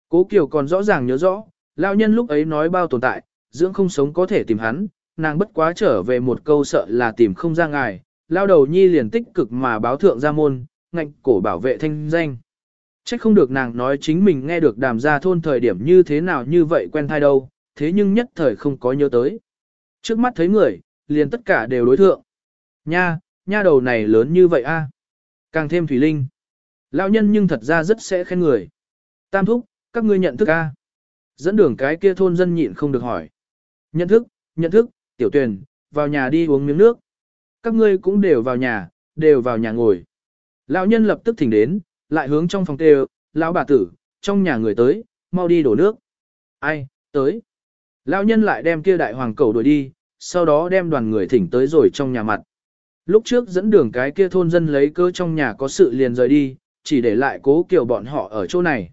Cố Kiều còn rõ ràng nhớ rõ, lao nhân lúc ấy nói bao tồn tại, dưỡng không sống có thể tìm hắn, nàng bất quá trở về một câu sợ là tìm không ra ngài, lao đầu nhi liền tích cực mà báo thượng ra môn, ngạnh cổ bảo vệ thanh danh. Trách không được nàng nói chính mình nghe được đàm gia thôn thời điểm như thế nào như vậy quen thai đâu, thế nhưng nhất thời không có nhớ tới. Trước mắt thấy người, liền tất cả đều đối thượng. Nha, nha đầu này lớn như vậy a, à? Càng thêm thủy linh. Lão nhân nhưng thật ra rất sẽ khen người. Tam thúc, các ngươi nhận thức a? Dẫn đường cái kia thôn dân nhịn không được hỏi. Nhận thức, nhận thức, tiểu tuyền, vào nhà đi uống miếng nước. Các ngươi cũng đều vào nhà, đều vào nhà ngồi. Lão nhân lập tức thỉnh đến, lại hướng trong phòng kêu, lão bà tử, trong nhà người tới, mau đi đổ nước. Ai, tới. Lão nhân lại đem kia đại hoàng cầu đuổi đi, sau đó đem đoàn người thỉnh tới rồi trong nhà mặt. Lúc trước dẫn đường cái kia thôn dân lấy cơ trong nhà có sự liền rời đi, chỉ để lại cố kiều bọn họ ở chỗ này.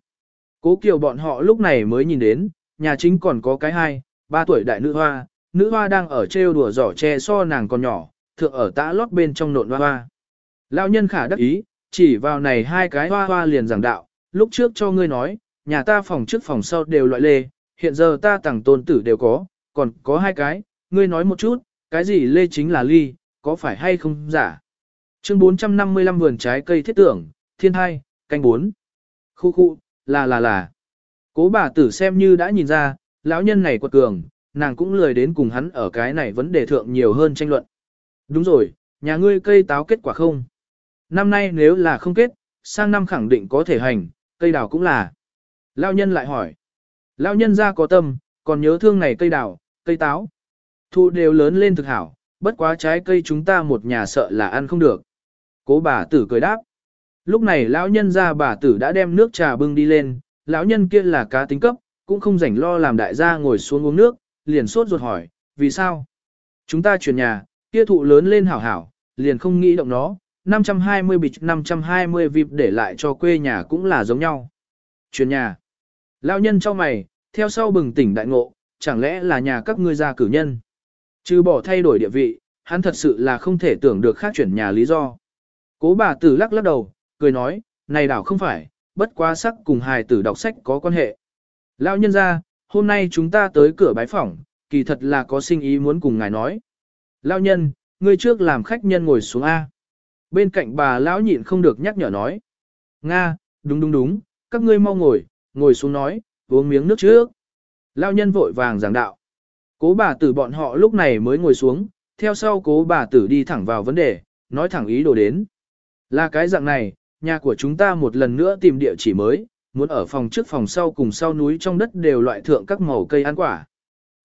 Cố kiều bọn họ lúc này mới nhìn đến, nhà chính còn có cái hai, ba tuổi đại nữ hoa, nữ hoa đang ở trêu đùa giỏ tre so nàng còn nhỏ, thượng ở tã lót bên trong nộn hoa hoa. Lão nhân khả đắc ý, chỉ vào này hai cái hoa hoa liền giảng đạo, lúc trước cho ngươi nói, nhà ta phòng trước phòng sau đều loại lê, hiện giờ ta tặng tôn tử đều có, còn có hai cái, ngươi nói một chút, cái gì lê chính là ly, có phải hay không giả. Chương 455 vườn trái cây thiết tưởng, thiên hai, canh bốn. Khu khu, là là là. Cố bà tử xem như đã nhìn ra, lão nhân này quật cường, nàng cũng lười đến cùng hắn ở cái này vấn đề thượng nhiều hơn tranh luận. Đúng rồi, nhà ngươi cây táo kết quả không? Năm nay nếu là không kết, sang năm khẳng định có thể hành, cây đào cũng là. Lão nhân lại hỏi. Lão nhân ra có tâm, còn nhớ thương này cây đào, cây táo. Thu đều lớn lên thực hảo, bất quá trái cây chúng ta một nhà sợ là ăn không được. Cố bà tử cười đáp. Lúc này lão nhân ra bà tử đã đem nước trà bưng đi lên, lão nhân kia là cá tính cấp, cũng không rảnh lo làm đại gia ngồi xuống uống nước, liền sốt ruột hỏi, vì sao? Chúng ta chuyển nhà, kia thụ lớn lên hảo hảo, liền không nghĩ động nó, 520 bịch 520 vịp để lại cho quê nhà cũng là giống nhau. Chuyển nhà. Lão nhân cho mày, theo sau bừng tỉnh đại ngộ, chẳng lẽ là nhà các ngươi gia cử nhân? Trừ bỏ thay đổi địa vị, hắn thật sự là không thể tưởng được khác chuyển nhà lý do. Cố bà tử lắc lắc đầu, cười nói, này đảo không phải, bất quá sắc cùng hài tử đọc sách có quan hệ. Lão nhân ra, hôm nay chúng ta tới cửa bái phỏng, kỳ thật là có sinh ý muốn cùng ngài nói. Lão nhân, ngươi trước làm khách nhân ngồi xuống A. Bên cạnh bà lão nhịn không được nhắc nhở nói. Nga, đúng đúng đúng, các ngươi mau ngồi, ngồi xuống nói, uống miếng nước trước. Lão nhân vội vàng giảng đạo. Cố bà tử bọn họ lúc này mới ngồi xuống, theo sau cố bà tử đi thẳng vào vấn đề, nói thẳng ý đồ đến. Là cái dạng này, nhà của chúng ta một lần nữa tìm địa chỉ mới, muốn ở phòng trước phòng sau cùng sau núi trong đất đều loại thượng các màu cây ăn quả.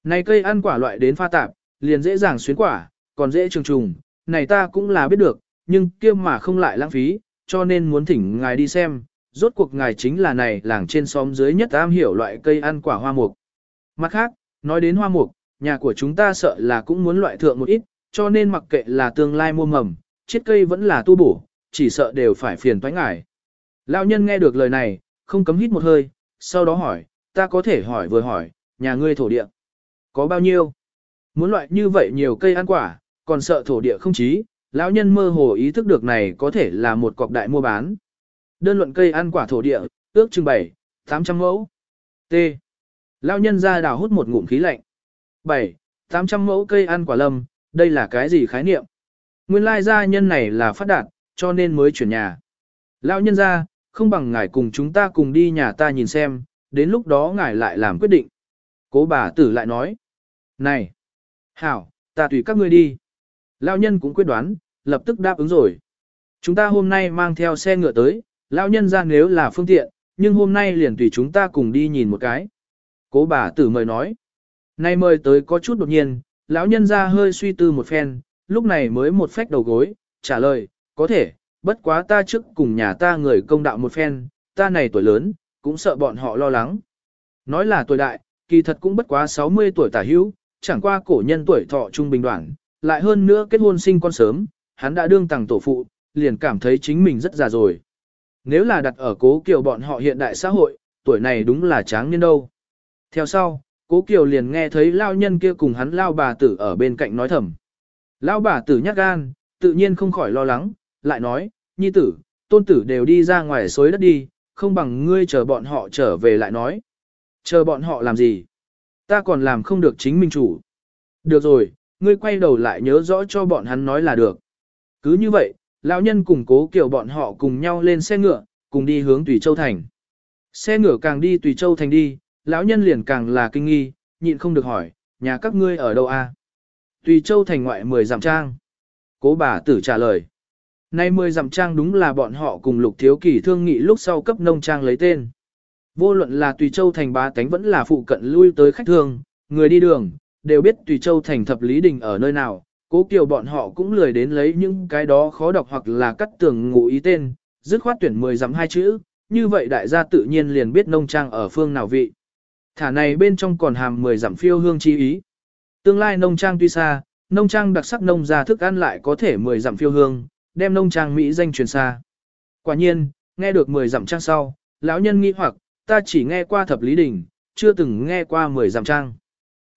Này cây ăn quả loại đến pha tạp, liền dễ dàng xuyến quả, còn dễ trường trùng, này ta cũng là biết được, nhưng kia mà không lại lãng phí, cho nên muốn thỉnh ngài đi xem, rốt cuộc ngài chính là này làng trên xóm dưới nhất am hiểu loại cây ăn quả hoa mục. Mặt khác, nói đến hoa mục, nhà của chúng ta sợ là cũng muốn loại thượng một ít, cho nên mặc kệ là tương lai mua mầm, chiết cây vẫn là tu bổ, chỉ sợ đều phải phiền toái ngài. Lão nhân nghe được lời này, không cấm hít một hơi, sau đó hỏi, ta có thể hỏi vừa hỏi, nhà ngươi thổ địa, có bao nhiêu? Muốn loại như vậy nhiều cây ăn quả, còn sợ thổ địa không chí, lão nhân mơ hồ ý thức được này có thể là một cọc đại mua bán. Đơn luận cây ăn quả thổ địa, ước chừng 7, 800 mẫu. T. Lão nhân ra đào hút một ngụm khí lạnh. 7, 800 mẫu cây ăn quả lâm, đây là cái gì khái niệm? Nguyên lai gia nhân này là phát đạt, cho nên mới chuyển nhà. Lão nhân ra, không bằng ngài cùng chúng ta cùng đi nhà ta nhìn xem, đến lúc đó ngài lại làm quyết định. Cố bà tử lại nói. Này! Hảo, ta tùy các ngươi đi. Lão nhân cũng quyết đoán, lập tức đáp ứng rồi. Chúng ta hôm nay mang theo xe ngựa tới, lão nhân ra nếu là phương tiện, nhưng hôm nay liền tùy chúng ta cùng đi nhìn một cái. Cố bà tử mời nói. Nay mời tới có chút đột nhiên, lão nhân ra hơi suy tư một phen, lúc này mới một phách đầu gối, trả lời, có thể, bất quá ta trước cùng nhà ta người công đạo một phen, ta này tuổi lớn, cũng sợ bọn họ lo lắng. Nói là tuổi đại, kỳ thật cũng bất quá 60 tuổi tả hữu, chẳng qua cổ nhân tuổi thọ trung bình đoạn, lại hơn nữa kết hôn sinh con sớm, hắn đã đương tàng tổ phụ, liền cảm thấy chính mình rất già rồi. Nếu là đặt ở cố kiều bọn họ hiện đại xã hội, tuổi này đúng là tráng niên đâu. Theo sau, cố kiều liền nghe thấy lao nhân kia cùng hắn lao bà tử ở bên cạnh nói thầm. Lao bà tử nhát gan, tự nhiên không khỏi lo lắng, lại nói, nhi tử, tôn tử đều đi ra ngoài xối đất đi, không bằng ngươi chờ bọn họ trở về lại nói. Chờ bọn họ làm gì? Ta còn làm không được chính mình chủ. Được rồi, ngươi quay đầu lại nhớ rõ cho bọn hắn nói là được. Cứ như vậy, lão nhân cùng cố kiểu bọn họ cùng nhau lên xe ngựa, cùng đi hướng Tùy Châu Thành. Xe ngựa càng đi Tùy Châu Thành đi, lão nhân liền càng là kinh nghi, nhịn không được hỏi, nhà các ngươi ở đâu a? Tùy Châu Thành ngoại 10 dặm trang. Cố bà tử trả lời. Nay 10 dặm trang đúng là bọn họ cùng lục thiếu kỳ thương nghị lúc sau cấp nông trang lấy tên. Vô luận là Tùy Châu Thành bá tánh vẫn là phụ cận lui tới khách thương, người đi đường, đều biết Tùy Châu Thành thập lý đình ở nơi nào, cố kiều bọn họ cũng lười đến lấy những cái đó khó đọc hoặc là cắt tường ngụ ý tên, dứt khoát tuyển 10 dặm hai chữ, như vậy đại gia tự nhiên liền biết nông trang ở phương nào vị. Thả này bên trong còn hàm 10 dặm phiêu hương chi ý. Tương lai nông trang tuy xa, nông trang đặc sắc nông gia thức ăn lại có thể 10 dặm phiêu hương, đem nông trang Mỹ danh truyền xa. Quả nhiên, nghe được 10 dặm trang sau, lão nhân nghĩ hoặc, ta chỉ nghe qua thập lý đỉnh, chưa từng nghe qua 10 dặm trang.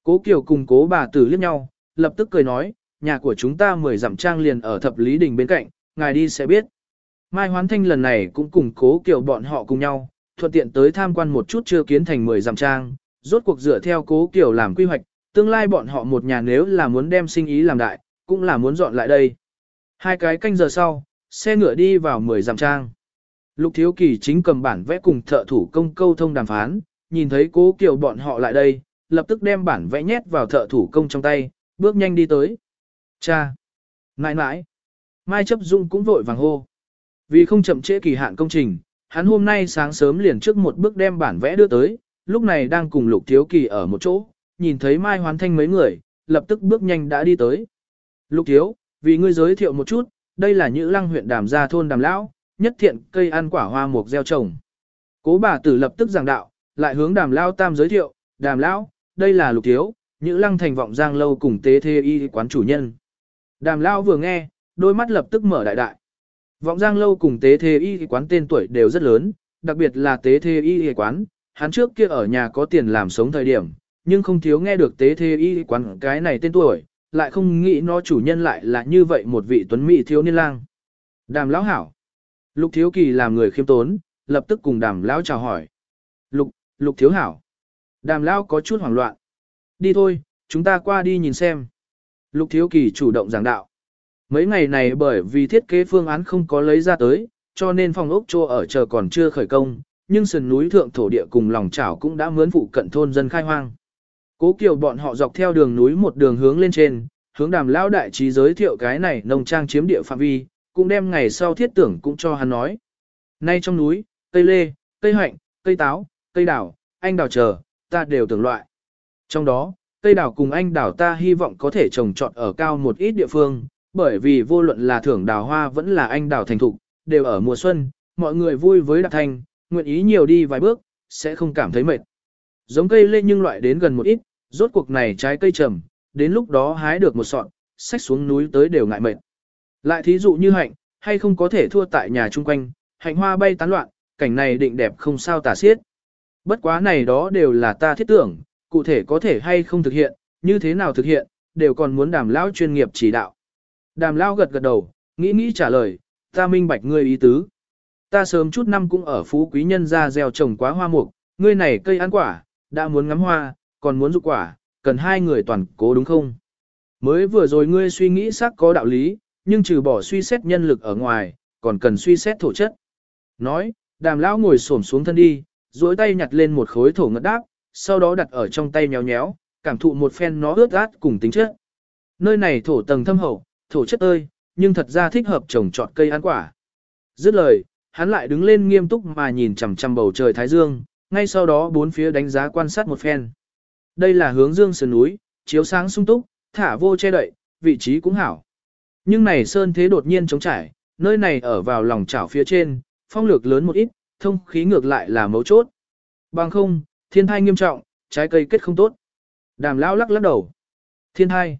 Cố Kiều cùng cố bà tử liếc nhau, lập tức cười nói, nhà của chúng ta 10 dặm trang liền ở thập lý đỉnh bên cạnh, ngài đi sẽ biết. Mai Hoán Thanh lần này cũng cùng cố Kiều bọn họ cùng nhau, thuận tiện tới tham quan một chút chưa kiến thành 10 dặm trang, rốt cuộc dựa theo cố Kiều làm quy hoạch, tương lai bọn họ một nhà nếu là muốn đem sinh ý làm đại, cũng là muốn dọn lại đây. Hai cái canh giờ sau, xe ngựa đi vào 10 dặm trang. Lục Thiếu Kỳ chính cầm bản vẽ cùng thợ thủ công câu thông đàm phán, nhìn thấy cố Kiều bọn họ lại đây, lập tức đem bản vẽ nhét vào thợ thủ công trong tay, bước nhanh đi tới. Cha! Nãi nãi! Mai chấp dung cũng vội vàng hô. Vì không chậm trễ kỳ hạn công trình, hắn hôm nay sáng sớm liền trước một bước đem bản vẽ đưa tới, lúc này đang cùng Lục Thiếu Kỳ ở một chỗ, nhìn thấy Mai Hoán Thanh mấy người, lập tức bước nhanh đã đi tới. Lục Thiếu, vì ngươi giới thiệu một chút, đây là Nhữ Lăng huyện Đàm Gia thôn Đàm Lão, nhất thiện cây ăn quả hoa mục gieo trồng. Cố bà tử lập tức giảng đạo, lại hướng Đàm Lão tam giới thiệu, Đàm Lão, đây là Lục Thiếu, Nhữ Lăng thành vọng giang lâu cùng tế thê y quán chủ nhân. Đàm Lão vừa nghe, đôi mắt lập tức mở đại đại. Vọng giang lâu cùng tế thê y quán tên tuổi đều rất lớn, đặc biệt là tế thê y quán, hắn trước kia ở nhà có tiền làm sống thời điểm, nhưng không thiếu nghe được tế thê y quán cái này tên tuổi, lại không nghĩ nó chủ nhân lại là như vậy một vị tuấn mỹ thiếu niên lang. Đàm lão hảo. Lục thiếu kỳ làm người khiêm tốn, lập tức cùng đàm lão chào hỏi. Lục, lục thiếu hảo. Đàm lão có chút hoảng loạn. Đi thôi, chúng ta qua đi nhìn xem. Lục thiếu kỳ chủ động giảng đạo. Mấy ngày này bởi vì thiết kế phương án không có lấy ra tới, cho nên phòng ốc trô ở chờ còn chưa khởi công, nhưng sườn núi thượng thổ địa cùng lòng chảo cũng đã mướn phụ cận thôn dân khai hoang. Cố Kiều bọn họ dọc theo đường núi một đường hướng lên trên, hướng đàm lão đại trí giới thiệu cái này nông trang chiếm địa phạm vi, cũng đem ngày sau thiết tưởng cũng cho hắn nói. Nay trong núi, cây lê, cây hạnh, cây táo, cây đào, anh đào chờ, ta đều tưởng loại. Trong đó, cây đào cùng anh đào ta hy vọng có thể trồng trọt ở cao một ít địa phương, bởi vì vô luận là thưởng đào hoa vẫn là anh đào thành thục, đều ở mùa xuân, mọi người vui với đạp thành, nguyện ý nhiều đi vài bước, sẽ không cảm thấy mệt. Giống cây lê nhưng loại đến gần một ít, rốt cuộc này trái cây trầm, đến lúc đó hái được một sọn, xách xuống núi tới đều ngại mệt. Lại thí dụ như hạnh, hay không có thể thua tại nhà chung quanh, hạnh hoa bay tán loạn, cảnh này định đẹp không sao tả xiết. Bất quá này đó đều là ta thiết tưởng, cụ thể có thể hay không thực hiện, như thế nào thực hiện, đều còn muốn đàm lão chuyên nghiệp chỉ đạo. Đàm lão gật gật đầu, nghĩ nghĩ trả lời, ta minh bạch ngươi ý tứ. Ta sớm chút năm cũng ở phú quý nhân gia gieo trồng quá hoa mục, ngươi này cây ăn quả, đã muốn ngắm hoa, còn muốn dục quả, cần hai người toàn cố đúng không? Mới vừa rồi ngươi suy nghĩ xác có đạo lý, nhưng trừ bỏ suy xét nhân lực ở ngoài, còn cần suy xét thổ chất. Nói, đàm lão ngồi xổm xuống thân đi, duỗi tay nhặt lên một khối thổ ngất đáp, sau đó đặt ở trong tay nhéo nhéo, cảm thụ một phen nó ướt át cùng tính chất. Nơi này thổ tầng thâm hậu, thổ chất ơi, nhưng thật ra thích hợp trồng trọt cây ăn quả. Dứt lời, hắn lại đứng lên nghiêm túc mà nhìn chằm chằm bầu trời thái dương, ngay sau đó bốn phía đánh giá quan sát một phen. Đây là hướng dương sườn núi, chiếu sáng sung túc, thả vô che đậy, vị trí cũng hảo. Nhưng này sơn thế đột nhiên trống trải, nơi này ở vào lòng chảo phía trên, phong lược lớn một ít, thông khí ngược lại là mấu chốt. Bằng không, thiên thai nghiêm trọng, trái cây kết không tốt. Đàm lão lắc lắc đầu. Thiên thai.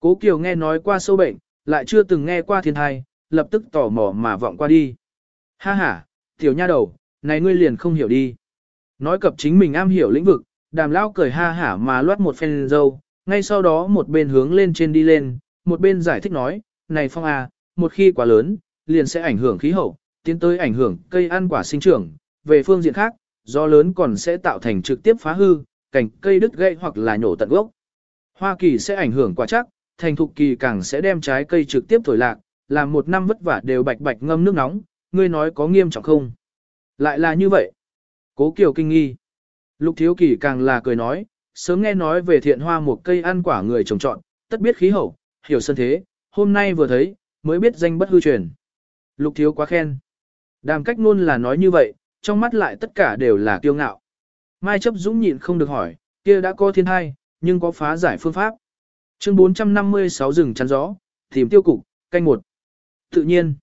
Cố Kiều nghe nói qua sâu bệnh, lại chưa từng nghe qua thiên thai, lập tức tò mò mà vọng qua đi. Ha ha, tiểu nha đầu, này ngươi liền không hiểu đi. Nói cập chính mình am hiểu lĩnh vực, đàm lão cười ha hả mà loát một phen dâu, ngay sau đó một bên hướng lên trên đi lên, một bên giải thích nói, này phong à, một khi quá lớn, liền sẽ ảnh hưởng khí hậu, tiến tới ảnh hưởng cây ăn quả sinh trưởng, về phương diện khác, do lớn còn sẽ tạo thành trực tiếp phá hư, cành cây đứt gãy hoặc là nhổ tận gốc. Hoa Kỳ sẽ ảnh hưởng quả chắc, thành thục kỳ càng sẽ đem trái cây trực tiếp thổi lạc, làm một năm vất vả đều bạch bạch ngâm nước nóng, ngươi nói có nghiêm trọng không? Lại là như vậy. Cố Kiều kinh nghi. Lục Thiếu Kỳ càng là cười nói, sớm nghe nói về thiện hoa một cây ăn quả người trồng trọn, tất biết khí hậu, hiểu sân thế, hôm nay vừa thấy, mới biết danh bất hư truyền. Lục Thiếu quá khen. Đàm cách luôn là nói như vậy, trong mắt lại tất cả đều là kiêu ngạo. Mai chấp dũng nhịn không được hỏi, kia đã có thiên hai, nhưng có phá giải phương pháp. Chương 456 rừng chắn gió, tìm tiêu cục, canh một. Tự nhiên,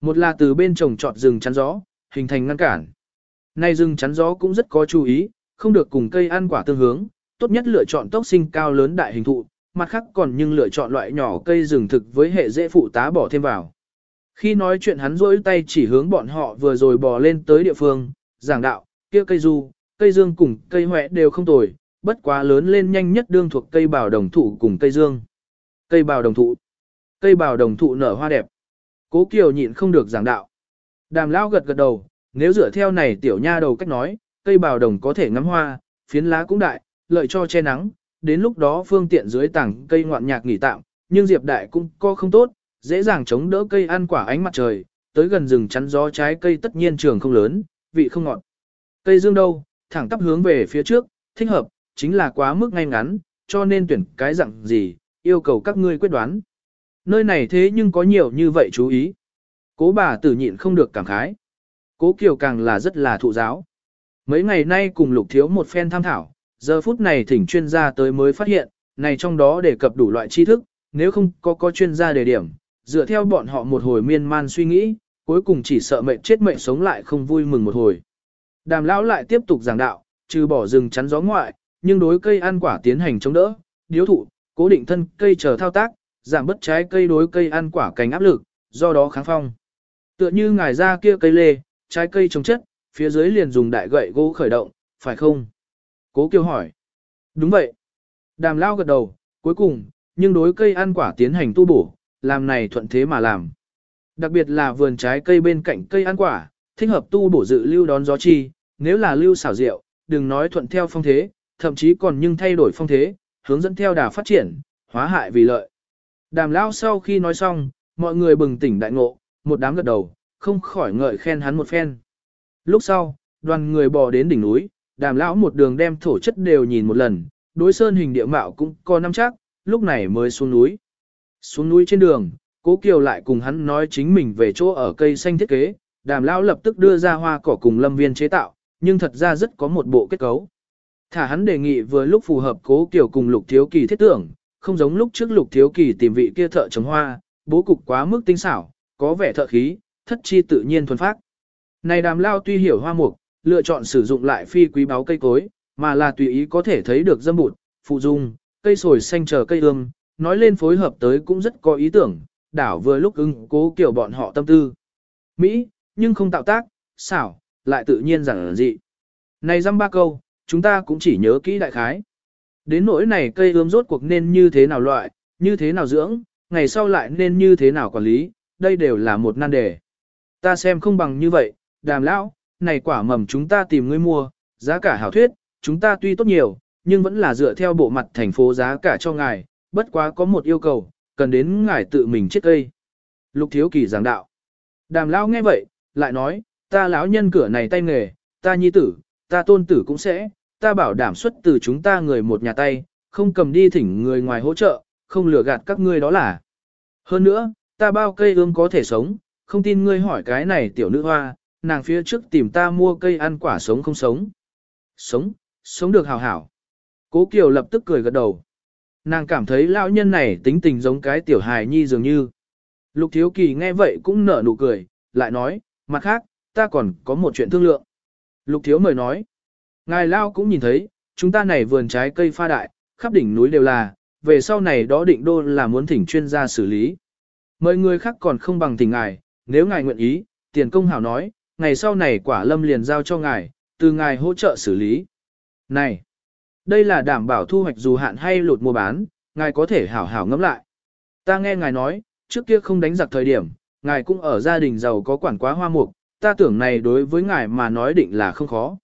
một là từ bên trồng trọt rừng chắn gió, hình thành ngăn cản. Nay rừng chắn gió cũng rất có chú ý, không được cùng cây ăn quả tương hướng, tốt nhất lựa chọn tốc sinh cao lớn đại hình thụ, mặt khác còn nhưng lựa chọn loại nhỏ cây rừng thực với hệ dễ phụ tá bỏ thêm vào. Khi nói chuyện hắn rỗi tay chỉ hướng bọn họ vừa rồi bò lên tới địa phương, giảng đạo, kia cây du, cây dương cùng cây hoẹ đều không tồi, bất quá lớn lên nhanh nhất đương thuộc cây bào đồng thụ cùng cây dương. Cây bào đồng thụ. Cây bào đồng thụ nở hoa đẹp. Cố Kiều nhịn không được giảng đạo. Đàm lao gật gật đầu, nếu dựa theo này tiểu nha đầu cách nói, cây bào đồng có thể ngắm hoa, phiến lá cũng đại, lợi cho che nắng, đến lúc đó phương tiện dưới tảng cây ngoạn nhạc nghỉ tạm, nhưng diệp đại cũng co không tốt, dễ dàng chống đỡ cây ăn quả ánh mặt trời, tới gần rừng chắn gió trái cây tất nhiên trường không lớn, vị không ngọt. Cây dương đâu, thẳng tắp hướng về phía trước, thích hợp, chính là quá mức ngay ngắn, cho nên tuyển cái dạng gì, yêu cầu các ngươi quyết đoán. Nơi này thế nhưng có nhiều như vậy chú ý. Cố bà tử nhịn không được cảm khái. Cố Kiều càng là rất là thụ giáo. Mấy ngày nay cùng lục thiếu một phen tham thảo, giờ phút này thỉnh chuyên gia tới mới phát hiện, này trong đó đề cập đủ loại tri thức, nếu không có có chuyên gia đề điểm, dựa theo bọn họ một hồi miên man suy nghĩ, cuối cùng chỉ sợ mệnh chết mệnh sống lại không vui mừng một hồi. Đàm lão lại tiếp tục giảng đạo, trừ bỏ rừng chắn gió ngoại, nhưng đối cây ăn quả tiến hành chống đỡ, điếu thụ, cố định thân cây chờ thao tác, giảm bất trái cây đối cây ăn quả cành áp lực, do đó kháng phong. Tựa như ngài ra kia cây lê, trái cây trồng chất, phía dưới liền dùng đại gậy gỗ khởi động, phải không? Cố Kiều hỏi. Đúng vậy. Đàm lao gật đầu, cuối cùng, nhưng đối cây ăn quả tiến hành tu bổ, làm này thuận thế mà làm. Đặc biệt là vườn trái cây bên cạnh cây ăn quả, thích hợp tu bổ dự lưu đón gió chi, nếu là lưu xảo rượu đừng nói thuận theo phong thế, thậm chí còn nhưng thay đổi phong thế, hướng dẫn theo đà phát triển, hóa hại vì lợi. Đàm lao sau khi nói xong, mọi người bừng tỉnh đại ngộ, một đám gật đầu, không khỏi ngợi khen hắn một phen. Lúc sau, đoàn người bò đến đỉnh núi, đàm lão một đường đem thổ chất đều nhìn một lần, đối sơn hình địa mạo cũng có năm chắc, lúc này mới xuống núi. Xuống núi trên đường, cố kiều lại cùng hắn nói chính mình về chỗ ở cây xanh thiết kế, đàm lão lập tức đưa ra hoa cỏ cùng lâm viên chế tạo, nhưng thật ra rất có một bộ kết cấu. Thả hắn đề nghị vừa lúc phù hợp cố kiều cùng lục thiếu kỳ thiết tưởng, không giống lúc trước lục thiếu kỳ tìm vị kia thợ trồng hoa, bố cục quá mức tinh xảo, có vẻ thợ khí, thất chi tự nhiên thuần phát. Này đàm lao tuy hiểu hoa mục, lựa chọn sử dụng lại phi quý báu cây cối, mà là tùy ý có thể thấy được dâm bụt, phụ dung, cây sồi xanh chờ cây ương, nói lên phối hợp tới cũng rất có ý tưởng, đảo vừa lúc ưng cố kiểu bọn họ tâm tư. Mỹ, nhưng không tạo tác, xảo, lại tự nhiên rằng dị. Này dăm ba câu, chúng ta cũng chỉ nhớ kỹ đại khái. Đến nỗi này cây ươm rốt cuộc nên như thế nào loại, như thế nào dưỡng, ngày sau lại nên như thế nào quản lý, đây đều là một nan đề. Ta xem không bằng như vậy, đàm lão, này quả mầm chúng ta tìm người mua, giá cả hảo thuyết, chúng ta tuy tốt nhiều, nhưng vẫn là dựa theo bộ mặt thành phố giá cả cho ngài, bất quá có một yêu cầu, cần đến ngài tự mình chết cây. Lục thiếu kỳ giảng đạo. Đàm lão nghe vậy, lại nói, ta lão nhân cửa này tay nghề, ta nhi tử, ta tôn tử cũng sẽ, ta bảo đảm xuất từ chúng ta người một nhà tay, không cầm đi thỉnh người ngoài hỗ trợ, không lừa gạt các ngươi đó là. Hơn nữa, ta bao cây ương có thể sống, không tin ngươi hỏi cái này tiểu nữ hoa, nàng phía trước tìm ta mua cây ăn quả sống không sống. Sống, sống được hào hảo. Cố Kiều lập tức cười gật đầu. Nàng cảm thấy lão nhân này tính tình giống cái tiểu hài nhi dường như. Lục Thiếu Kỳ nghe vậy cũng nở nụ cười, lại nói, mặt khác, ta còn có một chuyện thương lượng. Lục Thiếu mời nói, ngài Lao cũng nhìn thấy, chúng ta này vườn trái cây pha đại, khắp đỉnh núi đều là, về sau này đó định đô là muốn thỉnh chuyên gia xử lý. Mời người khác còn không bằng thỉnh ngài, nếu ngài nguyện ý, tiền công hảo nói, ngày sau này quả lâm liền giao cho ngài, từ ngài hỗ trợ xử lý. Này, đây là đảm bảo thu hoạch dù hạn hay lụt mua bán, ngài có thể hảo hảo ngẫm lại. Ta nghe ngài nói, trước kia không đánh giặc thời điểm, ngài cũng ở gia đình giàu có quản quá hoa mục, ta tưởng này đối với ngài mà nói định là không khó.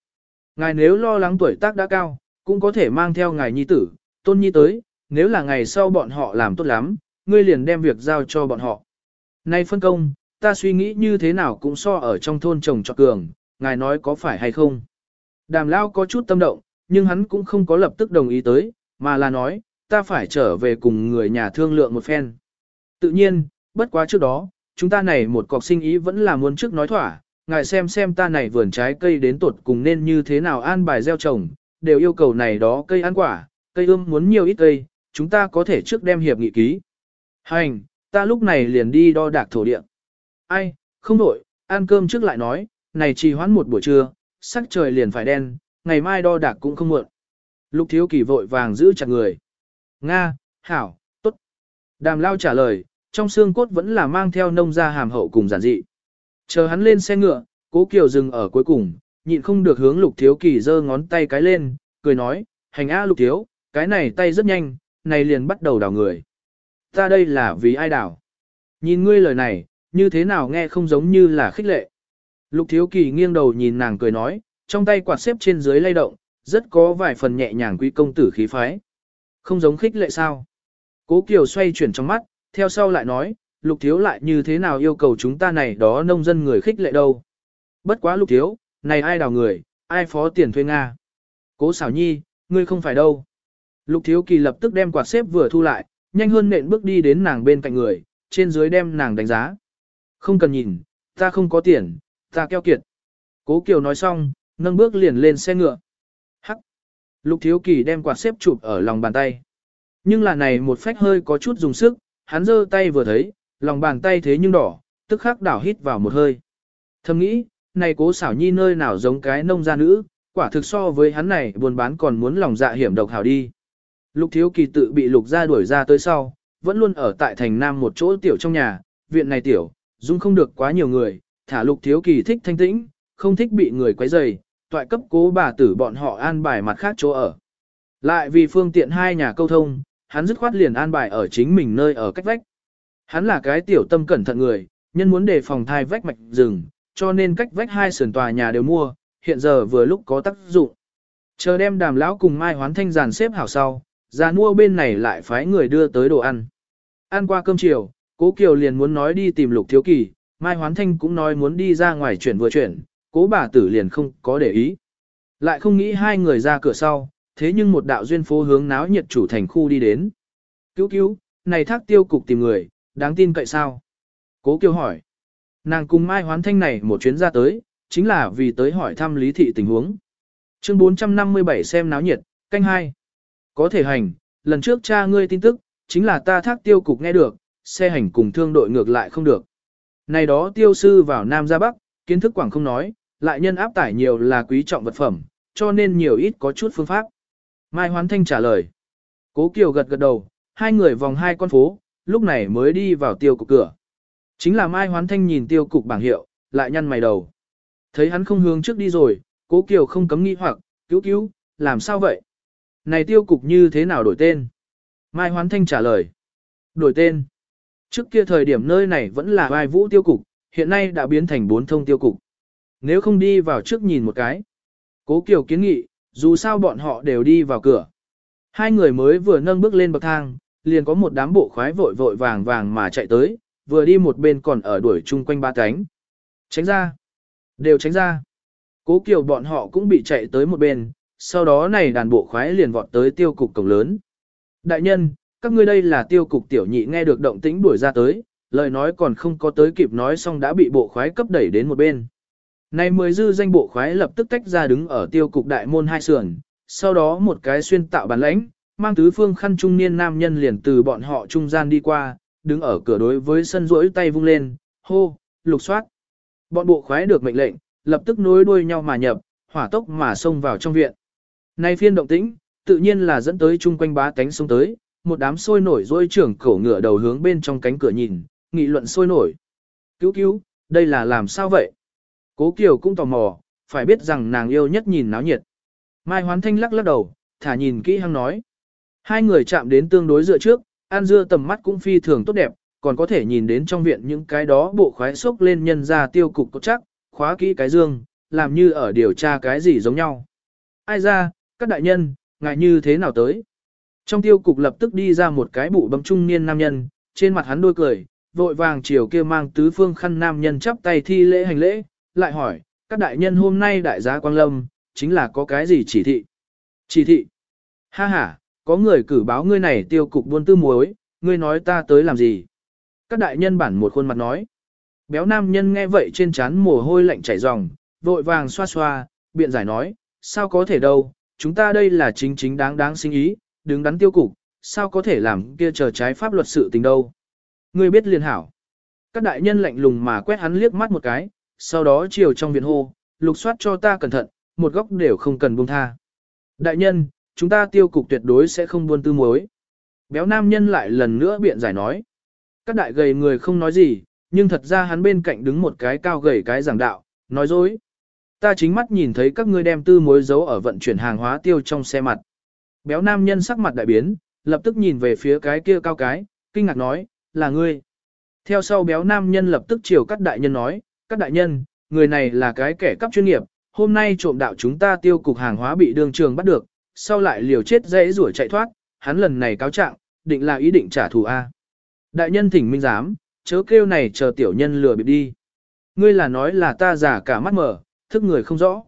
Ngài nếu lo lắng tuổi tác đã cao, cũng có thể mang theo ngài nhi tử, tôn nhi tới, nếu là ngày sau bọn họ làm tốt lắm, ngươi liền đem việc giao cho bọn họ. Nay phân công, ta suy nghĩ như thế nào cũng so ở trong thôn trồng trọt cường, ngài nói có phải hay không. Đàm lao có chút tâm động, nhưng hắn cũng không có lập tức đồng ý tới, mà là nói, ta phải trở về cùng người nhà thương lượng một phen. Tự nhiên, bất quá trước đó, chúng ta này một cọc sinh ý vẫn là muốn trước nói thỏa, ngài xem xem ta này vườn trái cây đến tột cùng nên như thế nào an bài gieo trồng, đều yêu cầu này đó cây ăn quả, cây ươm muốn nhiều ít cây, chúng ta có thể trước đem hiệp nghị ký. Hành, ta lúc này liền đi đo đạc thổ địa. Ai, không đổi, ăn cơm trước lại nói, này trì hoãn một buổi trưa, sắc trời liền phải đen, ngày mai đo đạc cũng không muộn. Lục thiếu kỳ vội vàng giữ chặt người. Nga, hảo, tốt. Đàm lao trả lời, trong xương cốt vẫn là mang theo nông gia hàm hậu cùng giản dị. Chờ hắn lên xe ngựa, cố kiều dừng ở cuối cùng, nhịn không được hướng lục thiếu kỳ giơ ngón tay cái lên, cười nói, hành a lục thiếu, cái này tay rất nhanh, này liền bắt đầu đào người. Ta đây là vì ai đào? Nhìn ngươi lời này, như thế nào nghe không giống như là khích lệ. Lục thiếu kỳ nghiêng đầu nhìn nàng cười nói, trong tay quạt xếp trên dưới lay động, rất có vài phần nhẹ nhàng quý công tử khí phái. Không giống khích lệ sao? Cố Kiều xoay chuyển trong mắt, theo sau lại nói, lục thiếu lại như thế nào yêu cầu chúng ta này đó nông dân người khích lệ đâu. Bất quá lục thiếu, này ai đào người, ai phó tiền thuê Nga. Cố xảo nhi, ngươi không phải đâu. Lục thiếu kỳ lập tức đem quạt xếp vừa thu lại, nhanh hơn nện bước đi đến nàng bên cạnh người, trên dưới đem nàng đánh giá. Không cần nhìn, ta không có tiền, ta keo kiệt. Cố Kiều nói xong, nâng bước liền lên xe ngựa. Hắc. Lục thiếu kỳ đem quạt xếp chụp ở lòng bàn tay. Nhưng là này một phách hơi có chút dùng sức, hắn giơ tay vừa thấy, lòng bàn tay thế nhưng đỏ, tức khắc đảo hít vào một hơi. Thầm nghĩ, này cố xảo nhi nơi nào giống cái nông gia nữ, quả thực so với hắn này buôn bán còn muốn lòng dạ hiểm độc hảo đi. Lục thiếu kỳ tự bị lục gia đuổi ra tới sau, vẫn luôn ở tại thành nam một chỗ tiểu trong nhà, viện này tiểu, dung không được quá nhiều người, thả lục thiếu kỳ thích thanh tĩnh, không thích bị người quấy rầy, toại cấp cố bà tử bọn họ an bài mặt khác chỗ ở. Lại vì phương tiện hai nhà câu thông, hắn dứt khoát liền an bài ở chính mình nơi ở cách vách. Hắn là cái tiểu tâm cẩn thận người, nhân muốn đề phòng thai vách mạch rừng, cho nên cách vách hai sườn tòa nhà đều mua, hiện giờ vừa lúc có tác dụng. Chờ đem đàm lão cùng Mai Hoán Thanh giàn xếp hảo sau, ra mua bên này lại phái người đưa tới đồ ăn. Ăn qua cơm chiều, Cố Kiều liền muốn nói đi tìm Lục Thiếu Kỳ, Mai Hoán Thanh cũng nói muốn đi ra ngoài chuyển vừa chuyển, cố bà tử liền không có để ý. Lại không nghĩ hai người ra cửa sau, thế nhưng một đạo duyên phố hướng náo nhiệt chủ thành khu đi đến. Cứu cứu, này thác tiêu cục tìm người, đáng tin cậy sao? Cố Kiều hỏi. Nàng cùng Mai Hoán Thanh này một chuyến ra tới, chính là vì tới hỏi thăm lý thị tình huống. Chương 457 xem náo nhiệt, canh hai. Có thể hành, lần trước cha ngươi tin tức, chính là ta thác tiêu cục nghe được, xe hành cùng thương đội ngược lại không được. Này đó tiêu sư vào Nam ra Bắc, kiến thức quảng không nói, lại nhân áp tải nhiều là quý trọng vật phẩm, cho nên nhiều ít có chút phương pháp. Mai Hoán Thanh trả lời. Cố Kiều gật gật đầu, hai người vòng hai con phố, lúc này mới đi vào tiêu cục cửa. Chính là Mai Hoán Thanh nhìn tiêu cục bảng hiệu, lại nhăn mày đầu. Thấy hắn không hướng trước đi rồi, Cố Kiều không cấm nghi hoặc, cứu cứu, làm sao vậy? Này tiêu cục như thế nào đổi tên? Mai Hoán Thanh trả lời. Đổi tên. Trước kia thời điểm nơi này vẫn là vai vũ tiêu cục, hiện nay đã biến thành bốn thông tiêu cục. Nếu không đi vào trước nhìn một cái. Cố Kiều kiến nghị, dù sao bọn họ đều đi vào cửa. Hai người mới vừa nâng bước lên bậc thang, liền có một đám bộ khoái vội vội vàng vàng mà chạy tới, vừa đi một bên còn ở đuổi chung quanh ba cánh. Tránh ra. Đều tránh ra. Cố Kiều bọn họ cũng bị chạy tới một bên, sau đó này đàn bộ khoái liền vọt tới tiêu cục cổng lớn. Đại nhân, các ngươi đây là tiêu cục tiểu nhị nghe được động tĩnh đuổi ra tới, lời nói còn không có tới kịp nói xong đã bị bộ khoái cấp đẩy đến một bên. Này mười dư danh bộ khoái lập tức tách ra đứng ở tiêu cục đại môn hai sườn, sau đó một cái xuyên tạo bản lãnh, mang tứ phương khăn trung niên nam nhân liền từ bọn họ trung gian đi qua, đứng ở cửa đối với sân rỗi tay vung lên, hô, lục soát. Bọn bộ khoái được mệnh lệnh, lập tức nối đuôi nhau mà nhập, hỏa tốc mà xông vào trong viện. Này phiên động tĩnh, tự nhiên là dẫn tới chung quanh bá cánh xông tới, một đám sôi nổi dôi trưởng cổ ngựa đầu hướng bên trong cánh cửa nhìn, nghị luận sôi nổi. Cứu cứu, đây là làm sao vậy? Cố Kiều cũng tò mò, phải biết rằng nàng yêu nhất nhìn náo nhiệt. Mai Hoán Thanh lắc lắc đầu, thả nhìn kỹ hăng nói. Hai người chạm đến tương đối dựa trước, An Dưa tầm mắt cũng phi thường tốt đẹp, còn có thể nhìn đến trong viện những cái đó bộ khoái xúc lên nhân ra tiêu cục cốt chắc, khóa kỹ cái dương, làm như ở điều tra cái gì giống nhau. Ai ra, các đại nhân, ngài như thế nào tới? Trong tiêu cục lập tức đi ra một cái bụ bấm trung niên nam nhân, trên mặt hắn đôi cười, vội vàng chiều kia mang tứ phương khăn nam nhân chắp tay thi lễ hành lễ, lại hỏi, các đại nhân hôm nay đại giá Quang Lâm, chính là có cái gì chỉ thị? Chỉ thị? Ha ha, có người cử báo ngươi này tiêu cục buôn tư muối, ngươi nói ta tới làm gì? Các đại nhân bản một khuôn mặt nói. Béo nam nhân nghe vậy trên trán mồ hôi lạnh chảy ròng, vội vàng xoa xoa, biện giải nói, sao có thể đâu, chúng ta đây là chính chính đáng đáng sinh ý, đứng đắn tiêu cục, sao có thể làm kia chờ trái pháp luật sự tình đâu. Ngươi biết liền hảo. Các đại nhân lạnh lùng mà quét hắn liếc mắt một cái, sau đó chiều trong viện hô, lục soát cho ta cẩn thận, một góc đều không cần buông tha. Đại nhân, chúng ta tiêu cục tuyệt đối sẽ không buôn tư mối. Béo nam nhân lại lần nữa biện giải nói. Các đại gầy người không nói gì, nhưng thật ra hắn bên cạnh đứng một cái cao gầy cái giảng đạo, nói dối. Ta chính mắt nhìn thấy các ngươi đem tư mối giấu ở vận chuyển hàng hóa tiêu trong xe mặt. Béo nam nhân sắc mặt đại biến, lập tức nhìn về phía cái kia cao cái, kinh ngạc nói, là ngươi. Theo sau béo nam nhân lập tức chiều các đại nhân nói, các đại nhân, người này là cái kẻ cắp chuyên nghiệp, hôm nay trộm đạo chúng ta tiêu cục hàng hóa bị đường trường bắt được, sau lại liều chết dễ rủa chạy thoát, hắn lần này cáo trạng, định là ý định trả thù A. Đại nhân thỉnh minh giám, chớ kêu này chờ tiểu nhân lừa bịp đi. Ngươi là nói là ta giả cả mắt mở, thức người không rõ.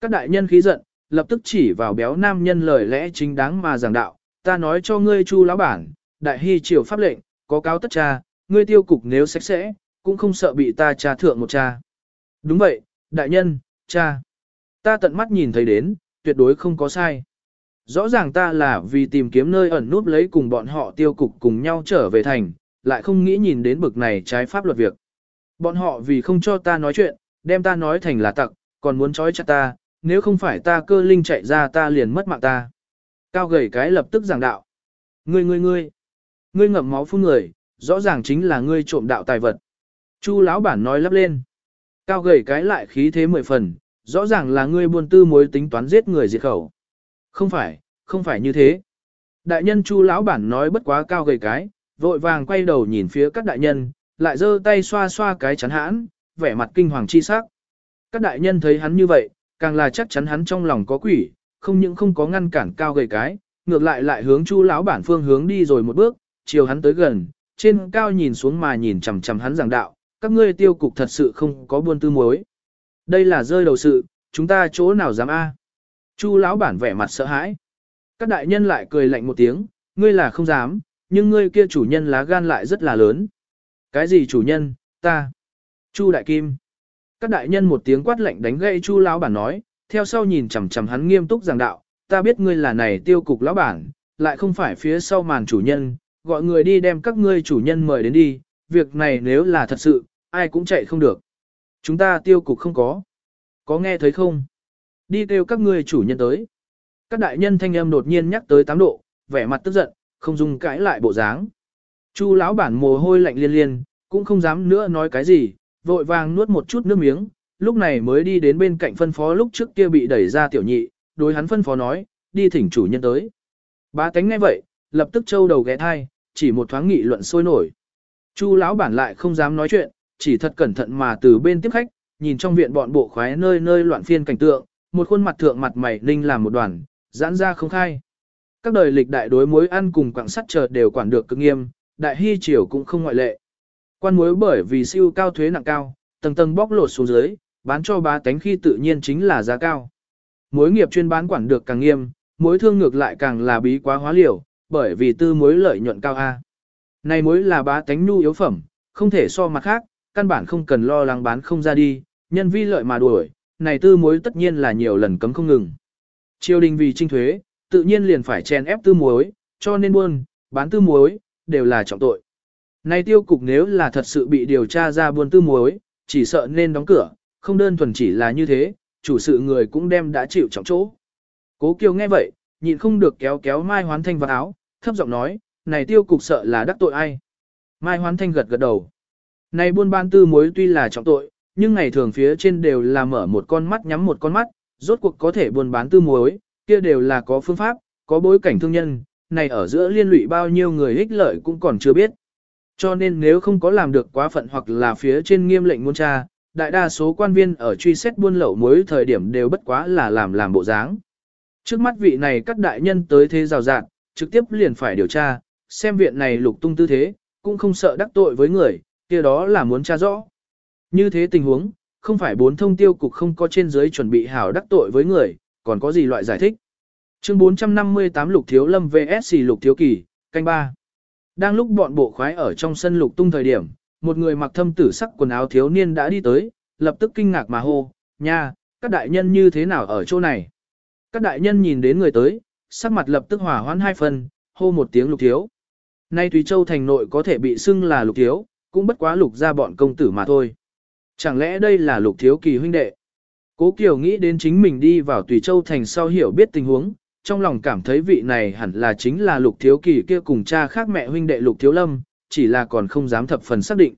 Các đại nhân khí giận, lập tức chỉ vào béo nam nhân lời lẽ chính đáng mà giảng đạo, ta nói cho ngươi chu lão bản, đại hy triều pháp lệnh, có cáo tất cha, ngươi tiêu cục nếu sạch sẽ, cũng không sợ bị ta tra thượng một cha. Đúng vậy, đại nhân, cha. Ta tận mắt nhìn thấy đến, tuyệt đối không có sai. Rõ ràng ta là vì tìm kiếm nơi ẩn núp lấy cùng bọn họ tiêu cục cùng nhau trở về thành, lại không nghĩ nhìn đến bực này trái pháp luật việc. Bọn họ vì không cho ta nói chuyện, đem ta nói thành là tặc, còn muốn trói chặt ta, nếu không phải ta cơ linh chạy ra ta liền mất mạng ta. Cao gầy cái lập tức giảng đạo. Ngươi ngươi ngươi, ngươi ngậm máu phun người, rõ ràng chính là ngươi trộm đạo tài vật. Chu lão bản nói lắp lên. Cao gầy cái lại khí thế mười phần, rõ ràng là ngươi buôn tư mối tính toán giết người diệt khẩu. Không phải, không phải như thế. Đại nhân Chu lão bản nói bất quá cao gầy cái, vội vàng quay đầu nhìn phía các đại nhân, lại giơ tay xoa xoa cái chắn hãn, vẻ mặt kinh hoàng chi sắc. Các đại nhân thấy hắn như vậy, càng là chắc chắn hắn trong lòng có quỷ, không những không có ngăn cản cao gầy cái, ngược lại lại hướng Chu lão bản phương hướng đi rồi một bước, chiều hắn tới gần, trên cao nhìn xuống mà nhìn chằm chằm hắn giảng đạo, các ngươi tiêu cục thật sự không có buôn tư mối, Đây là rơi đầu sự, chúng ta chỗ nào dám a? Chu lão bản vẻ mặt sợ hãi. Các đại nhân lại cười lạnh một tiếng, ngươi là không dám, nhưng ngươi kia chủ nhân lá gan lại rất là lớn. Cái gì chủ nhân, ta? Chu đại kim. Các đại nhân một tiếng quát lạnh đánh gậy Chu lão bản nói, theo sau nhìn chằm chằm hắn nghiêm túc giảng đạo, ta biết ngươi là này tiêu cục lão bản, lại không phải phía sau màn chủ nhân, gọi người đi đem các ngươi chủ nhân mời đến đi, việc này nếu là thật sự, ai cũng chạy không được. Chúng ta tiêu cục không có. Có nghe thấy không? Đi kêu các ngươi chủ nhân tới. Các đại nhân thanh âm đột nhiên nhắc tới tám độ, vẻ mặt tức giận, không dùng cãi lại bộ dáng. Chu lão bản mồ hôi lạnh liên liên, cũng không dám nữa nói cái gì, vội vàng nuốt một chút nước miếng, lúc này mới đi đến bên cạnh phân phó lúc trước kia bị đẩy ra tiểu nhị, đối hắn phân phó nói, đi thỉnh chủ nhân tới. Ba cánh ngay vậy, lập tức trâu đầu ghé thai, chỉ một thoáng nghị luận sôi nổi. Chu lão bản lại không dám nói chuyện, chỉ thật cẩn thận mà từ bên tiếp khách, nhìn trong viện bọn bộ khoái nơi nơi loạn phiên cảnh tượng, một khuôn mặt thượng mặt mày ninh làm một đoàn, giãn ra không khai. Các đời lịch đại đối mối ăn cùng quảng sắt chờ đều quản được cực nghiêm, đại hy triều cũng không ngoại lệ. Quan muối bởi vì siêu cao thuế nặng cao, tầng tầng bóc lột xuống dưới, bán cho bá tánh khi tự nhiên chính là giá cao. Mối nghiệp chuyên bán quản được càng nghiêm, mối thương ngược lại càng là bí quá hóa liều, bởi vì tư mối lợi nhuận cao A. Này mối là bá tánh nhu yếu phẩm, không thể so mặt khác, căn bản không cần lo lắng bán không ra đi, nhân vi lợi mà đuổi, này tư mối tất nhiên là nhiều lần cấm không ngừng. Triều đình vì trinh thuế, tự nhiên liền phải chèn ép tư muối, cho nên buôn, bán tư muối, đều là trọng tội. Này tiêu cục nếu là thật sự bị điều tra ra buôn tư muối, chỉ sợ nên đóng cửa, không đơn thuần chỉ là như thế, chủ sự người cũng đem đã chịu trọng chỗ. Cố Kiều nghe vậy, nhịn không được kéo kéo Mai Hoán Thanh vào áo, thấp giọng nói, này tiêu cục sợ là đắc tội ai. Mai Hoán Thanh gật gật đầu. Này buôn bán tư muối tuy là trọng tội, nhưng ngày thường phía trên đều là mở một con mắt nhắm một con mắt, rốt cuộc có thể buôn bán tư muối, kia đều là có phương pháp, có bối cảnh thương nhân, này ở giữa liên lụy bao nhiêu người ích lợi cũng còn chưa biết. Cho nên nếu không có làm được quá phận hoặc là phía trên nghiêm lệnh muôn tra, đại đa số quan viên ở truy xét buôn lậu muối thời điểm đều bất quá là làm làm bộ dáng. Trước mắt vị này các đại nhân tới thế rào rạt, trực tiếp liền phải điều tra, xem viện này lục tung tư thế, cũng không sợ đắc tội với người, kia đó là muốn tra rõ. Như thế tình huống, không phải bốn thông tiêu cục không có trên dưới chuẩn bị hảo đắc tội với người, còn có gì loại giải thích. Chương 458 Lục Thiếu Lâm VS Lục Thiếu Kỳ, canh ba. Đang lúc bọn bộ khoái ở trong sân lục tung thời điểm, một người mặc thâm tử sắc quần áo thiếu niên đã đi tới, lập tức kinh ngạc mà hô, nha, các đại nhân như thế nào ở chỗ này? Các đại nhân nhìn đến người tới, sắc mặt lập tức hỏa hoãn hai phần, hô một tiếng lục thiếu. Nay Tùy Châu thành nội có thể bị xưng là lục thiếu, cũng bất quá lục ra bọn công tử mà thôi. Chẳng lẽ đây là lục thiếu kỳ huynh đệ? Cố Kiều nghĩ đến chính mình đi vào Tùy Châu thành sau hiểu biết tình huống, trong lòng cảm thấy vị này hẳn là chính là lục thiếu kỳ kia cùng cha khác mẹ huynh đệ lục thiếu lâm, chỉ là còn không dám thập phần xác định.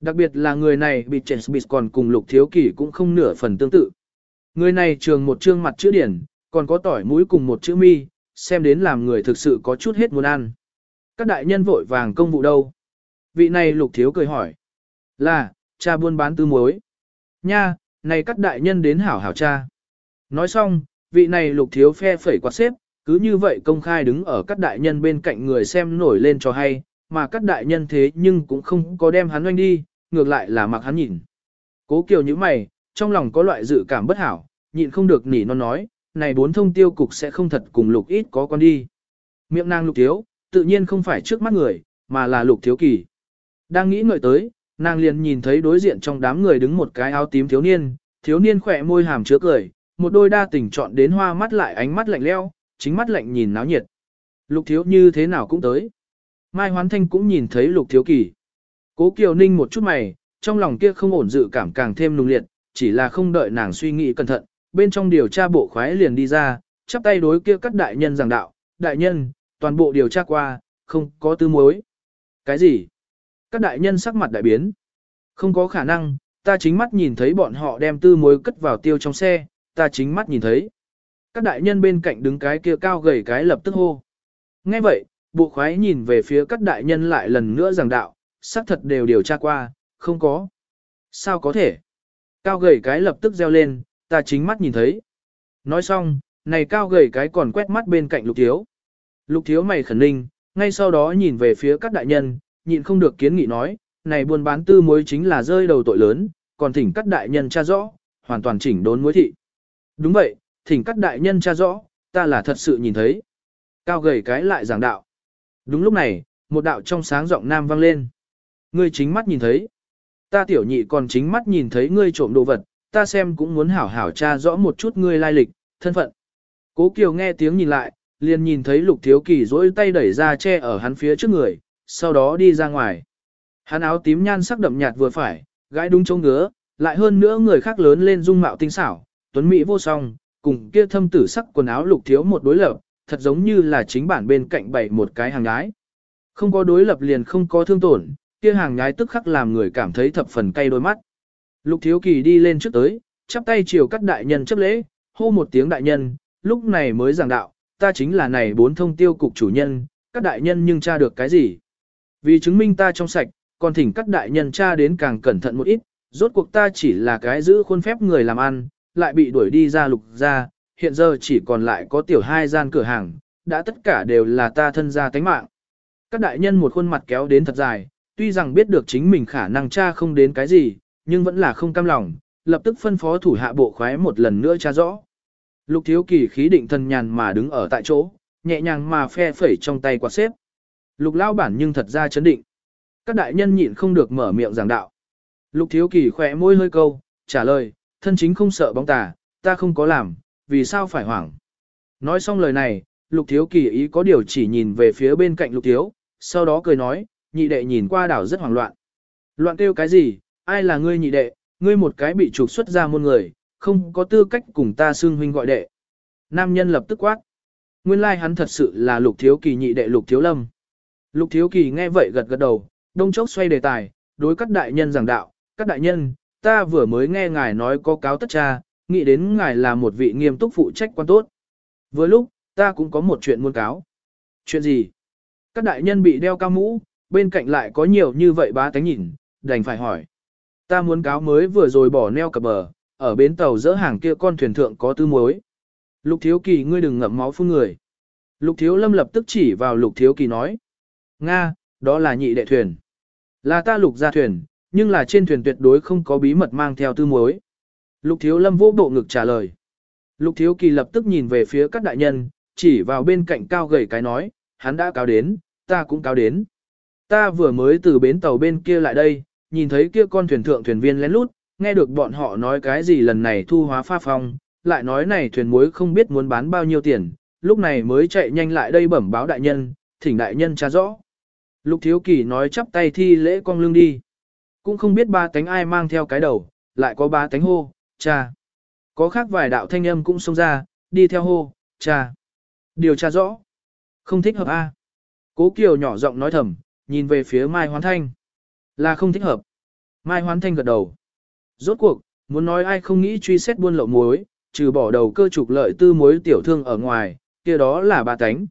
Đặc biệt là người này bị chèn bị còn cùng lục thiếu kỳ cũng không nửa phần tương tự. Người này trường một trương mặt chữ điển, còn có tỏi mũi cùng một chữ mi, xem đến làm người thực sự có chút hết muốn ăn. Các đại nhân vội vàng công vụ đâu? Vị này lục thiếu cười hỏi. Là, cha buôn bán tư muối. Nha, này các đại nhân đến hảo hảo cha. Nói xong, vị này lục thiếu phe phẩy quạt xếp, cứ như vậy công khai đứng ở các đại nhân bên cạnh người xem nổi lên cho hay, mà các đại nhân thế nhưng cũng không có đem hắn oanh đi, ngược lại là mặc hắn nhìn. Cố kiều như mày, trong lòng có loại dự cảm bất hảo, nhịn không được nỉ non nói, này bốn thông tiêu cục sẽ không thật cùng lục ít có con đi. Miệng nàng lục thiếu, tự nhiên không phải trước mắt người, mà là lục thiếu kỳ. Đang nghĩ ngợi tới, nàng liền nhìn thấy đối diện trong đám người đứng một cái áo tím thiếu niên, thiếu niên khỏe môi hàm chứa cười, một đôi đa tình chọn đến hoa mắt lại ánh mắt lạnh leo, chính mắt lạnh nhìn náo nhiệt. Lục thiếu như thế nào cũng tới. Mai Hoán Thanh cũng nhìn thấy lục thiếu kỳ. Cố Kiều Ninh một chút mày, trong lòng kia không ổn dự cảm càng thêm nung liệt, chỉ là không đợi nàng suy nghĩ cẩn thận, bên trong điều tra bộ khoái liền đi ra, chắp tay đối kia các đại nhân giảng đạo, đại nhân, toàn bộ điều tra qua, không có tư mối. Cái gì? Các đại nhân sắc mặt đại biến. Không có khả năng, ta chính mắt nhìn thấy bọn họ đem tư mối cất vào tiêu trong xe, ta chính mắt nhìn thấy. Các đại nhân bên cạnh đứng cái kia cao gầy cái lập tức hô. Nghe vậy, bộ khoái nhìn về phía các đại nhân lại lần nữa giảng đạo, xác thật đều điều tra qua, không có. Sao có thể? Cao gầy cái lập tức reo lên, ta chính mắt nhìn thấy. Nói xong, này cao gầy cái còn quét mắt bên cạnh lục thiếu. Lục thiếu mày khẩn ninh, ngay sau đó nhìn về phía các đại nhân, nhịn không được kiến nghị nói, này buôn bán tư muối chính là rơi đầu tội lớn, còn thỉnh các đại nhân tra rõ, hoàn toàn chỉnh đốn muối thị. Đúng vậy, thỉnh các đại nhân tra rõ, ta là thật sự nhìn thấy. Cao gầy cái lại giảng đạo. Đúng lúc này, một đạo trong sáng giọng nam vang lên. Ngươi chính mắt nhìn thấy. Ta tiểu nhị còn chính mắt nhìn thấy ngươi trộm đồ vật, ta xem cũng muốn hảo hảo tra rõ một chút ngươi lai lịch, thân phận. Cố Kiều nghe tiếng nhìn lại, liền nhìn thấy Lục Thiếu Kỳ dỗi tay đẩy ra che ở hắn phía trước người, sau đó đi ra ngoài. Hắn áo tím nhan sắc đậm nhạt vừa phải, gái đúng trông ngứa, lại hơn nữa người khác lớn lên dung mạo tinh xảo, tuấn mỹ vô song, cùng kia thâm tử sắc quần áo Lục Thiếu một đối lập, thật giống như là chính bản bên cạnh bày một cái hàng nhái. Không có đối lập liền không có thương tổn, kia hàng nhái tức khắc làm người cảm thấy thập phần cay đôi mắt. Lục Thiếu Kỳ đi lên trước tới, chắp tay chiều các đại nhân chấp lễ, hô một tiếng đại nhân, lúc này mới giảng đạo, ta chính là này bốn thông tiêu cục chủ nhân, các đại nhân nhưng tra được cái gì? Vì chứng minh ta trong sạch, còn thỉnh các đại nhân tra đến càng cẩn thận một ít, rốt cuộc ta chỉ là cái giữ khuôn phép người làm ăn, lại bị đuổi đi ra lục ra, hiện giờ chỉ còn lại có tiểu hai gian cửa hàng, đã tất cả đều là ta thân gia tánh mạng. Các đại nhân một khuôn mặt kéo đến thật dài, tuy rằng biết được chính mình khả năng tra không đến cái gì, nhưng vẫn là không cam lòng, lập tức phân phó thủ hạ bộ khoái một lần nữa tra rõ. Lục thiếu kỳ khí định thần nhàn mà đứng ở tại chỗ, nhẹ nhàng mà phe phẩy trong tay quạt xếp. Lục lao bản nhưng thật ra chấn định. Các đại nhân nhịn không được mở miệng giảng đạo. Lục thiếu kỳ khỏe môi hơi câu, trả lời, thân chính không sợ bóng tà, ta không có làm, vì sao phải hoảng. Nói xong lời này, lục thiếu kỳ ý có điều chỉ nhìn về phía bên cạnh lục thiếu, sau đó cười nói, nhị đệ nhìn qua đảo rất hoảng loạn. Loạn kêu cái gì, ai là ngươi nhị đệ, ngươi một cái bị trục xuất ra môn người, không có tư cách cùng ta xương huynh gọi đệ. Nam nhân lập tức quát. Nguyên lai like hắn thật sự là lục thiếu kỳ nhị đệ lục thiếu lâm. Lục thiếu kỳ nghe vậy gật gật đầu, đông chốc xoay đề tài, đối các đại nhân giảng đạo, các đại nhân, ta vừa mới nghe ngài nói có cáo tất cha, nghĩ đến ngài là một vị nghiêm túc phụ trách quan tốt. Vừa lúc, ta cũng có một chuyện muốn cáo. Chuyện gì? Các đại nhân bị đeo cao mũ, bên cạnh lại có nhiều như vậy bá tánh nhìn, đành phải hỏi. Ta muốn cáo mới vừa rồi bỏ neo cập bờ, ở bến tàu dỡ hàng kia con thuyền thượng có tư mối. Lục thiếu kỳ ngươi đừng ngậm máu phun người. Lục thiếu lâm lập tức chỉ vào lục thiếu kỳ nói. Nga, đó là nhị đệ thuyền. Là ta lục ra thuyền, nhưng là trên thuyền tuyệt đối không có bí mật mang theo tư muối. Lục thiếu lâm vô bộ ngực trả lời. Lục thiếu kỳ lập tức nhìn về phía các đại nhân, chỉ vào bên cạnh cao gầy cái nói, hắn đã cáo đến, ta cũng cáo đến. Ta vừa mới từ bến tàu bên kia lại đây, nhìn thấy kia con thuyền thượng thuyền viên lén lút, nghe được bọn họ nói cái gì lần này thu hóa pha phong, lại nói này thuyền muối không biết muốn bán bao nhiêu tiền, lúc này mới chạy nhanh lại đây bẩm báo đại nhân, thỉnh đại nhân tra rõ. Lục thiếu kỳ nói chắp tay thi lễ con lưng đi. Cũng không biết ba tánh ai mang theo cái đầu, lại có ba tánh hô, cha. Có khác vài đạo thanh âm cũng xông ra, đi theo hô, cha. Điều tra rõ. Không thích hợp a. Cố Kiều nhỏ giọng nói thầm, nhìn về phía Mai Hoán Thanh. Là không thích hợp. Mai Hoán Thanh gật đầu. Rốt cuộc, muốn nói ai không nghĩ truy xét buôn lậu muối, trừ bỏ đầu cơ trục lợi tư muối tiểu thương ở ngoài, kia đó là ba tánh.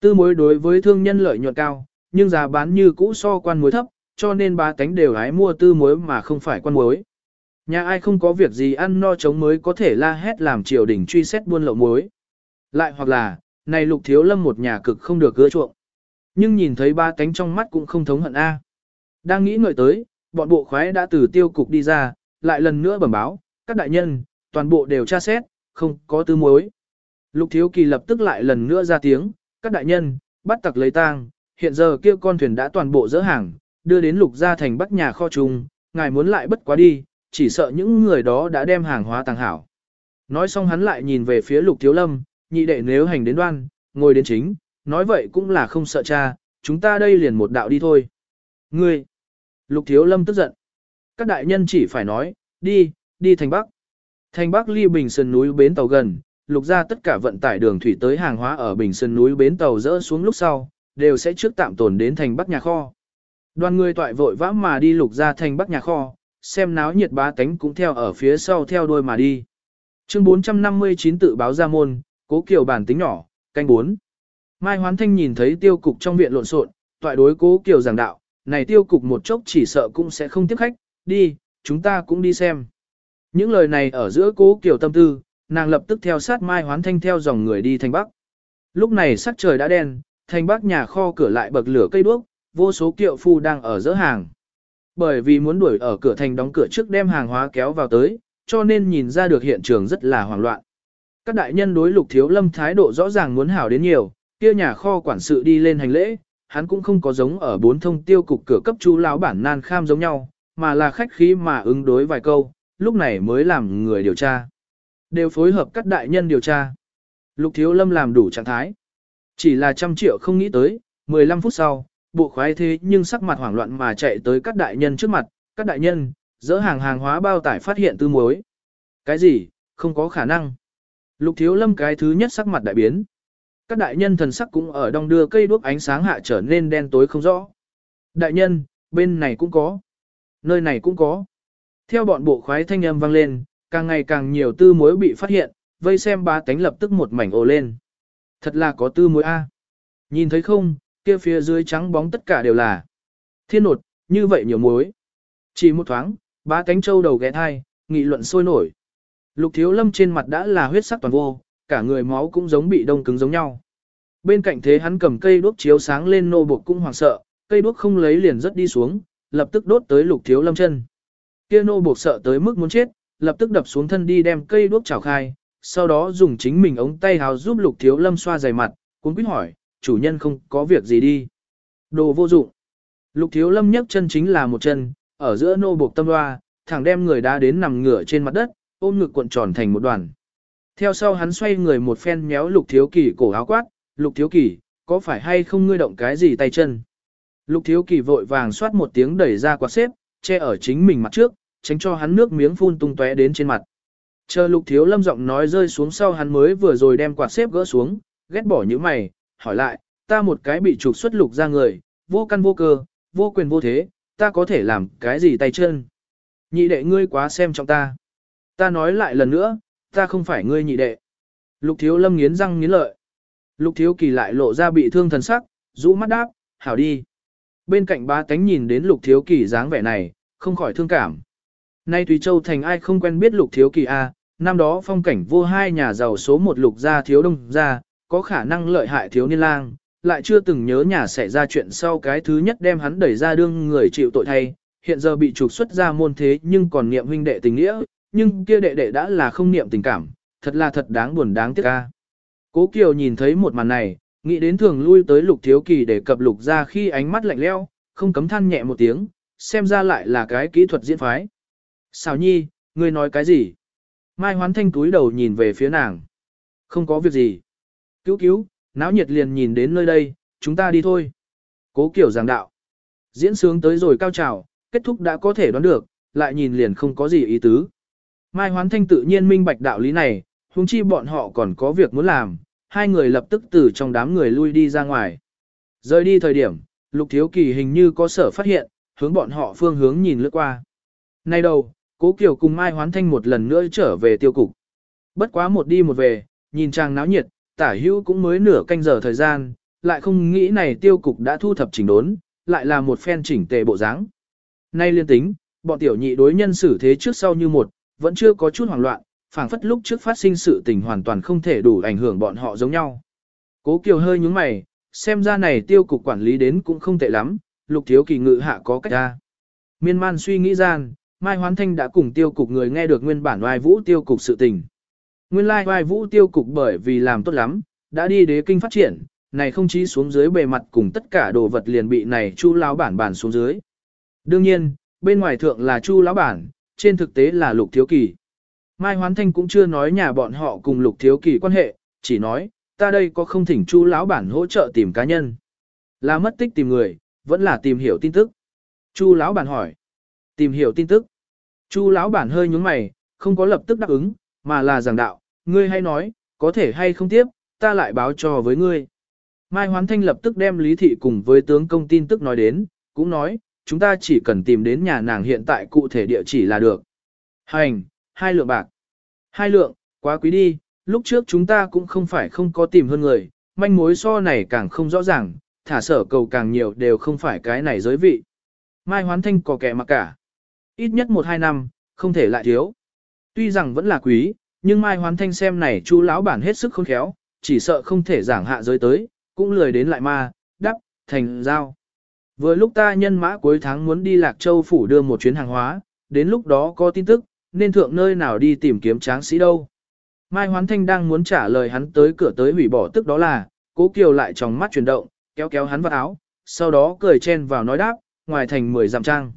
Tư muối đối với thương nhân lợi nhuận cao, nhưng giá bán như cũ so quan muối thấp, cho nên ba tánh đều hái mua tư muối mà không phải quan muối. Nhà ai không có việc gì ăn no chống mới có thể la hét làm triều đình truy xét buôn lậu muối. Lại hoặc là, này lục thiếu lâm một nhà cực không được gỡ chuộng. Nhưng nhìn thấy ba tánh trong mắt cũng không thống hận A. Đang nghĩ ngợi tới, bọn bộ khoái đã từ tiêu cục đi ra, lại lần nữa bẩm báo, các đại nhân, toàn bộ đều tra xét, không có tư muối. Lục thiếu kỳ lập tức lại lần nữa ra tiếng, các đại nhân, bắt tặc lấy tang, hiện giờ kia con thuyền đã toàn bộ dỡ hàng, đưa đến lục gia thành bắc nhà kho trùng, ngài muốn lại bất quá đi, chỉ sợ những người đó đã đem hàng hóa tàng hảo. Nói xong hắn lại nhìn về phía lục thiếu lâm, nhị đệ nếu hành đến đoan, ngồi đến chính, nói vậy cũng là không sợ cha, chúng ta đây liền một đạo đi thôi. Ngươi! Lục thiếu lâm tức giận. Các đại nhân chỉ phải nói, đi, đi thành bắc. Thành bắc ly bình sơn núi bến tàu gần, lục ra tất cả vận tải đường thủy tới hàng hóa ở bình sơn núi bến tàu dỡ xuống lúc sau, đều sẽ trước tạm tồn đến thành bắc nhà kho. Đoàn người toại vội vã mà đi lục ra thành bắc nhà kho, xem náo nhiệt bá tánh cũng theo ở phía sau theo đuôi mà đi. Chương 459 tự báo ra môn, cố kiều bản tính nhỏ, canh 4. Mai Hoán Thanh nhìn thấy tiêu cục trong viện lộn xộn, toại đối cố kiều giảng đạo, này tiêu cục một chốc chỉ sợ cũng sẽ không tiếp khách, đi, chúng ta cũng đi xem. Những lời này ở giữa cố kiều tâm tư, nàng lập tức theo sát Mai Hoán Thanh theo dòng người đi thành Bắc. Lúc này sắc trời đã đen, thành Bắc nhà kho cửa lại bậc lửa cây đuốc, vô số kiệu phu đang ở giữa hàng. Bởi vì muốn đuổi ở cửa thành đóng cửa trước đem hàng hóa kéo vào tới, cho nên nhìn ra được hiện trường rất là hoảng loạn. Các đại nhân đối lục thiếu lâm thái độ rõ ràng muốn hảo đến nhiều, kia nhà kho quản sự đi lên hành lễ, hắn cũng không có giống ở bốn thông tiêu cục cửa cấp chú lão bản nan kham giống nhau, mà là khách khí mà ứng đối vài câu, lúc này mới làm người điều tra. Đều phối hợp các đại nhân điều tra. Lục thiếu lâm làm đủ trạng thái. Chỉ là trăm triệu không nghĩ tới, 15 phút sau, bộ khoái thế nhưng sắc mặt hoảng loạn mà chạy tới các đại nhân trước mặt, các đại nhân, dỡ hàng hàng hóa bao tải phát hiện tư muối. Cái gì, không có khả năng. Lục thiếu lâm cái thứ nhất sắc mặt đại biến. Các đại nhân thần sắc cũng ở đông đưa cây đuốc ánh sáng hạ trở nên đen tối không rõ. Đại nhân, bên này cũng có. Nơi này cũng có. Theo bọn bộ khoái thanh âm vang lên, càng ngày càng nhiều tư muối bị phát hiện, vây xem ba tánh lập tức một mảnh ồ lên. Thật là có tư muối A. Nhìn thấy không, kia phía dưới trắng bóng tất cả đều là thiên nột, như vậy nhiều muối. Chỉ một thoáng, ba cánh châu đầu ghé thai, nghị luận sôi nổi. Lục thiếu lâm trên mặt đã là huyết sắc toàn vô, cả người máu cũng giống bị đông cứng giống nhau. Bên cạnh thế hắn cầm cây đuốc chiếu sáng lên nô buộc cũng hoảng sợ, cây đuốc không lấy liền rất đi xuống, lập tức đốt tới lục thiếu lâm chân. Kia nô buộc sợ tới mức muốn chết, lập tức đập xuống thân đi đem cây đuốc chảo khai, sau đó dùng chính mình ống tay hào giúp lục thiếu lâm xoa dày mặt, cuốn quýt hỏi, chủ nhân không có việc gì đi. Đồ vô dụng. Lục thiếu lâm nhấc chân chính là một chân, ở giữa nô buộc tâm loa, thẳng đem người đá đến nằm ngửa trên mặt đất, ôm ngực cuộn tròn thành một đoàn. Theo sau hắn xoay người một phen méo lục thiếu kỳ cổ áo quát, lục thiếu kỳ, có phải hay không ngươi động cái gì tay chân? Lục thiếu kỳ vội vàng xoát một tiếng đẩy ra quạt xếp, che ở chính mình mặt trước, tránh cho hắn nước miếng phun tung tóe đến trên mặt. Chờ lục thiếu lâm giọng nói rơi xuống sau hắn mới vừa rồi đem quạt xếp gỡ xuống, ghét bỏ những mày, hỏi lại, ta một cái bị trục xuất lục ra người, vô căn vô cơ, vô quyền vô thế, ta có thể làm cái gì tay chân? Nhị đệ ngươi quá xem trọng ta. Ta nói lại lần nữa, ta không phải ngươi nhị đệ. Lục thiếu lâm nghiến răng nghiến lợi. Lục thiếu kỳ lại lộ ra bị thương thần sắc, rũ mắt đáp, hảo đi. Bên cạnh ba tánh nhìn đến lục thiếu kỳ dáng vẻ này, không khỏi thương cảm. Nay Tùy Châu thành ai không quen biết lục thiếu kỳ A, năm đó phong cảnh vô hai nhà giàu số một lục gia thiếu đông gia, có khả năng lợi hại thiếu niên lang, lại chưa từng nhớ nhà xảy ra chuyện sau cái thứ nhất đem hắn đẩy ra đương người chịu tội thay, hiện giờ bị trục xuất ra môn thế nhưng còn niệm huynh đệ tình nghĩa, nhưng kia đệ đệ đã là không niệm tình cảm, thật là thật đáng buồn đáng tiếc ca. Cố Kiều nhìn thấy một màn này, nghĩ đến thường lui tới lục thiếu kỳ để cập lục ra khi ánh mắt lạnh leo, không cấm than nhẹ một tiếng, xem ra lại là cái kỹ thuật diễn phái. Xào nhi, ngươi nói cái gì? Mai hoán thanh túi đầu nhìn về phía nàng. Không có việc gì. Cứu cứu, náo nhiệt liền nhìn đến nơi đây, chúng ta đi thôi. Cố kiểu giảng đạo. Diễn sướng tới rồi cao trào, kết thúc đã có thể đoán được, lại nhìn liền không có gì ý tứ. Mai hoán thanh tự nhiên minh bạch đạo lý này, huống chi bọn họ còn có việc muốn làm, hai người lập tức từ trong đám người lui đi ra ngoài. Rời đi thời điểm, lục thiếu kỳ hình như có sở phát hiện, hướng bọn họ phương hướng nhìn lướt qua. Nay đầu, cố kiều cùng Mai hoán thanh một lần nữa trở về tiêu cục. Bất quá một đi một về, nhìn chàng náo nhiệt, tả hữu cũng mới nửa canh giờ thời gian, lại không nghĩ này tiêu cục đã thu thập chỉnh đốn, lại là một phen chỉnh tề bộ dáng. Nay liên tính, bọn tiểu nhị đối nhân xử thế trước sau như một, vẫn chưa có chút hoảng loạn, phảng phất lúc trước phát sinh sự tình hoàn toàn không thể đủ ảnh hưởng bọn họ giống nhau. Cố Kiều hơi nhúng mày, xem ra này tiêu cục quản lý đến cũng không tệ lắm, lục thiếu kỳ ngự hạ có cách ra. Miên man suy nghĩ gian, Mai Hoán Thanh đã cùng tiêu cục người nghe được nguyên bản oai vũ tiêu cục sự tình. Nguyên lai like vai vũ tiêu cục bởi vì làm tốt lắm, đã đi đế kinh phát triển, này không chí xuống dưới bề mặt cùng tất cả đồ vật liền bị này chu lão bản bản xuống dưới. Đương nhiên, bên ngoài thượng là chu lão bản, trên thực tế là lục thiếu kỳ. Mai Hoán Thanh cũng chưa nói nhà bọn họ cùng lục thiếu kỳ quan hệ, chỉ nói, ta đây có không thỉnh chu lão bản hỗ trợ tìm cá nhân. Là mất tích tìm người, vẫn là tìm hiểu tin tức. Chu lão bản hỏi, tìm hiểu tin tức. Chu lão bản hơi nhúng mày, không có lập tức đáp ứng, mà là giảng đạo, ngươi hay nói, có thể hay không tiếp, ta lại báo cho với ngươi. Mai Hoán Thanh lập tức đem Lý Thị cùng với tướng công tin tức nói đến, cũng nói, chúng ta chỉ cần tìm đến nhà nàng hiện tại cụ thể địa chỉ là được. Hành, hai lượng bạc. Hai lượng, quá quý đi, lúc trước chúng ta cũng không phải không có tìm hơn người, manh mối so này càng không rõ ràng, thả sở cầu càng nhiều đều không phải cái này giới vị. Mai Hoán Thanh có kẻ mặc cả. Ít nhất một hai năm, không thể lại thiếu. Tuy rằng vẫn là quý, nhưng Mai Hoán Thanh xem này chú lão bản hết sức khôn khéo, chỉ sợ không thể giảng hạ giới tới, cũng lười đến lại ma, đắp, thành giao. Vừa lúc ta nhân mã cuối tháng muốn đi Lạc Châu phủ đưa một chuyến hàng hóa, đến lúc đó có tin tức, nên thượng nơi nào đi tìm kiếm tráng sĩ đâu. Mai Hoán Thanh đang muốn trả lời hắn tới cửa tới hủy bỏ tức đó là, cố Kiều lại trong mắt chuyển động, kéo kéo hắn vào áo, sau đó cười chen vào nói đáp, ngoài thành mười dặm trang.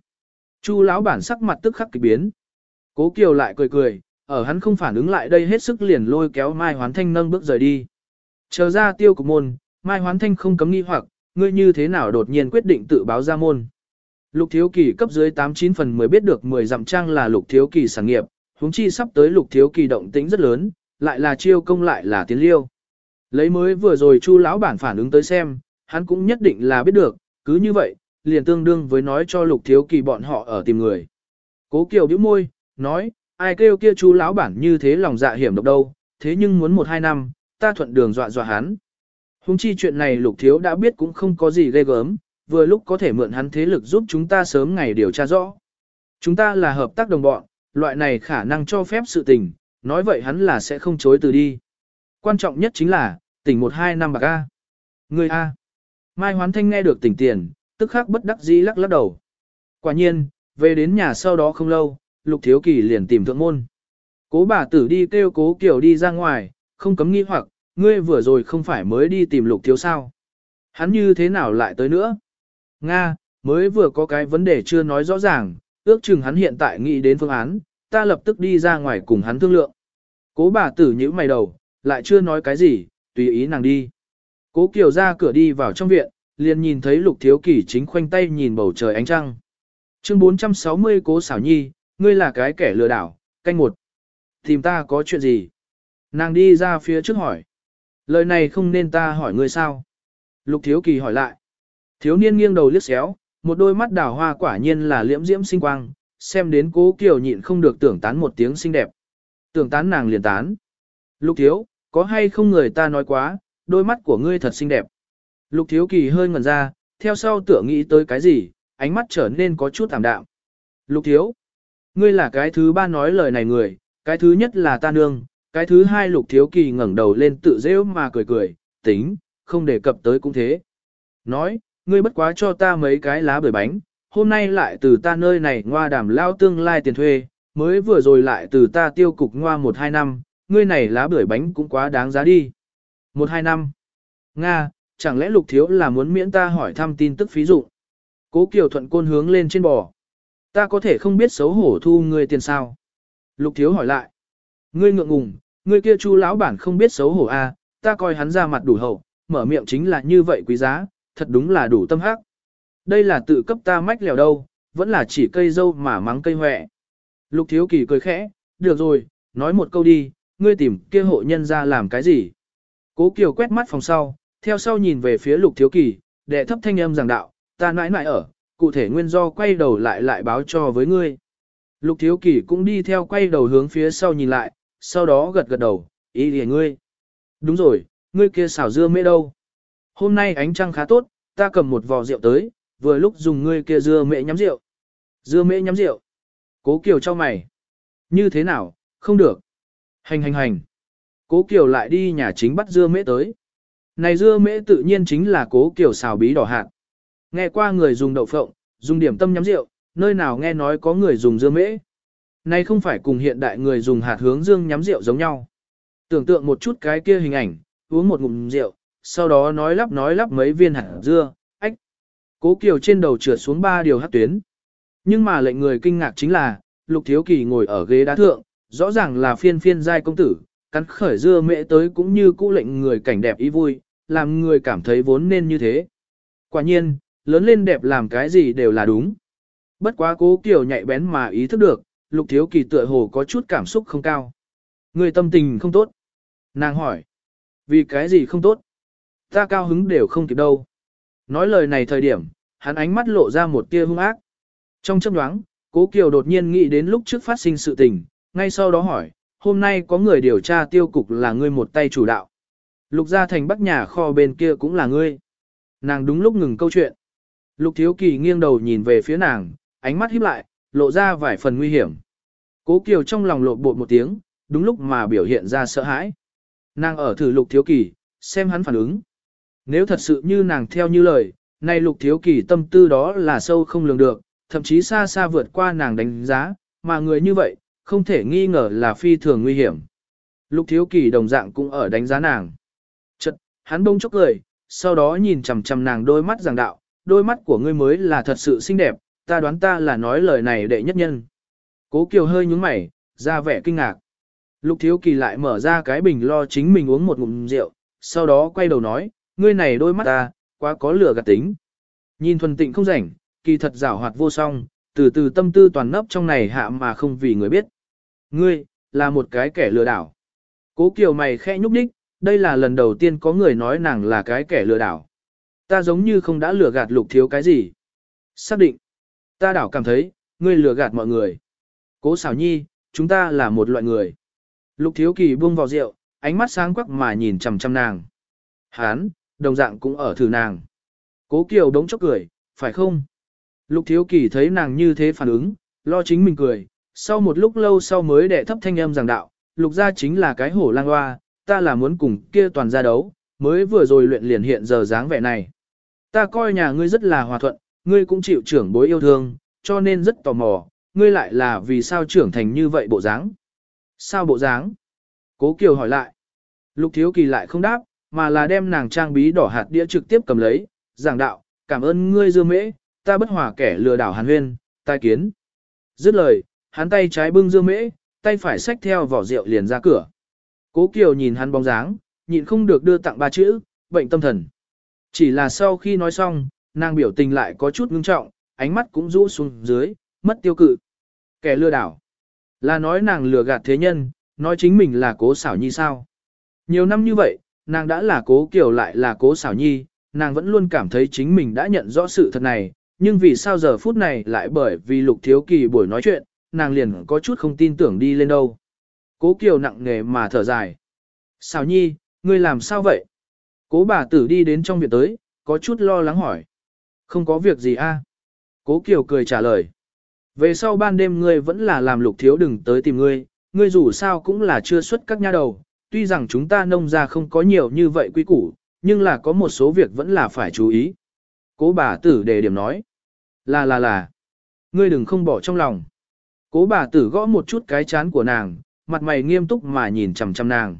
Chu lão bản sắc mặt tức khắc kỳ biến. Cố Kiều lại cười cười, ở hắn không phản ứng lại đây hết sức liền lôi kéo Mai Hoán Thanh nâng bước rời đi. Chờ ra tiêu cục môn, Mai Hoán Thanh không cấm nghi hoặc, ngươi như thế nào đột nhiên quyết định tự báo ra môn. Lục Thiếu Kỳ cấp dưới 89 phần mới biết được 10 dặm trang là Lục Thiếu Kỳ sản nghiệp, huống chi sắp tới Lục Thiếu Kỳ động tĩnh rất lớn, lại là chiêu công lại là tiến liêu. Lấy mới vừa rồi Chu lão bản phản ứng tới xem, hắn cũng nhất định là biết được, cứ như vậy, liền tương đương với nói cho Lục Thiếu Kỳ bọn họ ở tìm người. Cố Kiều bĩu môi, nói, ai kêu kia chú lão bản như thế lòng dạ hiểm độc đâu, thế nhưng muốn một hai năm, ta thuận đường dọa dọa hắn. Hùng chi chuyện này lục thiếu đã biết cũng không có gì ghê gớm, vừa lúc có thể mượn hắn thế lực giúp chúng ta sớm ngày điều tra rõ. Chúng ta là hợp tác đồng bọn, loại này khả năng cho phép sự tình, nói vậy hắn là sẽ không chối từ đi. Quan trọng nhất chính là, tỉnh một hai năm bạc A. Người A. Mai Hoán Thanh nghe được tỉnh tiền, tức khắc bất đắc dĩ lắc lắc đầu. Quả nhiên, về đến nhà sau đó không lâu, Lục Thiếu Kỳ liền tìm thượng môn. Cố bà tử đi kêu cố Kiều đi ra ngoài, không cấm nghi hoặc, ngươi vừa rồi không phải mới đi tìm lục thiếu sao. Hắn như thế nào lại tới nữa? Nga, mới vừa có cái vấn đề chưa nói rõ ràng, ước chừng hắn hiện tại nghĩ đến phương án, ta lập tức đi ra ngoài cùng hắn thương lượng. Cố bà tử nhíu mày đầu, lại chưa nói cái gì, tùy ý nàng đi. Cố Kiều ra cửa đi vào trong viện, liền nhìn thấy lục thiếu Kỳ chính khoanh tay nhìn bầu trời ánh trăng. Chương 460 Cố xảo nhi, ngươi là cái kẻ lừa đảo, canh một. Tìm ta có chuyện gì? Nàng đi ra phía trước hỏi. Lời này không nên ta hỏi ngươi sao? Lục Thiếu Kỳ hỏi lại. Thiếu niên nghiêng đầu liếc xéo, một đôi mắt đào hoa quả nhiên là liễm diễm sinh quang, xem đến cố Kiều nhịn không được tưởng tán một tiếng xinh đẹp. Tưởng tán nàng liền tán. Lục Thiếu, có hay không người ta nói quá, đôi mắt của ngươi thật xinh đẹp. Lục Thiếu Kỳ hơi ngẩn ra, theo sau tưởng nghĩ tới cái gì, ánh mắt trở nên có chút thảm đạm. Lục Thiếu, ngươi là cái thứ ba nói lời này người, cái thứ nhất là ta nương, cái thứ hai lục thiếu kỳ ngẩng đầu lên tự rêu mà cười cười, tính, không đề cập tới cũng thế. Nói, ngươi bất quá cho ta mấy cái lá bưởi bánh, hôm nay lại từ ta nơi này ngoa đảm lao tương lai tiền thuê, mới vừa rồi lại từ ta tiêu cục ngoa một hai năm, ngươi này lá bưởi bánh cũng quá đáng giá đi. Một hai năm. Nga, chẳng lẽ lục thiếu là muốn miễn ta hỏi thăm tin tức phí dụ. Cố Kiều Thuận côn hướng lên trên bò. Ta có thể không biết xấu hổ thu ngươi tiền sao. Lục thiếu hỏi lại. Ngươi ngượng ngùng, ngươi kia chu lão bản không biết xấu hổ a, à, ta coi hắn ra mặt đủ hậu, mở miệng chính là như vậy quý giá, thật đúng là đủ tâm hắc. Đây là tự cấp ta mách lèo đâu, vẫn là chỉ cây dâu mà mắng cây hoẹ. Lục thiếu kỳ cười khẽ, được rồi, nói một câu đi, ngươi tìm kia hộ nhân ra làm cái gì. Cố Kiều quét mắt phòng sau, theo sau nhìn về phía lục thiếu kỳ, đệ thấp thanh âm giảng đạo, ta nãi nãi ở, cụ thể nguyên do quay đầu lại lại báo cho với ngươi. Lục thiếu kỳ cũng đi theo quay đầu hướng phía sau nhìn lại, sau đó gật gật đầu, ý lìa ngươi. Đúng rồi, ngươi kia xảo dưa mễ đâu. Hôm nay ánh trăng khá tốt, ta cầm một vò rượu tới, vừa lúc dùng ngươi kia dưa mễ nhắm rượu. Dưa mễ nhắm rượu. Cố Kiều cho mày. Như thế nào, không được. Hành hành hành. Cố Kiều lại đi nhà chính bắt dưa mễ tới. Này dưa mễ tự nhiên chính là cố Kiều xào bí đỏ hạt. Nghe qua người dùng đậu phộng, dùng điểm tâm nhắm rượu, nơi nào nghe nói có người dùng dưa mễ. Này không phải cùng hiện đại người dùng hạt hướng dương nhắm rượu giống nhau. Tưởng tượng một chút cái kia hình ảnh, uống một ngụm rượu, sau đó nói lắp nói lắp mấy viên hạt dưa, ách. Cố Kiều trên đầu trượt xuống ba điều hát tuyến. Nhưng mà lệnh người kinh ngạc chính là, Lục Thiếu Kỳ ngồi ở ghế đá thượng, rõ ràng là phiên phiên giai công tử, cắn khởi dưa mễ tới cũng như cũ lệnh người cảnh đẹp ý vui, làm người cảm thấy vốn nên như thế. Quả nhiên, lớn lên đẹp làm cái gì đều là đúng. Bất quá cố Kiều nhạy bén mà ý thức được, Lục Thiếu Kỳ tựa hồ có chút cảm xúc không cao. Người tâm tình không tốt. Nàng hỏi. Vì cái gì không tốt? Ta cao hứng đều không kịp đâu. Nói lời này thời điểm, hắn ánh mắt lộ ra một tia hung ác. Trong chấp đoáng, Cố Kiều đột nhiên nghĩ đến lúc trước phát sinh sự tình, ngay sau đó hỏi, hôm nay có người điều tra tiêu cục là ngươi một tay chủ đạo. Lục gia thành bắc nhà kho bên kia cũng là ngươi. Nàng đúng lúc ngừng câu chuyện. Lục thiếu kỳ nghiêng đầu nhìn về phía nàng, ánh mắt híp lại, lộ ra vài phần nguy hiểm. Cố Kiều trong lòng lộ bột một tiếng, đúng lúc mà biểu hiện ra sợ hãi. Nàng ở thử lục thiếu kỳ, xem hắn phản ứng. Nếu thật sự như nàng theo như lời, nay lục thiếu kỳ tâm tư đó là sâu không lường được, thậm chí xa xa vượt qua nàng đánh giá, mà người như vậy, không thể nghi ngờ là phi thường nguy hiểm. Lục thiếu kỳ đồng dạng cũng ở đánh giá nàng. Chật, hắn bông chốc cười, sau đó nhìn chằm chằm nàng đôi mắt giảng đạo, đôi mắt của ngươi mới là thật sự xinh đẹp, ta đoán ta là nói lời này đệ nhất nhân. Cố Kiều hơi nhúng mày, ra vẻ kinh ngạc. Lục thiếu kỳ lại mở ra cái bình lo chính mình uống một ngụm rượu, sau đó quay đầu nói, ngươi này đôi mắt ta, quá có lửa gạt tính. Nhìn thuần tịnh không rảnh, kỳ thật rảo hoạt vô song, từ từ tâm tư toàn nấp trong này hạ mà không vì người biết. Ngươi, là một cái kẻ lừa đảo. Cố Kiều mày khẽ nhúc nhích, đây là lần đầu tiên có người nói nàng là cái kẻ lừa đảo. Ta giống như không đã lừa gạt lục thiếu cái gì. Xác định. Ta đảo cảm thấy, ngươi lừa gạt mọi người. Cố xảo nhi, chúng ta là một loại người. Lục thiếu kỳ buông vào rượu, ánh mắt sáng quắc mà nhìn chằm chằm nàng. Hán, đồng dạng cũng ở thử nàng. Cố Kiều đống chốc cười, phải không? Lục thiếu kỳ thấy nàng như thế phản ứng, lo chính mình cười, sau một lúc lâu sau mới đệ thấp thanh âm giảng đạo, lục gia chính là cái hổ lang hoa, ta là muốn cùng kia toàn gia đấu, mới vừa rồi luyện liền hiện giờ dáng vẻ này. Ta coi nhà ngươi rất là hòa thuận, ngươi cũng chịu trưởng bối yêu thương, cho nên rất tò mò, ngươi lại là vì sao trưởng thành như vậy bộ dáng? Sao bộ dáng? Cố Kiều hỏi lại. Lục Thiếu Kỳ lại không đáp, mà là đem nàng trang bí đỏ hạt đĩa trực tiếp cầm lấy, giảng đạo, cảm ơn ngươi dưa mễ, ta bất hòa kẻ lừa đảo hàn huyên, tai kiến. Dứt lời, hắn tay trái bưng dưa mễ, tay phải xách theo vỏ rượu liền ra cửa. Cố Kiều nhìn hắn bóng dáng, nhịn không được đưa tặng ba chữ, bệnh tâm thần. Chỉ là sau khi nói xong, nàng biểu tình lại có chút ngưng trọng, ánh mắt cũng rũ xuống dưới, mất tiêu cự. Kẻ lừa đảo. Là nói nàng lừa gạt thế nhân, nói chính mình là cố xảo nhi sao. Nhiều năm như vậy, nàng đã là cố Kiều lại là cố xảo nhi, nàng vẫn luôn cảm thấy chính mình đã nhận rõ sự thật này, nhưng vì sao giờ phút này lại bởi vì lục thiếu kỳ buổi nói chuyện, nàng liền có chút không tin tưởng đi lên đâu. Cố Kiều nặng nề mà thở dài. Xảo nhi, ngươi làm sao vậy? Cố bà tử đi đến trong viện tới, có chút lo lắng hỏi. Không có việc gì a. Cố Kiều cười trả lời. Về sau ban đêm ngươi vẫn là làm lục thiếu đừng tới tìm ngươi, ngươi dù sao cũng là chưa xuất các nha đầu, tuy rằng chúng ta nông ra không có nhiều như vậy quý củ, nhưng là có một số việc vẫn là phải chú ý. Cố bà tử đề điểm nói. Là là là. Ngươi đừng không bỏ trong lòng. Cố bà tử gõ một chút cái chán của nàng, mặt mày nghiêm túc mà nhìn chằm chằm nàng.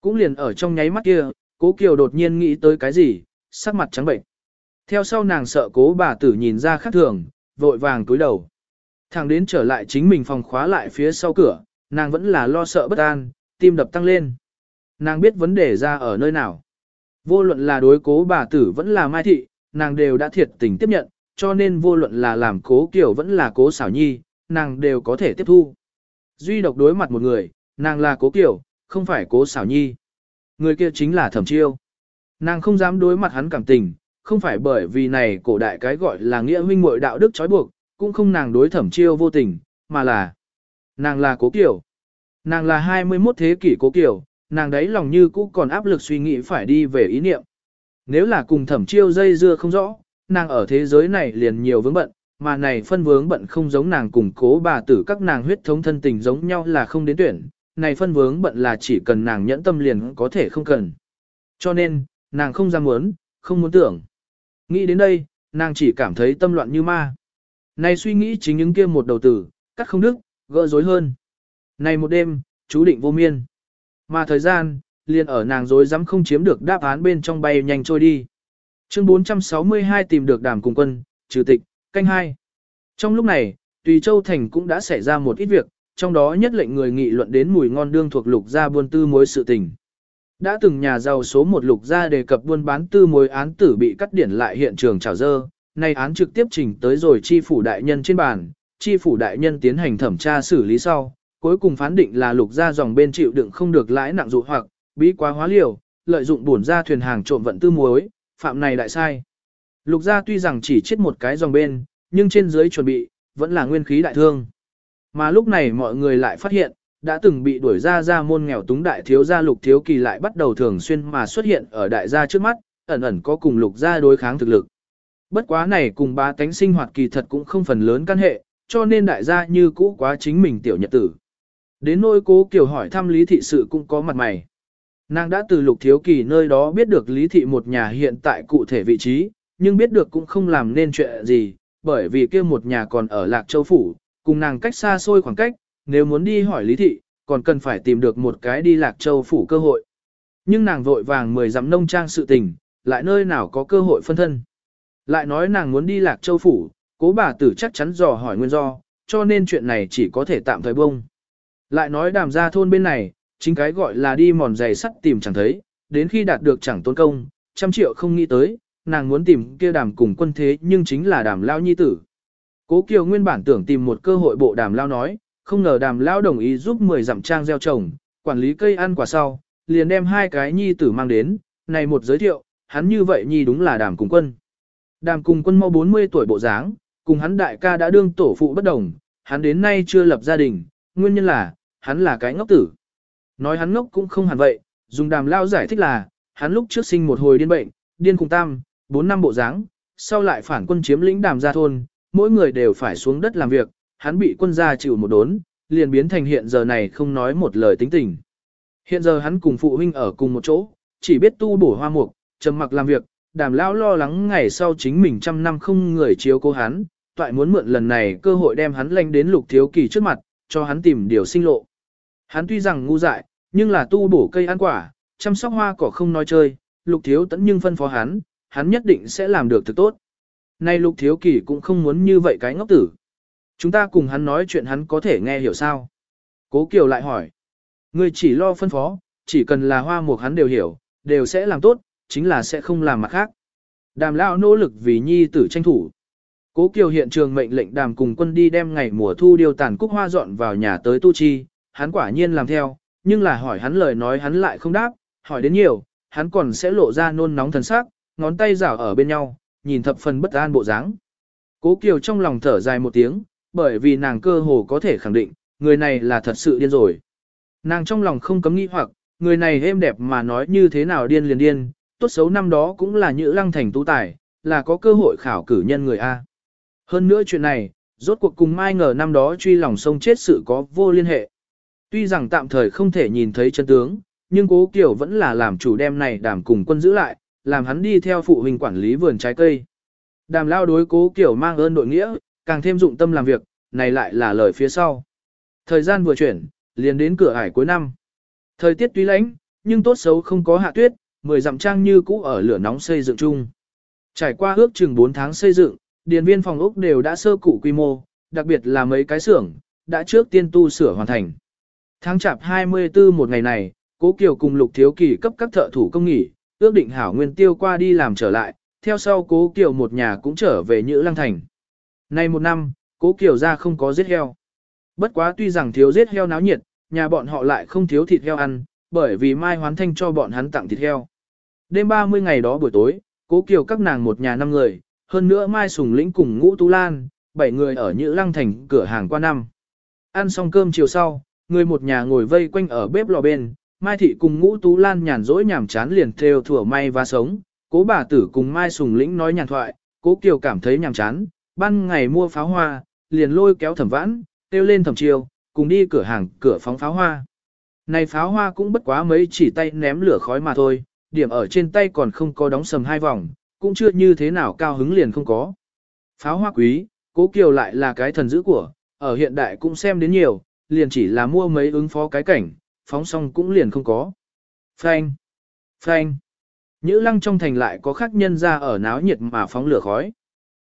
Cũng liền ở trong nháy mắt kia, cố Kiều đột nhiên nghĩ tới cái gì, sắc mặt trắng bệnh. Theo sau nàng sợ cố bà tử nhìn ra khác thường, vội vàng túi đầu. Thằng đến trở lại chính mình phòng khóa lại phía sau cửa, nàng vẫn là lo sợ bất an, tim đập tăng lên. Nàng biết vấn đề ra ở nơi nào. Vô luận là đối cố bà tử vẫn là mai thị, nàng đều đã thiệt tình tiếp nhận, cho nên vô luận là làm cố kiểu vẫn là cố xảo nhi, nàng đều có thể tiếp thu. Duy độc đối mặt một người, nàng là cố kiểu, không phải cố xảo nhi. Người kia chính là thẩm chiêu. Nàng không dám đối mặt hắn cảm tình, không phải bởi vì này cổ đại cái gọi là nghĩa huynh muội đạo đức trói buộc, cũng không nàng đối thẩm chiêu vô tình, mà là nàng là cố kiểu. Nàng là 21 thế kỷ cố kiểu, nàng đấy lòng như cũ còn áp lực suy nghĩ phải đi về ý niệm. Nếu là cùng thẩm chiêu dây dưa không rõ, nàng ở thế giới này liền nhiều vướng bận, mà này phân vướng bận không giống nàng cùng cố bà tử các nàng huyết thống thân tình giống nhau là không đến tuyển, này phân vướng bận là chỉ cần nàng nhẫn tâm liền có thể không cần. Cho nên, nàng không dám muốn, không muốn tưởng. Nghĩ đến đây, nàng chỉ cảm thấy tâm loạn như ma. Này suy nghĩ chính những kia một đầu tử, cắt không đức, gỡ rối hơn. Này một đêm, chú định vô miên. Mà thời gian, liền ở nàng dối dám không chiếm được đáp án bên trong bay nhanh trôi đi. Chương 462 tìm được đàm cùng quân, trừ tịch, canh hai. Trong lúc này, Tùy Châu Thành cũng đã xảy ra một ít việc, trong đó nhất lệnh người nghị luận đến mùi ngon đương thuộc lục gia buôn tư mối sự tình. Đã từng nhà giàu số một lục gia đề cập buôn bán tư mối án tử bị cắt điển lại hiện trường trào dơ, nay án trực tiếp trình tới rồi chi phủ đại nhân trên bàn, chi phủ đại nhân tiến hành thẩm tra xử lý sau, cuối cùng phán định là lục gia dòng bên chịu đựng không được lãi nặng dụ hoặc, bí quá hóa liều, lợi dụng bổn ra thuyền hàng trộm vận tư muối, phạm này đại sai. Lục gia tuy rằng chỉ chết một cái dòng bên, nhưng trên dưới chuẩn bị, vẫn là nguyên khí đại thương. Mà lúc này mọi người lại phát hiện, đã từng bị đuổi ra ra môn nghèo túng đại thiếu gia lục thiếu kỳ lại bắt đầu thường xuyên mà xuất hiện ở đại gia trước mắt, ẩn ẩn có cùng lục gia đối kháng thực lực. Bất quá này cùng ba tánh sinh hoạt kỳ thật cũng không phần lớn căn hệ, cho nên đại gia như cũ quá chính mình tiểu nhật tử. Đến nỗi cố kiều hỏi thăm lý thị sự cũng có mặt mày. Nàng đã từ lục thiếu kỳ nơi đó biết được lý thị một nhà hiện tại cụ thể vị trí, nhưng biết được cũng không làm nên chuyện gì, bởi vì kia một nhà còn ở Lạc Châu Phủ, cùng nàng cách xa xôi khoảng cách, nếu muốn đi hỏi lý thị, còn cần phải tìm được một cái đi Lạc Châu Phủ cơ hội. Nhưng nàng vội vàng mười dặm nông trang sự tình, lại nơi nào có cơ hội phân thân. Lại nói nàng muốn đi Lạc Châu Phủ, cố bà tử chắc chắn dò hỏi nguyên do, cho nên chuyện này chỉ có thể tạm thời bông. Lại nói đàm ra thôn bên này, chính cái gọi là đi mòn giày sắt tìm chẳng thấy, đến khi đạt được chẳng tốn công, trăm triệu không nghĩ tới, nàng muốn tìm kia đàm cùng quân thế nhưng chính là đàm lao nhi tử. Cố Kiều nguyên bản tưởng tìm một cơ hội bộ đàm lao nói, không ngờ đàm lao đồng ý giúp 10 dặm trang gieo trồng, quản lý cây ăn quả sau, liền đem hai cái nhi tử mang đến, này một giới thiệu, hắn như vậy nhi đúng là đàm cùng quân. Đàm cùng quân mau 40 tuổi bộ dáng, cùng hắn đại ca đã đương tổ phụ bất đồng, hắn đến nay chưa lập gia đình, nguyên nhân là, hắn là cái ngốc tử. Nói hắn ngốc cũng không hẳn vậy, dùng đàm lao giải thích là, hắn lúc trước sinh một hồi điên bệnh, điên cùng tam, 4 năm bộ dáng, sau lại phản quân chiếm lĩnh đàm gia thôn, mỗi người đều phải xuống đất làm việc, hắn bị quân gia chịu một đốn, liền biến thành hiện giờ này không nói một lời tính tình. Hiện giờ hắn cùng phụ huynh ở cùng một chỗ, chỉ biết tu bổ hoa mục, trầm mặc làm việc, đàm lão lo lắng ngày sau chính mình trăm năm không người chiếu cố hắn, toại muốn mượn lần này cơ hội đem hắn lanh đến lục thiếu kỳ trước mặt, cho hắn tìm điều sinh lộ. Hắn tuy rằng ngu dại, nhưng là tu bổ cây ăn quả, chăm sóc hoa cỏ không nói chơi, lục thiếu tẫn nhưng phân phó hắn, hắn nhất định sẽ làm được thực tốt. Nay lục thiếu kỳ cũng không muốn như vậy cái ngốc tử. Chúng ta cùng hắn nói chuyện hắn có thể nghe hiểu sao. Cố Kiều lại hỏi. Người chỉ lo phân phó, chỉ cần là hoa mục hắn đều hiểu, đều sẽ làm tốt, chính là sẽ không làm mặt khác. Đàm lão nỗ lực vì nhi tử tranh thủ. Cố Kiều hiện trường mệnh lệnh đàm cùng quân đi đem ngày mùa thu điều tàn cúc hoa dọn vào nhà tới tu chi, hắn quả nhiên làm theo, nhưng là hỏi hắn lời nói hắn lại không đáp, hỏi đến nhiều, hắn còn sẽ lộ ra nôn nóng thần sắc, ngón tay rảo ở bên nhau, nhìn thập phần bất an bộ dáng. Cố Kiều trong lòng thở dài một tiếng, bởi vì nàng cơ hồ có thể khẳng định, người này là thật sự điên rồi. Nàng trong lòng không cấm nghĩ hoặc, người này êm đẹp mà nói như thế nào điên liền điên, tốt xấu năm đó cũng là nhữ lăng thành tú tài, là có cơ hội khảo cử nhân người A. Hơn nữa chuyện này, rốt cuộc cùng mai ngờ năm đó truy lòng sông chết sự có vô liên hệ. Tuy rằng tạm thời không thể nhìn thấy chân tướng, nhưng cố Kiều vẫn là làm chủ đem này đảm cùng quân giữ lại, làm hắn đi theo phụ huynh quản lý vườn trái cây. Đàm lao đối cố kiểu mang ơn đội nghĩa, càng thêm dụng tâm làm việc, này lại là lời phía sau. Thời gian vừa chuyển, liền đến cửa hải cuối năm. Thời tiết tuy lạnh, nhưng tốt xấu không có hạ tuyết, mười dặm trang như cũ ở lửa nóng xây dựng chung. Trải qua ước chừng 4 tháng xây dựng, điền viên phòng ốc đều đã sơ cụ quy mô, đặc biệt là mấy cái xưởng, đã trước tiên tu sửa hoàn thành. Tháng chạp 24 một ngày này, Cố Kiều cùng Lục Thiếu Kỳ cấp các thợ thủ công nghỉ, ước định hảo nguyên tiêu qua đi làm trở lại, theo sau Cố Kiều một nhà cũng trở về Nhữ Lăng Thành. Nay một năm, Cố Kiều ra không có giết heo. Bất quá tuy rằng thiếu giết heo náo nhiệt, nhà bọn họ lại không thiếu thịt heo ăn, bởi vì Mai Hoán Thanh cho bọn hắn tặng thịt heo. Đêm 30 ngày đó buổi tối, Cố Kiều các nàng một nhà năm người, hơn nữa Mai Sùng Lĩnh cùng Ngũ Tú Lan, bảy người ở Nhữ Lăng Thành cửa hàng qua năm. Ăn xong cơm chiều sau, người một nhà ngồi vây quanh ở bếp lò bên, Mai Thị cùng Ngũ Tú Lan nhàn rỗi nhảm chán liền theo thủa may và sống, cố bà tử cùng Mai Sùng Lĩnh nói nhàn thoại, cố Kiều cảm thấy nhàm chán, ban ngày mua pháo hoa, liền lôi kéo thẩm vãn, kêu lên thẩm chiều, cùng đi cửa hàng, cửa phóng pháo hoa. Này pháo hoa cũng bất quá mấy chỉ tay ném lửa khói mà thôi, điểm ở trên tay còn không có đóng sầm hai vòng, cũng chưa như thế nào cao hứng liền không có. Pháo hoa quý, cố Kiều lại là cái thần dữ của, ở hiện đại cũng xem đến nhiều, liền chỉ là mua mấy ứng phó cái cảnh, phóng xong cũng liền không có. Phanh! Phanh! Nhữ lăng trong thành lại có khác nhân ra ở náo nhiệt mà phóng lửa khói.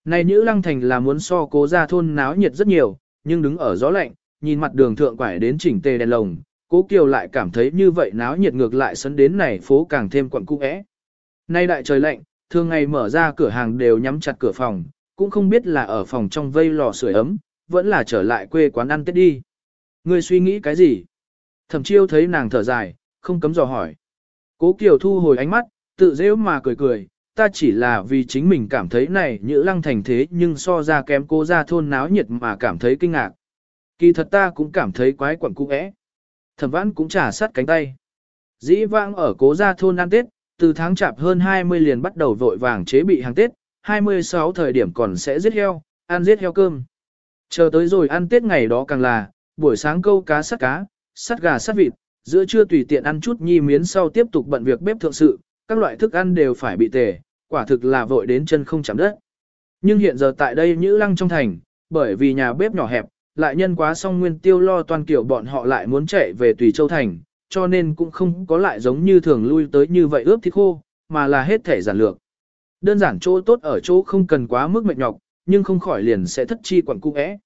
Này Nhữ lăng thành là muốn so cố ra thôn náo nhiệt rất nhiều, nhưng đứng ở gió lạnh, nhìn mặt đường thượng quải đến chỉnh tề đèn lồng, cố kiều lại cảm thấy như vậy náo nhiệt ngược lại sấn đến này phố càng thêm quận cung ẽ. Nay đại trời lạnh, thường ngày mở ra cửa hàng đều nhắm chặt cửa phòng, cũng không biết là ở phòng trong vây lò sưởi ấm, vẫn là trở lại quê quán ăn tết đi. Ngươi suy nghĩ cái gì? Thẩm chiêu thấy nàng thở dài, không cấm dò hỏi. Cố Kiều thu hồi ánh mắt, tự dễ mà cười cười, ta chỉ là vì chính mình cảm thấy này nhữ lăng thành thế nhưng so ra kém cố ra thôn náo nhiệt mà cảm thấy kinh ngạc. Kỳ thật ta cũng cảm thấy quái quẩn cung ẽ. Thẩm vãn cũng trả sát cánh tay. Dĩ vãng ở cố gia thôn ăn Tết, từ tháng chạp hơn 20 liền bắt đầu vội vàng chế bị hàng Tết, 26 thời điểm còn sẽ giết heo, ăn giết heo cơm. Chờ tới rồi ăn Tết ngày đó càng là, buổi sáng câu cá sắt cá, sắt gà sắt vịt, giữa trưa tùy tiện ăn chút nhi miến sau tiếp tục bận việc bếp thượng sự, các loại thức ăn đều phải bị tề, quả thực là vội đến chân không chạm đất. Nhưng hiện giờ tại đây Nhữ Lăng trong thành, bởi vì nhà bếp nhỏ hẹp, lại nhân quá xong nguyên tiêu lo toàn kiểu bọn họ lại muốn chạy về Tùy Châu Thành, cho nên cũng không có lại giống như thường lui tới như vậy ướp thịt khô, mà là hết thể giản lược. Đơn giản chỗ tốt ở chỗ không cần quá mức mệt nhọc, nhưng không khỏi liền sẽ thất chi quẩn cung é.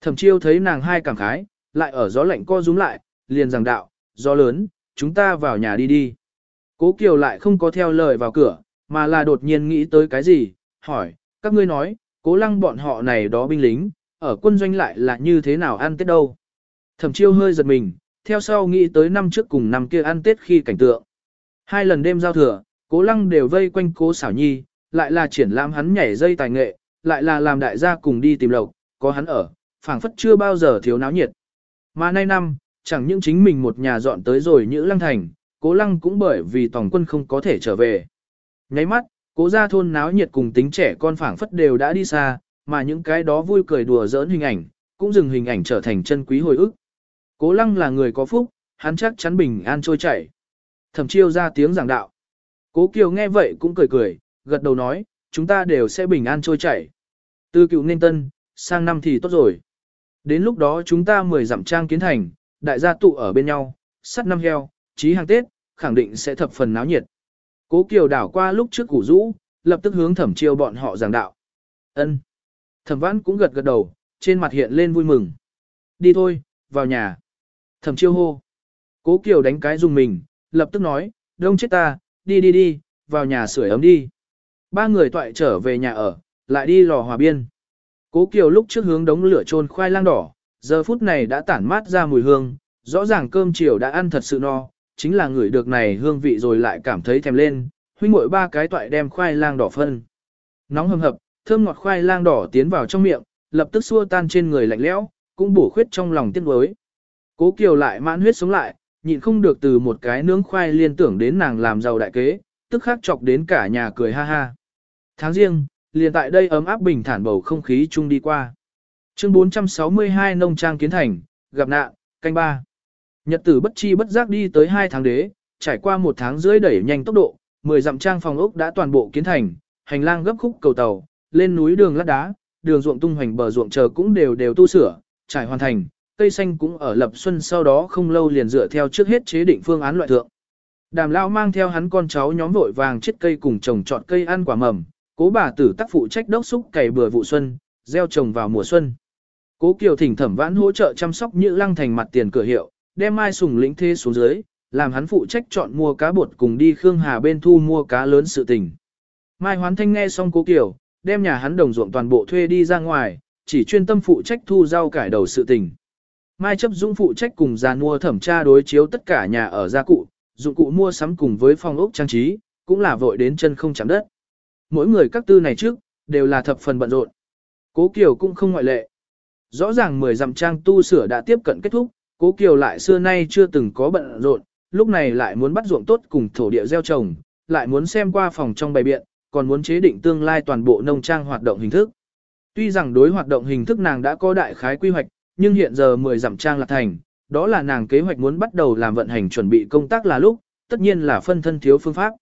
Thẩm chiêu thấy nàng hai cảm khái, lại ở gió lạnh co rúm lại, liền rằng đạo, gió lớn, chúng ta vào nhà đi đi. Cố Kiều lại không có theo lời vào cửa, mà là đột nhiên nghĩ tới cái gì, hỏi, các ngươi nói, cố lăng bọn họ này đó binh lính, ở quân doanh lại là như thế nào ăn tết đâu. Thẩm chiêu hơi giật mình, theo sau nghĩ tới năm trước cùng năm kia ăn tết khi cảnh tượng. Hai lần đêm giao thừa, cố lăng đều vây quanh cố xảo nhi, lại là triển lãm hắn nhảy dây tài nghệ, lại là làm đại gia cùng đi tìm lộc, có hắn ở, phảng phất chưa bao giờ thiếu náo nhiệt. Mà nay năm, chẳng những chính mình một nhà dọn tới rồi Nhữ Lăng Thành, cố lăng cũng bởi vì tổng quân không có thể trở về. Nháy mắt, cố gia thôn náo nhiệt cùng tính trẻ con phảng phất đều đã đi xa, mà những cái đó vui cười đùa giỡn hình ảnh, cũng dừng hình ảnh trở thành chân quý hồi ức. Cố lăng là người có phúc, hắn chắc chắn bình an trôi chảy. Thẩm chiêu ra tiếng giảng đạo. Cố Kiều nghe vậy cũng cười cười, gật đầu nói, chúng ta đều sẽ bình an trôi chảy. Từ cựu nên tân, sang năm thì tốt rồi. Đến lúc đó chúng ta mười dặm trang kiến thành, đại gia tụ ở bên nhau, sắt năm heo, chí hàng Tết, khẳng định sẽ thập phần náo nhiệt. Cố Kiều đảo qua lúc trước củ rũ, lập tức hướng thẩm chiêu bọn họ giảng đạo. ân Thẩm vãn cũng gật gật đầu, trên mặt hiện lên vui mừng. Đi thôi, vào nhà. Thẩm chiêu hô. Cố Kiều đánh cái dùng mình, lập tức nói, đông chết ta, đi đi đi, vào nhà sưởi ấm đi. Ba người toại trở về nhà ở, lại đi lò hòa biên. Cố Kiều lúc trước hướng đống lửa trôn khoai lang đỏ, giờ phút này đã tản mát ra mùi hương, rõ ràng cơm chiều đã ăn thật sự no, chính là người được này hương vị rồi lại cảm thấy thèm lên, huynh muội ba cái toại đem khoai lang đỏ phân. Nóng hầm hập, thơm ngọt khoai lang đỏ tiến vào trong miệng, lập tức xua tan trên người lạnh lẽo, cũng bổ khuyết trong lòng tiếc nuối. Cố Kiều lại mãn huyết sống lại, nhịn không được từ một cái nướng khoai liên tưởng đến nàng làm giàu đại kế, tức khắc chọc đến cả nhà cười ha ha. Tháng riêng, liền tại đây ấm áp bình thản bầu không khí chung đi qua. Chương 462 nông trang kiến thành, gặp nạn, canh ba. Nhật tử bất chi bất giác đi tới hai tháng đế, trải qua một tháng rưỡi đẩy nhanh tốc độ, mười dặm trang phòng ốc đã toàn bộ kiến thành, hành lang gấp khúc cầu tàu, lên núi đường lát đá, đường ruộng tung hoành bờ ruộng chờ cũng đều đều tu sửa, trải hoàn thành, cây xanh cũng ở lập xuân sau đó không lâu liền dựa theo trước hết chế định phương án loại thượng. Đàm lao mang theo hắn con cháu nhóm vội vàng chết cây cùng trồng trọt cây ăn quả mầm, cố bà tử tác phụ trách đốc xúc cày bừa vụ xuân, gieo trồng vào mùa xuân. Cố Kiều thỉnh thẩm vãn hỗ trợ chăm sóc Nhữ Lăng thành mặt tiền cửa hiệu, đem Mai Sùng lĩnh thế xuống dưới, làm hắn phụ trách chọn mua cá bột cùng đi Khương Hà bên thu mua cá lớn sự tình. Mai Hoán Thanh nghe xong Cố Kiều, đem nhà hắn đồng ruộng toàn bộ thuê đi ra ngoài, chỉ chuyên tâm phụ trách thu rau cải đầu sự tình. Mai chấp dũng phụ trách cùng già mua thẩm tra đối chiếu tất cả nhà ở gia cụ, dụng cụ mua sắm cùng với phong ốc trang trí, cũng là vội đến chân không chạm đất. Mỗi người các tư này trước, đều là thập phần bận rộn. Cố Kiều cũng không ngoại lệ. Rõ ràng 10 dặm trang tu sửa đã tiếp cận kết thúc, Cố Kiều lại xưa nay chưa từng có bận rộn, lúc này lại muốn bắt ruộng tốt cùng thổ địa gieo trồng, lại muốn xem qua phòng trong bày biện, còn muốn chế định tương lai toàn bộ nông trang hoạt động hình thức. Tuy rằng đối hoạt động hình thức nàng đã có đại khái quy hoạch, nhưng hiện giờ 10 dặm trang là thành, đó là nàng kế hoạch muốn bắt đầu làm vận hành chuẩn bị công tác là lúc, tất nhiên là phân thân thiếu phương pháp.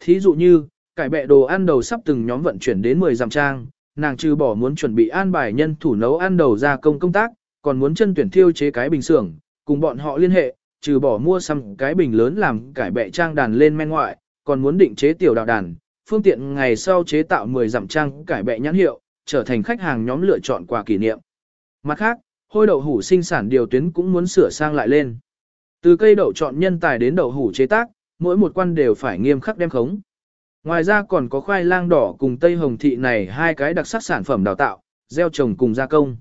Thí dụ như, cải bẹ đồ ăn đầu sắp từng nhóm vận chuyển đến 10 dặm trang, nàng trừ bỏ muốn chuẩn bị an bài nhân thủ nấu ăn đầu ra công công tác, còn muốn chân tuyển thiêu chế cái bình xưởng, cùng bọn họ liên hệ, trừ bỏ mua xăm cái bình lớn làm cải bẹ trang đàn lên men ngoại, còn muốn định chế tiểu đạo đàn, phương tiện ngày sau chế tạo 10 dặm trang cải bẹ nhãn hiệu, trở thành khách hàng nhóm lựa chọn quà kỷ niệm. Mặt khác, hôi đậu hủ sinh sản điều tuyến cũng muốn sửa sang lại lên. Từ cây đậu chọn nhân tài đến đậu hủ chế tác, mỗi một quan đều phải nghiêm khắc đem khống. Ngoài ra còn có khoai lang đỏ cùng tây hồng thị này hai cái đặc sắc sản phẩm đào tạo, gieo trồng cùng gia công.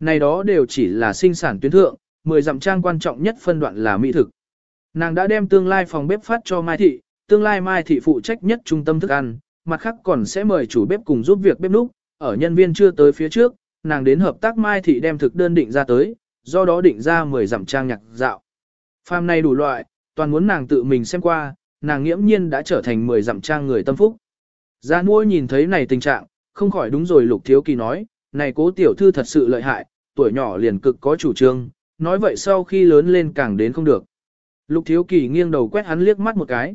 Này đó đều chỉ là sinh sản tuyến thượng, 10 dặm trang quan trọng nhất phân đoạn là mỹ thực. Nàng đã đem tương lai phòng bếp phát cho Mai Thị, tương lai Mai Thị phụ trách nhất trung tâm thức ăn, mặt khác còn sẽ mời chủ bếp cùng giúp việc bếp núc, ở nhân viên chưa tới phía trước, nàng đến hợp tác Mai Thị đem thực đơn định ra tới, do đó định ra 10 dặm trang nhạc dạo. Phàm này đủ loại, toàn muốn nàng tự mình xem qua, nàng nghiễm nhiên đã trở thành 10 dặm trang người tâm phúc. Gia nuôi nhìn thấy này tình trạng, không khỏi đúng rồi lục thiếu kỳ nói, này cố tiểu thư thật sự lợi hại, tuổi nhỏ liền cực có chủ trương, nói vậy sau khi lớn lên càng đến không được. Lục thiếu kỳ nghiêng đầu quét hắn liếc mắt một cái.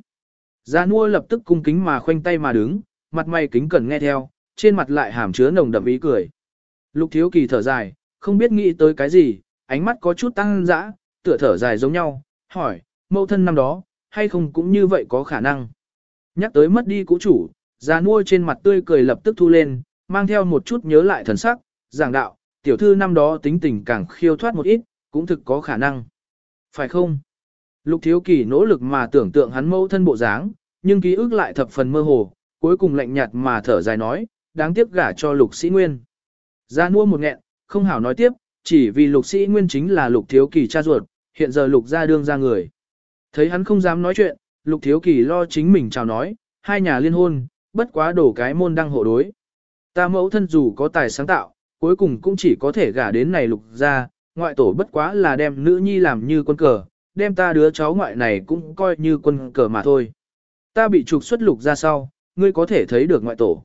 Gia nuôi lập tức cung kính mà khoanh tay mà đứng, mặt mày kính cẩn nghe theo, trên mặt lại hàm chứa nồng đậm ý cười. Lục thiếu kỳ thở dài, không biết nghĩ tới cái gì, ánh mắt có chút tăng dã, tựa thở dài giống nhau, hỏi, mẫu thân năm đó, hay không cũng như vậy có khả năng. Nhắc tới mất đi cũ chủ, già nuôi trên mặt tươi cười lập tức thu lên, mang theo một chút nhớ lại thần sắc, giảng đạo, tiểu thư năm đó tính tình càng khiêu thoát một ít, cũng thực có khả năng. Phải không? Lục thiếu kỳ nỗ lực mà tưởng tượng hắn mẫu thân bộ dáng, nhưng ký ức lại thập phần mơ hồ, cuối cùng lạnh nhạt mà thở dài nói, đáng tiếc gả cho lục sĩ nguyên. Gia nuôi một nghẹn, không hảo nói tiếp, chỉ vì lục sĩ nguyên chính là lục thiếu kỳ cha ruột, hiện giờ lục gia đương ra người. Thấy hắn không dám nói chuyện, lục thiếu kỳ lo chính mình chào nói, hai nhà liên hôn, bất quá đổ cái môn đăng hộ đối. Ta mẫu thân dù có tài sáng tạo, cuối cùng cũng chỉ có thể gả đến này lục gia, ngoại tổ bất quá là đem nữ nhi làm như quân cờ, đem ta đứa cháu ngoại này cũng coi như quân cờ mà thôi. Ta bị trục xuất lục ra sau, ngươi có thể thấy được ngoại tổ.